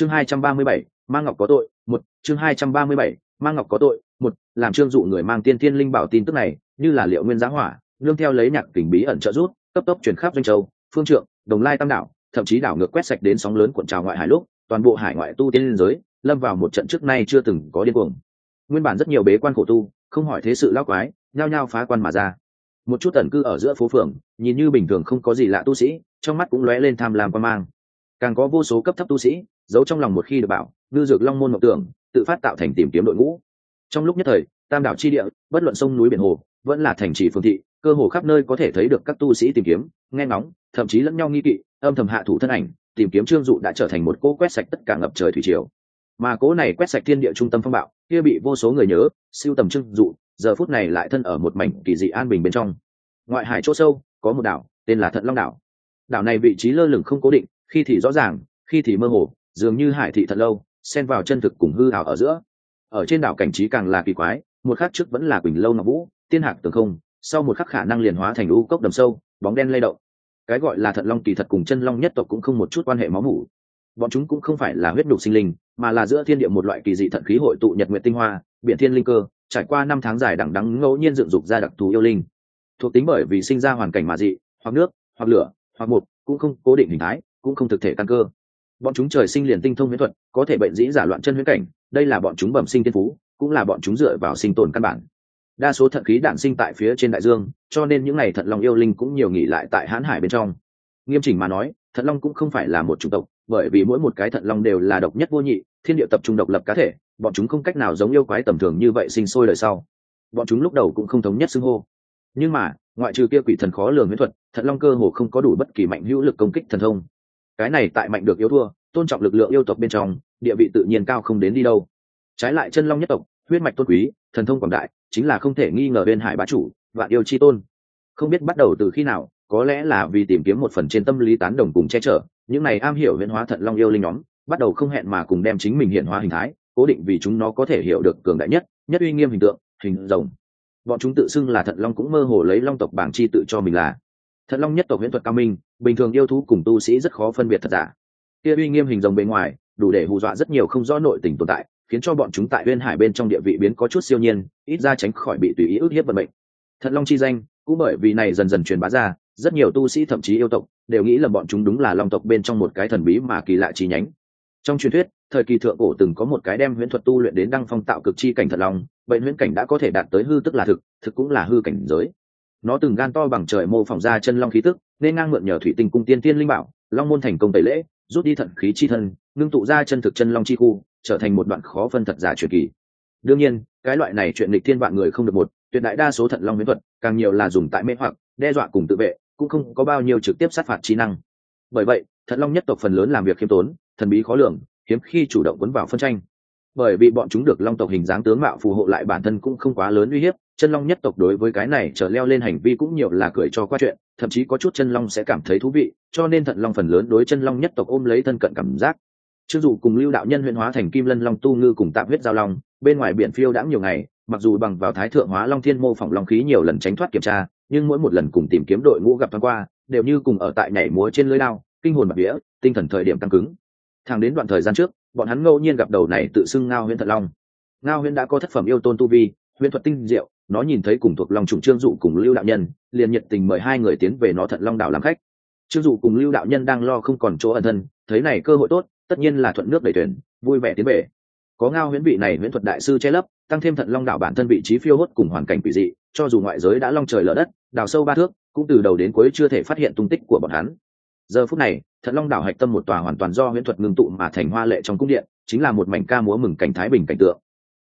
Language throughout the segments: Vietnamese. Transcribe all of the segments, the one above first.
chương hai trăm ba mươi bảy mang ngọc có tội, một, chương hai trăm ba mươi bảy mang ngọc có tội, một, làm trương dụ người mang tiên thiên linh bảo tin tức này, như là liệu nguyên giá hỏa, nương theo lấy nhạc tình bí ẩn trợ rút cấp tốc chuyển khắp doanh châu, phương trượng, đồng lai tam đảo, thậm chí đảo ngược quét sạch đến sóng lớn cuộn trào ngoại hải lúc, toàn bộ hải ngoại tu tiên liên giới, lâm vào một trận trước nay chưa từng có điên cuồng. Nguyên bản rất nhiều bế quan khổ tu, không hỏi thế sự lao quái, nhao nhao phá quan mà ra. Một chút tẩn cư ở giữa phố phường, nhìn như bình thường không có gì lạ tu sĩ, trong mắt cũng lóe lên tham lam quan mang. Càng có vô số cấp thấp tu sĩ giấu trong lòng một khi được bảo, ngư dược long môn ngọc tưởng, tự phát tạo thành tìm kiếm đội ngũ. Trong lúc nhất thời, tam đảo chi địa, bất luận sông núi biển hồ, vẫn là thành trì phương thị, cơ hồ khắp nơi có thể thấy được các tu sĩ tìm kiếm, nghe ngóng, thậm chí lẫn nhau nghi kỵ, âm thầm hạ thủ thân ảnh, tìm kiếm trương dụ đã trở thành một cỗ quét sạch tất cả ngập trời thủy triều. Mà cỗ này quét sạch thiên địa trung tâm phong bạo, kia bị vô số người nhớ, siêu tầm trương dụ, giờ phút này lại thân ở một mảnh kỳ dị an bình bên trong. Ngoại hải chỗ sâu, có một đảo, tên là thận long đảo. Đảo này vị trí lơ lửng không cố định, khi thì rõ ràng, khi thì mơ hồ dường như hải thị thật lâu, xen vào chân thực cùng hư hào ở giữa. Ở trên đảo cảnh trí càng là kỳ quái, một khắc trước vẫn là quỳnh lâu ngọc vũ, tiên hạc tường không, sau một khắc khả năng liền hóa thành u cốc đầm sâu, bóng đen lay động. Cái gọi là thận long kỳ thật cùng chân long nhất tộc cũng không một chút quan hệ máu mủ. Bọn chúng cũng không phải là huyết đục sinh linh, mà là giữa thiên địa một loại kỳ dị thận khí hội tụ nhật nguyện tinh hoa, biển thiên linh cơ, trải qua năm tháng dài đẳng đắng ngẫu nhiên dựng dục ra đặc thù yêu linh. Thuộc tính bởi vì sinh ra hoàn cảnh mà dị, hoặc nước, hoặc lửa, hoặc một, cũng không cố định hình thái, cũng không thực thể căn cơ bọn chúng trời sinh liền tinh thông huyễn thuật, có thể bệnh dĩ giả loạn chân huyễn cảnh, đây là bọn chúng bẩm sinh tiên phú, cũng là bọn chúng dựa vào sinh tồn căn bản. Đa số thận khí đản sinh tại phía trên đại dương, cho nên những ngày thận long yêu linh cũng nhiều nghỉ lại tại hãn hải bên trong. Nghiêm chỉnh mà nói, thận long cũng không phải là một chủng tộc, bởi vì mỗi một cái thận long đều là độc nhất vô nhị, thiên địa tập trung độc lập cá thể, bọn chúng không cách nào giống yêu quái tầm thường như vậy sinh sôi đời sau. Bọn chúng lúc đầu cũng không thống nhất xưng hô. Nhưng mà, ngoại trừ kia quỷ thần khó lường huyễn thuật, thận long cơ hồ không có đủ bất kỳ mạnh hữu lực công kích thần thông cái này tại mạnh được yếu thua, tôn trọng lực lượng yêu tộc bên trong, địa vị tự nhiên cao không đến đi đâu. Trái lại chân long nhất tộc, huyết mạch tôn quý, thần thông quảng đại, chính là không thể nghi ngờ bên hải bá chủ, vạn yêu chi tôn. Không biết bắt đầu từ khi nào, có lẽ là vì tìm kiếm một phần trên tâm lý tán đồng cùng che chở, những này am hiểu huyễn hóa thận long yêu linh nhóm, bắt đầu không hẹn mà cùng đem chính mình hiện hóa hình thái, cố định vì chúng nó có thể hiểu được cường đại nhất nhất uy nghiêm hình tượng, hình rồng. Bọn chúng tự xưng là thận long cũng mơ hồ lấy long tộc bảng chi tự cho mình là. Thật long nhất tộc huyễn thuật cao minh, bình thường yêu thú cùng tu sĩ rất khó phân biệt thật giả. Kia uy nghiêm hình rồng bề ngoài, đủ để hù dọa rất nhiều không rõ nội tình tồn tại, khiến cho bọn chúng tại uyên hải bên trong địa vị biến có chút siêu nhiên, ít ra tránh khỏi bị tùy ý ức hiếp vận mệnh. Thật long chi danh, cũng bởi vì này dần dần truyền bá ra, rất nhiều tu sĩ thậm chí yêu tộc, đều nghĩ là bọn chúng đúng là long tộc bên trong một cái thần bí mà kỳ lạ chi nhánh. Trong truyền thuyết, thời kỳ thượng cổ từng có một cái đem huyễn thuật tu luyện đến đăng phong tạo cực chi cảnh thật long, bệnh huyễn cảnh đã có thể đạt tới hư tức là thực thực cũng là hư cảnh giới nó từng gan to bằng trời mô phỏng ra chân long khí tức, nên ngang mượn nhờ thủy tinh cung tiên tiên linh bảo, long môn thành công tẩy lễ, rút đi thận khí chi thân, ngưng tụ ra chân thực chân long chi khu, trở thành một đoạn khó phân thật giả truyền kỳ. Đương nhiên, cái loại này chuyện lịch thiên vạn người không được một, tuyệt đại đa số thận long miễn thuật, càng nhiều là dùng tại mê hoặc, đe dọa cùng tự vệ, cũng không có bao nhiêu trực tiếp sát phạt trí năng. Bởi vậy, thận long nhất tộc phần lớn làm việc khiêm tốn, thần bí khó lường, hiếm khi chủ động quấn vào phân tranh. Bởi vì bọn chúng được long tộc hình dáng tướng mạo phù hộ lại bản thân cũng không quá lớn uy hiếp chân long nhất tộc đối với cái này trở leo lên hành vi cũng nhiều là cười cho qua chuyện, thậm chí có chút chân long sẽ cảm thấy thú vị, cho nên thận long phần lớn đối chân long nhất tộc ôm lấy thân cận cảm giác. Chưng dù cùng lưu đạo nhân huyện hóa thành kim lân long tu ngư cùng tạm huyết giao long, bên ngoài biển phiêu đã nhiều ngày, mặc dù bằng vào thái thượng hóa long thiên mô phỏng long khí nhiều lần tránh thoát kiểm tra, nhưng mỗi một lần cùng tìm kiếm đội ngũ gặp thoáng qua, đều như cùng ở tại nhảy múa trên lưới lao, kinh hồn bạc vía, tinh thần thời điểm tăng cứng. Thẳng đến đoạn thời gian trước, bọn hắn ngẫu nhiên gặp đầu này tự xưng ngao huyện thận long. Ngao huyện đã có thất phẩm yêu tôn tu vi Huyền thuật tinh diệu, nó nhìn thấy cùng thuộc long trùng trương dụ cùng lưu đạo nhân, liền nhiệt tình mời hai người tiến về nó thận long đảo làm khách. Trương dụ cùng lưu đạo nhân đang lo không còn chỗ ẩn thân, thấy này cơ hội tốt, tất nhiên là thuận nước đẩy tuyển vui vẻ tiến về. Có ngao huyễn vị này huyễn thuật đại sư che lấp, tăng thêm thận long đảo bản thân vị trí phiêu hốt cùng hoàn cảnh quỷ dị, cho dù ngoại giới đã long trời lở đất, đào sâu ba thước, cũng từ đầu đến cuối chưa thể phát hiện tung tích của bọn hắn. Giờ phút này, thận long đảo hạch tâm một tòa hoàn toàn do huyễn thuật ngưng tụ mà thành hoa lệ trong cung điện, chính là một mảnh ca múa mừng cảnh thái bình cảnh tượng.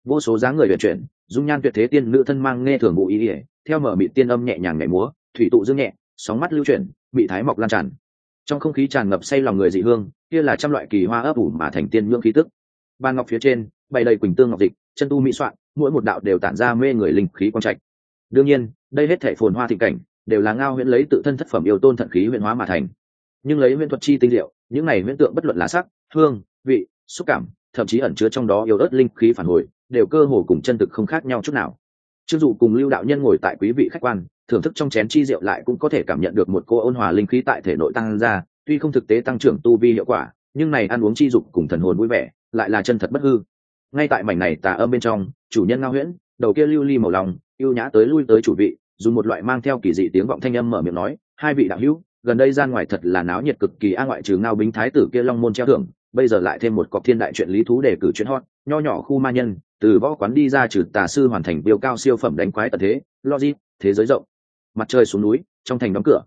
Vô số dáng người vận chuyển dung nhan tuyệt thế tiên nữ thân mang nghe thường ngụ ý ỉa, theo mở mị tiên âm nhẹ nhàng nhảy múa, thủy tụ dương nhẹ, sóng mắt lưu chuyển bị thái mọc lan tràn. Trong không khí tràn ngập say lòng người dị hương, kia là trăm loại kỳ hoa ấp ủ mà thành tiên ngưỡng khí tức. Ban ngọc phía trên, bày đầy quỳnh tương ngọc dịch, chân tu mỹ soạn, mỗi một đạo đều tản ra mê người linh khí quang trạch. Đương nhiên, đây hết thể phồn hoa thịnh cảnh, đều là ngao huyễn lấy tự thân thất phẩm yêu tôn thận khí huyễn hóa mà thành. Nhưng lấy huyễn thuật chi tinh diệu, những này huyễn tượng bất luận là sắc, hương, vị, xúc cảm, thậm chí ẩn chứa trong đó yêu ớt linh khí phản hồi đều cơ hồ cùng chân thực không khác nhau chút nào. Chưng dụ cùng lưu đạo nhân ngồi tại quý vị khách quan, thưởng thức trong chén chi rượu lại cũng có thể cảm nhận được một cô ôn hòa linh khí tại thể nội tăng ra, tuy không thực tế tăng trưởng tu vi hiệu quả, nhưng này ăn uống chi dục cùng thần hồn vui vẻ, lại là chân thật bất hư. Ngay tại mảnh này tà âm bên trong, chủ nhân ngao huyễn, đầu kia lưu ly màu lòng yêu nhã tới lui tới chủ vị, dùng một loại mang theo kỳ dị tiếng vọng thanh âm mở miệng nói, hai vị đạo hữu, gần đây gian ngoài thật là náo nhiệt cực kỳ a ngoại trừ ngao bính thái tử kia long môn treo thưởng, bây giờ lại thêm một cọc thiên đại chuyện lý thú để cử chuyện hot, nho nhỏ khu ma nhân từ võ quán đi ra trừ tà sư hoàn thành biểu cao siêu phẩm đánh quái tận thế, logic, thế giới rộng. Mặt trời xuống núi, trong thành đóng cửa.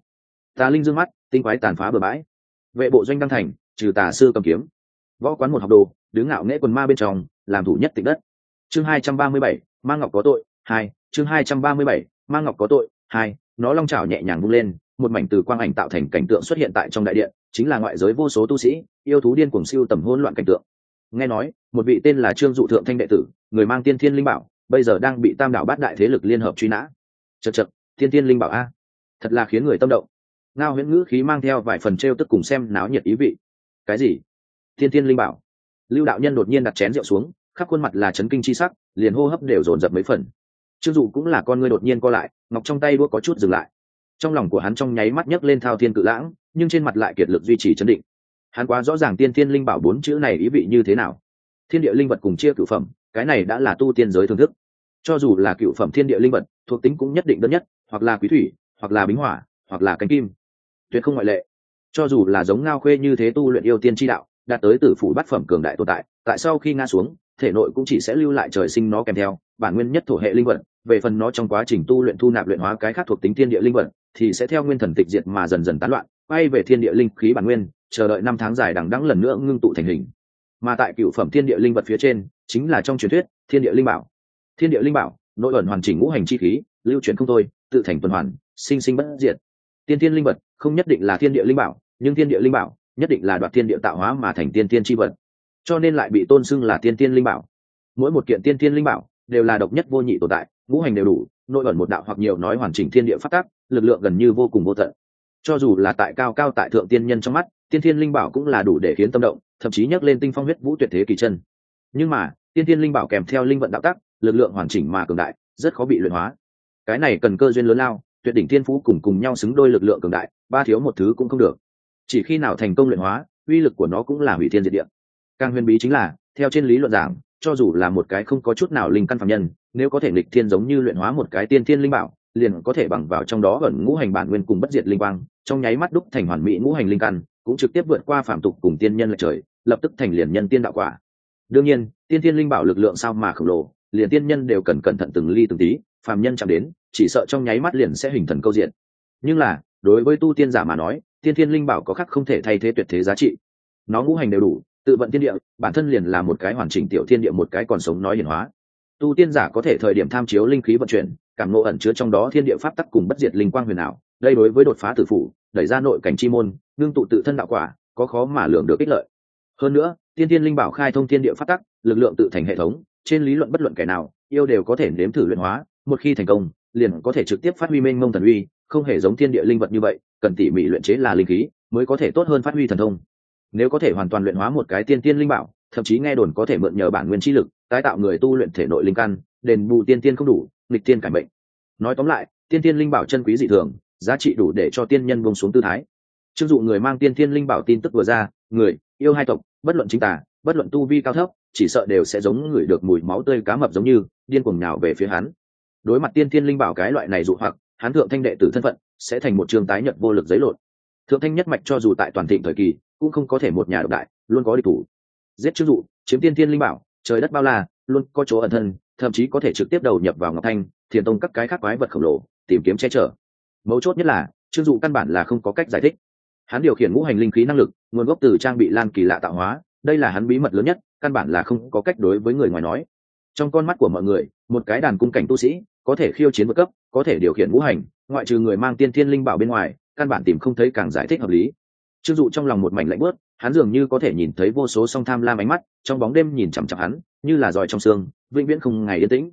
Tà linh dương mắt, tinh quái tàn phá bờ bãi. Vệ bộ doanh đăng thành, trừ tà sư cầm kiếm. Võ quán một học đồ, đứng ngạo nghễ quần ma bên trong, làm thủ nhất tịch đất. Chương hai trăm ba mươi bảy mang ngọc có tội, hai, chương hai trăm ba mươi bảy mang ngọc có tội, hai, nó long trào nhẹ nhàng bung lên, một mảnh từ quang ảnh tạo thành cảnh tượng xuất hiện tại trong đại điện, chính là ngoại giới vô số tu sĩ, yêu thú điên cuồng siêu tầm hỗn loạn cảnh tượng nghe nói, một vị tên là trương dụ thượng thanh đệ tử, người mang tiên thiên linh bảo, bây giờ đang bị tam đảo bát đại thế lực liên hợp truy nã. Chật chật tiên thiên linh bảo a. Thật là khiến người tâm động. Ngao huyễn ngữ khí mang theo vài phần t r e o tức cùng xem náo nhiệt ý vị. Cái gì? Tiên thiên linh bảo? Lưu đạo nhân đột nhiên đặt chén rượu xuống, khắp khuôn mặt là chấn kinh c h i sắc, liền hô hấp đều dồn dập mấy phần. Trương dụ cũng là con ngươi đột nhiên co lại, ngọc trong tay đua có chút dừng lại. Trong lòng của hắn trong nháy mắt nhấc lên thao thiên cự lãng, nhưng trên mặt lại kiệt lực duy trì chấn định hắn quá rõ ràng tiên thiên linh bảo bốn chữ này ý vị như thế nào. Thiên địa linh vật cùng chia cựu phẩm, cái này đã là tu tiên giới thưởng thức. Cho dù là cựu phẩm thiên địa linh vật, thuộc tính cũng nhất định đơn nhất, hoặc là quý thủy, hoặc là bính hỏa, hoặc là cánh kim. Tuyệt không ngoại lệ. Cho dù là giống ngao khuê như thế tu luyện yêu tiên tri đạo, đạt tới tử phủ bát phẩm cường đại tồn tại tại sau khi ngã xuống, thể nội cũng chỉ sẽ lưu lại trời sinh nó kèm theo, bản nguyên nhất thổ hệ linh vật, về phần nó trong quá trình tu luyện thu nạp luyện hóa cái khác thuộc tính thiên địa linh vật, thì sẽ theo nguyên thần tịch diệt mà dần dần tán loạn, quay về thiên địa linh khí bản nguyên chờ đợi năm tháng dài đằng đẵng lần nữa ngưng tụ thành hình. Mà tại cựu phẩm thiên địa linh vật phía trên, chính là trong truyền thuyết, thiên địa linh bảo. Thiên địa linh bảo, nội ẩn hoàn chỉnh ngũ hành chi khí, lưu chuyển không thôi, tự thành tuần hoàn, sinh sinh bất diệt. Tiên thiên linh vật, không nhất định là thiên địa linh bảo, nhưng thiên địa linh bảo, nhất định là đoạt thiên địa tạo hóa mà thành tiên thiên chi vật. Cho nên lại bị tôn xưng là tiên thiên linh bảo. Mỗi một kiện tiên thiên linh bảo, đều là độc nhất vô nhị tồn tại, ngũ hành đều đủ, nội ẩn một đạo hoặc nhiều nói hoàn chỉnh thiên địa phát tác, lực lượng gần như vô cùng vô tận cho dù là tại cao cao tại thượng tiên nhân trong mắt, tiên thiên linh bảo cũng là đủ để khiến tâm động, thậm chí nhắc lên tinh phong huyết vũ tuyệt thế kỳ chân. Nhưng mà, tiên thiên linh bảo kèm theo linh vận đạo tắc, lực lượng hoàn chỉnh mà cường đại, rất khó bị luyện hóa. Cái này cần cơ duyên lớn lao, tuyệt đỉnh thiên phú cùng cùng nhau xứng đôi lực lượng cường đại, ba thiếu một thứ cũng không được. Chỉ khi nào thành công luyện hóa, uy lực của nó cũng là hủy thiên diệt địa. Càng huyền bí chính là, theo trên lý luận giảng, cho dù là một cái không có chút nào linh căn phạm nhân, nếu có thể nghịch thiên giống như luyện hóa một cái tiên thiên linh bảo, liền có thể bằng vào trong đó gần ngũ hành bản nguyên cùng bất diệt linh quang trong nháy mắt đúc thành hoàn mỹ ngũ hành linh căn, cũng trực tiếp vượt qua phạm tục cùng tiên nhân lệch trời, lập tức thành liền nhân tiên đạo quả. Đương nhiên, tiên thiên linh bảo lực lượng sao mà khổng lồ, liền tiên nhân đều cần cẩn thận từng ly từng tí, phàm nhân chạm đến, chỉ sợ trong nháy mắt liền sẽ hình thần câu diện. Nhưng là, đối với tu tiên giả mà nói, tiên thiên linh bảo có khắc không thể thay thế tuyệt thế giá trị. Nó ngũ hành đều đủ, tự vận thiên địa, bản thân liền là một cái hoàn chỉnh tiểu thiên địa một cái còn sống nói hiển hóa. Tu tiên giả có thể thời điểm tham chiếu linh khí vận chuyển, cảm ngộ ẩn chứa trong đó thiên địa pháp tắc cùng bất diệt linh quang huyền ảo đây đối với đột phá tử phủ, đẩy ra nội cảnh chi môn, ngưng tụ tự thân đạo quả, có khó mà lượng được ích lợi. Hơn nữa, tiên thiên linh bảo khai thông thiên địa phát tắc, lực lượng tự thành hệ thống, trên lý luận bất luận kẻ nào, yêu đều có thể nếm thử luyện hóa, một khi thành công, liền có thể trực tiếp phát huy mênh mông thần uy, không hề giống thiên địa linh vật như vậy, cần tỉ mỉ luyện chế là linh khí, mới có thể tốt hơn phát huy thần thông. Nếu có thể hoàn toàn luyện hóa một cái tiên tiên linh bảo, thậm chí nghe đồn có thể mượn nhờ bản nguyên chi lực, tái tạo người tu luyện thể nội linh căn, đền bù tiên tiên không đủ, nghịch tiên cải mệnh nói tóm lại, tiên tiên linh bảo chân quý dị thường giá trị đủ để cho tiên nhân buông xuống tư thái. Chưng dụ người mang tiên thiên linh bảo tin tức vừa ra, người, yêu hai tộc, bất luận chính tả bất luận tu vi cao thấp, chỉ sợ đều sẽ giống người được mùi máu tươi cá mập giống như, điên cuồng nào về phía hắn. Đối mặt tiên thiên linh bảo cái loại này dụ hoặc, hắn thượng thanh đệ tử thân phận sẽ thành một trường tái nhận vô lực giấy lộn. Thượng thanh nhất mạch cho dù tại toàn thịnh thời kỳ, cũng không có thể một nhà độc đại, luôn có địch thủ. Giết chưng dụ, chiếm tiên thiên linh bảo, trời đất bao la, luôn có chỗ ẩn thân, thậm chí có thể trực tiếp đầu nhập vào ngọc thanh, thiền tông các cái khác quái vật khổng lồ, tìm kiếm che chở mấu chốt nhất là chưng dụ căn bản là không có cách giải thích. Hắn điều khiển ngũ hành linh khí năng lực, nguồn gốc từ trang bị lan kỳ lạ tạo hóa, đây là hắn bí mật lớn nhất, căn bản là không có cách đối với người ngoài nói. Trong con mắt của mọi người, một cái đàn cung cảnh tu sĩ, có thể khiêu chiến vượt cấp, có thể điều khiển ngũ hành, ngoại trừ người mang tiên thiên linh bảo bên ngoài, căn bản tìm không thấy càng giải thích hợp lý. Chưng dụ trong lòng một mảnh lạnh bớt hắn dường như có thể nhìn thấy vô số song tham lam ánh mắt, trong bóng đêm nhìn chằm chặp hắn, như là giỏi trong xương, vĩnh viễn không ngày yên tĩnh.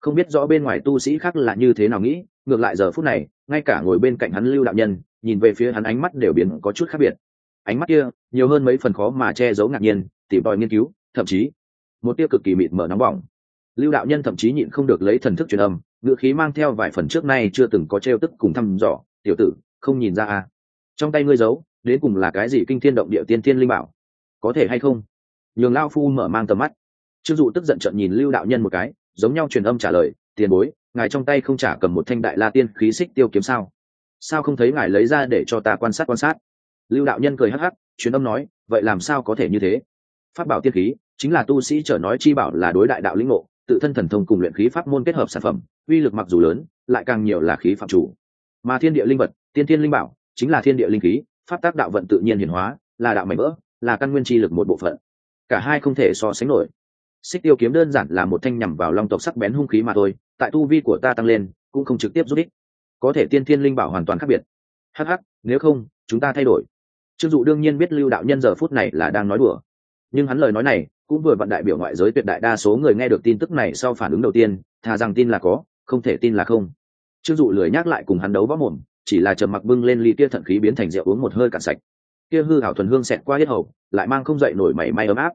Không biết rõ bên ngoài tu sĩ khác là như thế nào nghĩ ngược lại giờ phút này, ngay cả ngồi bên cạnh hắn lưu đạo nhân, nhìn về phía hắn ánh mắt đều biến có chút khác biệt. Ánh mắt kia, nhiều hơn mấy phần khó mà che giấu ngạc nhiên tìm tòi nghiên cứu, thậm chí một tia cực kỳ mịt mở nóng bỏng. Lưu đạo nhân thậm chí nhịn không được lấy thần thức truyền âm, ngựa khí mang theo vài phần trước nay chưa từng có t tức cùng thăm dò, tiểu tử, không nhìn ra à? Trong tay ngươi giấu, đến cùng là cái gì kinh thiên động địa tiên thiên linh bảo? Có thể hay không? Nhường lao phu mở mang tầm mắt. Chưng dụ tức giận trận nhìn lưu đạo nhân một cái, giống nhau truyền âm trả lời, tiền bối ngài trong tay không trả cầm một thanh đại la tiên khí xích tiêu kiếm sao? Sao không thấy ngài lấy ra để cho ta quan sát quan sát? Lưu đạo nhân cười hắc hắc, truyền âm nói, vậy làm sao có thể như thế? Pháp bảo tiên khí, chính là tu sĩ trở nói chi bảo là đối đại đạo lĩnh ngộ, tự thân thần thông cùng luyện khí pháp môn kết hợp sản phẩm, uy lực mặc dù lớn, lại càng nhiều là khí phạm chủ. Mà thiên địa linh vật, tiên thiên linh bảo, chính là thiên địa linh khí, pháp tác đạo vận tự nhiên hiển hóa, là đạo mảnh vỡ, là căn nguyên chi lực một bộ phận. Cả hai không thể so sánh nổi. Xích tiêu kiếm đơn giản là một thanh nhằm vào long tộc sắc bén hung khí mà thôi tại tu vi của ta tăng lên, cũng không trực tiếp giúp ích. Có thể tiên thiên linh bảo hoàn toàn khác biệt. Hh nếu không, chúng ta thay đổi. Trương dụ đương nhiên biết lưu đạo nhân giờ phút này là đang nói đùa. Nhưng hắn lời nói này, cũng vừa vận đại biểu ngoại giới tuyệt đại đa số người nghe được tin tức này sau phản ứng đầu tiên, thà rằng tin là có, không thể tin là không. Trương dụ lười nhắc lại cùng hắn đấu võ mồm, chỉ là trầm mặc bưng lên ly kia thận khí biến thành rượu uống một hơi cạn sạch. Kia hư hảo thuần hương xẹt qua hết hầu, lại mang không dậy nổi mảy may ấm áp.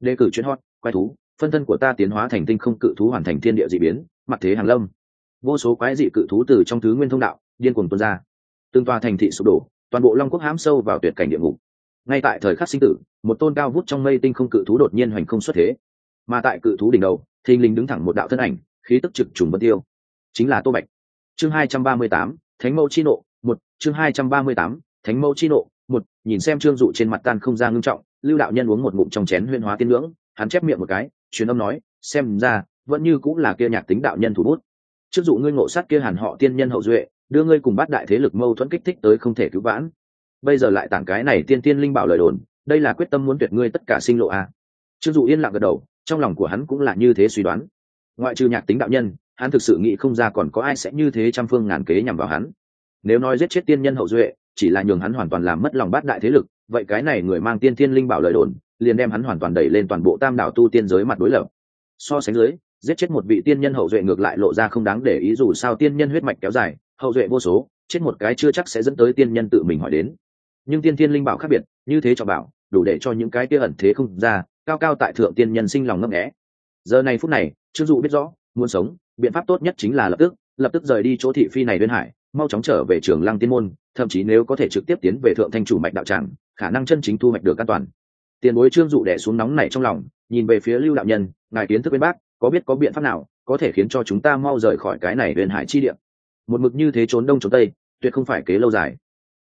Đề cử chuyên hot, quay thú phân thân của ta tiến hóa thành tinh không cự thú hoàn thành thiên địa dị biến, mặt thế hàng lâm. Vô số quái dị cự thú từ trong thứ nguyên thông đạo, điên cuồng tuôn ra. Tương toa thành thị sụp đổ, toàn bộ long quốc hãm sâu vào tuyệt cảnh địa ngục. Ngay tại thời khắc sinh tử, một tôn cao vút trong mây tinh không cự thú đột nhiên hoành không xuất thế. Mà tại cự thú đỉnh đầu, thình lình đứng thẳng một đạo thân ảnh, khí tức trực trùng vân tiêu. Chính là tô bạch. Chương hai trăm ba mươi tám, thánh mẫu chi nộ, một, chương hai trăm ba mươi tám, thánh mẫu chi nộ, một, nhìn xem trương dụ trên mặt tan không ra ngưng trọng, lưu đạo nhân uống một ngụm trong chén huyên hóa tiên ngưỡng, hắn chép miệng một cái truyền âm nói, xem ra, vẫn như cũng là kia nhạc tính đạo nhân thủ bút. Trước dụ ngươi ngộ sát kia hàn họ tiên nhân hậu duệ, đưa ngươi cùng bắt đại thế lực mâu thuẫn kích thích tới không thể cứu vãn. Bây giờ lại tảng cái này tiên tiên linh bảo lời đồn, đây là quyết tâm muốn tuyệt ngươi tất cả sinh lộ a. À. Trước dụ yên lặng gật đầu, trong lòng của hắn cũng là như thế suy đoán. Ngoại trừ nhạc tính đạo nhân, hắn thực sự nghĩ không ra còn có ai sẽ như thế trăm phương ngàn kế nhằm vào hắn. Nếu nói giết chết tiên nhân hậu duệ, chỉ là nhường hắn hoàn toàn làm mất lòng bát đại thế lực, vậy cái này người mang tiên tiên linh bảo lời đồn liền đem hắn hoàn toàn đẩy lên toàn bộ tam đảo tu tiên giới mặt đối lập. So sánh dưới, giết chết một vị tiên nhân hậu duệ ngược lại lộ ra không đáng để ý dù sao tiên nhân huyết mạch kéo dài, hậu duệ vô số, chết một cái chưa chắc sẽ dẫn tới tiên nhân tự mình hỏi đến. Nhưng tiên thiên linh bảo khác biệt, như thế cho bảo, đủ để cho những cái kia ẩn thế không ra, cao cao tại thượng tiên nhân sinh lòng ngấp nghẽ giờ này phút này, trương dụ biết rõ, muốn sống, biện pháp tốt nhất chính là lập tức lập tức rời đi chỗ thị phi này duyên hải, mau chóng trở về trường lăng tiên môn, thậm chí nếu có thể trực tiếp tiến về thượng thanh chủ mạch đạo tràng, khả năng chân chính thu mạch được an toàn tiền bối trương dụ đẻ xuống nóng này trong lòng, nhìn về phía lưu đạo nhân, ngài kiến thức bên bác, có biết có biện pháp nào có thể khiến cho chúng ta mau rời khỏi cái này huyền hải chi địa? Một mực như thế trốn đông trốn tây, tuyệt không phải kế lâu dài.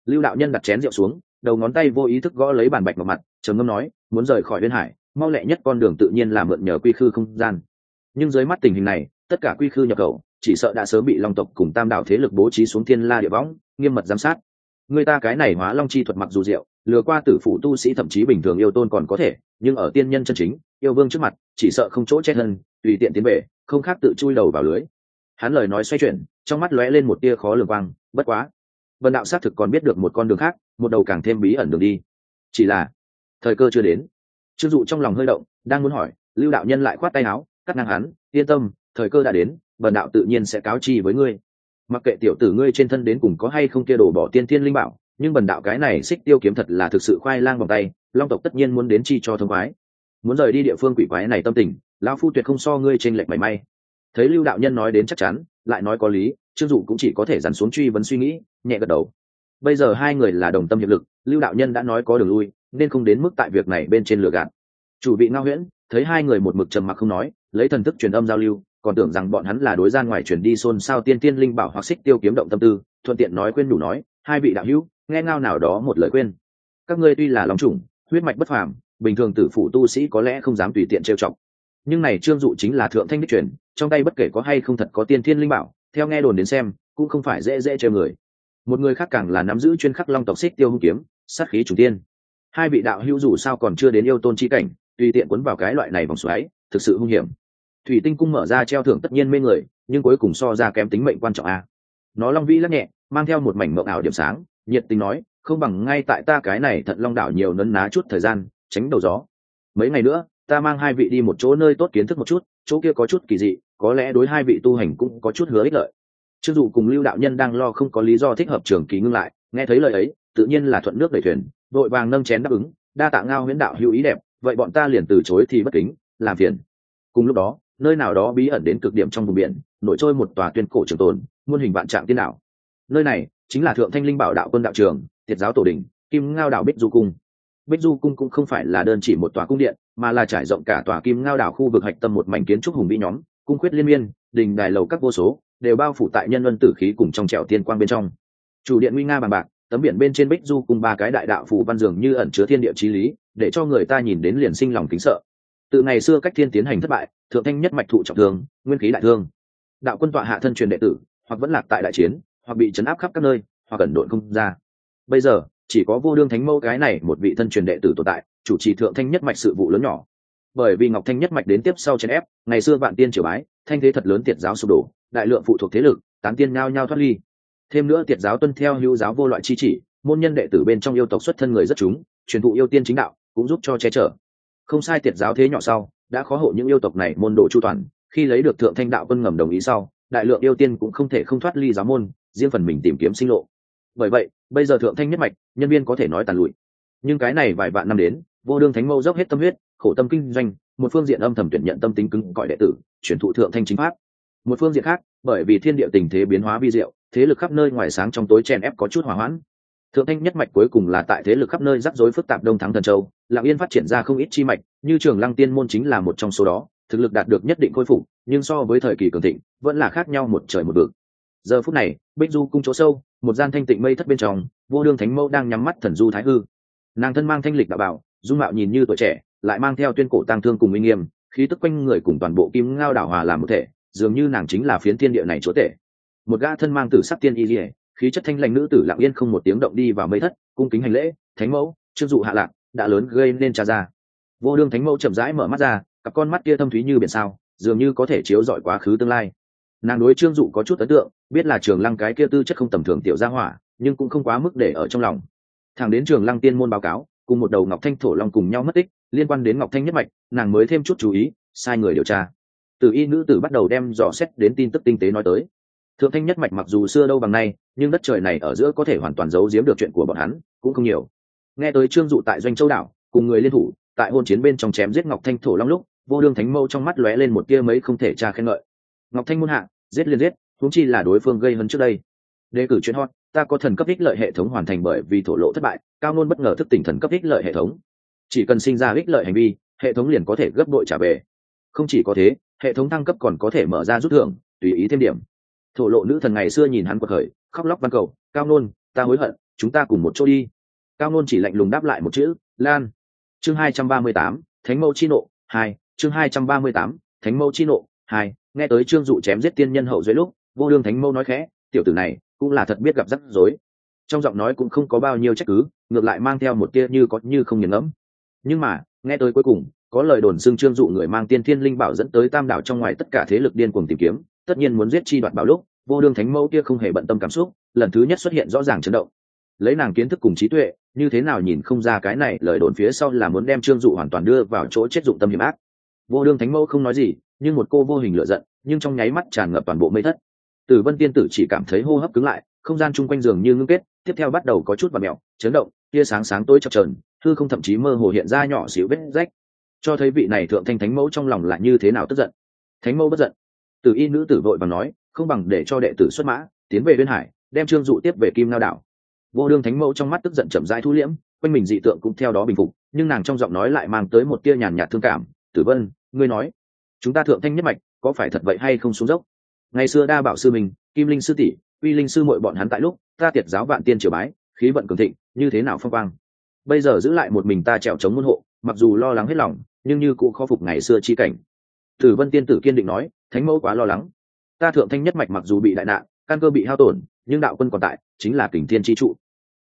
Lưu đạo nhân đặt chén rượu xuống, đầu ngón tay vô ý thức gõ lấy bàn bạch vào mặt, trầm ngâm nói, muốn rời khỏi huyền hải, mau lẹ nhất con đường tự nhiên là mượn nhờ quy khư không gian. Nhưng dưới mắt tình hình này, tất cả quy khư nhập khẩu, chỉ sợ đã sớm bị long tộc cùng tam đảo thế lực bố trí xuống thiên la địa võng, nghiêm mật giám sát. Người ta cái này hóa long chi thuật mặc dù diệu lừa qua tử phụ tu sĩ thậm chí bình thường yêu tôn còn có thể, nhưng ở tiên nhân chân chính, yêu vương trước mặt, chỉ sợ không chỗ chết hơn, tùy tiện tiến về, không khác tự chui đầu vào lưới. Hắn lời nói xoay chuyển, trong mắt lóe lên một tia khó lường quang, bất quá. Vần đạo xác thực còn biết được một con đường khác, một đầu càng thêm bí ẩn đường đi. Chỉ là, thời cơ chưa đến. Chưng dụ trong lòng hơi động, đang muốn hỏi, lưu đạo nhân lại khoát tay áo, cắt ngang hắn, yên tâm, thời cơ đã đến vần đạo tự nhiên sẽ cáo chi với ngươi. Mặc kệ tiểu tử ngươi trên thân đến cùng có hay không kia đổ bỏ tiên thiên linh bảo nhưng bần đạo cái này xích tiêu kiếm thật là thực sự khoai lang vòng tay, long tộc tất nhiên muốn đến chi cho thông khoái. Muốn rời đi địa phương quỷ quái này tâm tình, lão phu tuyệt không so ngươi trên lệch mảy may. Thấy lưu đạo nhân nói đến chắc chắn, lại nói có lý, trương dụ cũng chỉ có thể dằn xuống truy vấn suy nghĩ, nhẹ gật đầu. Bây giờ hai người là đồng tâm hiệp lực, lưu đạo nhân đã nói có đường lui, nên không đến mức tại việc này bên trên lửa gạt. Chủ vị ngao huyễn, thấy hai người một mực trầm mặc không nói, lấy thần thức truyền âm giao lưu, còn tưởng rằng bọn hắn là đối gian ngoài chuyển đi xôn xao tiên tiên linh bảo hoặc xích tiêu kiếm động tâm tư, thuận tiện nói quên đủ nói hai vị đạo hữu, nghe ngao nào đó một lời khuyên. Các ngươi tuy là lòng chủng, huyết mạch bất phàm, bình thường tử phụ tu sĩ có lẽ không dám tùy tiện trêu chọc. Nhưng này trương dụ chính là thượng thanh đích truyền, trong tay bất kể có hay không thật có tiên thiên linh bảo, theo nghe đồn đến xem, cũng không phải dễ dễ chơi người. Một người khác càng là nắm giữ chuyên khắc long tộc xích tiêu hung kiếm, sát khí chủ tiên hai vị đạo hữu dù sao còn chưa đến yêu tôn chi cảnh, tùy tiện quấn vào cái loại này vòng xoáy, thực sự hung hiểm. Thủy tinh cung mở ra treo thưởng tất nhiên mê người, nhưng cuối cùng so ra kém tính mệnh quan trọng a. Nó long vĩ lắc nhẹ mang theo một mảnh mộng ảo điểm sáng, nhiệt tình nói, không bằng ngay tại ta cái này thận long đảo nhiều nấn ná chút thời gian, tránh đầu gió. Mấy ngày nữa, ta mang hai vị đi một chỗ nơi tốt kiến thức một chút, chỗ kia có chút kỳ dị, có lẽ đối hai vị tu hành cũng có chút hứa ích lợi. Chưng dù cùng lưu đạo nhân đang lo không có lý do thích hợp trường kỳ ngưng lại, nghe thấy lời ấy, tự nhiên là thuận nước đẩy thuyền vội vàng nâng chén đáp ứng, đa tạ ngao huyễn đạo hữu ý đẹp, vậy bọn ta liền từ chối thì bất kính, làm phiền. Cùng lúc đó, nơi nào đó bí ẩn đến cực điểm trong vùng biển, nổi trôi một tòa tuyên cổ trường tồn, muôn hình vạn trạng tiên đạo nơi này chính là thượng thanh linh bảo đạo quân đạo trường thiệt giáo tổ đình, kim ngao đảo bích du cung. Bích du cung cũng không phải là đơn chỉ một tòa cung điện, mà là trải rộng cả tòa kim ngao đảo khu vực hạch tâm một mảnh kiến trúc hùng vĩ nhóm, cung khuyết liên miên, đình đài lầu các vô số, đều bao phủ tại nhân luân tử khí cùng trong trèo tiên quang bên trong. Chủ điện nguy nga bằng bạc, tấm biển bên trên bích du cùng ba cái đại đạo phù văn dường như ẩn chứa thiên địa trí lý, để cho người ta nhìn đến liền sinh lòng kính sợ. Từ ngày xưa cách thiên tiến hành thất bại, thượng thanh nhất mạch thụ trọng thương, nguyên khí đại thương. Đạo quân tọa hạ thân truyền đệ tử, hoặc vẫn lạc tại đại chiến hoặc bị chấn áp khắp các nơi, hoặc ẩn độn không ra. Bây giờ, chỉ có vô đương thánh mẫu cái này một vị thân truyền đệ tử tồn tại, chủ trì thượng thanh nhất mạch sự vụ lớn nhỏ. Bởi vì ngọc thanh nhất mạch đến tiếp sau chèn ép, ngày xưa vạn tiên triều bái, thanh thế thật lớn tiệt giáo sụp đổ, đại lượng phụ thuộc thế lực, tán tiên nhao nhao thoát ly. Thêm nữa tiệt giáo tuân theo hữu giáo vô loại chi chỉ, môn nhân đệ tử bên trong yêu tộc xuất thân người rất chúng, truyền thụ yêu tiên chính đạo, cũng giúp cho che chở. Không sai tiệt giáo thế nhỏ sau, đã khó hộ những yêu tộc này môn đồ chu toàn, khi lấy được thượng thanh đạo quân ngầm đồng ý sau, đại lượng yêu tiên cũng không thể không thoát ly giáo môn riêng phần mình tìm kiếm sinh lộ. Bởi vậy, bây giờ thượng thanh nhất mạch, nhân viên có thể nói tàn lụi. Nhưng cái này vài vạn năm đến, vô đương thánh mâu dốc hết tâm huyết, khổ tâm kinh doanh, một phương diện âm thầm tuyển nhận tâm tính cứng cõi đệ tử, chuyển thụ thượng thanh chính pháp. Một phương diện khác, bởi vì thiên địa tình thế biến hóa vi diệu, thế lực khắp nơi ngoài sáng trong tối chèn ép có chút hỏa hoãn. Thượng thanh nhất mạch cuối cùng là tại thế lực khắp nơi rắc rối phức tạp đông thắng thần châu lạng yên phát triển ra không ít chi mạch, như trường lăng tiên môn chính là một trong số đó, thực lực đạt được nhất định khôi phục, nhưng so với thời kỳ cường thịnh, vẫn là khác nhau một trời một vực giờ phút này, bích du cung chỗ sâu, một gian thanh tịnh mây thất bên trong, vô đương thánh mẫu đang nhắm mắt thần du thái hư. Nàng thân mang thanh lịch đạo bảo, dung mạo nhìn như tuổi trẻ, lại mang theo tuyên cổ tăng thương cùng minh nghiêm, khí tức quanh người cùng toàn bộ kim ngao đảo hòa làm một thể, dường như nàng chính là phiến thiên địa này chúa tể. Một gã thân mang tử sắc tiên y dỉa khí chất thanh lành nữ tử lặng yên không một tiếng động đi vào mây thất, cung kính hành lễ, thánh mẫu chưng dụ hạ lạc, đã lớn gây nên cha ra. Vô đương thánh mẫu chậm rãi mở mắt ra, cặp con mắt kia thâm thúy như biển sao, dường như có thể chiếu dọi quá khứ tương lai nàng đối trương dụ có chút ấn tượng, biết là trường lăng cái kia tư chất không tầm thường tiểu gia hỏa, nhưng cũng không quá mức để ở trong lòng. Thẳng đến trường lăng tiên môn báo cáo, cùng một đầu ngọc thanh thổ long cùng nhau mất tích, liên quan đến ngọc thanh nhất mạch, nàng mới thêm chút chú ý, sai người điều tra. Từ y nữ tử bắt đầu đem dò xét đến tin tức tinh tế nói tới. Thượng thanh nhất mạch mặc dù xưa đâu bằng nay, nhưng đất trời này ở giữa có thể hoàn toàn giấu giếm được chuyện của bọn hắn, cũng không nhiều. Nghe tới trương dụ tại doanh châu đảo, cùng người liên thủ, tại hôn chiến bên trong chém giết ngọc thanh thổ long lúc, vô đương thánh mâu trong mắt lóe lên một tia mấy không thể tra khen ngợi. Ngọc thanh muôn hạ giết liên giết, huống chi là đối phương gây hấn trước đây. Đề cử chuyện hot, ta có thần cấp ích lợi hệ thống hoàn thành bởi vì thổ lộ thất bại, cao nôn bất ngờ thức tỉnh thần cấp ích lợi hệ thống. Chỉ cần sinh ra ích lợi hành vi, hệ thống liền có thể gấp đội trả về. Không chỉ có thế, hệ thống thăng cấp còn có thể mở ra rút thưởng, tùy ý thêm điểm. Thổ lộ nữ thần ngày xưa nhìn hắn quật khởi, khóc lóc văn cầu, cao nôn, ta hối hận, chúng ta cùng một chỗ đi. Cao nôn chỉ lạnh lùng đáp lại một chữ, lan. Chương hai trăm ba mươi tám, thánh mẫu chi nộ, hai, chương hai trăm ba mươi tám, thánh mẫu chi nộ, hai nghe tới trương dụ chém giết tiên nhân hậu dưới lúc, vô đương thánh mâu nói khẽ, tiểu tử này cũng là thật biết gặp rắc rối. Trong giọng nói cũng không có bao nhiêu trách cứ, ngược lại mang theo một tia như có như không nghiền ngẫm. Nhưng mà, nghe tới cuối cùng, có lời đồn xưng trương dụ người mang tiên thiên linh bảo dẫn tới tam đảo trong ngoài tất cả thế lực điên cuồng tìm kiếm, tất nhiên muốn giết chi đoạt bảo lúc, vô đương thánh mẫu kia không hề bận tâm cảm xúc, lần thứ nhất xuất hiện rõ ràng chấn động. Lấy nàng kiến thức cùng trí tuệ, như thế nào nhìn không ra cái này lời đồn phía sau là muốn đem trương dụ hoàn toàn đưa vào chỗ chết dụng tâm hiểm ác. Vô đương thánh mẫu không nói gì nhưng một cô vô hình lựa giận, nhưng trong nháy mắt tràn ngập toàn bộ mây thất. Tử vân tiên tử chỉ cảm thấy hô hấp cứng lại, không gian chung quanh giường như ngưng kết, tiếp theo bắt đầu có chút và mẹo chấn động, tia sáng sáng tối chập trờn thư không thậm chí mơ hồ hiện ra nhỏ xíu vết rách. Cho thấy vị này thượng thanh thánh mẫu trong lòng là như thế nào tức giận. Thánh mẫu bất giận. Từ y nữ tử vội và nói, không bằng để cho đệ tử xuất mã, tiến về bên hải, đem trương dụ tiếp về kim lao đảo. Vô đương thánh mẫu trong mắt tức giận chậm rãi thu liễm, quanh mình dị tượng cũng theo đó bình phục, nhưng nàng trong giọng nói lại mang tới một tia nhàn nhạt thương cảm. Tử vân, ngươi nói chúng ta thượng thanh nhất mạch, có phải thật vậy hay không xuống dốc? Ngày xưa đa bảo sư mình, kim linh sư tỷ uy linh sư mội bọn hắn tại lúc, ta tiệt giáo vạn tiên triều bái, khí vận cường thịnh, như thế nào phong quang? Bây giờ giữ lại một mình ta trèo chống môn hộ, mặc dù lo lắng hết lòng, nhưng như cụ khó phục ngày xưa chi cảnh. Tử vân tiên tử kiên định nói, thánh mẫu quá lo lắng. Ta thượng thanh nhất mạch mặc dù bị đại nạn, căn cơ bị hao tổn, nhưng đạo quân còn tại, chính là kình thiên chi trụ.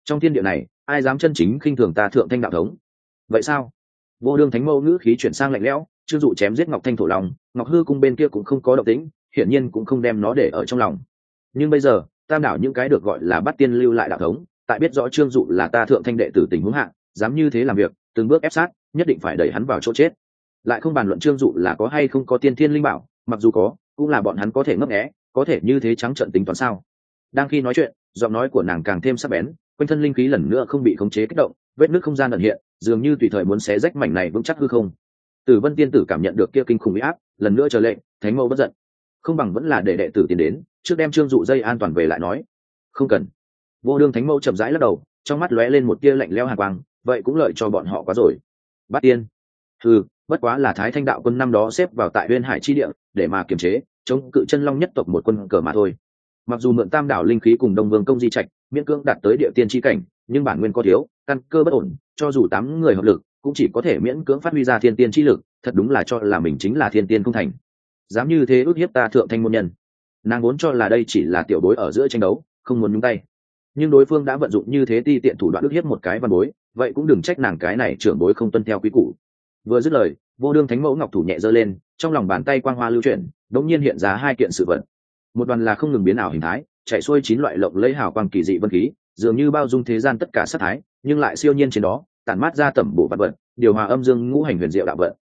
Trong thiên địa này, ai dám chân chính khinh thường ta thượng thanh đạo thống? Vậy sao? Vô đương thánh mẫu ngữ khí chuyển sang lạnh lẽo Trương dụ chém giết ngọc thanh thổ lòng, ngọc hư cung bên kia cũng không có động tĩnh, hiển nhiên cũng không đem nó để ở trong lòng. Nhưng bây giờ, tam đảo những cái được gọi là bắt tiên lưu lại đạo thống, tại biết rõ trương dụ là ta thượng thanh đệ tử tình huống hạng dám như thế làm việc, từng bước ép sát, nhất định phải đẩy hắn vào chỗ chết. Lại không bàn luận trương dụ là có hay không có tiên thiên linh bảo, mặc dù có, cũng là bọn hắn có thể ngấp nghẽ có thể như thế trắng trận tính toán sao. Đang khi nói chuyện, giọng nói của nàng càng thêm sắc bén, quanh thân linh khí lần nữa không bị khống chế kích động, vết nước không gian ẩn hiện, dường như tùy thời muốn xé rách mảnh này vững chắc hư không tử vân tiên tử cảm nhận được kia kinh khủng bị áp, lần nữa trở lệnh, thánh mẫu bất giận. Không bằng vẫn là để đệ tử tiến đến, trước đem trương dụ dây an toàn về lại nói. Không cần. Vô đương thánh mẫu chậm rãi lắc đầu, trong mắt lóe lên một tia lạnh leo hàng quang, vậy cũng lợi cho bọn họ quá rồi. Bát tiên. Ừ bất quá là thái thanh đạo quân năm đó xếp vào tại Nguyên hải chi địa, để mà kiềm chế, chống cự chân long nhất tộc một quân cờ mà thôi. Mặc dù mượn tam đảo linh khí cùng đông vương công di trạch, miễn cưỡng đạt tới địa tiên tri cảnh, nhưng bản nguyên có thiếu, căn cơ bất ổn, cho dù tám người hợp lực cũng chỉ có thể miễn cưỡng phát huy ra thiên tiên chi lực, thật đúng là cho là mình chính là thiên tiên không thành. Dám như thế ước hiếp ta thượng thanh môn nhân. Nàng muốn cho là đây chỉ là tiểu bối ở giữa tranh đấu, không muốn nhúng tay. Nhưng đối phương đã vận dụng như thế ti tiện thủ đoạn ước hiếp một cái văn bối, vậy cũng đừng trách nàng cái này trưởng bối không tuân theo quý củ. Vừa dứt lời, vô đương thánh mẫu ngọc thủ nhẹ giơ lên, trong lòng bàn tay quang hoa lưu chuyển, đống nhiên hiện ra hai kiện sự vật. Một đoàn là không ngừng biến ảo hình thái, chạy xuôi chín loại lộng lấy hào quang kỳ dị vân khí, dường như bao dung thế gian tất cả sát thái, nhưng lại siêu nhiên trên đó tản mát ra tẩm bổ vật vật, điều hòa âm dương ngũ hành huyền diệu đạo vận.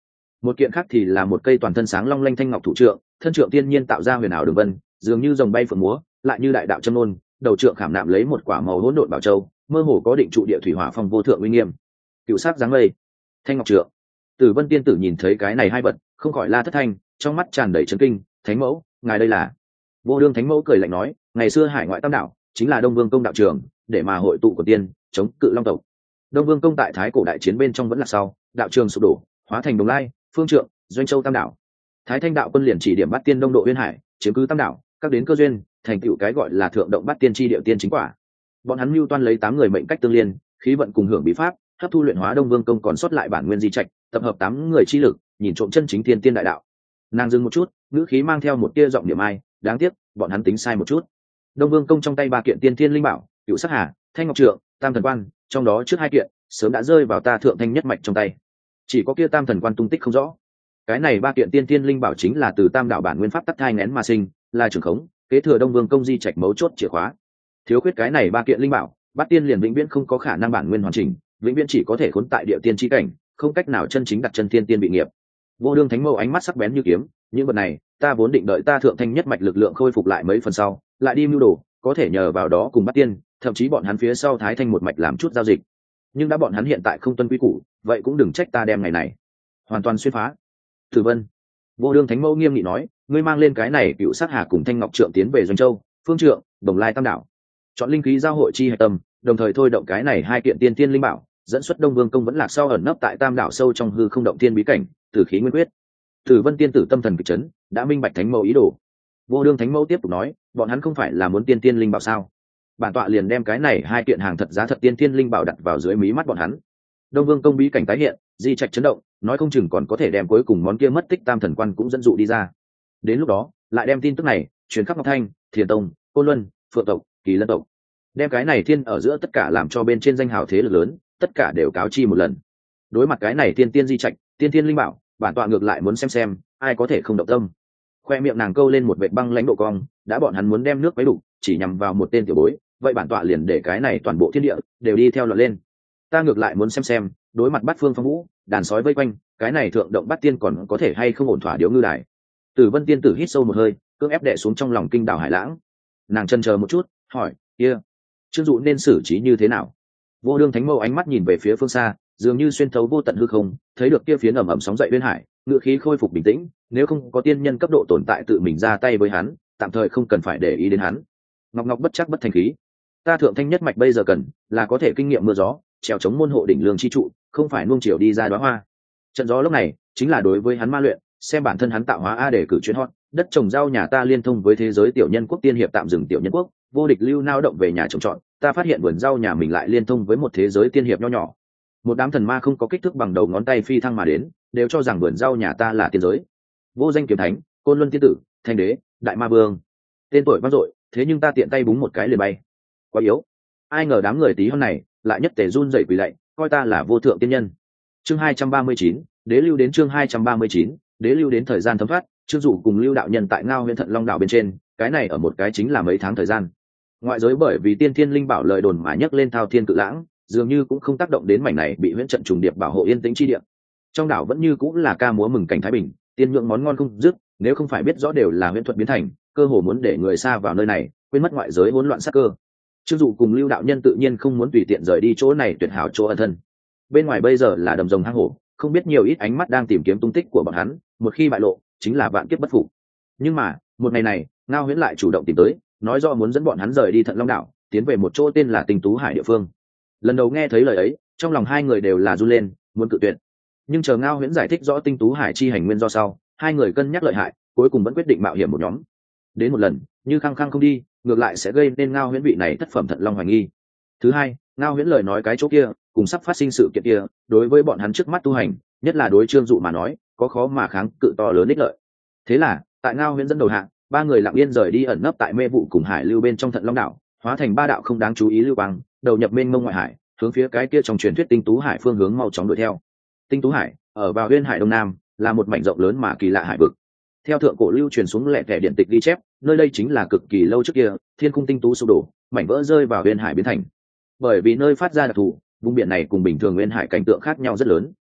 Một kiện khác thì là một cây toàn thân sáng long lanh thanh ngọc thủ trượng thân trượng tiên nhiên tạo ra huyền ảo đường vân dường như rồng bay phượng múa lại như đại đạo châm nôn đầu trượng khảm nạm lấy một quả màu hỗn độn bảo châu mơ hồ có định trụ địa thủy hỏa phong vô thượng uy nghiêm. Cửu sắc dáng mây thanh ngọc trượng. Tử vân tiên tử nhìn thấy cái này hai vật không khỏi la thất thanh trong mắt tràn đầy chấn kinh thánh mẫu ngài đây là? Vô đương thánh mẫu cười lạnh nói ngày xưa hải ngoại tam đạo chính là đông vương công đạo trường để mà hội tụ của tiên chống cự long tộc đông vương công tại thái cổ đại chiến bên trong vẫn là sau, đạo trường sụp đổ, hóa thành đồng lai, phương trượng, doanh châu tam đảo. Thái thanh đạo quân liền chỉ điểm bắt tiên đông độ uyên hải, chiếm cứ tam đảo, các đến cơ duyên, thành tựu cái gọi là thượng động bắt tiên tri điệu tiên chính quả. Bọn hắn mưu toan lấy tám người mệnh cách tương liên, khí vận cùng hưởng bí pháp, hấp thu luyện hóa đông vương công còn sót lại bản nguyên di trạch, tập hợp tám người chi lực, nhìn trộm chân chính thiên tiên đại đạo. Nàng dừng một chút, ngữ khí mang theo một tia giọng niệm ai, đáng tiếc, bọn hắn tính sai một chút. Đông vương công trong tay ba kiện tiên thiên linh bảo cựu sắc hà, thanh ngọc trượng, tam thần quan trong đó trước hai kiện, sớm đã rơi vào ta thượng thanh nhất mạch trong tay. Chỉ có kia tam thần quan tung tích không rõ. Cái này ba kiện tiên thiên linh bảo chính là từ tam đạo bản nguyên pháp tắc thai nén mà sinh, là trường khống, kế thừa đông vương công di trạch mấu chốt chìa khóa. Thiếu khuyết cái này ba kiện linh bảo, bát tiên liền vĩnh viễn không có khả năng bản nguyên hoàn chỉnh, vĩnh viễn chỉ có thể khốn tại địa tiên tri cảnh, không cách nào chân chính đặt chân tiên tiên bị nghiệp. Vô đương thánh mâu ánh mắt sắc bén như kiếm, những vật này, ta vốn định đợi ta thượng thanh nhất mạch lực lượng khôi phục lại mấy phần sau, lại đi mưu đồ có thể nhờ vào đó cùng bắt tiên, thậm chí bọn hắn phía sau thái thanh một mạch làm chút giao dịch. Nhưng đã bọn hắn hiện tại không tuân quy củ, vậy cũng đừng trách ta đem ngày này. Hoàn toàn xuyên phá. Thử vân. Vô đương thánh mẫu nghiêm nghị nói, ngươi mang lên cái này cựu sát hà cùng thanh ngọc trượng tiến về doanh châu, phương trượng, đồng lai tam đảo. Chọn linh khí giao hội chi hạch tâm, đồng thời thôi động cái này hai kiện tiên tiên linh bảo, dẫn xuất đông vương công vẫn lạc sau ẩn nấp tại tam đảo sâu trong hư không động tiên bí cảnh, từ khí nguyên quyết. Tử vân tiên tử tâm thần kịch chấn, đã minh bạch thánh mẫu ý đồ vô đương thánh mẫu tiếp tục nói, bọn hắn không phải là muốn tiên tiên linh bảo sao? Bản tọa liền đem cái này hai kiện hàng thật giá thật tiên tiên linh bảo đặt vào dưới mí mắt bọn hắn. Đông vương công bí cảnh tái hiện, di trạch chấn động, nói không chừng còn có thể đem cuối cùng món kia mất tích tam thần quan cũng dẫn dụ đi ra. Đến lúc đó, lại đem tin tức này truyền khắp ngọc thanh, thiền tông cô luân, phượng tộc, kỳ lân tộc. Đem cái này thiên ở giữa tất cả làm cho bên trên danh hào thế lực lớn, tất cả đều cáo chi một lần. Đối mặt cái này tiên tiên di trạch, tiên tiên linh bảo, bản tọa ngược lại muốn xem xem, ai có thể không động tâm khoe miệng nàng câu lên một vệ băng lãnh độ cong, đã bọn hắn muốn đem nước quấy đủ chỉ nhằm vào một tên tiểu bối, vậy bản tọa liền để cái này toàn bộ thiên địa đều đi theo lọt lên. Ta ngược lại muốn xem xem, đối mặt bắt phương phong vũ, đàn sói vây quanh, cái này thượng động bắt tiên còn có thể hay không ổn thỏa điếu ngư đài. Tử vân tiên tử hít sâu một hơi, cưỡng ép đệ xuống trong lòng kinh đảo hải lãng. Nàng chân chờ một chút, hỏi, kia、yeah. trương dụ nên xử trí như thế nào? Vô đương thánh mâu ánh mắt nhìn về phía phương xa, dường như xuyên thấu vô tận hư không, thấy được kia phiến ẩm ẩm sóng dậy bên hải ngựa khí khôi phục bình tĩnh, nếu không có tiên nhân cấp độ tồn tại tự mình ra tay với hắn, tạm thời không cần phải để ý đến hắn. Ngọc ngọc bất chắc bất thành khí. Ta thượng thanh nhất mạch bây giờ cần là có thể kinh nghiệm mưa gió, trèo chống môn hộ đỉnh lương chi trụ, không phải nuông chiều đi ra đoá hoa. Trận gió lúc này chính là đối với hắn ma luyện, xem bản thân hắn tạo hóa a để cử chuyến hot, đất trồng rau nhà ta liên thông với thế giới tiểu nhân quốc tiên hiệp tạm dừng tiểu nhân quốc, vô địch lưu nao động về nhà trồng trọt, ta phát hiện vườn rau nhà mình lại liên thông với một thế giới tiên hiệp nho nhỏ. Một đám thần ma không có kích thước bằng đầu ngón tay phi thăng mà đến đều cho rằng vườn rau nhà ta là tiên giới. Vô danh kiếm thánh, côn luân tiên tử, thanh đế, đại ma vương. Tên tuổi vang dội, thế nhưng ta tiện tay búng một cái liền bay. Quá yếu. Ai ngờ đám người tí hôm này lại nhất tề run dậy quỳ lạy, coi ta là vô thượng tiên nhân. Chương hai trăm ba mươi chín, đế lưu đến chương hai trăm ba mươi chín, đế lưu đến thời gian thấm thoát chưng dụ cùng lưu đạo nhân tại ngao huyện thận long đạo bên trên, cái này ở một cái chính là mấy tháng thời gian. Ngoại giới bởi vì tiên thiên linh bảo lời đồn mà nhấc lên thao thiên cự lãng, dường như cũng không tác động đến mảnh này bị huyễn trận trùng điệp bảo hộ yên tĩnh chi địa trong đảo vẫn như cũng là ca múa mừng cảnh thái bình, tiên nhượng món ngon không dứt, nếu không phải biết rõ đều là huyễn thuật biến thành, cơ hồ muốn để người xa vào nơi này, quên mất ngoại giới hỗn loạn sắc cơ. Chưng dụ cùng lưu đạo nhân tự nhiên không muốn tùy tiện rời đi chỗ này tuyệt hảo chỗ ẩn thân. Bên ngoài bây giờ là đầm rồng hang hổ, không biết nhiều ít ánh mắt đang tìm kiếm tung tích của bọn hắn, một khi bại lộ, chính là vạn kiếp bất phục. Nhưng mà, một ngày này, ngao huyễn lại chủ động tìm tới, nói do muốn dẫn bọn hắn rời đi thận long đảo, tiến về một chỗ tên là tinh tú hải địa phương. Lần đầu nghe thấy lời ấy, trong lòng hai người đều là run lên, muốn cự tuyệt nhưng chờ ngao huyễn giải thích rõ tinh tú hải chi hành nguyên do sau hai người cân nhắc lợi hại cuối cùng vẫn quyết định mạo hiểm một nhóm. Đến một lần như khăng khăng không đi ngược lại sẽ gây nên ngao huyễn vị này thất phẩm thận long hoài nghi. Thứ hai ngao huyễn lời nói cái chỗ kia cùng sắp phát sinh sự kiện kia đối với bọn hắn trước mắt tu hành nhất là đối trương dụ mà nói có khó mà kháng cự to lớn ích lợi. Thế là tại ngao huyễn dẫn đầu hạng ba người lặng yên rời đi ẩn nấp tại mê vụ cùng hải lưu bên trong thận long đảo hóa thành ba đạo không đáng chú ý lưu băng, đầu nhập mênh mông ngoại hải hướng phía cái kia trong truyền thuyết tinh tú hải phương hướng mau chóng đuổi theo tinh tú hải, ở vào huyên hải đông nam, là một mảnh rộng lớn mà kỳ lạ hải vực. Theo thượng cổ lưu truyền xuống lẻ thẻ điện tịch ghi chép, nơi đây chính là cực kỳ lâu trước kia, thiên cung tinh tú sụp đổ, mảnh vỡ rơi vào huyên hải biến thành. Bởi vì nơi phát ra đặc thù, vùng biển này cùng bình thường huyên hải cảnh tượng khác nhau rất lớn.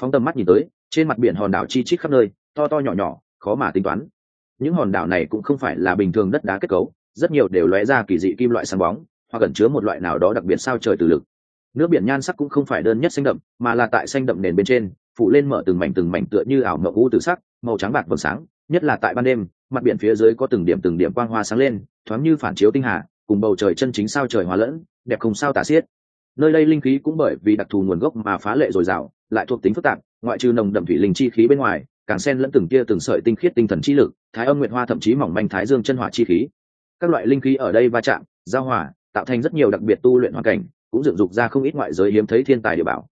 Phóng tầm mắt nhìn tới, trên mặt biển hòn đảo chi chít khắp nơi, to to nhỏ nhỏ, khó mà tính toán. Những hòn đảo này cũng không phải là bình thường đất đá kết cấu, rất nhiều đều lóe ra kỳ dị kim loại sáng bóng, hoặc ẩn chứa một loại nào đó đặc biệt sao trời từ lực nước biển nhan sắc cũng không phải đơn nhất xanh đậm, mà là tại xanh đậm nền bên trên phụ lên mở từng mảnh từng mảnh tựa như ảo mộng u từ sắc, màu trắng bạc vầng sáng, nhất là tại ban đêm, mặt biển phía dưới có từng điểm từng điểm quang hoa sáng lên, thoáng như phản chiếu tinh hà, cùng bầu trời chân chính sao trời hòa lẫn, đẹp không sao tả xiết. Nơi đây linh khí cũng bởi vì đặc thù nguồn gốc mà phá lệ dồi dào, lại thuộc tính phức tạp, ngoại trừ nồng đậm thủy linh chi khí bên ngoài, càng xen lẫn từng tia từng sợi tinh khiết tinh thần chi lực, thái âm nguyệt hoa thậm chí mỏng manh thái dương chân hỏa chi khí. Các loại linh khí ở đây va chạm, giao hỏa tạo thành rất nhiều đặc biệt tu luyện hoàn cảnh cũng dựng dục ra không ít ngoại giới hiếm thấy thiên tài địa bảo.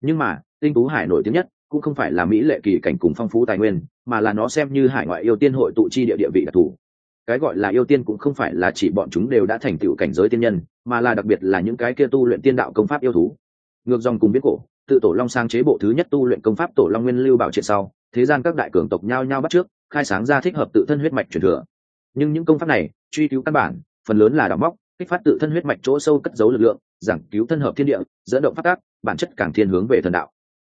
Nhưng mà, tinh tú hải nổi tiếng nhất cũng không phải là mỹ lệ kỳ cảnh cùng phong phú tài nguyên, mà là nó xem như hải ngoại yêu tiên hội tụ chi địa địa vị đặc thù. Cái gọi là yêu tiên cũng không phải là chỉ bọn chúng đều đã thành tựu cảnh giới tiên nhân, mà là đặc biệt là những cái kia tu luyện tiên đạo công pháp yêu thú. Ngược dòng cùng biết cổ, tự tổ long sang chế bộ thứ nhất tu luyện công pháp tổ long nguyên lưu bảo triệt sau, thế gian các đại cường tộc nhao nhao bắt trước, khai sáng ra thích hợp tự thân huyết mạch truyền thừa. Nhưng những công pháp này, truy cứu căn bản, phần lớn là đạo móc kích phát tự thân huyết mạch chỗ sâu cất giấu lực lượng, giảng cứu thân hợp thiên địa, dẫn động phát tác, bản chất càng thiên hướng về thần đạo.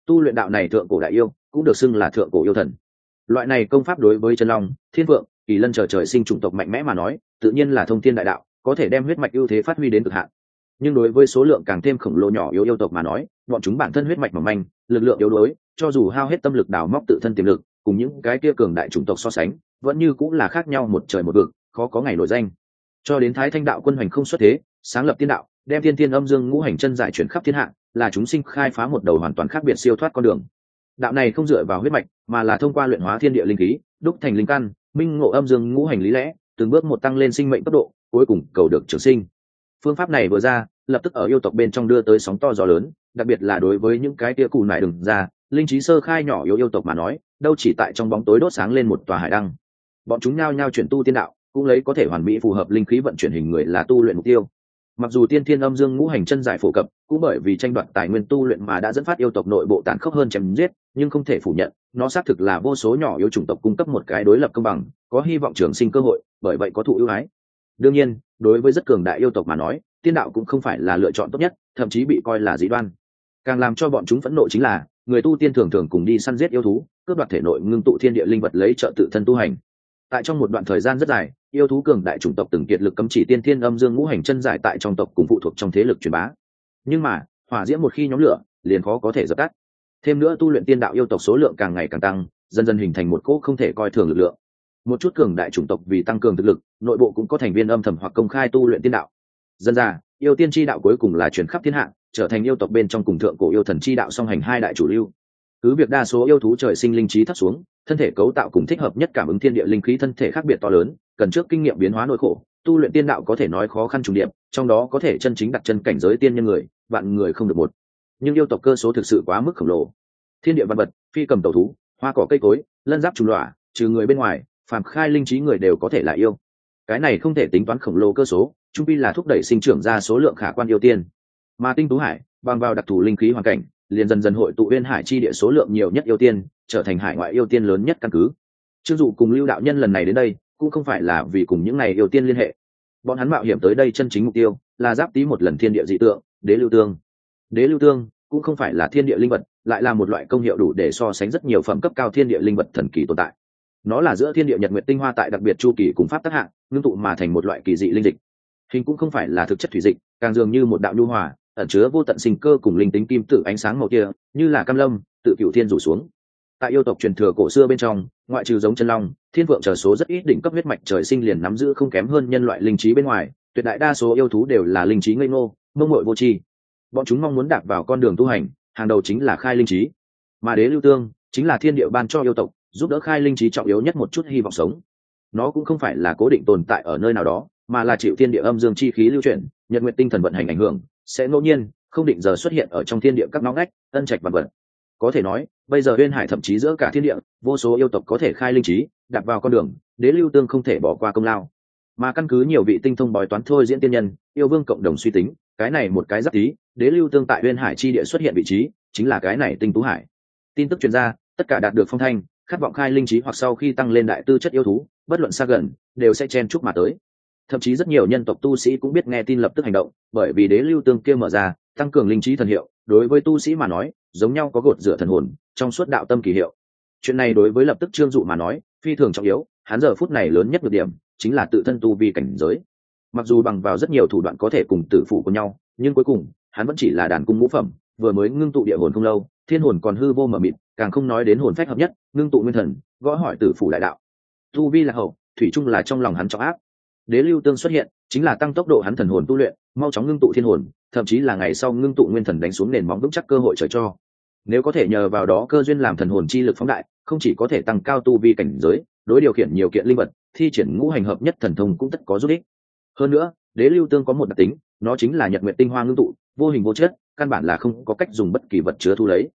Tu luyện đạo này thượng cổ đại yêu, cũng được xưng là thượng cổ yêu thần. Loại này công pháp đối với chân long, thiên vượng kỳ lân chờ trời sinh chủng tộc mạnh mẽ mà nói, tự nhiên là thông thiên đại đạo, có thể đem huyết mạch ưu thế phát huy đến cực hạn. Nhưng đối với số lượng càng thêm khổng lồ nhỏ yếu yêu tộc mà nói, bọn chúng bản thân huyết mạch mỏng manh, lực lượng yếu đuối, cho dù hao hết tâm lực đào móc tự thân tiềm lực, cùng những cái kia cường đại chủng tộc so sánh, vẫn như cũng là khác nhau một trời một vực, khó có ngày nổi danh cho đến thái thanh đạo quân hoành không xuất thế, sáng lập tiên đạo, đem thiên tiên âm dương ngũ hành chân giải chuyển khắp thiên hạ, là chúng sinh khai phá một đầu hoàn toàn khác biệt siêu thoát con đường. Đạo này không dựa vào huyết mạch, mà là thông qua luyện hóa thiên địa linh khí, đúc thành linh căn, minh ngộ âm dương ngũ hành lý lẽ, từng bước một tăng lên sinh mệnh tốc độ, cuối cùng cầu được trường sinh. Phương pháp này vừa ra, lập tức ở yêu tộc bên trong đưa tới sóng to gió lớn, đặc biệt là đối với những cái tia cù nải đừng ra, linh trí sơ khai nhỏ yếu yêu tộc mà nói, đâu chỉ tại trong bóng tối đốt sáng lên một tòa hải đăng. Bọn chúng nhao nhao chuyển tu tiên đạo cũng lấy có thể hoàn mỹ phù hợp linh khí vận chuyển hình người là tu luyện mục tiêu. Mặc dù tiên thiên âm dương ngũ hành chân giải phổ cập, cũng bởi vì tranh đoạt tài nguyên tu luyện mà đã dẫn phát yêu tộc nội bộ tàn khốc hơn chém giết, nhưng không thể phủ nhận, nó xác thực là vô số nhỏ yêu chủng tộc cung cấp một cái đối lập công bằng, có hy vọng trường sinh cơ hội, bởi vậy có thụ ưu ái. Đương nhiên, đối với rất cường đại yêu tộc mà nói, tiên đạo cũng không phải là lựa chọn tốt nhất, thậm chí bị coi là dĩ đoan. Càng làm cho bọn chúng phẫn nộ chính là, người tu tiên thường thường cùng đi săn giết yêu thú, cướp đoạt thể nội ngưng tụ thiên địa linh vật lấy trợ tự thân tu hành tại trong một đoạn thời gian rất dài, yêu thú cường đại chủng tộc từng kiệt lực cấm chỉ tiên thiên âm dương ngũ hành chân giải tại trong tộc cùng phụ thuộc trong thế lực truyền bá. Nhưng mà, hỏa diễm một khi nhóm lửa, liền khó có thể dập tắt. Thêm nữa tu luyện tiên đạo yêu tộc số lượng càng ngày càng tăng, dần dần hình thành một cỗ không thể coi thường lực lượng. Một chút cường đại chủng tộc vì tăng cường thực lực, nội bộ cũng có thành viên âm thầm hoặc công khai tu luyện tiên đạo. Dân ra, yêu tiên tri đạo cuối cùng là chuyển khắp thiên hạ, trở thành yêu tộc bên trong cùng thượng cổ yêu thần chi đạo song hành hai đại chủ lưu cứ việc đa số yêu thú trời sinh linh trí thấp xuống, thân thể cấu tạo cùng thích hợp nhất cảm ứng thiên địa linh khí thân thể khác biệt to lớn, cần trước kinh nghiệm biến hóa nội khổ, tu luyện tiên đạo có thể nói khó khăn trùng điểm trong đó có thể chân chính đặt chân cảnh giới tiên nhân người, vạn người không được một. Nhưng yêu tộc cơ số thực sự quá mức khổng lồ. Thiên địa văn vật, phi cầm tàu thú, hoa cỏ cây cối, lân giáp trùng lọa, trừ người bên ngoài, phàm khai linh trí người đều có thể là yêu. Cái này không thể tính toán khổng lồ cơ số, trung pi là thúc đẩy sinh trưởng ra số lượng khả quan yêu tiên. Mà tinh tú hải, bằng vào đặc thù linh khí hoàn cảnh liền dần dần hội tụ uyên hải chi địa số lượng nhiều nhất yêu tiên, trở thành hải ngoại yêu tiên lớn nhất căn cứ. Chưng dụ cùng lưu đạo nhân lần này đến đây, cũng không phải là vì cùng những này yêu tiên liên hệ. Bọn hắn mạo hiểm tới đây chân chính mục tiêu, là giáp tí một lần thiên địa dị tượng, đế lưu tương. Đế lưu tương cũng không phải là thiên địa linh vật, lại là một loại công hiệu đủ để so sánh rất nhiều phẩm cấp cao thiên địa linh vật thần kỳ tồn tại. Nó là giữa thiên địa nhật nguyệt tinh hoa tại đặc biệt chu kỳ cùng pháp tác hạng ngưng tụ mà thành một loại kỳ dị linh dịch. Hình cũng không phải là thực chất thủy dịch, càng dường như một đạo nhu hòa ẩn chứa vô tận sinh cơ cùng linh tính kim tự ánh sáng màu kia, như là cam lâm, tự cựu thiên rủ xuống. Tại yêu tộc truyền thừa cổ xưa bên trong, ngoại trừ giống chân long, thiên vượng trở số rất ít đỉnh cấp huyết mạch trời sinh liền nắm giữ không kém hơn nhân loại linh trí bên ngoài, tuyệt đại đa số yêu thú đều là linh trí ngây ngô, mông mội vô tri. Bọn chúng mong muốn đạp vào con đường tu hành, hàng đầu chính là khai linh trí. Mà đế lưu tương, chính là thiên địa ban cho yêu tộc, giúp đỡ khai linh trí trọng yếu nhất một chút hy vọng sống. Nó cũng không phải là cố định tồn tại ở nơi nào đó, mà là chịu thiên địa âm dương chi khí lưu chuyển, nhật nguyện tinh thần vận hành ảnh hưởng sẽ ngẫu nhiên, không định giờ xuất hiện ở trong thiên địa các ngõ ngách, ân trạch và vật. Có thể nói, bây giờ uyên hải thậm chí giữa cả thiên địa, vô số yêu tộc có thể khai linh trí đặt vào con đường, đế lưu tương không thể bỏ qua công lao. Mà căn cứ nhiều vị tinh thông bói toán thôi diễn tiên nhân, yêu vương cộng đồng suy tính, cái này một cái giáp tí, đế lưu tương tại uyên hải chi địa xuất hiện vị trí, chính là cái này tinh tú hải. Tin tức chuyên gia tất cả đạt được phong thanh, khát vọng khai linh trí hoặc sau khi tăng lên đại tư chất yêu thú, bất luận xa gần, đều sẽ chen chúc mà tới thậm chí rất nhiều nhân tộc tu sĩ cũng biết nghe tin lập tức hành động, bởi vì đế lưu tương kia mở ra, tăng cường linh trí thần hiệu, đối với tu sĩ mà nói, giống nhau có gột rửa thần hồn, trong suốt đạo tâm kỳ hiệu. Chuyện này đối với lập tức trương dụ mà nói, phi thường trọng yếu, hắn giờ phút này lớn nhất được điểm, chính là tự thân tu vi cảnh giới. Mặc dù bằng vào rất nhiều thủ đoạn có thể cùng tử phủ của nhau, nhưng cuối cùng, hắn vẫn chỉ là đàn cung ngũ phẩm, vừa mới ngưng tụ địa hồn không lâu, thiên hồn còn hư vô mờ mịt, càng không nói đến hồn phách hợp nhất, ngưng tụ nguyên thần, gõ hỏi tử phủ đại đạo. Tu vi là hậu, thủy chung là trong lòng hắn trọng áp đế lưu tương xuất hiện chính là tăng tốc độ hắn thần hồn tu luyện mau chóng ngưng tụ thiên hồn thậm chí là ngày sau ngưng tụ nguyên thần đánh xuống nền móng vững chắc cơ hội trời cho. Nếu có thể nhờ vào đó cơ duyên làm thần hồn chi lực phóng đại không chỉ có thể tăng cao tu vi cảnh giới đối điều khiển nhiều kiện linh vật thi triển ngũ hành hợp nhất thần thông cũng tất có giúp ích. Hơn nữa đế lưu tương có một đặc tính nó chính là nhật nguyện tinh hoa ngưng tụ vô hình vô chất căn bản là không có cách dùng bất kỳ vật chứa thu lấy.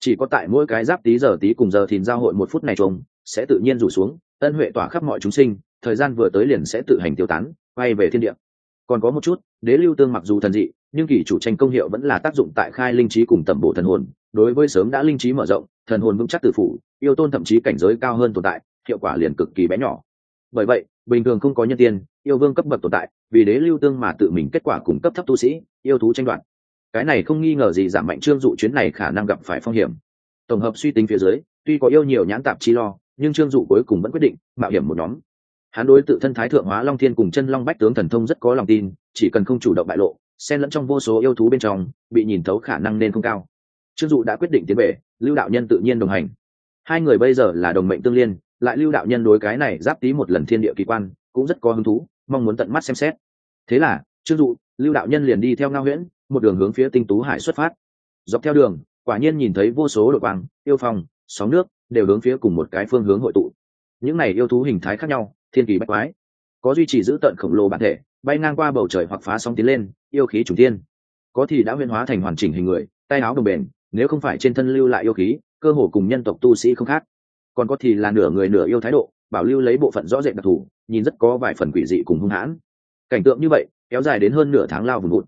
Chỉ có tại mỗi cái giáp tí giờ tí cùng giờ thìn giao hội một phút này trùng, sẽ tự nhiên rủ xuống ân huệ tỏa khắp mọi chúng sinh thời gian vừa tới liền sẽ tự hành tiêu tán quay về thiên địa. Còn có một chút, đế lưu tương mặc dù thần dị, nhưng kỳ chủ tranh công hiệu vẫn là tác dụng tại khai linh trí cùng tẩm bổ thần hồn. Đối với sớm đã linh trí mở rộng, thần hồn vững chắc tự phủ, yêu tôn thậm chí cảnh giới cao hơn tồn tại, hiệu quả liền cực kỳ bé nhỏ. Bởi vậy, bình thường không có nhân tiên, yêu vương cấp bậc tồn tại, vì đế lưu tương mà tự mình kết quả cùng cấp thấp tu sĩ, yêu thú tranh đoạt. Cái này không nghi ngờ gì giảm mạnh trương dụ chuyến này khả năng gặp phải phong hiểm. Tổng hợp suy tính phía dưới, tuy có yêu nhiều nhãn tạp chi lo, nhưng trương dụ cuối cùng vẫn quyết định mạo hiểm một nhóm hắn đối tự thân thái thượng hóa long thiên cùng chân long bách tướng thần thông rất có lòng tin chỉ cần không chủ động bại lộ xen lẫn trong vô số yêu thú bên trong bị nhìn thấu khả năng nên không cao. Trương dụ đã quyết định tiến về lưu đạo nhân tự nhiên đồng hành. Hai người bây giờ là đồng mệnh tương liên lại lưu đạo nhân đối cái này giáp tí một lần thiên địa kỳ quan cũng rất có hứng thú mong muốn tận mắt xem xét. Thế là trương dụ lưu đạo nhân liền đi theo ngao huyễn một đường hướng phía tinh tú hải xuất phát. Dọc theo đường quả nhiên nhìn thấy vô số đội quang yêu phòng, sóng nước đều hướng phía cùng một cái phương hướng hội tụ. Những này yêu thú hình thái khác nhau thiên kỳ bách quái. Có duy trì giữ tận khổng lồ bản thể, bay ngang qua bầu trời hoặc phá sóng tiến lên, yêu khí trùng tiên có thì đã huyên hóa thành hoàn chỉnh hình người, tay áo đồng bền, nếu không phải trên thân lưu lại yêu khí, cơ hồ cùng nhân tộc tu sĩ không khác. Còn có thì là nửa người nửa yêu thái độ, bảo lưu lấy bộ phận rõ rệt đặc thù, nhìn rất có vài phần quỷ dị cùng hung hãn. Cảnh tượng như vậy, kéo dài đến hơn nửa tháng lao vùng vụt.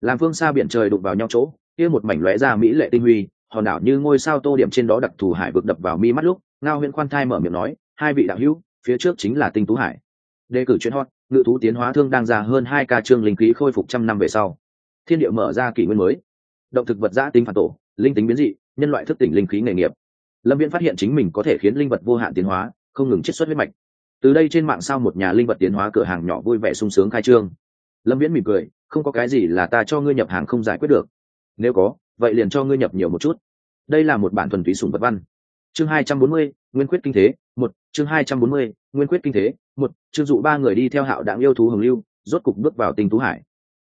Làm phương xa biển trời đụng vào nhau chỗ, kia một mảnh lóe ra mỹ lệ tinh huy, hòn đảo như ngôi sao tô điểm trên đó đặc thù hải vực đập vào mi mắt lúc, ngao huyện khoan thai mở miệng nói, hai vị đạo hữu phía trước chính là tinh tú hải. Đề cử chuyên hot, ngự thú tiến hóa thương đang ra hơn hai ca trương linh khí khôi phục trăm năm về sau. Thiên địa mở ra kỷ nguyên mới. Động thực vật giã tính phản tổ, linh tính biến dị, nhân loại thức tỉnh linh khí nghề nghiệp. Lâm viễn phát hiện chính mình có thể khiến linh vật vô hạn tiến hóa, không ngừng chiết xuất huyết mạch. Từ đây trên mạng sao một nhà linh vật tiến hóa cửa hàng nhỏ vui vẻ sung sướng khai trương. Lâm viễn mỉm cười, không có cái gì là ta cho ngươi nhập hàng không giải quyết được. Nếu có, vậy liền cho ngươi nhập nhiều một chút. Đây là một bản thuần túy sùng vật văn chương hai trăm bốn mươi, nguyên quyết kinh thế, một. Chương hai trăm bốn mươi, nguyên quyết kinh thế, một. Trương dụ ba người đi theo hạo đảng yêu thú hồng lưu, rốt cục bước vào tình tú hải.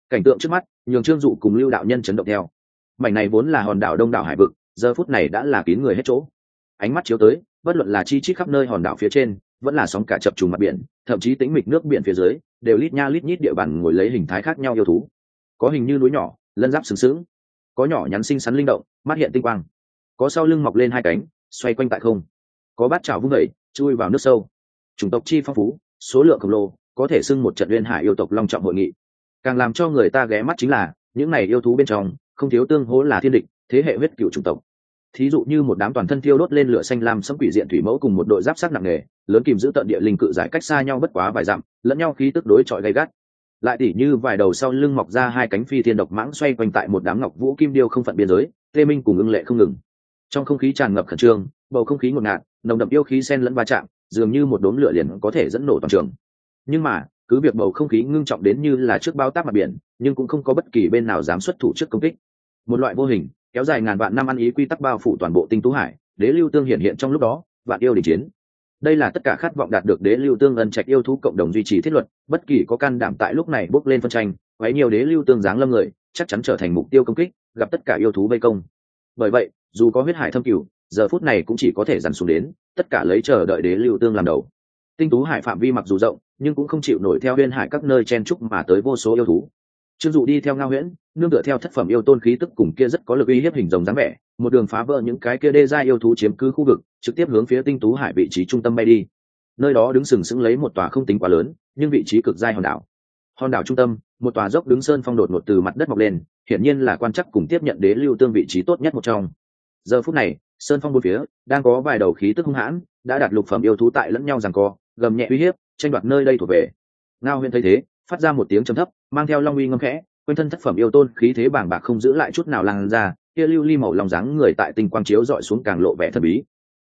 Cảnh tượng trước mắt, nhường trương dụ cùng lưu đạo nhân chấn động theo. Mảnh này vốn là hòn đảo đông đảo hải vực, giờ phút này đã là kín người hết chỗ. Ánh mắt chiếu tới, bất luận là chi chít khắp nơi hòn đảo phía trên, vẫn là sóng cả chập trùng mặt biển, thậm chí tĩnh mịch nước biển phía dưới, đều lít nha lít nhít địa bàn ngồi lấy hình thái khác nhau yêu thú. Có hình như núi nhỏ, lân giáp sừng sững. Có nhỏ nhắn xinh xắn linh động, mắt hiện tinh quang. Có sau lưng mọc lên hai cánh xoay quanh tại không. Có bát trào vung vẩy chui vào nước sâu. Chủng tộc chi phong phú, số lượng khổng lồ, có thể xưng một trận liên hải yêu tộc long trọng hội nghị. Càng làm cho người ta ghé mắt chính là, những này yêu thú bên trong, không thiếu tương hỗ là thiên địch, thế hệ huyết cựu chủng tộc. Thí dụ như một đám toàn thân thiêu đốt lên lửa xanh lam sấm quỷ diện thủy mẫu cùng một đội giáp sắc nặng nề, lớn kìm giữ tận địa linh cự giải cách xa nhau bất quá vài dặm, lẫn nhau khí tức đối chọi gay gắt. Lại tỉ như vài đầu sau lưng mọc ra hai cánh phi thiên độc mãng xoay quanh tại một đám ngọc vũ kim điêu không phận biên giới, tê minh cùng ưng lệ không ngừng trong không khí tràn ngập khẩn trương, bầu không khí ngột ngạt, nồng đậm yêu khí sen lẫn va chạm, dường như một đốm lửa liền có thể dẫn nổ toàn trường. Nhưng mà, cứ việc bầu không khí ngưng trọng đến như là trước bao tác mặt biển, nhưng cũng không có bất kỳ bên nào dám xuất thủ trước công kích. Một loại vô hình, kéo dài ngàn vạn năm ăn ý quy tắc bao phủ toàn bộ tinh tú hải, đế lưu tương hiện hiện trong lúc đó, vạn yêu đình chiến. Đây là tất cả khát vọng đạt được đế lưu tương ân trạch yêu thú cộng đồng duy trì thiết luật, bất kỳ có can đảm tại lúc này bốc lên phân tranh, quấy nhiều đế lưu tương giáng lâm người, chắc chắn trở thành mục tiêu công kích, gặp tất cả yêu thú vây công. Bởi vậy dù có huyết hải thâm cửu, giờ phút này cũng chỉ có thể dằn xuống đến, tất cả lấy chờ đợi đế lưu tương làm đầu. Tinh tú hải phạm vi mặc dù rộng, nhưng cũng không chịu nổi theo huyên hải các nơi chen trúc mà tới vô số yêu thú. Trương dụ đi theo ngao huyễn, nương tựa theo thất phẩm yêu tôn khí tức cùng kia rất có lực uy hiếp hình rồng dáng vẻ, một đường phá vỡ những cái kia đê ra yêu thú chiếm cứ khu vực, trực tiếp hướng phía tinh tú hải vị trí trung tâm bay đi. Nơi đó đứng sừng sững lấy một tòa không tính quá lớn, nhưng vị trí cực dai hòn đảo. Hòn đảo trung tâm, một tòa dốc đứng sơn phong đột ngột từ mặt đất mọc lên, hiển nhiên là quan chắc cùng tiếp nhận đế lưu tương vị trí tốt nhất một trong giờ phút này, sơn phong bốn phía, đang có vài đầu khí tức hung hãn, đã đặt lục phẩm yêu thú tại lẫn nhau rằng co, gầm nhẹ uy hiếp, tranh đoạt nơi đây thuộc về. Ngao huyện thấy thế, phát ra một tiếng trầm thấp, mang theo long uy ngâm khẽ, quanh thân thất phẩm yêu tôn khí thế bảng bạc không giữ lại chút nào lan ra kia lưu ly màu lòng dáng người tại tinh quang chiếu dọi xuống càng lộ vẻ thần bí.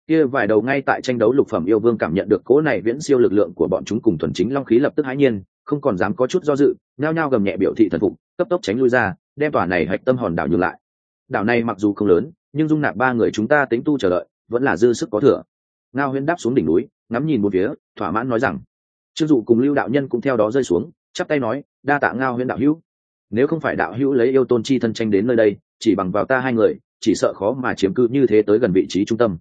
Kia vài đầu ngay tại tranh đấu lục phẩm yêu vương cảm nhận được cố này viễn siêu lực lượng của bọn chúng cùng thuần chính long khí lập tức hãi nhiên, không còn dám có chút do dự, nhao nhao gầm nhẹ biểu thị thần phục, cấp tốc tránh lui ra, đem tòa này hạch tâm hòn đảo nhường lại. Đảo này mặc dù không lớn nhưng dung nạp ba người chúng ta tính tu chờ đợi, vẫn là dư sức có thừa. Ngao huyễn đáp xuống đỉnh núi, ngắm nhìn một phía, thỏa mãn nói rằng chưng dụ cùng lưu đạo nhân cũng theo đó rơi xuống, chắp tay nói, đa tạ ngao huyễn đạo hữu. Nếu không phải đạo hữu lấy yêu tôn chi thân tranh đến nơi đây, chỉ bằng vào ta hai người, chỉ sợ khó mà chiếm cư như thế tới gần vị trí trung tâm.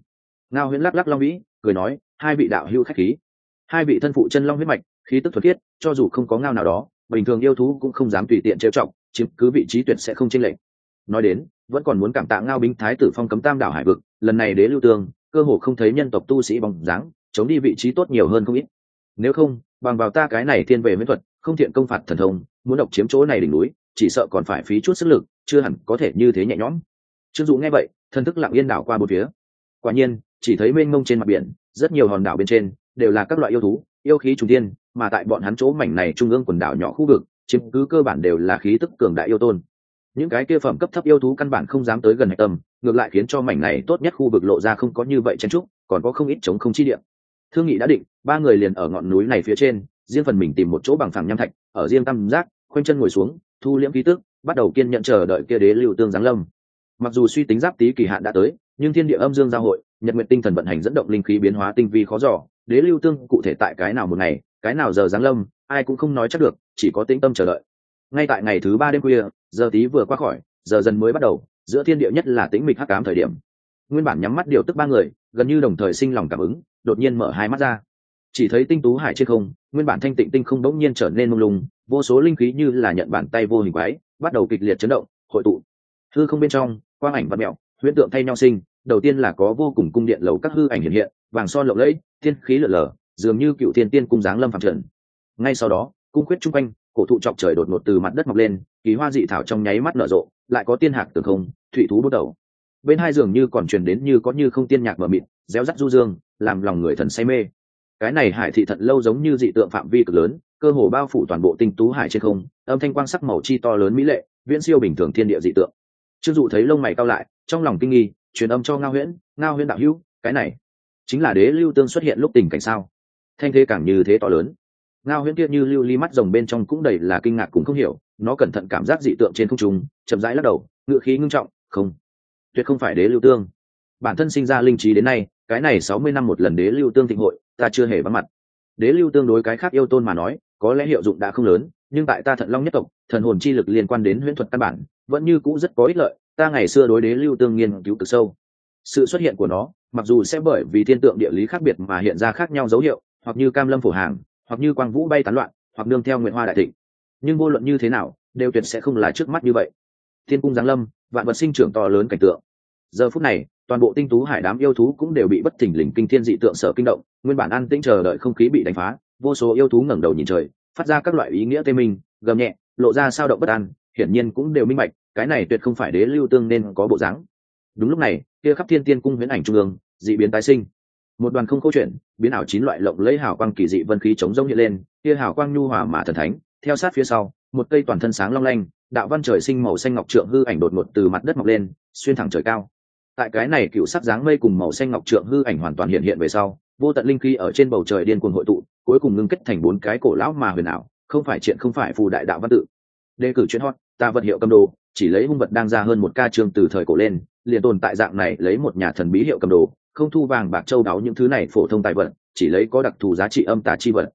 Ngao huyễn lắc lắc long vĩ cười nói, hai vị đạo hữu khách khí. Hai vị thân phụ chân long huyết mạch, khí tức thuật thiết cho dù không có ngao nào đó, bình thường yêu thú cũng không dám tùy tiện trêu trọng chiếm cứ vị trí tuyệt sẽ không chênh lệch. Nói đến vẫn còn muốn cảm tạ ngao binh thái tử phong cấm tam đảo hải vực, lần này đế lưu tương, cơ hồ không thấy nhân tộc tu sĩ bóng dáng, chống đi vị trí tốt nhiều hơn không ít. Nếu không, bằng vào ta cái này thiên về miễn thuật, không thiện công phạt thần thông, muốn độc chiếm chỗ này đỉnh núi, chỉ sợ còn phải phí chút sức lực, chưa hẳn có thể như thế nhẹ nhõm. Trương dụ nghe vậy, thân thức lặng yên đảo qua một phía. Quả nhiên, chỉ thấy mênh mông trên mặt biển, rất nhiều hòn đảo bên trên, đều là các loại yêu thú, yêu khí trung tiên mà tại bọn hắn chỗ mảnh này trung ương quần đảo nhỏ khu vực, chiếm cứ cơ bản đều là khí tức cường đại yêu tôn những cái kia phẩm cấp thấp yêu thú căn bản không dám tới gần hạch tâm, ngược lại khiến cho mảnh này tốt nhất khu vực lộ ra không có như vậy chen trúc còn có không ít chống không chi điện thương nghị đã định, ba người liền ở ngọn núi này phía trên, riêng phần mình tìm một chỗ bằng phẳng nham thạch, ở riêng tam giác, khoanh chân ngồi xuống, thu liễm khí tức, bắt đầu kiên nhận chờ đợi kia đế lưu tương giáng lâm. Mặc dù suy tính giáp tý kỳ hạn đã tới, nhưng thiên địa âm dương giao hội, nhật nguyện tinh thần vận hành dẫn động linh khí biến hóa tinh vi khó dò, đế lưu tương cụ thể tại cái nào một ngày, cái nào giờ giáng lâm, ai cũng không nói chắc được, chỉ có tĩnh tâm chờ đợi ngay tại ngày thứ ba đêm khuya, giờ tí vừa qua khỏi, giờ dần mới bắt đầu, giữa thiên địa nhất là tĩnh mịch hắc ám thời điểm. Nguyên bản nhắm mắt điều tức ba người, gần như đồng thời sinh lòng cảm ứng, đột nhiên mở hai mắt ra. Chỉ thấy tinh tú hải trên không, nguyên bản thanh tịnh tinh không bỗng nhiên trở nên mông lung, vô số linh khí như là nhận bàn tay vô hình quái, bắt đầu kịch liệt chấn động, hội tụ. Hư không bên trong, quang ảnh vật mẹo, huyễn tượng thay nhau sinh, đầu tiên là có vô cùng cung điện lầu các hư ảnh hiện hiện, vàng son lộng lẫy, thiên khí lở lở dường như cựu thiên tiên cung giáng lâm phạm trần. Ngay sau đó, cung quyết chung quanh cổ thụ chọc trời đột ngột từ mặt đất mọc lên, kỳ hoa dị thảo trong nháy mắt nở rộ, lại có tiên hạc tường không, thủy thú bước đầu. Bên hai giường như còn truyền đến như có như không tiên nhạc mờ mịt, réo rắt du dương, làm lòng người thần say mê. Cái này hải thị thận lâu giống như dị tượng phạm vi cực lớn, cơ hồ bao phủ toàn bộ tinh tú hải trên không, âm thanh quang sắc màu chi to lớn mỹ lệ, viễn siêu bình thường thiên địa dị tượng. Trương dụ thấy lông mày cao lại, trong lòng kinh nghi, truyền âm cho ngao huyễn ngao huyễn đạo hữu, cái này chính là đế lưu tương xuất hiện lúc tình cảnh sao? Thanh thế càng như thế to lớn ngao huyễn kia như lưu ly mắt rồng bên trong cũng đầy là kinh ngạc cũng không hiểu, nó cẩn thận cảm giác dị tượng trên không trung, chậm rãi lắc đầu ngựa khí ngưng trọng, không, tuyệt không phải đế lưu tương. Bản thân sinh ra linh trí đến nay, cái này sáu mươi năm một lần đế lưu tương thịnh hội, ta chưa hề vắng mặt. Đế lưu tương đối cái khác yêu tôn mà nói, có lẽ hiệu dụng đã không lớn, nhưng tại ta thận long nhất tộc, thần hồn chi lực liên quan đến huyễn thuật căn bản, vẫn như cũ rất có ích lợi, ta ngày xưa đối đế lưu tương nghiên cứu cực sâu. Sự xuất hiện của nó, mặc dù sẽ bởi vì thiên tượng địa lý khác biệt mà hiện ra khác nhau dấu hiệu, hoặc như cam lâm phổ hàng hoặc như quang vũ bay tán loạn, hoặc nương theo nguyện hoa đại thịnh. Nhưng vô luận như thế nào, đều tuyệt sẽ không là trước mắt như vậy. Thiên cung giáng lâm, vạn vật sinh trưởng to lớn cảnh tượng. Giờ phút này, toàn bộ tinh tú hải đám yêu thú cũng đều bị bất thình lình kinh thiên dị tượng sở kinh động, nguyên bản an tĩnh chờ đợi không khí bị đánh phá, vô số yêu thú ngẩng đầu nhìn trời, phát ra các loại ý nghĩa tê minh, gầm nhẹ, lộ ra sao động bất an, hiển nhiên cũng đều minh bạch, cái này tuyệt không phải đế lưu tương nên có bộ dáng. Đúng lúc này, kia khắp thiên tiên cung huyễn ảnh trung ương, dị biến tái sinh một đoàn không câu chuyện biến ảo chín loại lộng lấy hào quang kỳ dị vân khí chống rông hiện lên kia hào quang nhu hòa mà thần thánh. Theo sát phía sau, một cây toàn thân sáng long lanh, đạo văn trời sinh màu xanh ngọc trượng hư ảnh đột ngột từ mặt đất mọc lên, xuyên thẳng trời cao. Tại cái này cựu sắc dáng mây cùng màu xanh ngọc trượng hư ảnh hoàn toàn hiện hiện về sau, vô tận linh khí ở trên bầu trời điên cuồng hội tụ, cuối cùng ngưng kết thành bốn cái cổ lão mà huyền ảo, không phải chuyện không phải phù đại đạo văn tự. Đề cử chuyên hot, ta vật hiệu cầm đồ, chỉ lấy hung vật đang ra hơn một ca chương từ thời cổ lên, liền tồn tại dạng này lấy một nhà thần bí hiệu cầm đồ không thu vàng bạc châu đáo những thứ này phổ thông tài vật, chỉ lấy có đặc thù giá trị âm tà chi vật.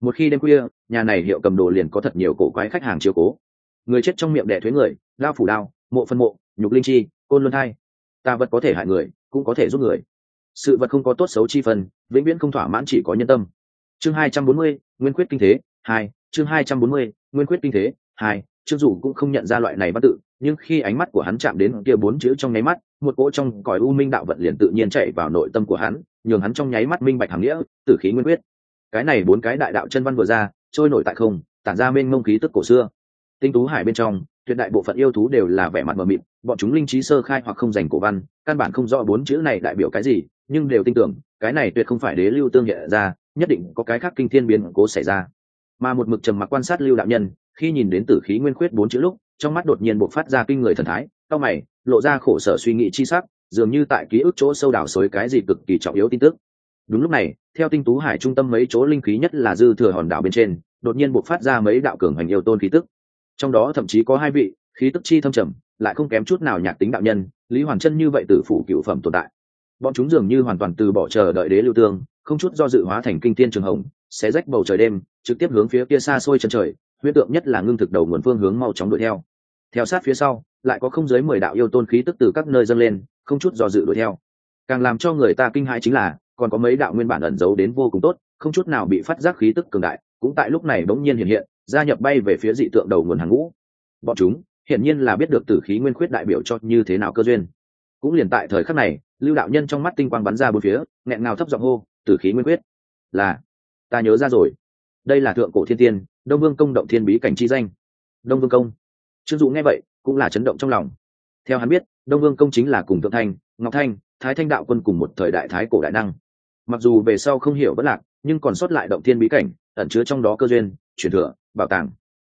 Một khi đêm khuya, nhà này hiệu cầm đồ liền có thật nhiều cổ quái khách hàng chiếu cố. Người chết trong miệng đẻ thuế người, lao phủ đao, mộ phân mộ, nhục linh chi, côn luân thai. Tà vật có thể hại người, cũng có thể giúp người. Sự vật không có tốt xấu chi phần vĩnh viễn không thỏa mãn chỉ có nhân tâm. Chương hai trăm bốn mươi, nguyên quyết kinh thế, hai, chương hai trăm bốn mươi, nguyên quyết kinh thế, hai, trương dù cũng không nhận ra loại này bắt tự nhưng khi ánh mắt của hắn chạm đến kia bốn chữ trong nháy mắt, một cỗ trong cõi u minh đạo vận liền tự nhiên chạy vào nội tâm của hắn, nhường hắn trong nháy mắt minh bạch hàng nghĩa, tử khí nguyên quyết. Cái này bốn cái đại đạo chân văn vừa ra, trôi nổi tại không, tản ra mênh mông khí tức cổ xưa. Tinh tú hải bên trong, tuyệt đại bộ phận yêu thú đều là vẻ mặt mờ mịt, bọn chúng linh trí sơ khai hoặc không dành cổ văn, căn bản không rõ bốn chữ này đại biểu cái gì, nhưng đều tin tưởng, cái này tuyệt không phải đế lưu tương hiện ra, nhất định có cái khác kinh thiên biến cố xảy ra. Mà một mực trầm mặc quan sát lưu đạo nhân, khi nhìn đến tử khí nguyên khuyết bốn chữ lúc trong mắt đột nhiên bộc phát ra kinh người thần thái, cao mày, lộ ra khổ sở suy nghĩ chi sắc, dường như tại ký ức chỗ sâu đảo xối cái gì cực kỳ trọng yếu tin tức. Đúng lúc này, theo tinh tú hải trung tâm mấy chỗ linh khí nhất là dư thừa hòn đảo bên trên, đột nhiên bộc phát ra mấy đạo cường hành yêu tôn khí tức. Trong đó thậm chí có hai vị, khí tức chi thâm trầm, lại không kém chút nào nhạc tính đạo nhân, lý hoàn chân như vậy tử phủ cựu phẩm tồn tại. Bọn chúng dường như hoàn toàn từ bỏ chờ đợi đế lưu tương, không chút do dự hóa thành kinh tiên trường hồng, xé rách bầu trời đêm, trực tiếp hướng phía kia xa xôi chân trời huyễn tượng nhất là ngưng thực đầu nguồn phương hướng mau chóng đuổi theo. Theo sát phía sau, lại có không dưới mười đạo yêu tôn khí tức từ các nơi dâng lên, không chút do dự đuổi theo. Càng làm cho người ta kinh hãi chính là, còn có mấy đạo nguyên bản ẩn giấu đến vô cùng tốt, không chút nào bị phát giác khí tức cường đại, cũng tại lúc này bỗng nhiên hiện hiện, gia nhập bay về phía dị tượng đầu nguồn hàng ngũ. Bọn chúng, hiển nhiên là biết được tử khí nguyên khuyết đại biểu cho như thế nào cơ duyên. Cũng liền tại thời khắc này, lưu đạo nhân trong mắt tinh quang bắn ra bốn phía, nghẹn ngào thấp giọng hô, tử khí nguyên quyết là, ta nhớ ra rồi. Đây là thượng cổ thiên tiên đông vương công động thiên bí cảnh chi danh. Đông vương công. Trương dụ nghe vậy, cũng là chấn động trong lòng. Theo hắn biết, đông vương công chính là cùng thượng thanh, ngọc thanh, thái thanh đạo quân cùng một thời đại thái cổ đại năng. Mặc dù về sau không hiểu bất lạc, nhưng còn sót lại động thiên bí cảnh, ẩn chứa trong đó cơ duyên, truyền thừa, bảo tàng.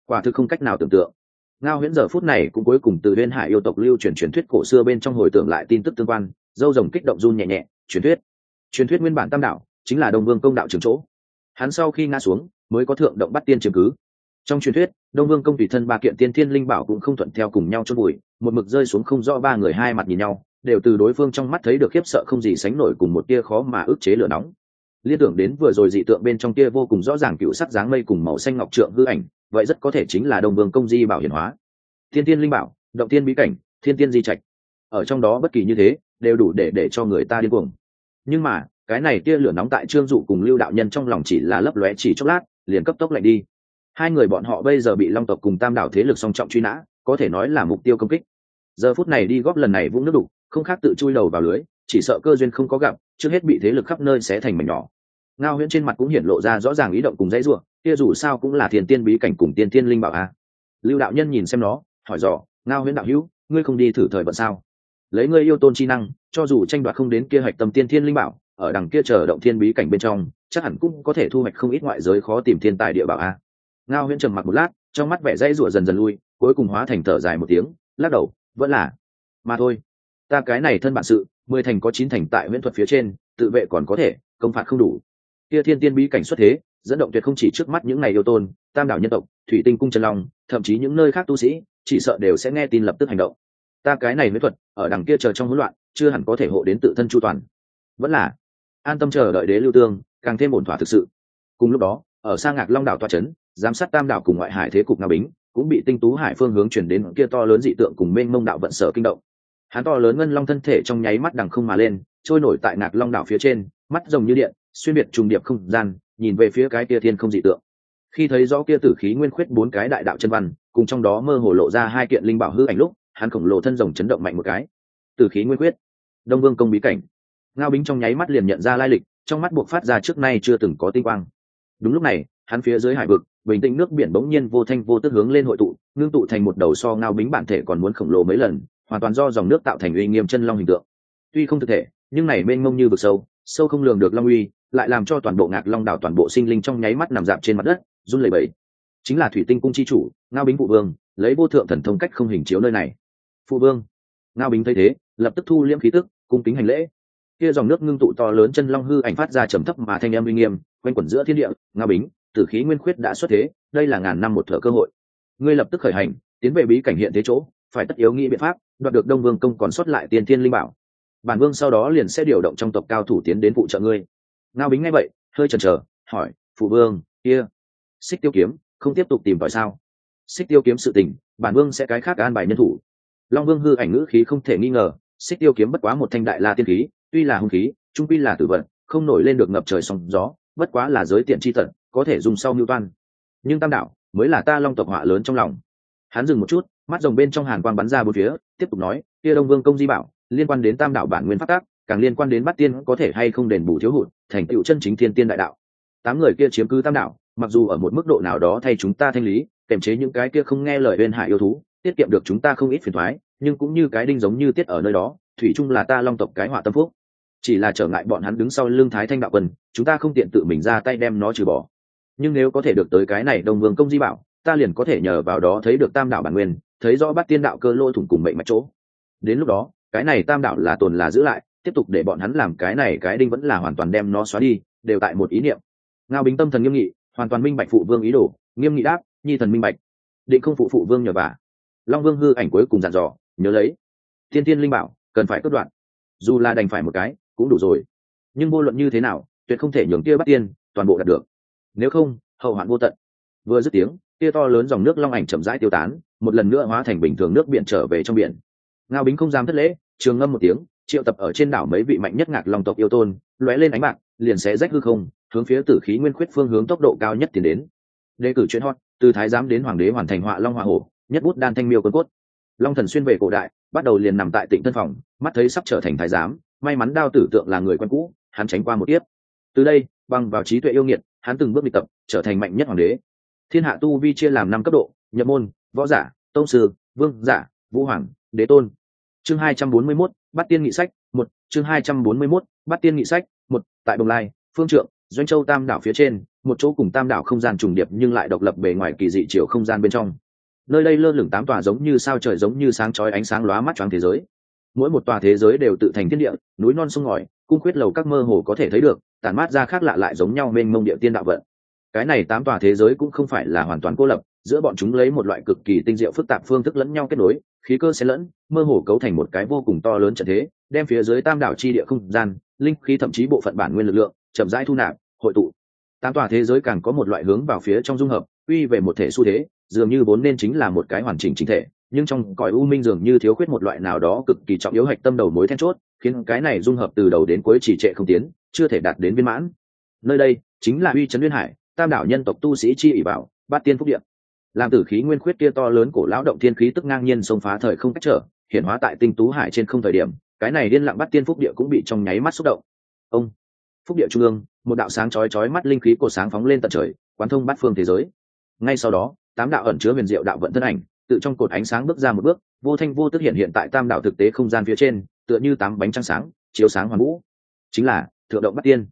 Quả thực không cách nào tưởng tượng. Ngao huyễn giờ phút này cũng cuối cùng từ liên hải yêu tộc lưu truyền truyền thuyết cổ xưa bên trong hồi tưởng lại tin tức tương quan, dâu rồng kích động run nhẹ nhẹ, truyền thuyết. Truyền thuyết nguyên bản tam đạo, chính là đông vương công đạo trường chỗ. Hắn sau khi ngã xuống mới có thượng động bắt tiên chứng cứ. Trong truyền thuyết, đông vương công tùy thân ba kiện tiên thiên linh bảo cũng không thuận theo cùng nhau chôn bụi một mực rơi xuống không rõ ba người hai mặt nhìn nhau, đều từ đối phương trong mắt thấy được khiếp sợ không gì sánh nổi cùng một tia khó mà ức chế lửa nóng. Liên tưởng đến vừa rồi dị tượng bên trong kia vô cùng rõ ràng cựu sắc dáng mây cùng màu xanh ngọc trượng hư ảnh, vậy rất có thể chính là đông vương công di bảo hiển hóa. Thiên tiên linh bảo, động tiên bí cảnh, thiên tiên di trạch. Ở trong đó bất kỳ như thế, đều đủ để để cho người ta điên cuồng. Nhưng mà, cái này tia lửa nóng tại trương dụ cùng lưu đạo nhân trong lòng chỉ là lấp lóe chỉ chốc lát liền cấp tốc lạnh đi. Hai người bọn họ bây giờ bị long tộc cùng tam đảo thế lực song trọng truy nã, có thể nói là mục tiêu công kích. Giờ phút này đi góp lần này vũng nước đục, không khác tự chui đầu vào lưới, chỉ sợ cơ duyên không có gặp, trước hết bị thế lực khắp nơi xé thành mảnh nhỏ. Ngao huyễn trên mặt cũng hiện lộ ra rõ ràng ý động cùng dãy ruộng kia dù sao cũng là thiền tiên bí cảnh cùng tiên tiên linh bảo a. Lưu đạo nhân nhìn xem nó, hỏi dò, ngao huyễn đạo hữu, ngươi không đi thử thời vận sao? Lấy ngươi yêu tôn chi năng, cho dù tranh đoạt không đến kia hạch tâm tiên thiên linh bảo ở đằng kia chờ động thiên bí cảnh bên trong, chắc hẳn cũng có thể thu hoạch không ít ngoại giới khó tìm thiên tài địa bảo a. Ngao huyễn trầm mặc một lát, trong mắt vẻ dãy rủa dần dần lui, cuối cùng hóa thành thở dài một tiếng, lắc đầu, vẫn là. Mà thôi, ta cái này thân bản sự, mười thành có chín thành tại huyễn thuật phía trên, tự vệ còn có thể, công phạt không đủ. Kia thiên tiên bí cảnh xuất thế, dẫn động tuyệt không chỉ trước mắt những ngày yêu tôn, tam đảo nhân tộc, thủy tinh cung trần long, thậm chí những nơi khác tu sĩ, chỉ sợ đều sẽ nghe tin lập tức hành động. Ta cái này huyễn thuật, ở đằng kia chờ trong hỗn loạn, chưa hẳn có thể hộ đến tự thân chu toàn. Vẫn là an tâm chờ đợi đế lưu tương, càng thêm ổn thỏa thực sự. Cùng lúc đó, ở sa ngạc long đảo toa trấn, giám sát tam đảo cùng ngoại hải thế cục nga bính, cũng bị tinh tú hải phương hướng chuyển đến kia to lớn dị tượng cùng mênh mông đạo vận sở kinh động. Hắn to lớn ngân long thân thể trong nháy mắt đằng không mà lên, trôi nổi tại ngạc long đảo phía trên, mắt rồng như điện, xuyên biệt trùng điệp không gian, nhìn về phía cái kia thiên không dị tượng. Khi thấy rõ kia tử khí nguyên khuyết bốn cái đại đạo chân văn, cùng trong đó mơ hồ lộ ra hai kiện linh bảo hư ảnh lúc, hắn khổng lồ thân rồng chấn động mạnh một cái. Tử khí nguyên khuyết, đông vương công bí cảnh ngao bính trong nháy mắt liền nhận ra lai lịch, trong mắt buộc phát ra trước nay chưa từng có tinh quang. Đúng lúc này, hắn phía dưới hải vực, bình tĩnh nước biển bỗng nhiên vô thanh vô tức hướng lên hội tụ, ngưng tụ thành một đầu so ngao bính bản thể còn muốn khổng lồ mấy lần, hoàn toàn do dòng nước tạo thành uy nghiêm chân long hình tượng. Tuy không thực thể, nhưng này mênh mông như vực sâu sâu không lường được long uy, lại làm cho toàn bộ ngạc long đảo toàn bộ sinh linh trong nháy mắt nằm dạp trên mặt đất, run lẩy bẩy. Chính là thủy tinh cung chi chủ, ngao bính phụ vương, lấy vô thượng thần thông cách không hình chiếu nơi này. Phụ vương, ngao bính thấy thế, lập tức thu liễm khí tức, cung kính hành lễ kia dòng nước ngưng tụ to lớn chân long hư ảnh phát ra trầm thấp mà thanh âm uy nghiêm, quanh quẩn giữa thiên địa nga bính, tử khí nguyên khuyết đã xuất thế, đây là ngàn năm một thở cơ hội. Ngươi lập tức khởi hành, tiến về bí cảnh hiện thế chỗ, phải tất yếu nghĩ biện pháp, đoạt được đông vương công còn xuất lại tiền thiên linh bảo. Bản vương sau đó liền sẽ điều động trong tộc cao thủ tiến đến phụ trợ ngươi. Ngao bính ngay vậy, hơi chần chờ, hỏi, phụ vương, kia, xích tiêu kiếm, không tiếp tục tìm tòi sao? Xích tiêu kiếm sự tình, bản vương sẽ cái khác an bài nhân thủ. Long vương hư ảnh ngữ khí không thể nghi ngờ, xích tiêu kiếm bất quá một thanh đại la tiên khí tuy là hung khí, trung quy là tử vận không nổi lên được ngập trời sóng gió, bất quá là giới tiện tri tận có thể dùng sau mưu toan. Nhưng tam đạo mới là ta long tộc họa lớn trong lòng. Hắn dừng một chút, mắt rồng bên trong hàn quang bắn ra bốn phía, tiếp tục nói, kia đông vương công di bảo, liên quan đến tam đạo bản nguyên phát tác càng liên quan đến bắt tiên có thể hay không đền bù thiếu hụt, thành tựu chân chính thiên tiên đại đạo. Tám người kia chiếm cứ tam đạo, mặc dù ở một mức độ nào đó thay chúng ta thanh lý, kềm chế những cái kia không nghe lời bên hại yêu thú, tiết kiệm được chúng ta không ít phiền thoái, nhưng cũng như cái đinh giống như tiết ở nơi đó, thủy chung là ta long tộc cái họa tâm phúc chỉ là trở ngại bọn hắn đứng sau lưng thái thanh đạo quân, chúng ta không tiện tự mình ra tay đem nó trừ bỏ. Nhưng nếu có thể được tới cái này đồng vương công di bảo, ta liền có thể nhờ vào đó thấy được tam đạo bản nguyên, thấy rõ bắt tiên đạo cơ lôi thủng cùng mệnh mạch chỗ. Đến lúc đó, cái này tam đạo là tồn là giữ lại, tiếp tục để bọn hắn làm cái này cái đinh vẫn là hoàn toàn đem nó xóa đi, đều tại một ý niệm. Ngao bính tâm thần nghiêm nghị, hoàn toàn minh bạch phụ vương ý đồ, nghiêm nghị đáp, nhi thần minh bạch, định không phụ phụ vương nhờ vả. Long vương hư ảnh cuối cùng dặn dò, nhớ lấy, thiên thiên linh bảo, cần phải cất đoạn. Dù là đành phải một cái cũng đủ rồi. Nhưng vô luận như thế nào, tuyệt không thể nhường kia bắt tiên toàn bộ đạt được. Nếu không, hậu hoạn vô tận. Vừa dứt tiếng, kia to lớn dòng nước long ảnh chậm rãi tiêu tán, một lần nữa hóa thành bình thường nước biển trở về trong biển. Ngao bính không dám thất lễ, trường ngâm một tiếng, triệu tập ở trên đảo mấy vị mạnh nhất ngạc long tộc yêu tôn, lóe lên ánh bạc, liền sẽ rách hư không, hướng phía tử khí nguyên khuyết phương hướng tốc độ cao nhất tiến đến. Đề cử chuyện hot, từ thái giám đến hoàng đế hoàn thành họa long hoa hổ, nhất bút đan thanh miêu quân cốt. Long thần xuyên về cổ đại, bắt đầu liền nằm tại tỉnh tân phòng, mắt thấy sắp trở thành thái giám may mắn đao tử tượng là người quen cũ hắn tránh qua một tiếp từ đây bằng vào trí tuệ yêu nghiệt hắn từng bước bị tập trở thành mạnh nhất hoàng đế. Thiên hạ tu vi chia làm năm cấp độ nhập môn võ giả tông sư vương giả vũ hoàng đế tôn. Chương hai trăm bốn mươi 241, bắt tiên nghị sách một. Chương hai trăm bốn mươi 241, bắt tiên nghị sách một. Tại đồng lai phương trượng doanh châu tam đảo phía trên một chỗ cùng tam đảo không gian trùng điệp nhưng lại độc lập bề ngoài kỳ dị chiều không gian bên trong. Nơi đây lơ lửng tám tòa giống như sao trời giống như sáng chói ánh sáng lóa mắt choáng thế giới mỗi một tòa thế giới đều tự thành thiên địa, núi non sông ngòi, cung khuyết lầu các mơ hồ có thể thấy được, tản mát ra khác lạ lại giống nhau mênh mông địa tiên đạo vận. Cái này tám tòa thế giới cũng không phải là hoàn toàn cô lập, giữa bọn chúng lấy một loại cực kỳ tinh diệu phức tạp phương thức lẫn nhau kết nối, khí cơ sẽ lẫn, mơ hồ cấu thành một cái vô cùng to lớn trận thế, đem phía dưới tam đảo chi địa không gian, linh khí thậm chí bộ phận bản nguyên lực lượng, chậm rãi thu nạp, hội tụ. Tám tòa thế giới càng có một loại hướng vào phía trong dung hợp uy về một thể xu thế, dường như vốn nên chính là một cái hoàn chỉnh chính thể nhưng trong cõi u minh dường như thiếu khuyết một loại nào đó cực kỳ trọng yếu hạch tâm đầu mối then chốt, khiến cái này dung hợp từ đầu đến cuối chỉ trệ không tiến, chưa thể đạt đến viên mãn. Nơi đây chính là uy trấn liên hải, tam đảo nhân tộc tu sĩ chi ỷ bảo, bát tiên phúc điện làm tử khí nguyên khuyết kia to lớn cổ lão động thiên khí tức ngang nhiên xông phá thời không cách trở, hiện hóa tại tinh tú hải trên không thời điểm, cái này điên lặng bắt tiên phúc địa cũng bị trong nháy mắt xúc động. Ông, phúc địa trung ương, một đạo sáng chói chói mắt linh khí cổ sáng phóng lên tận trời, quán thông bát phương thế giới. Ngay sau đó, tám đạo ẩn chứa huyền diệu đạo vận thân ảnh tự trong cột ánh sáng bước ra một bước, vô thanh vô tức hiện hiện tại tam đảo thực tế không gian phía trên, tựa như tám bánh trăng sáng, chiếu sáng hoàn vũ. Chính là, thượng động bắt tiên.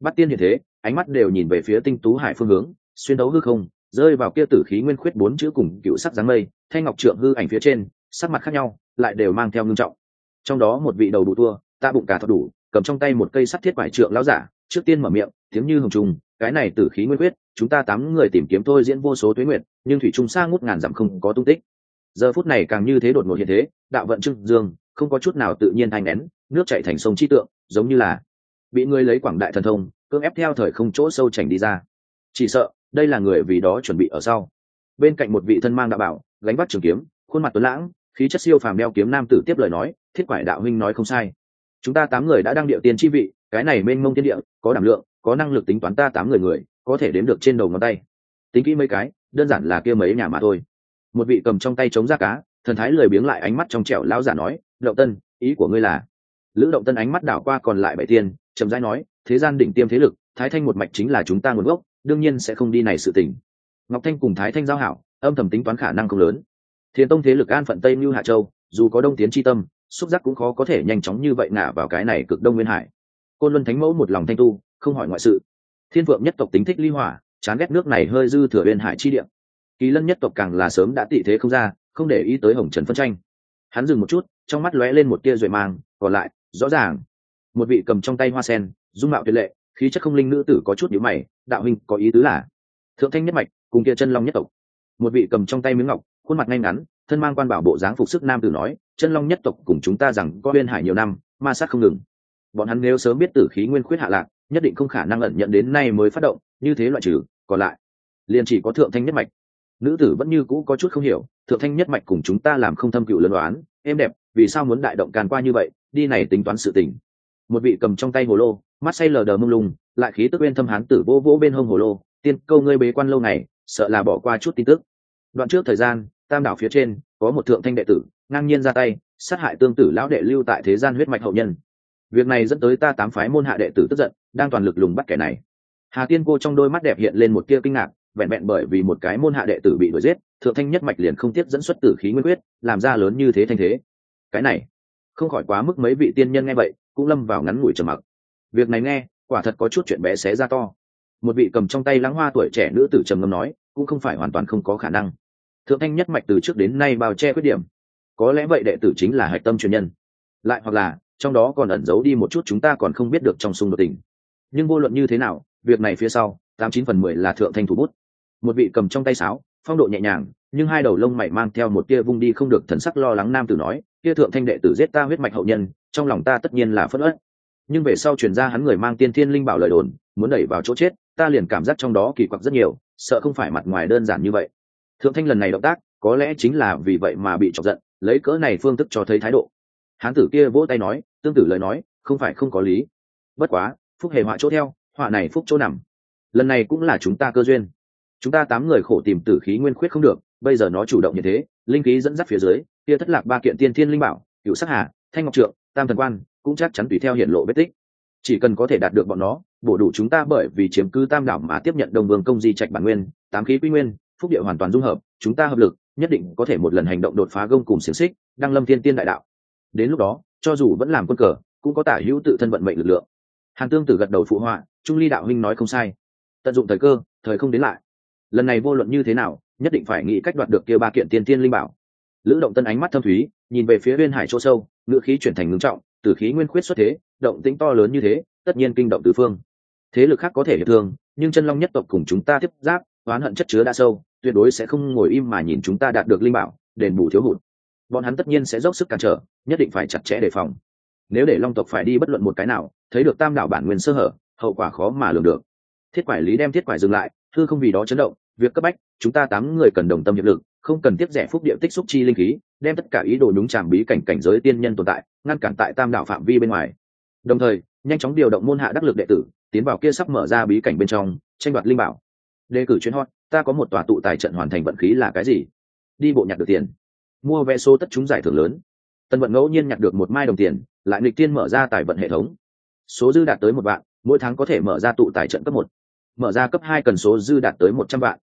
Bắt tiên hiện thế, ánh mắt đều nhìn về phía tinh tú hải phương hướng, xuyên đấu hư không, rơi vào kia tử khí nguyên khuyết bốn chữ cùng cựu sắc dáng mây, thanh ngọc trượng hư ảnh phía trên, sắc mặt khác nhau, lại đều mang theo ngưng trọng. Trong đó một vị đầu đủ tua, ta bụng cả thọ đủ, cầm trong tay một cây sắt thiết vải trượng lão giả, trước tiên mở miệng, tiếng như hồng trùng, cái này tử khí nguyên khuyết chúng ta tám người tìm kiếm thôi diễn vô số tuế nguyệt, nhưng thủy trung xa ngút ngàn dặm không có tung tích. Giờ phút này càng như thế đột ngột hiện thế, đạo vận trưng dương, không có chút nào tự nhiên thanh nén, nước chảy thành sông chi tượng, giống như là bị người lấy quảng đại thần thông, cưỡng ép theo thời không chỗ sâu chảnh đi ra. Chỉ sợ, đây là người vì đó chuẩn bị ở sau. Bên cạnh một vị thân mang đạo bảo, gánh vác trường kiếm, khuôn mặt tuấn lãng, khí chất siêu phàm đeo kiếm nam tử tiếp lời nói, thiết quải đạo huynh nói không sai. Chúng ta tám người đã đăng điệu tiên chi vị, cái này mênh mông tiên địa, có đảm lượng, có năng lực tính toán ta tám người người có thể đếm được trên đầu ngón tay. Tính kỹ mấy cái, đơn giản là kia mấy nhà mà thôi. Một vị cầm trong tay chống ra cá, thần thái lười biếng lại ánh mắt trong trẻo lão giả nói, động tân, ý của ngươi là? Lữ động tân ánh mắt đảo qua còn lại bảy tiên, chậm rãi nói, thế gian đỉnh tiêm thế lực, thái thanh một mạch chính là chúng ta nguồn gốc, đương nhiên sẽ không đi này sự tình. Ngọc thanh cùng thái thanh giao hảo, âm thầm tính toán khả năng không lớn. Thiền tông thế lực an phận tây như hạ châu, dù có đông tiến tri tâm, xúc giác cũng khó có thể nhanh chóng như vậy ngả vào cái này cực đông nguyên hải. Côn luân thánh mẫu một lòng thanh tu, không hỏi ngoại sự thiên phượng nhất tộc tính thích ly hỏa, chán ghét nước này hơi dư thừa bên hải chi địa. kỳ lân nhất tộc càng là sớm đã tị thế không ra, không để ý tới hồng trần phân tranh. Hắn dừng một chút, trong mắt lóe lên một tia rồi mang, còn lại, rõ ràng. Một vị cầm trong tay hoa sen, dung mạo tuyệt lệ, khí chất không linh nữ tử có chút nhíu mày, đạo hình có ý tứ là? Thượng thanh nhất mạch, cùng kia chân long nhất tộc. Một vị cầm trong tay miếng ngọc, khuôn mặt ngay ngắn, thân mang quan bảo bộ dáng phục sức nam tử nói, chân long nhất tộc cùng chúng ta rằng có biên hải nhiều năm, ma sát không ngừng. Bọn hắn nếu sớm biết tử khí nguyên khuyết hạ lạc nhất định không khả năng ẩn nhận đến nay mới phát động, như thế loại trừ, còn lại, liền chỉ có thượng thanh nhất mạch. Nữ tử vẫn như cũ có chút không hiểu, thượng thanh nhất mạch cùng chúng ta làm không thâm cựu lân đoán êm đẹp, vì sao muốn đại động càn qua như vậy, đi này tính toán sự tình. Một vị cầm trong tay hồ lô, mắt say lờ đờ mông lung, lại khí tức bên thâm hán tử vô vỗ bên hông hồ lô, tiên, câu ngươi bế quan lâu ngày, sợ là bỏ qua chút tin tức. Đoạn trước thời gian, tam đảo phía trên, có một thượng thanh đệ tử, ngang nhiên ra tay, sát hại tương tử lão đệ lưu tại thế gian huyết mạch hậu nhân việc này dẫn tới ta tám phái môn hạ đệ tử tức giận, đang toàn lực lùng bắt kẻ này. Hà tiên cô trong đôi mắt đẹp hiện lên một tia kinh ngạc, vẹn vẹn bởi vì một cái môn hạ đệ tử bị đuổi giết, thượng thanh nhất mạch liền không tiếp dẫn xuất tử khí nguyên quyết, làm ra lớn như thế thanh thế. Cái này, không khỏi quá mức mấy vị tiên nhân nghe vậy, cũng lâm vào ngắn ngủi trầm mặc. Việc này nghe, quả thật có chút chuyện bé xé ra to. Một vị cầm trong tay lãng hoa tuổi trẻ nữ tử trầm ngâm nói, cũng không phải hoàn toàn không có khả năng. Thượng thanh nhất mạch từ trước đến nay bao che khuyết điểm. Có lẽ vậy đệ tử chính là hạch tâm truyền nhân. Lại hoặc là trong đó còn ẩn giấu đi một chút chúng ta còn không biết được trong xung đột tình. Nhưng vô luận như thế nào, việc này phía sau, tám chín phần mười là thượng thanh thủ bút. Một vị cầm trong tay sáo, phong độ nhẹ nhàng, nhưng hai đầu lông mày mang theo một tia vung đi không được thần sắc lo lắng nam tử nói tia thượng thanh đệ tử giết ta huyết mạch hậu nhân, trong lòng ta tất nhiên là phất ớt nhưng về sau truyền ra hắn người mang tiên thiên linh bảo lời đồn, muốn đẩy vào chỗ chết, ta liền cảm giác trong đó kỳ quặc rất nhiều, sợ không phải mặt ngoài đơn giản như vậy. Thượng thanh lần này động tác, có lẽ chính là vì vậy mà bị chọc giận, lấy cỡ này phương thức cho thấy thái độ hán tử kia vỗ tay nói, tương tự lời nói, không phải không có lý. Bất quá, phúc hề họa chỗ theo, họa này phúc chỗ nằm. Lần này cũng là chúng ta cơ duyên. Chúng ta tám người khổ tìm tử khí nguyên khuyết không được, bây giờ nó chủ động như thế, linh khí dẫn dắt phía dưới, kia thất lạc ba kiện tiên thiên linh bảo, cựu sắc hà, thanh ngọc trượng, tam thần quan, cũng chắc chắn tùy theo hiện lộ vết tích. Chỉ cần có thể đạt được bọn nó, bổ đủ chúng ta bởi vì chiếm cứ tam đảo mà tiếp nhận đồng vương công di trạch bản nguyên, tám khí quy nguyên, phúc địa hoàn toàn dung hợp, chúng ta hợp lực, nhất định có thể một lần hành động đột phá gông cùng xiềng xích, đăng lâm thiên tiên đại đạo đến lúc đó, cho dù vẫn làm quân cờ, cũng có tả hữu tự thân vận mệnh lực lượng. Hàn tương tử gật đầu phụ họa, trung ly đạo huynh nói không sai. Tận dụng thời cơ, thời không đến lại. Lần này vô luận như thế nào, nhất định phải nghĩ cách đoạt được kia ba kiện tiên tiên linh bảo. Lữ động tân ánh mắt thâm thúy, nhìn về phía bên hải chỗ sâu, ngữ khí chuyển thành ngưng trọng, từ khí nguyên khuyết xuất thế, động tĩnh to lớn như thế, tất nhiên kinh động tứ phương. Thế lực khác có thể hiệp thương, nhưng chân long nhất tộc cùng chúng ta tiếp giáp, oán hận chất chứa đã sâu, tuyệt đối sẽ không ngồi im mà nhìn chúng ta đạt được linh bảo, đền bù thiếu hụt. Bọn hắn tất nhiên sẽ dốc sức cản trở nhất định phải chặt chẽ đề phòng. Nếu để long tộc phải đi bất luận một cái nào, thấy được tam đảo bản nguyên sơ hở, hậu quả khó mà lường được. Thiết quải lý đem thiết quải dừng lại, thư không vì đó chấn động, việc cấp bách, chúng ta tám người cần đồng tâm hiệp lực, không cần tiếp rẻ phúc địa tích xúc chi linh khí, đem tất cả ý đồ nhúng tràm bí cảnh cảnh giới tiên nhân tồn tại, ngăn cản tại tam đảo phạm vi bên ngoài. Đồng thời, nhanh chóng điều động môn hạ đắc lực đệ tử, tiến vào kia sắp mở ra bí cảnh bên trong, tranh đoạt linh bảo. Đề cử chuyến hot, ta có vận tân vận ngẫu nhiên nhặt được một mai đồng tiền, lại nghịch tiên mở ra tài vận hệ thống. Số dư đạt tới một vạn, mỗi tháng có thể mở ra tụ tài trận cấp một. Mở ra cấp hai cần số dư đạt tới một trăm vạn.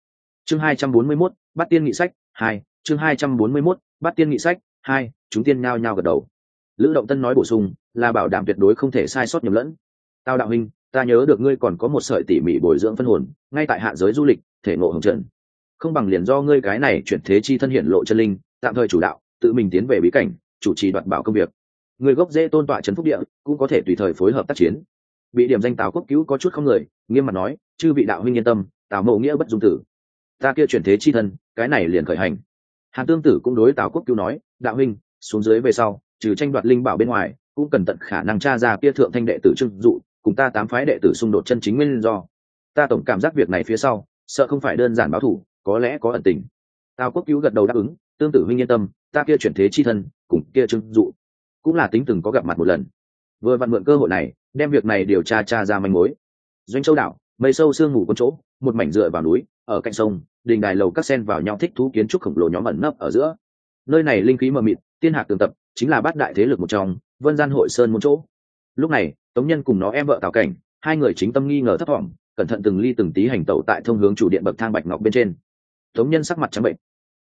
Chương hai trăm bốn mươi mốt, bắt tiên nghị sách, hai. Chương hai trăm bốn mươi mốt, bắt tiên nghị sách, hai. Chúng tiên nhao nhao gật đầu. Lữ động tân nói bổ sung, là bảo đảm tuyệt đối không thể sai sót nhầm lẫn. Tao đạo huynh, ta nhớ được ngươi còn có một sợi tỉ mỉ bồi dưỡng phân hồn, ngay tại hạ giới du lịch, thể ngộ hồng trần. Không bằng liền do ngươi cái này chuyển thế chi thân hiện lộ chân linh, tạm thời chủ đạo, tự mình tiến về bí cảnh chủ trì đoạt bảo công việc. Người gốc dễ tôn tọa trấn phúc địa, cũng có thể tùy thời phối hợp tác chiến. Bị điểm danh tào quốc cứu có chút không người, nghiêm mặt nói, chư vị đạo huynh yên tâm, tào mộ nghĩa bất dung tử. Ta kia chuyển thế chi thân, cái này liền khởi hành. Hàn tương tử cũng đối tào quốc cứu nói, đạo huynh, xuống dưới về sau, trừ tranh đoạt linh bảo bên ngoài, cũng cần tận khả năng tra ra kia thượng thanh đệ tử trưng dụ, cùng ta tám phái đệ tử xung đột chân chính nguyên do. Ta tổng cảm giác việc này phía sau, sợ không phải đơn giản báo thủ, có lẽ có ẩn tình. Tào quốc cứu gật đầu đáp ứng, tương tử huynh yên tâm ta kia chuyển thế chi thân, cùng kia trưng dụ. Cũng là tính từng có gặp mặt một lần. Vừa vặn mượn cơ hội này, đem việc này điều tra tra ra manh mối. Doanh châu đảo, mây sâu sương ngủ con chỗ, một mảnh dựa vào núi, ở cạnh sông, đình đài lầu các sen vào nhau thích thú kiến trúc khổng lồ nhóm ẩn nấp ở giữa. Nơi này linh khí mờ mịt, tiên hạc tường tập, chính là bát đại thế lực một trong, vân gian hội sơn một chỗ. Lúc này, tống nhân cùng nó em vợ tào cảnh, hai người chính tâm nghi ngờ thấp thỏm, cẩn thận từng ly từng tí hành tẩu tại thông hướng chủ điện bậc thang bạch ngọc bên trên. Tống nhân sắc mặt trắng bệnh.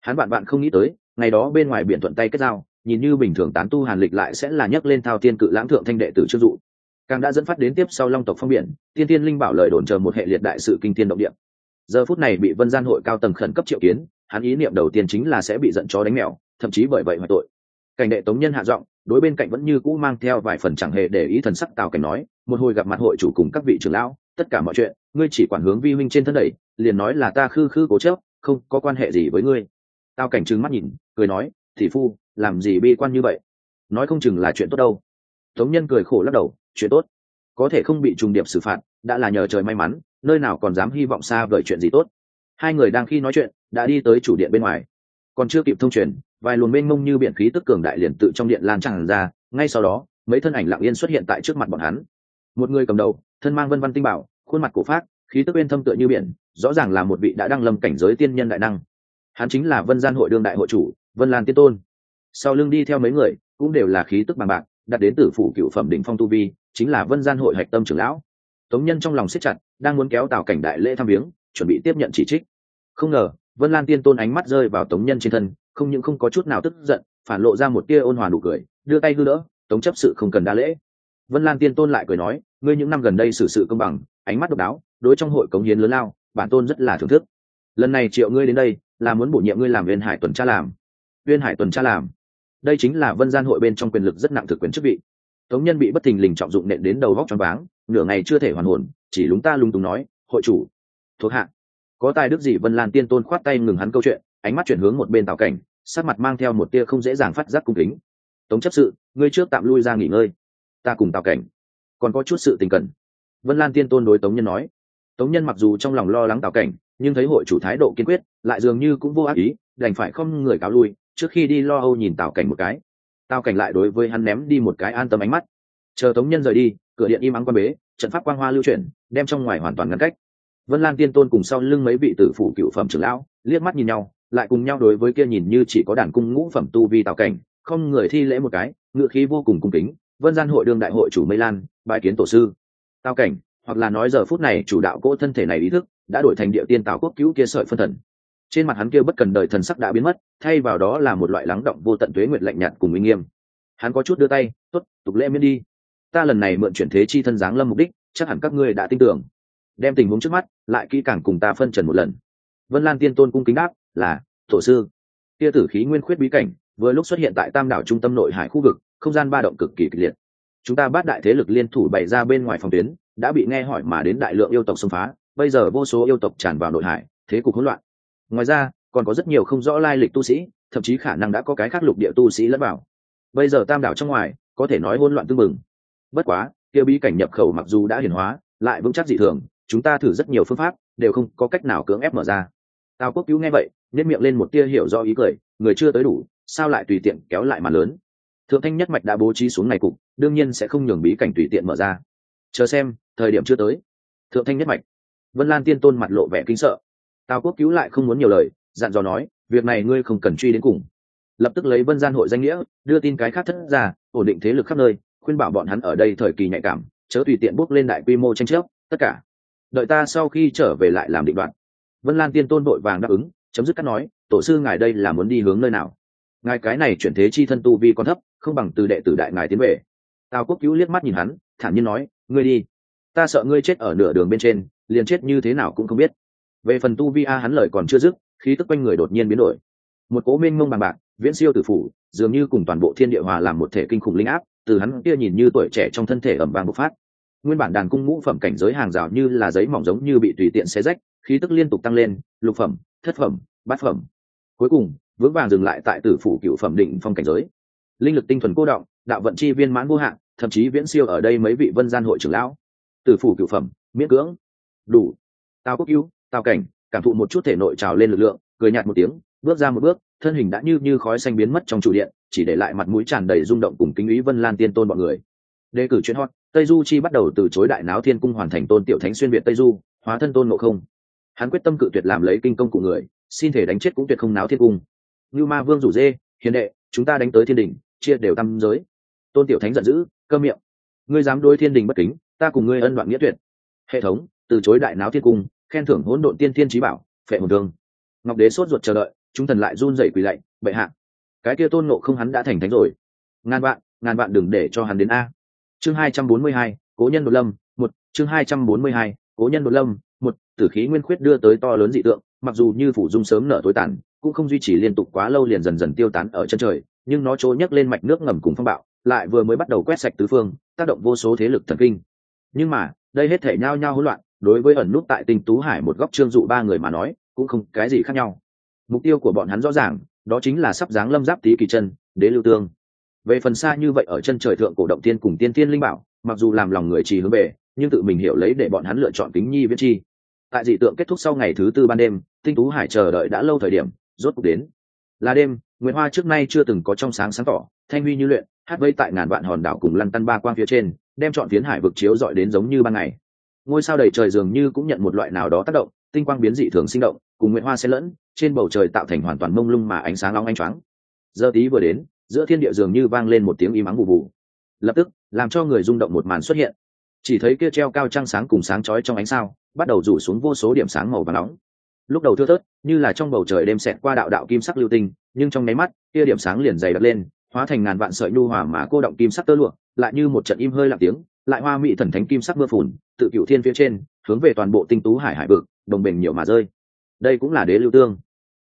Hắn bạn bạn không nghĩ tới ngày đó bên ngoài biển thuận tay kết giao, nhìn như bình thường tán tu hàn lịch lại sẽ là nhấc lên thao tiên cự lãng thượng thanh đệ tử trương dụ. Càng đã dẫn phát đến tiếp sau long tộc phong biển, tiên tiên linh bảo lời đồn chờ một hệ liệt đại sự kinh tiên động địa. Giờ phút này bị vân gian hội cao tầng khẩn cấp triệu kiến, hắn ý niệm đầu tiên chính là sẽ bị giận chó đánh mèo, thậm chí bởi vậy mà tội. Cảnh đệ tống nhân hạ giọng, đối bên cạnh vẫn như cũ mang theo vài phần chẳng hề để ý thần sắc tào cảnh nói, một hồi gặp mặt hội chủ cùng các vị trưởng lão, tất cả mọi chuyện, ngươi chỉ quản hướng vi huynh trên thân đẩy, liền nói là ta khư khư cố chấp, không có quan hệ gì với ngươi tao cảnh trừng mắt nhìn, cười nói thị phu, làm gì bi quan như vậy? Nói không chừng là chuyện tốt đâu. Tống nhân cười khổ lắc đầu, chuyện tốt. Có thể không bị trùng điệp xử phạt, đã là nhờ trời may mắn, nơi nào còn dám hy vọng xa vời chuyện gì tốt. Hai người đang khi nói chuyện, đã đi tới chủ điện bên ngoài. Còn chưa kịp thông truyền, vài luồng mênh mông như biển khí tức cường đại liền tự trong điện lan tràn ra, ngay sau đó, mấy thân ảnh lặng yên xuất hiện tại trước mặt bọn hắn. Một người cầm đầu, thân mang vân văn tinh bảo, khuôn mặt cổ phát khí tức bên thâm tựa như biển, rõ ràng là một vị đã đăng lâm cảnh giới tiên nhân đại năng hắn chính là vân gian hội đương đại hội chủ, vân lan tiên tôn. Sau lưng đi theo mấy người, cũng đều là khí tức bằng bạc, đặt đến tử phủ cựu phẩm đỉnh phong tu vi, chính là vân gian hội hạch tâm trưởng lão. Tống nhân trong lòng siết chặt, đang muốn kéo tạo cảnh đại lễ tham viếng, chuẩn bị tiếp nhận chỉ trích. Không ngờ, vân lan tiên tôn ánh mắt rơi vào tống nhân trên thân, không những không có chút nào tức giận, phản lộ ra một tia ôn hòa nụ cười, đưa tay hư đỡ, tống chấp sự không cần đa lễ. Vân lan tiên tôn lại cười nói, ngươi những năm gần đây xử sự công bằng, ánh mắt độc đáo, đối trong hội cống hiến lớn lao, bản tôn rất là thưởng thức. Lần này triệu ngươi đến đây là muốn bổ nhiệm ngươi làm viên hải tuần tra làm. Viên hải tuần tra làm. Đây chính là vân gian hội bên trong quyền lực rất nặng thực quyền chức vị. Tống nhân bị bất thình lình trọng dụng nện đến đầu vóc choáng váng, nửa ngày chưa thể hoàn hồn, chỉ lúng ta lung túng nói, hội chủ, thuộc hạ. Có tài đức gì vân lan tiên tôn khoát tay ngừng hắn câu chuyện, ánh mắt chuyển hướng một bên tào cảnh sát mặt mang theo một tia không dễ dàng phát giác cung kính. Tống chấp sự, ngươi trước tạm lui ra nghỉ ngơi. Ta cùng tào cảnh. Còn có chút sự tình cần. Vân lan tiên tôn đối tống nhân nói. Tống nhân mặc dù trong lòng lo lắng tào cảnh nhưng thấy hội chủ thái độ kiên quyết, lại dường như cũng vô ác ý, đành phải không người cáo lui, trước khi đi lo âu nhìn tào cảnh một cái. Tào cảnh lại đối với hắn ném đi một cái an tâm ánh mắt. Chờ tống nhân rời đi, cửa điện im ắng quan bế, trận pháp quang hoa lưu chuyển, đem trong ngoài hoàn toàn ngăn cách. Vân lan tiên tôn cùng sau lưng mấy vị tử phủ cựu phẩm trưởng lão, liếc mắt nhìn nhau, lại cùng nhau đối với kia nhìn như chỉ có đàn cung ngũ phẩm tu vi tào cảnh, không người thi lễ một cái, ngựa khí vô cùng cung kính. Vân gian hội đương đại hội chủ mây lan bài kiến tổ sư. Tào cảnh, hoặc là nói giờ phút này chủ đạo cỗ thân thể này ý thức đã đổi thành địa tiên tào quốc cứu kia sợi phân thần. Trên mặt hắn kia bất cần đời thần sắc đã biến mất, thay vào đó là một loại lắng động vô tận tuế nguyệt lạnh nhạt cùng uy nghiêm. Hắn có chút đưa tay t ố t tục lễ miễn đi. Ta lần này mượn chuyển thế chi thân giáng lâm mục đích, chắc hẳn các ngươi đã tin tưởng. Đem tình huống trước mắt, lại kỹ càng cùng ta phân trần một lần. Vân lan tiên tôn cung kính đáp, là thổ sư. Tia tử khí nguyên khuyết bí cảnh, vừa lúc xuất hiện tại tam đảo trung tâm nội hải khu vực, không gian ba động cực kỳ kịch liệt. Chúng ta bắt đại thế lực liên thủ bày ra bên ngoài phòng tuyến, đã bị nghe hỏi mà đến đại lượng yêu tộc xâm phá bây giờ vô số yêu tộc tràn vào nội hải, thế cục hỗn loạn. Ngoài ra, còn có rất nhiều không rõ lai lịch tu sĩ, thậm chí khả năng đã có cái khác lục địa tu sĩ lẫn vào. Bây giờ tam đảo trong ngoài, có thể nói hỗn loạn tương mừng bất quá, kia bí cảnh nhập khẩu mặc dù đã hiển hóa, lại vững chắc dị thường, chúng ta thử rất nhiều phương pháp, đều không có cách nào cưỡng ép mở ra. Tào quốc cứu nghe vậy nhét miệng lên một tia hiểu do ý cười, người chưa tới đủ, sao lại tùy tiện kéo lại mà lớn? Thượng thanh nhất mạch đã bố trí xuống này cục, đương nhiên sẽ không nhường bí cảnh tùy tiện mở ra. Chờ xem, thời điểm chưa tới. Thượng thanh nhất mạch vân lan tiên tôn mặt lộ vẻ kinh sợ. Tào quốc cứu lại không muốn nhiều lời, dặn dò nói, việc này ngươi không cần truy đến cùng. Lập tức lấy vân gian hội danh nghĩa, đưa tin cái khác thất ra ổn định thế lực khắp nơi, khuyên bảo bọn hắn ở đây thời kỳ nhạy cảm, chớ tùy tiện bước lên đại quy mô tranh chấp, tất cả. Đợi ta sau khi trở về lại làm định đoạn vân lan tiên tôn vội vàng đáp ứng, chấm dứt cắt nói, tổ sư ngài đây là muốn đi hướng nơi nào? Ngài cái này chuyển thế chi thân tu vi còn thấp, không bằng từ đệ tử đại ngài tiến về. Tào quốc cứu liếc mắt nhìn hắn, thản nhiên nói, ngươi đi. Ta sợ ngươi chết ở nửa đường bên trên liền chết như thế nào cũng không biết. Về phần tu vi a, hắn lời còn chưa dứt, khí tức quanh người đột nhiên biến đổi. Một cố minh mông bằng bạc, viễn siêu tử phủ, dường như cùng toàn bộ thiên địa hòa làm một thể kinh khủng linh áp, từ hắn kia nhìn như tuổi trẻ trong thân thể ẩm vàng bộc phát. Nguyên bản đàn cung ngũ phẩm cảnh giới hàng rào như là giấy mỏng giống như bị tùy tiện xé rách, khí tức liên tục tăng lên, lục phẩm, thất phẩm, bát phẩm. Cuối cùng, vững vàng dừng lại tại tử phủ cựu phẩm định phong cảnh giới. Linh lực tinh thuần cô động, đạo vận chi viên mãn vô hạn, thậm chí viễn siêu ở đây mấy vị vân gian hội trưởng lão. Tử phủ cựu phẩm, miễn cưỡng đủ. Tào quốc cứu tào cảnh, cảm thụ một chút thể nội trào lên lực lượng, cười nhạt một tiếng, bước ra một bước, thân hình đã như như khói xanh biến mất trong chủ điện, chỉ để lại mặt mũi tràn đầy rung động cùng kính ý vân lan tiên tôn bọn người. Đề cử chuyên hot, tây du chi bắt đầu từ chối đại náo thiên cung hoàn thành tôn tiểu thánh xuyên việt tây du, hóa thân tôn ngộ không. Hắn quyết tâm cự tuyệt làm lấy kinh công của người, xin thể đánh chết cũng tuyệt không náo thiên cung. Như ma vương rủ dê, hiền đệ, chúng ta đánh tới thiên đình chia đều tam giới. Tôn tiểu thánh giận dữ, cơ miệng. Ngươi dám đối thiên đình bất kính, ta cùng ngươi ân đoạn nghĩa tuyệt. Hệ thống từ chối đại náo thiên cung, khen thưởng hỗn độn tiên thiên trí bảo, phệ hồn thương. Ngọc đế sốt ruột chờ đợi, chúng thần lại run rẩy quỳ lạy, bệ hạ, cái kia tôn nộ không hắn đã thành thánh rồi. Ngàn vạn ngàn vạn đừng để cho hắn đến a. Chương hai trăm bốn mươi hai, cố nhân đột lâm, một, chương hai trăm bốn mươi hai, cố nhân đột lâm, một, tử khí nguyên khuyết đưa tới to lớn dị tượng, mặc dù như phủ dung sớm nở tối tàn, cũng không duy trì liên tục quá lâu liền dần dần tiêu tán ở chân trời, nhưng nó trôi nhấc lên mạch nước ngầm cùng phong bạo, lại vừa mới bắt đầu quét sạch tứ phương, tác động vô số thế lực thần kinh. Nhưng mà, đây hết thể nhao nhao hỗn loạn đối với ẩn nút tại tinh tú hải một góc trương dụ ba người mà nói, cũng không cái gì khác nhau. Mục tiêu của bọn hắn rõ ràng, đó chính là sắp dáng lâm giáp tý kỳ chân, đế lưu tương. Về phần xa như vậy ở chân trời thượng cổ động tiên cùng tiên tiên linh bảo, mặc dù làm lòng người trì hướng về, nhưng tự mình hiểu lấy để bọn hắn lựa chọn kính nhi viết chi. Tại dị tượng kết thúc sau ngày thứ tư ban đêm, tinh tú hải chờ đợi đã lâu thời điểm, rốt cuộc đến. Là đêm nguyễn hoa trước nay chưa từng có trong sáng sáng tỏ, thanh huy như luyện, hát vây tại ngàn vạn hòn đảo cùng lăn tăn ba quang phía trên, đem chọn phiến hải vực chiếu dọi đến giống như ban ngày ngôi sao đầy trời dường như cũng nhận một loại nào đó tác động, tinh quang biến dị thường sinh động, cùng nguyễn hoa xen lẫn, trên bầu trời tạo thành hoàn toàn mông lung mà ánh sáng long anh choáng. Giờ tí vừa đến, giữa thiên địa dường như vang lên một tiếng im ắng bù bù. Lập tức, làm cho người rung động một màn xuất hiện. Chỉ thấy kia treo cao trăng sáng cùng sáng chói trong ánh sao, bắt đầu rủ xuống vô số điểm sáng màu và nóng. Lúc đầu thưa thớt, như là trong bầu trời đêm xẹt qua đạo đạo kim sắc lưu tinh, nhưng trong nháy mắt, kia điểm sáng liền dày đặt lên, hóa thành ngàn vạn sợi nhu hòa mà cô động kim sắc tơ lụa, lại như một trận im hơi lặng tiếng lại hoa mỹ thần thánh kim sắc mưa phùn, tự cựu thiên phía trên, hướng về toàn bộ tinh tú hải hải vực, đồng bình nhiều mà rơi. Đây cũng là đế lưu tương.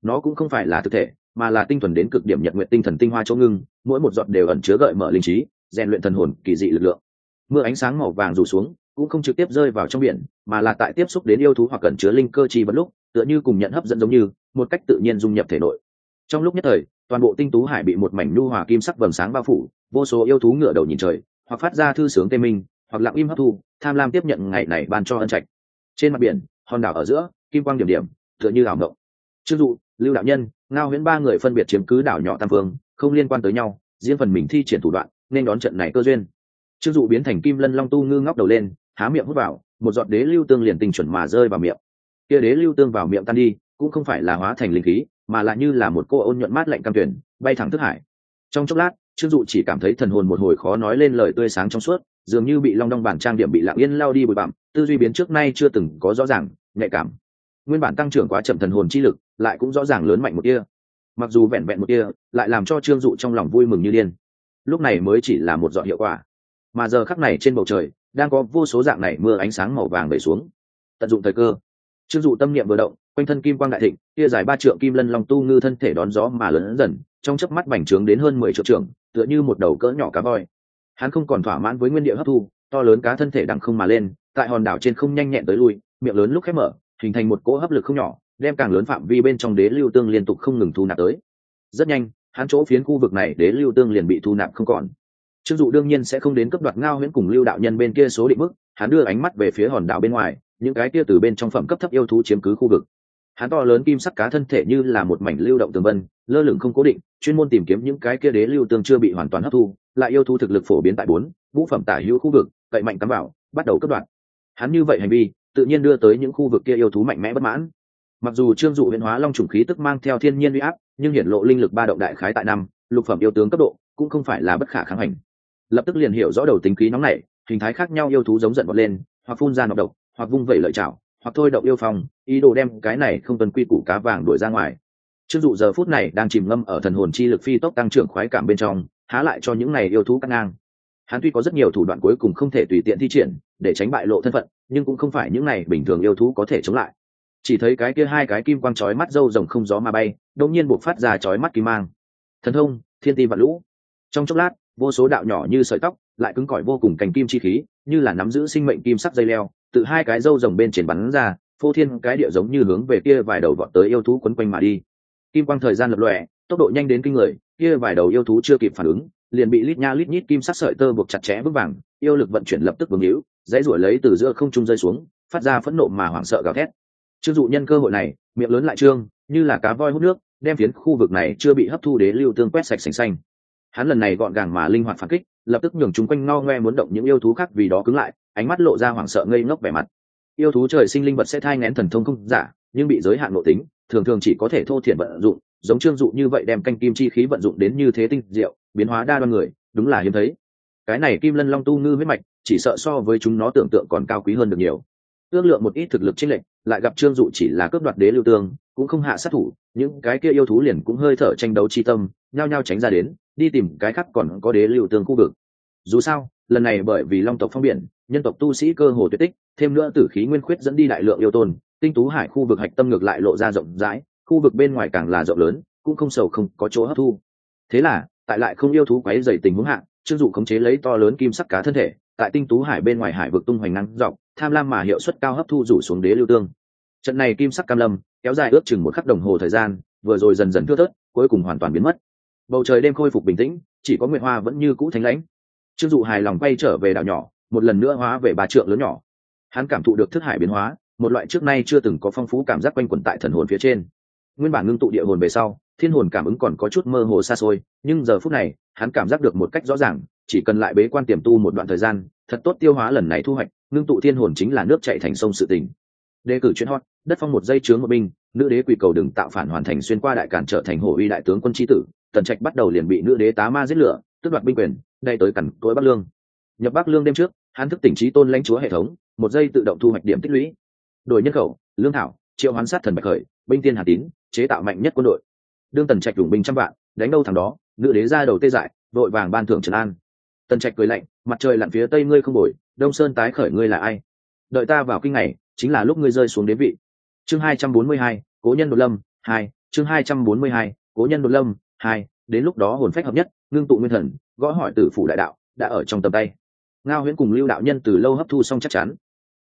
Nó cũng không phải là thực thể, mà là tinh thuần đến cực điểm nhật nguyện tinh thần tinh hoa chỗ ngưng, mỗi một giọt đều ẩn chứa gợi mở linh trí, rèn luyện thần hồn kỳ dị lực lượng. Mưa ánh sáng màu vàng rủ xuống, cũng không trực tiếp rơi vào trong biển, mà là tại tiếp xúc đến yêu thú hoặc cẩn chứa linh cơ chi bất lúc, tựa như cùng nhận hấp dẫn giống như, một cách tự nhiên dung nhập thể nội. Trong lúc nhất thời, toàn bộ tinh tú hải bị một mảnh nhu hòa kim sắc vầng sáng bao phủ, vô số yêu thú ngửa đầu nhìn trời hoặc phát ra thư sướng tê minh, hoặc lặng im hấp thu, tham lam tiếp nhận ngày này ban cho ân trạch. Trên mặt biển, hòn đảo ở giữa, kim quang điểm điểm, tựa như ảo mộng. Chưng dụ, lưu đạo nhân, ngao huyễn ba người phân biệt chiếm cứ đảo nhỏ tam phương, không liên quan tới nhau riêng phần mình thi triển thủ đoạn, nên đón trận này cơ duyên. Chưng dụ biến thành kim lân long tu ngư ngóc đầu lên, há miệng hút vào, một giọt đế lưu tương liền tình chuẩn mà rơi vào miệng. Kia đế lưu tương vào miệng tan đi, cũng không phải là hóa thành linh khí, mà lại như là một cô ôn nhuận mát lạnh cam tuyển, bay thẳng thức hải. Trong chốc lát trương dụ chỉ cảm thấy thần hồn một hồi khó nói lên lời tươi sáng trong suốt, dường như bị long đong bản trang điểm bị lạng yên lao đi bụi bặm, tư duy biến trước nay chưa từng có rõ ràng, nhạy cảm. Nguyên bản tăng trưởng quá chậm thần hồn chi lực, lại cũng rõ ràng lớn mạnh một kia mặc dù vẹn vẹn một kia lại làm cho trương dụ trong lòng vui mừng như điên. Lúc này mới chỉ là một dọn hiệu quả. Mà giờ khắc này trên bầu trời, đang có vô số dạng này mưa ánh sáng màu vàng đẩy xuống. Tận dụng thời cơ, trương dụ tâm niệm vừa động, quanh thân kim quang đại thịnh kia dài ba trượng kim lân long tu ngư thân thể đón gió mà lớn dần trong chớp mắt bành trướng đến hơn mười triệu trưởng, tựa như một đầu cỡ nhỏ cá voi. Hắn không còn thỏa mãn với nguyên địa hấp thu, to lớn cá thân thể đằng không mà lên, tại hòn đảo trên không nhanh nhẹn tới lui, miệng lớn lúc khép mở, hình thành một cỗ hấp lực không nhỏ, đem càng lớn phạm vi bên trong đế lưu tương liên tục không ngừng thu nạp tới. Rất nhanh, hắn chỗ phiến khu vực này đế lưu tương liền bị thu nạp không còn. Trương dụ đương nhiên sẽ không đến cấp đoạt ngao huyễn cùng lưu đạo nhân bên kia số định mức, hắn đưa ánh mắt về phía hòn đảo bên ngoài, những cái kia từ bên trong phẩm cấp thấp yêu thú chiếm cứ khu vực hắn to lớn kim sắc cá thân thể như là một mảnh lưu động tường vân, lơ lửng không cố định, chuyên môn tìm kiếm những cái kia đế lưu tương chưa bị hoàn toàn hấp thu, lại yêu thu thực lực phổ biến tại bốn vũ phẩm tả hữu khu vực, cậy mạnh cắm vào, bắt đầu cấp đoạn hắn như vậy hành vi, tự nhiên đưa tới những khu vực kia yêu thú mạnh mẽ bất mãn. Mặc dù trương dụ biến hóa long trùng khí tức mang theo thiên nhiên uy áp, nhưng hiển lộ linh lực ba động đại khái tại năm, lục phẩm yêu tướng cấp độ, cũng không phải là bất khả kháng hành. Lập tức liền hiểu rõ đầu tính khí nóng này hình thái khác nhau yêu thú giống giận bật lên, hoặc phun ra nọc độc, hoặc vung vẩy lợi chảo hoặc thôi động yêu phong, ý đồ đem cái này không tuân quy củ cá vàng đuổi ra ngoài. Chưng dụ giờ phút này đang chìm ngâm ở thần hồn chi lực phi tốc tăng trưởng khoái cảm bên trong, há lại cho những này yêu thú cắt ngang. Hắn tuy có rất nhiều thủ đoạn cuối cùng không thể tùy tiện thi triển, để tránh bại lộ thân phận, nhưng cũng không phải những này bình thường yêu thú có thể chống lại. Chỉ thấy cái kia hai cái kim quang chói mắt râu rồng không gió mà bay đông nhiên buộc phát ra chói mắt kim mang. Thần thông, thiên ti và lũ. Trong chốc lát, vô số đạo nhỏ như sợi tóc, lại cứng cỏi vô cùng cành kim chi khí, như là nắm giữ sinh mệnh kim sắc dây leo từ hai cái râu rồng bên trên bắn ra, phô thiên cái địa giống như hướng về kia vài đầu vọt tới yêu thú quấn quanh mà đi. Kim quang thời gian lập lòe, tốc độ nhanh đến kinh người, kia vài đầu yêu thú chưa kịp phản ứng, liền bị lít nha lít nhít kim sắc sợi tơ buộc chặt chẽ vững vàng, yêu lực vận chuyển lập tức vương hữu, dãy ruổi lấy từ giữa không trung rơi xuống, phát ra phẫn nộ mà hoảng sợ gào thét. Chưng dụ nhân cơ hội này, miệng lớn lại trương, như là cá voi hút nước, đem phiến khu vực này chưa bị hấp thu đế lưu tương quét sạch sành xanh. Hắn lần này gọn gàng mà linh hoạt phản kích lập tức nhường chúng quanh ngao ngoe muốn động những yêu thú khác vì đó cứng lại, ánh mắt lộ ra hoảng sợ ngây ngốc vẻ mặt. Yêu thú trời sinh linh vật sẽ thai ngén thần thông không giả, nhưng bị giới hạn nội tính, thường thường chỉ có thể thô thiển vận dụng, giống trương dụ như vậy đem canh kim chi khí vận dụng đến như thế tinh diệu, biến hóa đa đoan người, đúng là hiếm thấy. Cái này kim lân long tu ngư huyết mạch, chỉ sợ so với chúng nó tưởng tượng còn cao quý hơn được nhiều. Ước lượng một ít thực lực chênh lệch, lại gặp trương dụ chỉ là cướp đoạt đế lưu tương, cũng không hạ sát thủ, những cái kia yêu thú liền cũng hơi thở tranh đấu chi tâm, nhao nhao tránh ra đến đi tìm cái khác còn có đế lưu tương khu vực. Dù sao, lần này bởi vì long tộc phong biển, nhân tộc tu sĩ cơ hồ tuyệt tích, thêm nữa tử khí nguyên khuyết dẫn đi đại lượng yêu tôn, tinh tú hải khu vực hạch tâm ngược lại lộ ra rộng rãi, khu vực bên ngoài càng là rộng lớn, cũng không sầu không có chỗ hấp thu. Thế là, tại lại không yêu thú quấy dày tình huống hạn trương dụ khống chế lấy to lớn kim sắc cá thân thể, tại tinh tú hải bên ngoài hải vực tung hoành năng dọc, tham lam mà hiệu suất cao hấp thu rủ xuống đế lưu tương. Trận này kim sắc cam lâm, kéo dài ước chừng một khắc đồng hồ thời gian, vừa rồi dần dần thưa thớt, cuối cùng hoàn toàn biến mất bầu trời đêm khôi phục bình tĩnh, chỉ có nguyệt hoa vẫn như cũ thánh lãnh. Trương dụ hài lòng quay trở về đảo nhỏ, một lần nữa hóa về bà trượng lớn nhỏ. Hắn cảm thụ được thức hải biến hóa, một loại trước nay chưa từng có phong phú cảm giác quanh quẩn tại thần hồn phía trên. Nguyên bản ngưng tụ địa hồn về sau, thiên hồn cảm ứng còn có chút mơ hồ xa xôi, nhưng giờ phút này, hắn cảm giác được một cách rõ ràng, chỉ cần lại bế quan tiềm tu một đoạn thời gian, thật tốt tiêu hóa lần này thu hoạch, ngưng tụ thiên hồn chính là nước chạy thành sông sự tình. Đề cử chuyên hot, đất phong một dây chướng một binh, nữ đế quỳ cầu đừng tạo phản hoàn thành xuyên qua đại cản trở thành hổ uy đại tướng quân tri tử tần trạch bắt đầu liền bị nữ đế tá ma giết lửa, tước đoạt binh quyền đây tới cẩn tối bắc lương. Nhập bắc lương đêm trước, hắn thức tỉnh trí tôn lãnh chúa hệ thống, một giây tự động thu hoạch điểm tích lũy. Đổi nhân khẩu, lương thảo, triệu hoán sát thần bạch khởi, binh tiên hà tín, chế tạo mạnh nhất quân đội. Đương tần trạch đủ binh trăm vạn, đánh đâu thằng đó, nữ đế ra đầu tê dại, vội vàng ban thưởng trần an. Tần trạch cười lạnh, mặt trời lặn phía tây ngươi không bồi đông sơn tái khởi ngươi là ai? Đợi ta vào kinh này, chính là lúc ngươi rơi xuống đế vị. Chương hai trăm bốn mươi hai, cố nhân đột lâm, hai, chương hai trăm bốn mươi hai, cố nhân đột lâm hai, đến lúc đó hồn phách hợp nhất, ngưng tụ nguyên thần, gõ hỏi tử phủ đại đạo, đã ở trong tầm tay. Ngao huyễn cùng lưu đạo nhân từ lâu hấp thu xong chắc chắn.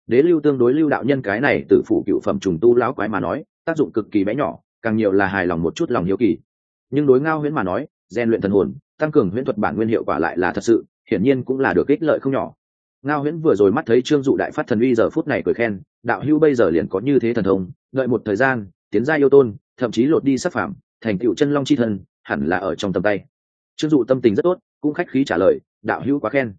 Đế lưu tương đối lưu đạo nhân cái này tử phủ cựu phẩm trùng tu lão quái mà nói, tác dụng cực kỳ bé nhỏ, càng nhiều là hài lòng một chút lòng hiếu kỳ. Nhưng đối ngao huyễn mà nói, rèn luyện thần hồn, tăng cường huyễn thuật bản nguyên hiệu quả lại là thật sự, hiển nhiên cũng là được ích lợi không nhỏ. Ngao huyễn vừa rồi mắt thấy trương dụ đại phát thần uy giờ phút này cười khen, đạo hưu bây giờ liền có như thế thần thông, đợi một thời gian, tiến gia yêu tôn, thậm chí lột đi sắc phạm thành tựu chân long chi thân hẳn là ở trong tầm tay. Trương dụ tâm tình rất tốt, cũng khách khí trả lời, đạo hữu quá khen.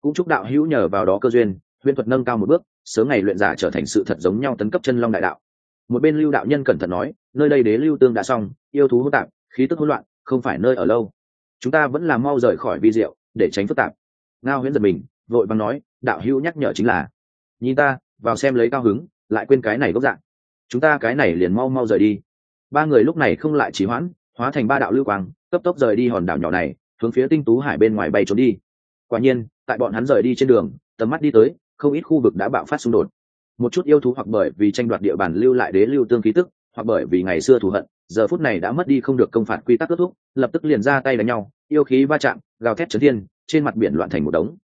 Cũng chúc đạo hữu nhờ vào đó cơ duyên, huyễn thuật nâng cao một bước, sớm ngày luyện giả trở thành sự thật giống nhau tấn cấp chân long đại đạo. Một bên lưu đạo nhân cẩn thận nói, nơi đây đế lưu tương đã xong, yêu thú hỗn tạp, khí tức hỗn loạn, không phải nơi ở lâu. Chúng ta vẫn là mau rời khỏi vi diệu, để tránh phức tạp. Ngao huyễn giật mình, vội bằng nói, đạo hữu nhắc nhở chính là, nhìn ta, vào xem lấy cao hứng, lại quên cái này gốc dạng. Chúng ta cái này liền mau mau rời đi. Ba người lúc này không lại trì hoãn hóa thành ba đạo lưu quang cấp tốc rời đi hòn đảo nhỏ này hướng phía tinh tú hải bên ngoài bay trốn đi. Quả nhiên tại bọn hắn rời đi trên đường tầm mắt đi tới không ít khu vực đã bạo phát xung đột. Một chút yêu thú hoặc bởi vì tranh đoạt địa bàn lưu lại đế lưu tương khí tức hoặc bởi vì ngày xưa thù hận giờ phút này đã mất đi không được công phạt quy tắc kết thúc lập tức liền ra tay đánh nhau yêu khí va chạm gào thét trấn thiên trên mặt biển loạn thành một đống.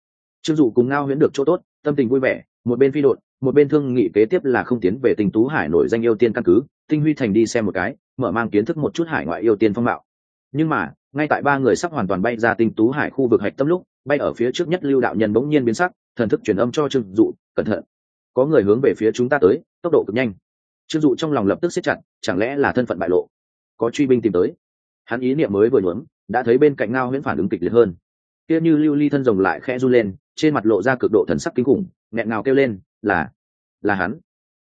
Trương dụ cùng ngao huyễn được chỗ tốt tâm tình vui vẻ một bên phi đột, một bên thương nghị kế tiếp là không tiến về tình tú hải nổi danh yêu tiên căn cứ tinh huy thành đi xem một cái, mở mang kiến thức một chút hải ngoại yêu tiên phong mạo. Nhưng mà, ngay tại ba người sắp hoàn toàn bay ra tinh tú hải khu vực hạch tâm lúc, bay ở phía trước nhất lưu đạo nhân bỗng nhiên biến sắc, thần thức truyền âm cho trương dụ, cẩn thận, có người hướng về phía chúng ta tới, tốc độ cực nhanh. Trương dụ trong lòng lập tức xếp chặt, chẳng lẽ là thân phận bại lộ? Có truy binh tìm tới. Hắn ý niệm mới vừa nhuốm, đã thấy bên cạnh ngao huyễn phản ứng kịch liệt hơn. Kia như lưu ly thân rồng lại khẽ run lên, trên mặt lộ ra cực độ thần sắc kinh khủng, nghẹn ngào kêu lên, là là hắn.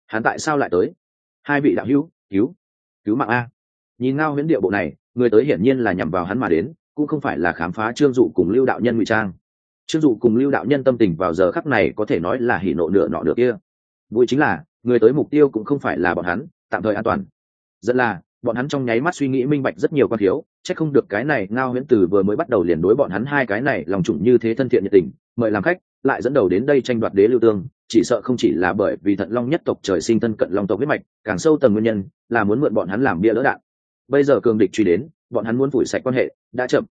Hắn tại sao lại tới? Hai vị đạo hữu cứu cứu mạng a. Nhìn ngao huyễn điệu bộ này, người tới hiển nhiên là nhằm vào hắn mà đến, cũng không phải là khám phá trương dụ cùng lưu đạo nhân ngụy trang. Trương dụ cùng lưu đạo nhân tâm tình vào giờ khắc này có thể nói là hỉ nộ nửa nọ được kia. Vui chính là, người tới mục tiêu cũng không phải là bọn hắn, tạm thời an toàn. Dẫn là, bọn hắn trong nháy mắt suy nghĩ minh bạch rất nhiều quan thiếu, chắc không được cái này ngao huyễn từ vừa mới bắt đầu liền đối bọn hắn hai cái này lòng trụng như thế thân thiện nhiệt tình, mời làm khách, lại dẫn đầu đến đây tranh đoạt đế lưu tương chỉ sợ không chỉ là bởi vì thận long nhất tộc trời sinh thân cận long tộc huyết mạch, càng sâu tầng nguyên nhân là muốn mượn bọn hắn làm bia lỡ đạn. Bây giờ cường địch truy đến, bọn hắn muốn phủi sạch quan hệ, đã chậm.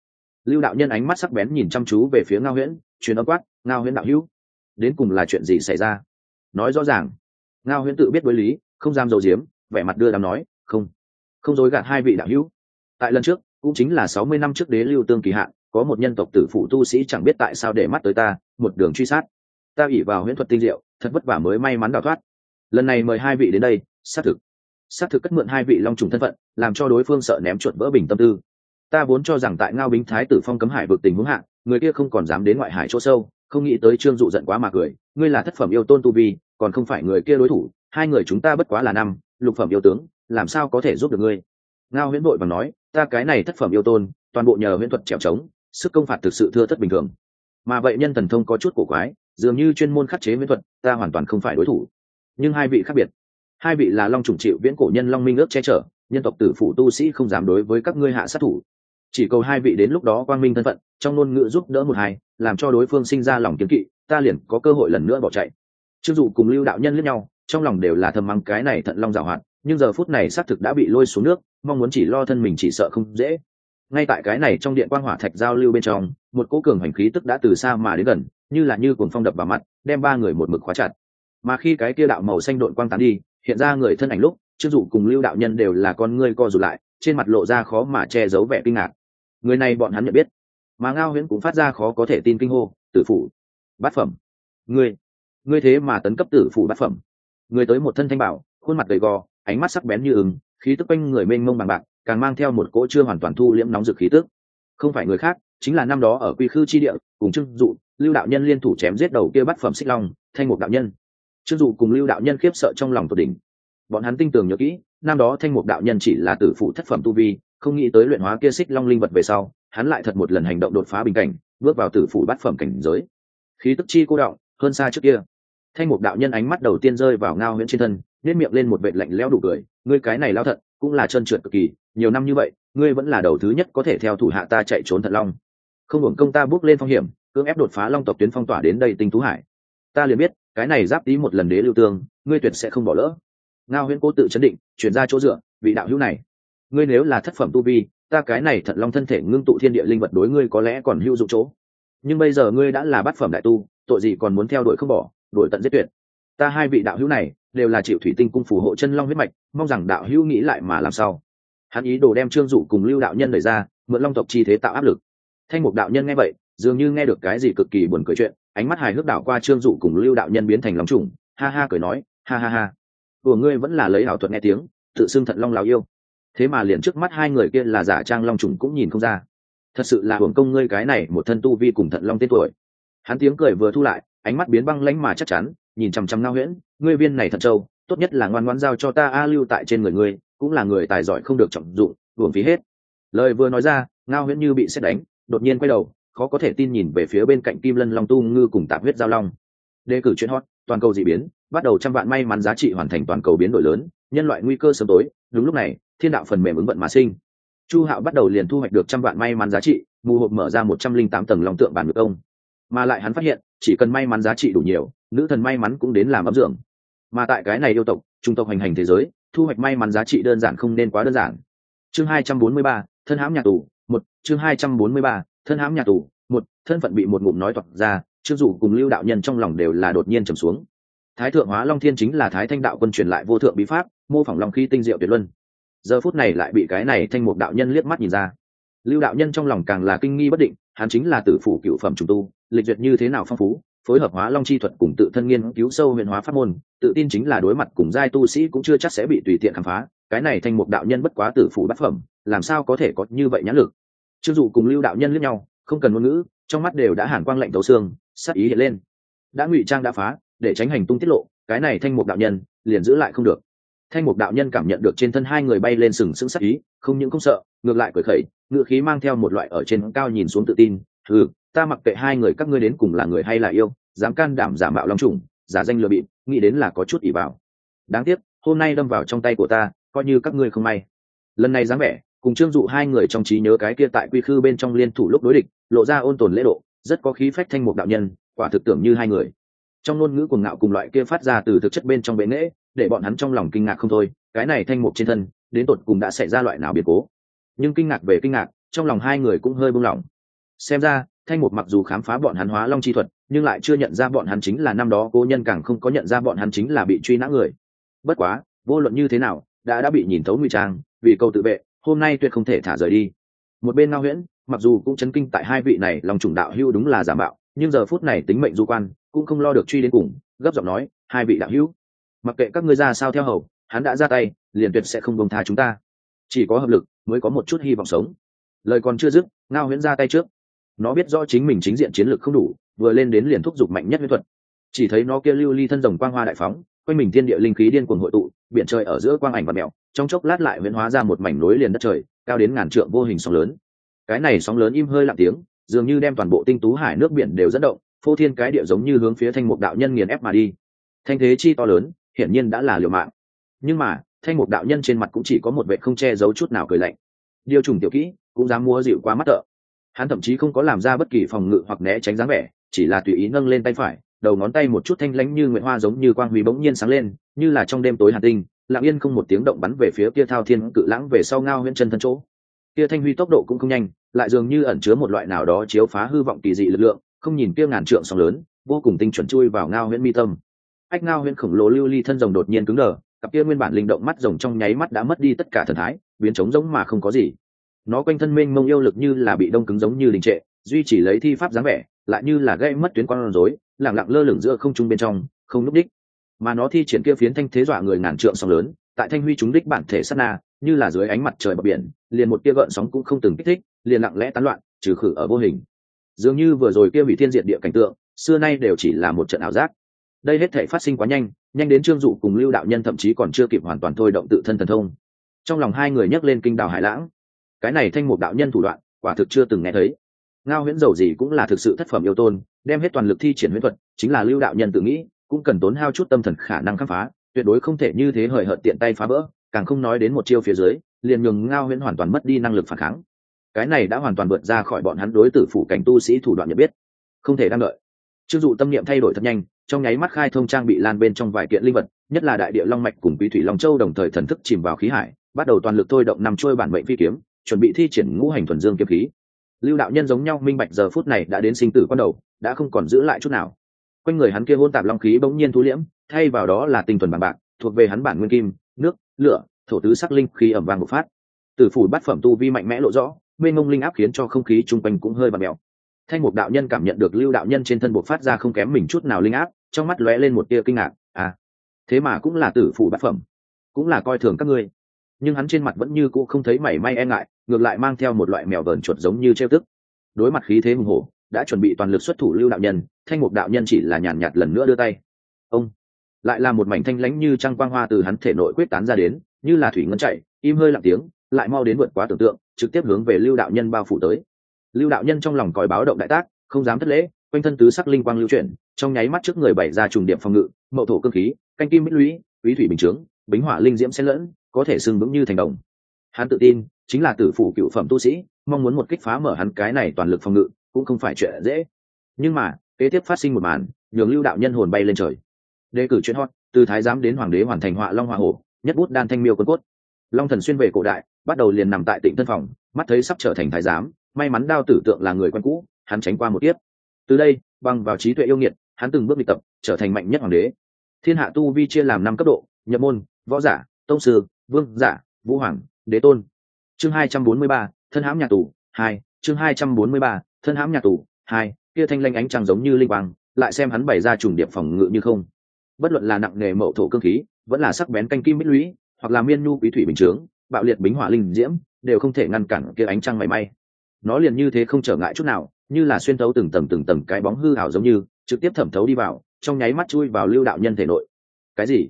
Lưu đạo nhân ánh mắt sắc bén nhìn chăm chú về phía ngao huyễn, truyền âm quát, ngao huyễn đạo hữu, đến cùng là chuyện gì xảy ra? Nói rõ ràng. Ngao huyễn tự biết với lý, không dám dầu diếm vẻ mặt đưa đám nói, không không dối gạt hai vị đạo hữu. Tại lần trước, cũng chính là sáu mươi năm trước đế lưu tương kỳ hạn, có một nhân tộc tử phụ tu sĩ chẳng biết tại sao để mắt tới ta, một đường truy sát. Ta ủy vào huyễn thuật tinh diệu thật vất vả mới may mắn đào thoát. Lần này mời hai vị đến đây, xác thực. Xác thực cất mượn hai vị long trùng thân phận, làm cho đối phương sợ ném chuột vỡ bình tâm tư. Ta vốn cho rằng tại ngao bính thái tử phong cấm hải vực tình huống hạn người kia không còn dám đến ngoại hải chỗ sâu, không nghĩ tới trương dụ giận quá mà cười. Ngươi là thất phẩm yêu tôn tu vi, còn không phải người kia đối thủ, hai người chúng ta bất quá là năm, lục phẩm yêu tướng, làm sao có thể giúp được ngươi? Ngao huyễn bội bằng nói, ta cái này thất phẩm yêu tôn, toàn bộ nhờ huyễn thuật trèo trống, sức công phạt thực sự thưa thất bình thường. Mà vậy nhân thần thông có chút cổ quái dường như chuyên môn khắc chế huyễn thuật, ta hoàn toàn không phải đối thủ. Nhưng hai vị khác biệt. Hai vị là long trùng chịu viễn cổ nhân long minh ước che chở, nhân tộc tử phụ tu sĩ không dám đối với các ngươi hạ sát thủ. Chỉ cầu hai vị đến lúc đó quang minh thân phận, trong ngôn ngữ giúp đỡ một hai, làm cho đối phương sinh ra lòng kiếm kỵ, ta liền có cơ hội lần nữa bỏ chạy. Chưng dụ cùng lưu đạo nhân lẫn nhau, trong lòng đều là thầm mắng cái này thận long giảo hoạt, nhưng giờ phút này xác thực đã bị lôi xuống nước, mong muốn chỉ lo thân mình chỉ sợ không dễ. Ngay tại cái này trong điện quang hỏa thạch giao lưu bên trong, một cỗ cường hành khí tức đã từ xa mà đến gần như là như cuồng phong đập vào mặt, đem ba người một mực khóa chặt. Mà khi cái kia đạo màu xanh đội quang tán đi, hiện ra người thân ảnh lúc chưng dụ cùng lưu đạo nhân đều là con ngươi co rụt lại, trên mặt lộ ra khó mà che giấu vẻ kinh ngạc. Người này bọn hắn nhận biết, mà ngao huyễn cũng phát ra khó có thể tin kinh hô, tử phủ, bát phẩm. Ngươi ngươi thế mà tấn cấp tử phủ bát phẩm. Ngươi tới một thân thanh bảo, khuôn mặt gầy gò, ánh mắt sắc bén như ứng khí tức quanh người mênh mông bằng bạc, càng mang theo một cỗ chưa hoàn toàn thu liễm nóng rực khí tức. Không phải người khác chính là năm đó ở quy khư chi địa, cùng trương dụ, lưu đạo nhân liên thủ chém giết đầu kia bắt phẩm xích long, thanh mục đạo nhân. Trương dụ cùng lưu đạo nhân khiếp sợ trong lòng tột đỉnh. Bọn hắn tinh tường nhớ kỹ, năm đó thanh mục đạo nhân chỉ là tử phụ thất phẩm tu vi, không nghĩ tới luyện hóa kia xích long linh vật về sau, hắn lại thật một lần hành động đột phá bình cảnh, bước vào tử phụ bát phẩm cảnh giới. Khí tức chi cô động, hơn xa trước kia. Thanh mục đạo nhân ánh mắt đầu tiên rơi vào ngao huyễn trên thân nếp miệng lên một vệ lạnh leo đủ cười, ngươi cái này lao thận cũng là trơn trượt cực kỳ, nhiều năm như vậy, ngươi vẫn là đầu thứ nhất có thể theo thủ hạ ta chạy trốn thật long không hưởng công ta bước lên phong hiểm, cưỡng ép đột phá long tộc tuyến phong tỏa đến đây tinh tú hải. Ta liền biết, cái này giáp tí một lần đế lưu tương, ngươi tuyệt sẽ không bỏ lỡ. Ngao huyễn cố tự chấn định, chuyển ra chỗ dựa, vị đạo hữu này. Ngươi nếu là thất phẩm tu vi, ta cái này thật long thân thể ngưng tụ thiên địa linh vật đối ngươi có lẽ còn hữu dụng chỗ. Nhưng bây giờ ngươi đã là bát phẩm đại tu, tội gì còn muốn theo đuổi không bỏ, đuổi tận giết tuyệt. Ta hai vị đạo hữu này, đều là chịu thủy tinh cung phù hộ chân long huyết mạch, mong rằng đạo hữu nghĩ lại mà làm sao. Hắn ý đồ đem trương dụ cùng lưu đạo nhân đẩy ra, mượn long tộc chi thế tạo áp lực thanh mục đạo nhân nghe vậy, dường như nghe được cái gì cực kỳ buồn cười chuyện, ánh mắt hài hước đảo qua trương dụ cùng lưu đạo nhân biến thành lòng trùng, ha ha cười nói, ha ha ha. Của ngươi vẫn là lấy ảo thuật nghe tiếng, tự xưng thận long lào yêu. Thế mà liền trước mắt hai người kia là giả trang long trùng cũng nhìn không ra. Thật sự là hưởng công ngươi cái này một thân tu vi cùng thận long tên tuổi. Hắn tiếng cười vừa thu lại, ánh mắt biến băng lánh mà chắc chắn, nhìn chằm chằm ngao huyễn, ngươi viên này thật trâu, tốt nhất là ngoan ngoan giao cho ta a lưu tại trên người ngươi, cũng là người tài giỏi không được trọng dụng hưởng phí hết. Lời vừa nói ra, ngao huyễn như bị xét đánh đột nhiên quay đầu, khó có thể tin nhìn về phía bên cạnh kim lân long tu ngư cùng tạp huyết giao long. Đề cử chuyện hot, toàn cầu d ị biến, bắt đầu trăm vạn may mắn giá trị hoàn thành toàn cầu biến đổi lớn, nhân loại nguy cơ sớm tối, đúng lúc này, thiên đạo phần mềm ứng vận mà sinh. Chu hạo bắt đầu liền thu hoạch được trăm vạn may mắn giá trị, mù hộp mở ra một trăm linh tám tầng lòng tượng bản ngược ông. Mà lại hắn phát hiện, chỉ cần may mắn giá trị đủ nhiều, nữ thần may mắn cũng đến làm ấm dưỡng. Mà tại cái này yêu tộc, trung tộc hành hành thế giới, thu hoạch may mắn giá trị đơn giản không nên quá đơn giản. Chương hai trăm bốn mươi ba, thân hãm nhà tù một, chương hai trăm bốn mươi ba, thân hãm nhà tù. Một, thân phận bị một ngụm nói toạc ra chưng dụ cùng lưu đạo nhân trong lòng đều là đột nhiên trầm xuống. Thái thượng hóa long thiên chính là thái thanh đạo quân truyền lại vô thượng bí pháp, mô phỏng long khí tinh diệu tuyệt luân. Giờ phút này lại bị cái này thanh mục đạo nhân liếc mắt nhìn ra. Lưu đạo nhân trong lòng càng là kinh nghi bất định, hắn chính là tử phủ cựu phẩm trùng tu, lịch duyệt như thế nào phong phú, phối hợp hóa long chi thuật cùng tự thân nghiên cứu sâu huyền hóa pháp môn, tự tin chính là đối mặt cùng giai tu sĩ cũng chưa chắc sẽ bị tùy tiện khám phá, cái này thanh mục đạo nhân bất quá tử phủ bát phẩm làm sao có thể có như vậy nhãn lực? Chưng dụ cùng lưu đạo nhân lẫn nhau, không cần ngôn ngữ, trong mắt đều đã hàn quang lạnh tấu xương, sắc ý hiện lên. Đã ngụy trang đã phá, để tránh hành tung tiết lộ, cái này thanh mục đạo nhân, liền giữ lại không được. Thanh mục đạo nhân cảm nhận được trên thân hai người bay lên sừng sững sắc ý, không những không sợ, ngược lại cởi khẩy, ngựa khí mang theo một loại ở trên cao nhìn xuống tự tin ừ ta mặc kệ hai người các ngươi đến cùng là người hay là yêu, dám can đảm giả mạo long trùng giả danh lừa bịp, nghĩ đến là có chút ỷ vào. Đáng tiếc, hôm nay đâm vào trong tay của ta, coi như các ngươi không may. Lần này dáng vẻ cùng trương dụ hai người trong trí nhớ cái kia tại quy khư bên trong liên thủ lúc đối địch, lộ ra ôn tồn lễ độ, rất có khí phách thanh mục đạo nhân, quả thực tưởng như hai người. Trong ngôn ngữ cuồng ngạo cùng loại kia phát ra từ thực chất bên trong bệ nghễ để bọn hắn trong lòng kinh ngạc không thôi, cái này thanh mục trên thân, đến tột cùng đã xảy ra loại nào biến cố. Nhưng kinh ngạc về kinh ngạc, trong lòng hai người cũng hơi buông lỏng. Xem ra, thanh mục mặc dù khám phá bọn hắn hóa long chi thuật, nhưng lại chưa nhận ra bọn hắn chính là năm đó cố nhân càng không có nhận ra bọn hắn chính là bị truy nã người. Bất quá, vô luận như thế nào, đã đã bị nhìn thấu nguy trang, vì câu tự vệ hôm nay tuyệt không thể thả rời đi. Một bên ngao huyễn, mặc dù cũng chấn kinh tại hai vị này lòng trùng đạo hưu đúng là giả mạo, nhưng giờ phút này tính mệnh du quan, cũng không lo được truy đến cùng, gấp giọng nói, hai vị đạo hữu, mặc kệ các ngươi ra sao theo hầu, hắn đã ra tay, liền tuyệt sẽ không bông tha chúng ta. Chỉ có hợp lực mới có một chút hy vọng sống. Lời còn chưa dứt, ngao huyễn ra tay trước. Nó biết rõ chính mình chính diện chiến lược không đủ, vừa lên đến liền thúc giục mạnh nhất huyết thuật. Chỉ thấy nó kia lưu ly thân rồng quang hoa đại phóng, quanh mình thiên địa linh khí điên cuồng hội tụ, biển trời ở giữa quang ảnh và mèo trong chốc lát lại huyễn hóa ra một mảnh núi liền đất trời, cao đến ngàn trượng vô hình sóng lớn. Cái này sóng lớn im hơi lặng tiếng, dường như đem toàn bộ tinh tú hải nước biển đều dẫn động, phô thiên cái địa giống như hướng phía thanh mục đạo nhân nghiền ép mà đi. Thanh thế chi to lớn, hiển nhiên đã là liều mạng. Nhưng mà, thanh mục đạo nhân trên mặt cũng chỉ có một vệ không che giấu chút nào cười lạnh. Điều trùng tiểu kỹ, cũng dám mua dịu quá mắt tợ. Hắn thậm chí không có làm ra bất kỳ phòng ngự hoặc né tránh dáng vẻ, chỉ là tùy ý nâng lên tay phải, đầu ngón tay một chút thanh lãnh như nguyệt hoa giống như quang huy bỗng nhiên sáng lên, như là trong đêm tối hàn tinh lặng yên không một tiếng động bắn về phía kia thao thiên cự lãng về sau ngao huyễn chân thân chỗ. Kia thanh huy tốc độ cũng không nhanh, lại dường như ẩn chứa một loại nào đó chiếu phá hư vọng kỳ dị lực lượng, không nhìn kia ngàn trượng sóng lớn, vô cùng tinh chuẩn chui vào ngao huyễn mi tâm. Ách ngao huyễn khổng lồ lưu ly thân rồng đột nhiên cứng đờ, cặp kia nguyên bản linh động mắt rồng trong nháy mắt đã mất đi tất cả thần thái, biến trống giống mà không có gì. Nó quanh thân mênh mông yêu lực như là bị đông cứng giống như đình trệ, duy chỉ lấy thi pháp dáng vẻ, lại như là gây mất tuyến quan rối lẳng lặng lơ lửng giữa không trung bên trong, không núp đích mà nó thi triển kia phiến thanh thế dọa người ngàn trượng sóng lớn, tại thanh huy chúng đích bản thể sát na, như là dưới ánh mặt trời bờ biển, liền một tia gợn sóng cũng không từng kích thích, liền lặng lẽ tán loạn, trừ khử ở vô hình. Dường như vừa rồi kia hủy thiên diệt địa cảnh tượng, xưa nay đều chỉ là một trận ảo giác. Đây hết thể phát sinh quá nhanh nhanh đến trương dụ cùng lưu đạo nhân thậm chí còn chưa kịp hoàn toàn thôi động tự thân thần thông. Trong lòng hai người nhắc lên kinh đào hải lãng. Cái này thanh một đạo nhân thủ đoạn, quả thực chưa từng nghe thấy. Ngao huyễn dầu gì cũng là thực sự thất phẩm yêu tôn, đem hết toàn lực thi triển huyễn thuật, chính là lưu đạo nhân tự nghĩ cũng cần tốn hao chút tâm thần khả năng khám phá, tuyệt đối không thể như thế hời hợt tiện tay phá vỡ, càng không nói đến một chiêu phía dưới, liền nhường ngao huyễn hoàn toàn mất đi năng lực phản kháng. Cái này đã hoàn toàn vượt ra khỏi bọn hắn đối tử phủ cảnh tu sĩ thủ đoạn nhận biết. Không thể đang đợi. Chưng dụ tâm niệm thay đổi thật nhanh, trong nháy mắt khai thông trang bị lan bên trong vài kiện linh vật, nhất là đại địa long mạch cùng quý thủy long châu đồng thời thần thức chìm vào khí hải, bắt đầu toàn lực thôi động nằm trôi bản mệnh phi kiếm, chuẩn bị thi triển ngũ hành thuần dương kiếm khí. Lưu đạo nhân giống nhau minh bạch giờ phút này đã đến sinh tử quan đầu, đã không còn giữ lại chút nào quanh người hắn kia hôn tạp long khí bỗng nhiên thu liễm, thay vào đó là tinh thuần bằng bạc, thuộc về hắn bản nguyên kim, nước, lửa, thổ tứ sắc linh khí ẩm vàng một phát. Tử phủ bát phẩm tu vi mạnh mẽ lộ rõ mê ngông linh áp khiến cho không khí chung quanh cũng hơi bạt mèo. Thanh mục đạo nhân cảm nhận được lưu đạo nhân trên thân buộc phát ra không kém mình chút nào linh áp, trong mắt lóe lên một tia kinh ngạc à thế mà cũng là tử phủ bát phẩm, cũng là coi thường các ngươi. Nhưng hắn trên mặt vẫn như cũ không thấy mảy may e ngại, ngược lại mang theo một loại mèo vờn chuột giống như treo tức. Đối mặt khí thế hùng hổ đã chuẩn bị toàn lực xuất thủ lưu đạo nhân thanh mục đạo nhân chỉ là nhàn nhạt, lần nữa đưa tay. Ông lại là một mảnh thanh lãnh như trăng quang hoa từ hắn thể nội quyết tán ra đến như là thủy ngân chạy im hơi lặng tiếng lại mau đến vượt quá tưởng tượng trực tiếp hướng về lưu đạo nhân bao phủ tới. Lưu đạo nhân trong lòng còi báo động đại tác không dám thất lễ quanh thân tứ sắc linh quang lưu chuyển trong nháy mắt trước người bày ra trùng điểm phòng ngự mậu thổ cơ khí canh kim bích lũy quý thủy bình chướng bính hỏa linh diễm xen lẫn có thể sừng vững như thành đồng. Hắn tự tin chính là tử phủ cựu phẩm tu sĩ mong muốn một kích phá mở hắn cái này toàn lực phòng ngự cũng không phải chuyện dễ. Nhưng mà, kế tiếp phát sinh một màn, nhường lưu đạo nhân hồn bay lên trời. Đề cử chuyện hot, từ thái giám đến hoàng đế hoàn thành họa long hoa hổ, nhất bút đan thanh miêu quân cốt. Long thần xuyên về cổ đại, bắt đầu liền nằm tại tỉnh tân phòng, mắt thấy sắp trở thành thái giám, may mắn đao tử tượng là người quen cũ, hắn tránh qua một tiếp từ đây, bằng vào trí tuệ yêu nghiệt, hắn từng bước bị tập, trở thành mạnh nhất hoàng đế. Thiên hạ tu vi chia làm năm cấp độ, nhập môn, võ giả, tông sư, vương giả, vũ hoàng, đế tôn. Chương hai trăm bốn mươi ba, thân hãm nhà tù, hai, chương hai trăm bốn mươi ba thân hãm nhà tù, hai, kia thanh lanh ánh trăng giống như linh quang, lại xem hắn bày ra trùng điệp phòng ngự như không. Bất luận là nặng nghề mậu thổ cơ khí, vẫn là sắc bén canh kim bích lũy, hoặc là miên nhu quý thủy bình chướng, bạo liệt bính hỏa linh diễm, đều không thể ngăn cản kia ánh trăng mảy may. Nó liền như thế không trở ngại chút nào, như là xuyên thấu từng tầng từng tầng cái bóng hư ảo giống như, trực tiếp thẩm thấu đi vào, trong nháy mắt chui vào lưu đạo nhân thể nội. Cái gì?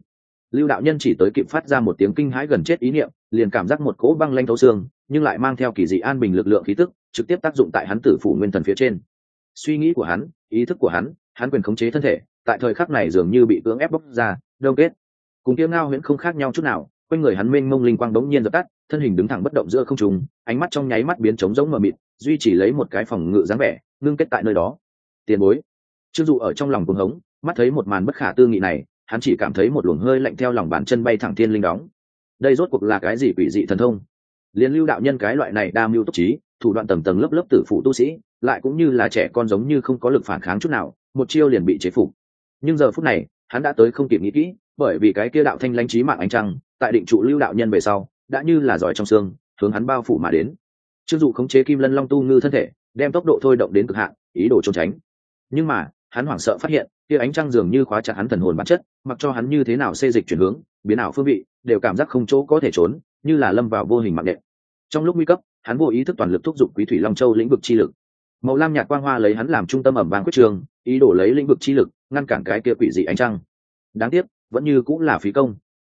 Lưu đạo nhân chỉ tới kịp phát ra một tiếng kinh hãi gần chết ý niệm, liền cảm giác một cỗ băng lanh thấu xương, nhưng lại mang theo kỳ dị an bình lực lượng khí tức trực tiếp tác dụng tại hắn tử phủ nguyên thần phía trên. Suy nghĩ của hắn, ý thức của hắn hắn quyền khống chế thân thể, tại thời khắc này dường như bị cưỡng ép bóc ra, đông kết. Cùng tiếng ngao huyễn không khác nhau chút nào, quanh người hắn mênh mông linh quang đống nhiên dập tắt, thân hình đứng thẳng bất động giữa không trung, ánh mắt trong nháy mắt biến trống rỗng mờ mịt, duy chỉ lấy một cái phòng ngự dáng vẻ, ngưng kết tại nơi đó. Tiền bối. Chưng dụ ở trong lòng cuồng hống, mắt thấy một màn bất khả tư nghị này, hắn chỉ cảm thấy một luồng hơi lạnh theo lòng bàn chân bay thẳng thiên linh đóng. Đây rốt cuộc là cái gì quỷ dị thần thông? Liên lưu đạo nhân cái loại này đa mưu túc trí thủ đoạn tầng tầng lớp lớp tử phụ tu sĩ, lại cũng như là trẻ con giống như không có lực phản kháng chút nào, một chiêu liền bị chế phục. Nhưng giờ phút này, hắn đã tới không kịp nghĩ kỹ, bởi vì cái kia đạo thanh lãnh trí mạng ánh trăng, tại định trụ lưu đạo nhân về sau, đã như là giỏi trong xương, hướng hắn bao phủ mà đến. Chưng dụ khống chế kim lân long tu ngư thân thể, đem tốc độ thôi động đến cực hạn, ý đồ trốn tránh. Nhưng mà, hắn hoảng sợ phát hiện, kia ánh trăng dường như khóa chặt hắn thần hồn bản chất, mặc cho hắn như thế nào xê dịch chuyển hướng, biến ảo phương vị, đều cảm giác không chỗ có thể trốn, như là lâm vào vô hình mạng nện. Trong lúc nguy cấp hắn vô ý thức toàn lực thúc giục quý thủy long châu lĩnh vực chi lực. Màu lam nhạt quang hoa lấy hắn làm trung tâm ẩm vàng quyết trường, ý đồ lấy lĩnh vực chi lực, ngăn cản cái kia quỷ dị ánh trăng. Đáng tiếc, vẫn như cũng là phí công.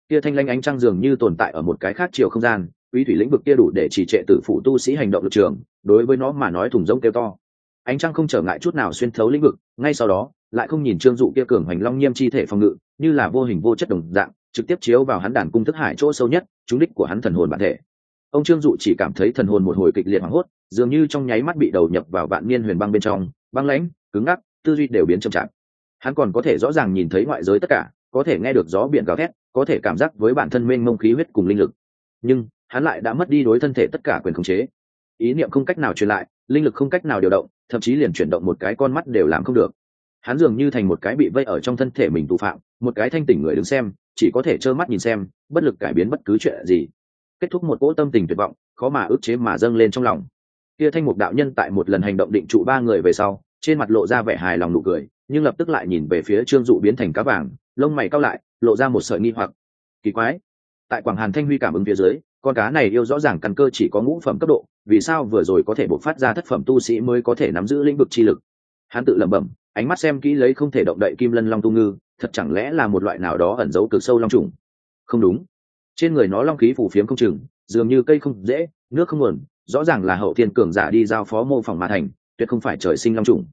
Kia thanh lanh ánh trăng dường như tồn tại ở một cái khác chiều không gian, quý thủy lĩnh vực kia đủ để chỉ trệ tử phụ tu sĩ hành động lực trường, đối với nó mà nói thùng rông kêu to. Ánh trăng không trở ngại chút nào xuyên thấu lĩnh vực, ngay sau đó, lại không nhìn trương dụ kia cường hoành long nghiêm chi thể phòng ngự, như là vô hình vô chất đồng dạng, trực tiếp chiếu vào hắn đàn cung thức hải chỗ sâu nhất, trúng đích của hắn thần hồn bản thể ông trương dụ chỉ cảm thấy thần hồn một hồi kịch liệt hoảng hốt, dường như trong nháy mắt bị đầu nhập vào vạn niên huyền băng bên trong, băng lãnh, cứng ngắc, tư duy đều biến trầm trạng hắn còn có thể rõ ràng nhìn thấy ngoại giới tất cả, có thể nghe được gió biển gào thét, có thể cảm giác với bản thân mênh mông khí huyết cùng linh lực. Nhưng, hắn lại đã mất đi đối thân thể tất cả quyền khống chế. Ý niệm không cách nào truyền lại, linh lực không cách nào điều động, thậm chí liền chuyển động một cái con mắt đều làm không được. Hắn dường như thành một cái bị vây ở trong thân thể mình tù phạm, một cái thanh tỉnh người đứng xem, chỉ có thể trơ mắt nhìn xem, bất lực cải biến bất cứ chuyện gì kết thúc một cỗ tâm tình tuyệt vọng, khó mà ức chế mà dâng lên trong lòng. Kia thanh mục đạo nhân tại một lần hành động định trụ ba người về sau, trên mặt lộ ra vẻ hài lòng nụ cười, nhưng lập tức lại nhìn về phía trương dụ biến thành cá vàng, lông mày cao lại, lộ ra một sợi nghi hoặc. Kỳ quái, tại quảng hàn thanh huy cảm ứng phía dưới, con cá này yêu rõ ràng căn cơ chỉ có ngũ phẩm cấp độ, vì sao vừa rồi có thể bộc phát ra thất phẩm tu sĩ mới có thể nắm giữ lĩnh vực chi lực? Hắn tự lẩm bẩm, ánh mắt xem kỹ lấy không thể động đậy kim lân long tu ngư, thật chẳng lẽ là một loại nào đó ẩn giấu cực sâu long trùng? Không đúng trên người nó long khí phủ phiếm không chừng, dường như cây không dễ, nước không nguồn, rõ ràng là hậu thiên cường giả đi giao phó mô phỏng mà thành, tuyệt không phải trời sinh long trùng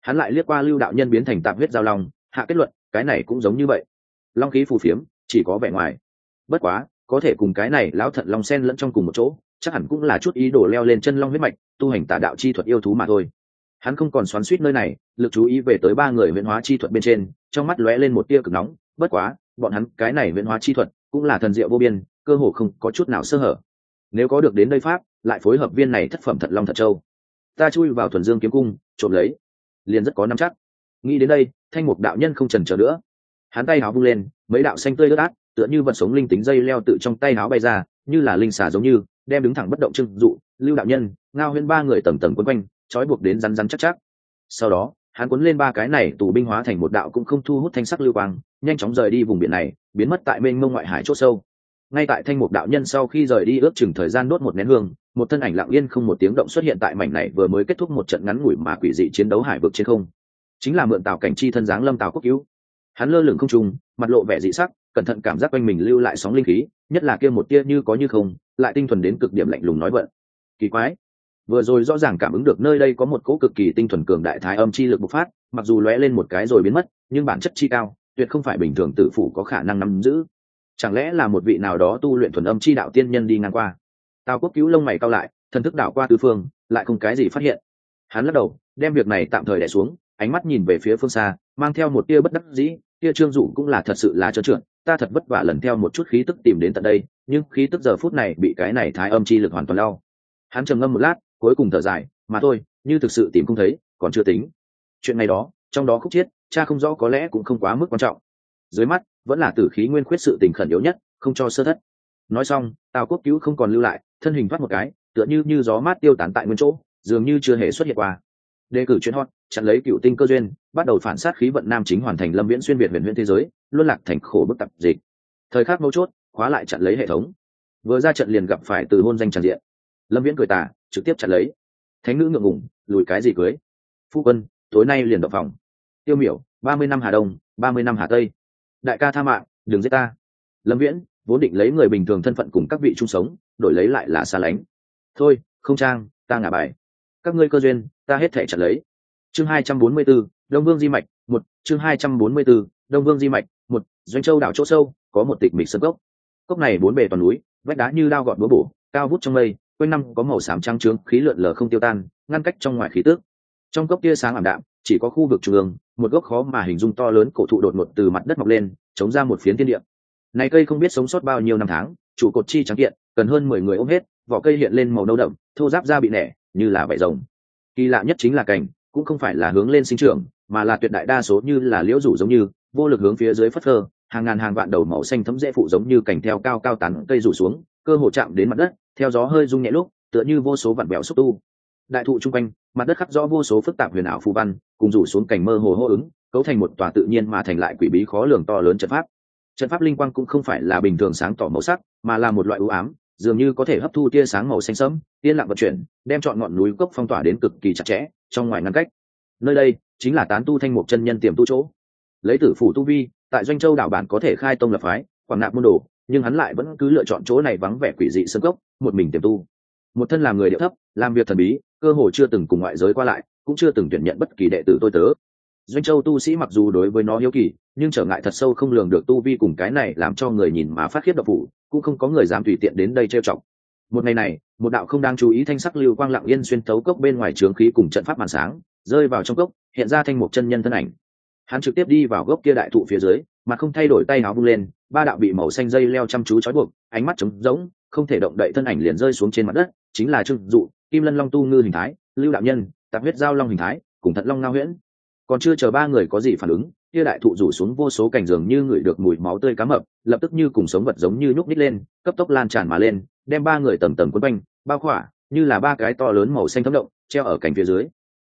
hắn lại liếc qua lưu đạo nhân biến thành tạp huyết giao long, hạ kết luận, cái này cũng giống như vậy. Long khí phù phiếm, chỉ có vẻ ngoài. Bất quá, có thể cùng cái này lão thận long sen lẫn trong cùng một chỗ, chắc hẳn cũng là chút ý đồ leo lên chân long huyết mạch, tu hành tả đạo chi thuật yêu thú mà thôi. Hắn không còn xoắn suýt nơi này, lực chú ý về tới ba người huyễn hóa chi thuật bên trên, trong mắt lóe lên một tia cực nóng, bất quá, bọn hắn cái này huyễn hóa chi thuật cũng là thần diệu vô biên, cơ hồ không có chút nào sơ hở. Nếu có được đến đây pháp, lại phối hợp viên này thất phẩm thật long thật châu. Ta chui vào thuần dương kiếm cung, trộm lấy. Liền rất có nắm chắc. Nghĩ đến đây, thanh mục đạo nhân không trần trở nữa. Hắn tay háo vung lên, mấy đạo xanh tươi ướt át, tựa như vật sống linh tính dây leo tự trong tay háo bay ra, như là linh xà giống như, đem đứng thẳng bất động trưng dụ. Lưu đạo nhân, ngao huyên ba người tầm tầm quấn quanh, trói buộc đến rắn rắn chắc chắc. Sau đó hắn cuốn lên ba cái này tù binh hóa thành một đạo cũng không thu hút thanh sắc lưu quang, nhanh chóng rời đi vùng biển này, biến mất tại mênh mông ngoại hải c h ỗ sâu. Ngay tại thanh mục đạo nhân sau khi rời đi ước chừng thời gian đốt một nén hương, một thân ảnh lặng yên không một tiếng động xuất hiện tại mảnh này vừa mới kết thúc một trận ngắn ngủi mà quỷ dị chiến đấu hải vực trên không. Chính là mượn tàu cảnh chi thân dáng lâm tàu quốc cứu. Hắn lơ lửng không trung, mặt lộ vẻ dị sắc, cẩn thận cảm giác quanh mình lưu lại sóng linh khí, nhất là kia một tia như có như không, lại tinh thuần đến cực điểm lạnh lùng nói vận kỳ quái vừa rồi rõ ràng cảm ứng được nơi đây có một cỗ cực kỳ tinh thuần cường đại thái âm chi lực bộc phát, mặc dù lóe lên một cái rồi biến mất, nhưng bản chất chi cao, tuyệt không phải bình thường tử phủ có khả năng nắm giữ. Chẳng lẽ là một vị nào đó tu luyện thuần âm chi đạo tiên nhân đi ngang qua? Tào quốc cứu lông mày cao lại, thần thức đảo qua tứ phương, lại không cái gì phát hiện. Hắn lắc đầu, đem việc này tạm thời đẻ xuống, ánh mắt nhìn về phía phương xa, mang theo một tia bất đắc dĩ, tia trương dụ cũng là thật sự là trơn trượt, ta thật vất vả lần theo một chút khí tức tìm đến tận đây, nhưng khí tức giờ phút này bị cái này thái âm chi lực hoàn toàn lao hắn trầm ngâm một lát cuối cùng thở dài, mà thôi, như thực sự tìm không thấy, còn chưa tính. Chuyện này đó, trong đó khúc chiết, cha không rõ có lẽ cũng không quá mức quan trọng. Dưới mắt, vẫn là tử khí nguyên khuyết sự tình khẩn yếu nhất, không cho sơ thất. Nói xong, tào quốc cứu không còn lưu lại, thân hình thoát một cái, tựa như như gió mát tiêu tán tại nguyên chỗ, dường như chưa hề xuất hiện qua. Đề cử chuyên hot, chặn lấy cựu tinh cơ duyên, bắt đầu phản sát khí vận nam chính hoàn thành lâm viễn xuyên việt huyền huyền thế giới, luân lạc thành khổ bức tập dịch. Thời khắc mấu chốt, khóa lại chặn lấy hệ thống. Vừa ra trận liền gặp phải từ hôn danh tràn diện. Lâm viễn cười tả trực tiếp chặt lấy. Thánh nữ ngượng ngủng lùi cái gì cưới? Phu quân tối nay liền đập phòng. Tiêu miểu ba mươi năm hà đông ba mươi năm hà tây. Đại ca tha mạng đừng giết ta. Lâm viễn vốn định lấy người bình thường thân phận cùng các vị chung sống đổi lấy lại là xa lánh. Thôi không trang ta ngả bài. Các ngươi cơ duyên ta hết thể chặt lấy. Chương hai trăm bốn mươi 244, đông vương di mạch một. Chương hai trăm bốn mươi 244, đông vương di mạch một. Doanh châu đảo chỗ sâu có một tịch mịch sân cốc. Cốc này bốn bề toàn núi vách đá như đao gọt búa bổ cao vút trong mây quanh năm có màu xám trắng trướng, khí lượn lờ không tiêu tan, ngăn cách trong ngoài khí tước trong cốc tia sáng ảm đạm, chỉ có khu vực trung ương, một gốc khó mà hình dung to lớn cổ thụ đột ngột từ mặt đất mọc lên, chống ra một phiến thiên địa. Này cây không biết sống sót bao nhiêu năm tháng, trụ cột chi trắng kiện, cần hơn mười người ôm hết, vỏ cây hiện lên màu nâu đậm, thô giáp da bị nẻ, như là vải rồng. Kỳ lạ nhất chính là cành, cũng không phải là hướng lên sinh trưởng, mà là tuyệt đại đa số như là liễu rủ giống như, vô lực hướng phía dưới phất phơ, hàng ngàn hàng vạn đầu màu xanh thấm dễ phụ giống như cành theo cao cao tán cây rủ xuống, cơ hồ chạm đến mặt đất theo gió hơi rung nhẹ lúc, tựa như vô số vạn bèo xúc tu. Đại thụ chung quanh, mặt đất khắc rõ vô số phức tạp huyền ảo phù văn, cùng rủ xuống cành mơ hồ hô ứng, cấu thành một tòa tự nhiên mà thành lại quỷ bí khó lường to lớn trận pháp. Trận pháp linh quang cũng không phải là bình thường sáng tỏ màu sắc, mà là một loại ưu ám, dường như có thể hấp thu tia sáng màu xanh sẫm, yên lặng vận chuyển, đem chọn ngọn núi cốc phong tỏa đến cực kỳ chặt chẽ, trong ngoài ngăn cách. Nơi đây chính là tán tu thanh mục chân nhân tiềm tu chỗ. Lấy tử phủ tu vi, tại doanh châu đảo bản có thể khai tông lập phái, quảng nạp môn đồ nhưng hắn lại vẫn cứ lựa chọn chỗ này vắng vẻ quỷ dị sân cốc, một mình tiềm tu. Một thân làm người địa thấp, làm việc thần bí, cơ hồ chưa từng cùng ngoại giới qua lại, cũng chưa từng tuyển nhận bất kỳ đệ tử tôi tớ. Doanh châu tu sĩ mặc dù đối với nó hiếu kỳ, nhưng trở ngại thật sâu không lường được tu vi cùng cái này làm cho người nhìn mà phát khiết độc phủ, cũng không có người dám tùy tiện đến đây trêu chọc. Một ngày này, một đạo không đang chú ý thanh sắc lưu quang lặng yên xuyên tấu cốc bên ngoài trướng khí cùng trận pháp màn sáng, rơi vào trong cốc, hiện ra thanh một chân nhân thân ảnh. Hắn trực tiếp đi vào gốc kia đại thụ phía dưới, mà không thay đổi tay áo vung lên ba đạo bị màu xanh dây leo chăm chú trói buộc, ánh mắt trống rỗng, không thể động đậy thân ảnh liền rơi xuống trên mặt đất, chính là trương dụ, kim lân long tu ngư hình thái, lưu đạo nhân, tạp huyết giao long hình thái, cùng thận long ngao huyễn. Còn chưa chờ ba người có gì phản ứng, kia đại thụ rủ xuống vô số cảnh giường như người được mùi máu tươi cá mập, lập tức như cùng sống vật giống như nhúc nít lên, cấp tốc lan tràn mà lên, đem ba người tầm tầm quấn quanh, bao khỏa, như là ba cái to lớn màu xanh thấm động, treo ở cành phía dưới.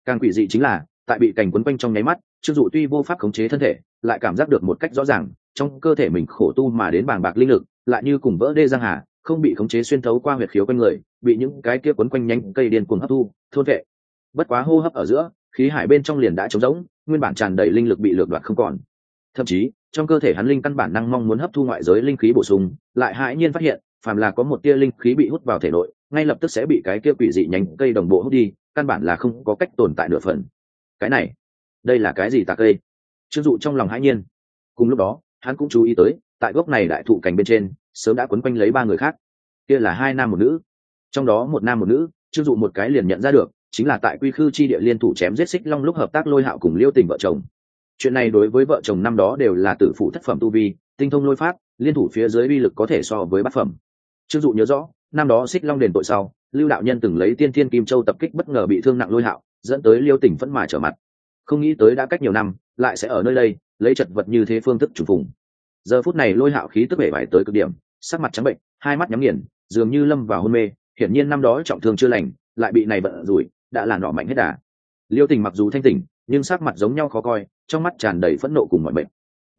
Càng quỷ dị chính là tại bị cành quấn quanh trong nháy mắt, trương dụ tuy vô pháp khống chế thân thể, lại cảm giác được một cách rõ ràng, trong cơ thể mình khổ tu mà đến bàng bạc linh lực, lại như cùng vỡ đê giang hà, không bị khống chế xuyên thấu qua huyệt khiếu quanh người, bị những cái kia quấn quanh nhánh cây điên cuồng hấp thu, thôn vệ. Bất quá hô hấp ở giữa, khí hải bên trong liền đã trống rỗng, nguyên bản tràn đầy linh lực bị lược đoạt không còn. Thậm chí, trong cơ thể hắn linh căn bản năng mong muốn hấp thu ngoại giới linh khí bổ sung, lại hãi nhiên phát hiện, phàm là có một tia linh khí bị hút vào thể nội, ngay lập tức sẽ bị cái kia quỷ dị nhánh cây đồng bộ hút đi, căn bản là không có cách tồn tại nửa phần cái này, đây là cái gì tạc cây? Chưng dụ trong lòng hãi nhiên. Cùng lúc đó, hắn cũng chú ý tới, tại gốc này đại thụ cành bên trên, sớm đã quấn quanh lấy ba người khác. Kia là hai nam một nữ. Trong đó một nam một nữ chưng dụ một cái liền nhận ra được, chính là tại quy khư chi địa liên thủ chém giết xích long lúc hợp tác lôi hạo cùng liêu tình vợ chồng. Chuyện này đối với vợ chồng năm đó đều là tử phụ thất phẩm tu vi, tinh thông lôi pháp, liên thủ phía dưới uy lực có thể so với bát phẩm. Chưng dụ nhớ rõ, năm đó xích long đền tội sau, lưu đạo nhân từng lấy tiên thiên kim châu tập kích bất ngờ bị thương nặng lôi hạo dẫn tới liêu tỉnh phẫn mà trở mặt. Không nghĩ tới đã cách nhiều năm, lại sẽ ở nơi đây, lấy chật vật như thế phương thức chủ phùng. Giờ phút này lôi hạo khí tức bể vải tới cực điểm, sắc mặt trắng bệnh, hai mắt nhắm nghiền, dường như lâm vào hôn mê, hiển nhiên năm đó trọng thương chưa lành, lại bị này bận rủi, đã là nọ mạnh hết đà. Liêu tình mặc dù thanh tỉnh, nhưng sắc mặt giống nhau khó coi, trong mắt tràn đầy phẫn nộ cùng mọi bệnh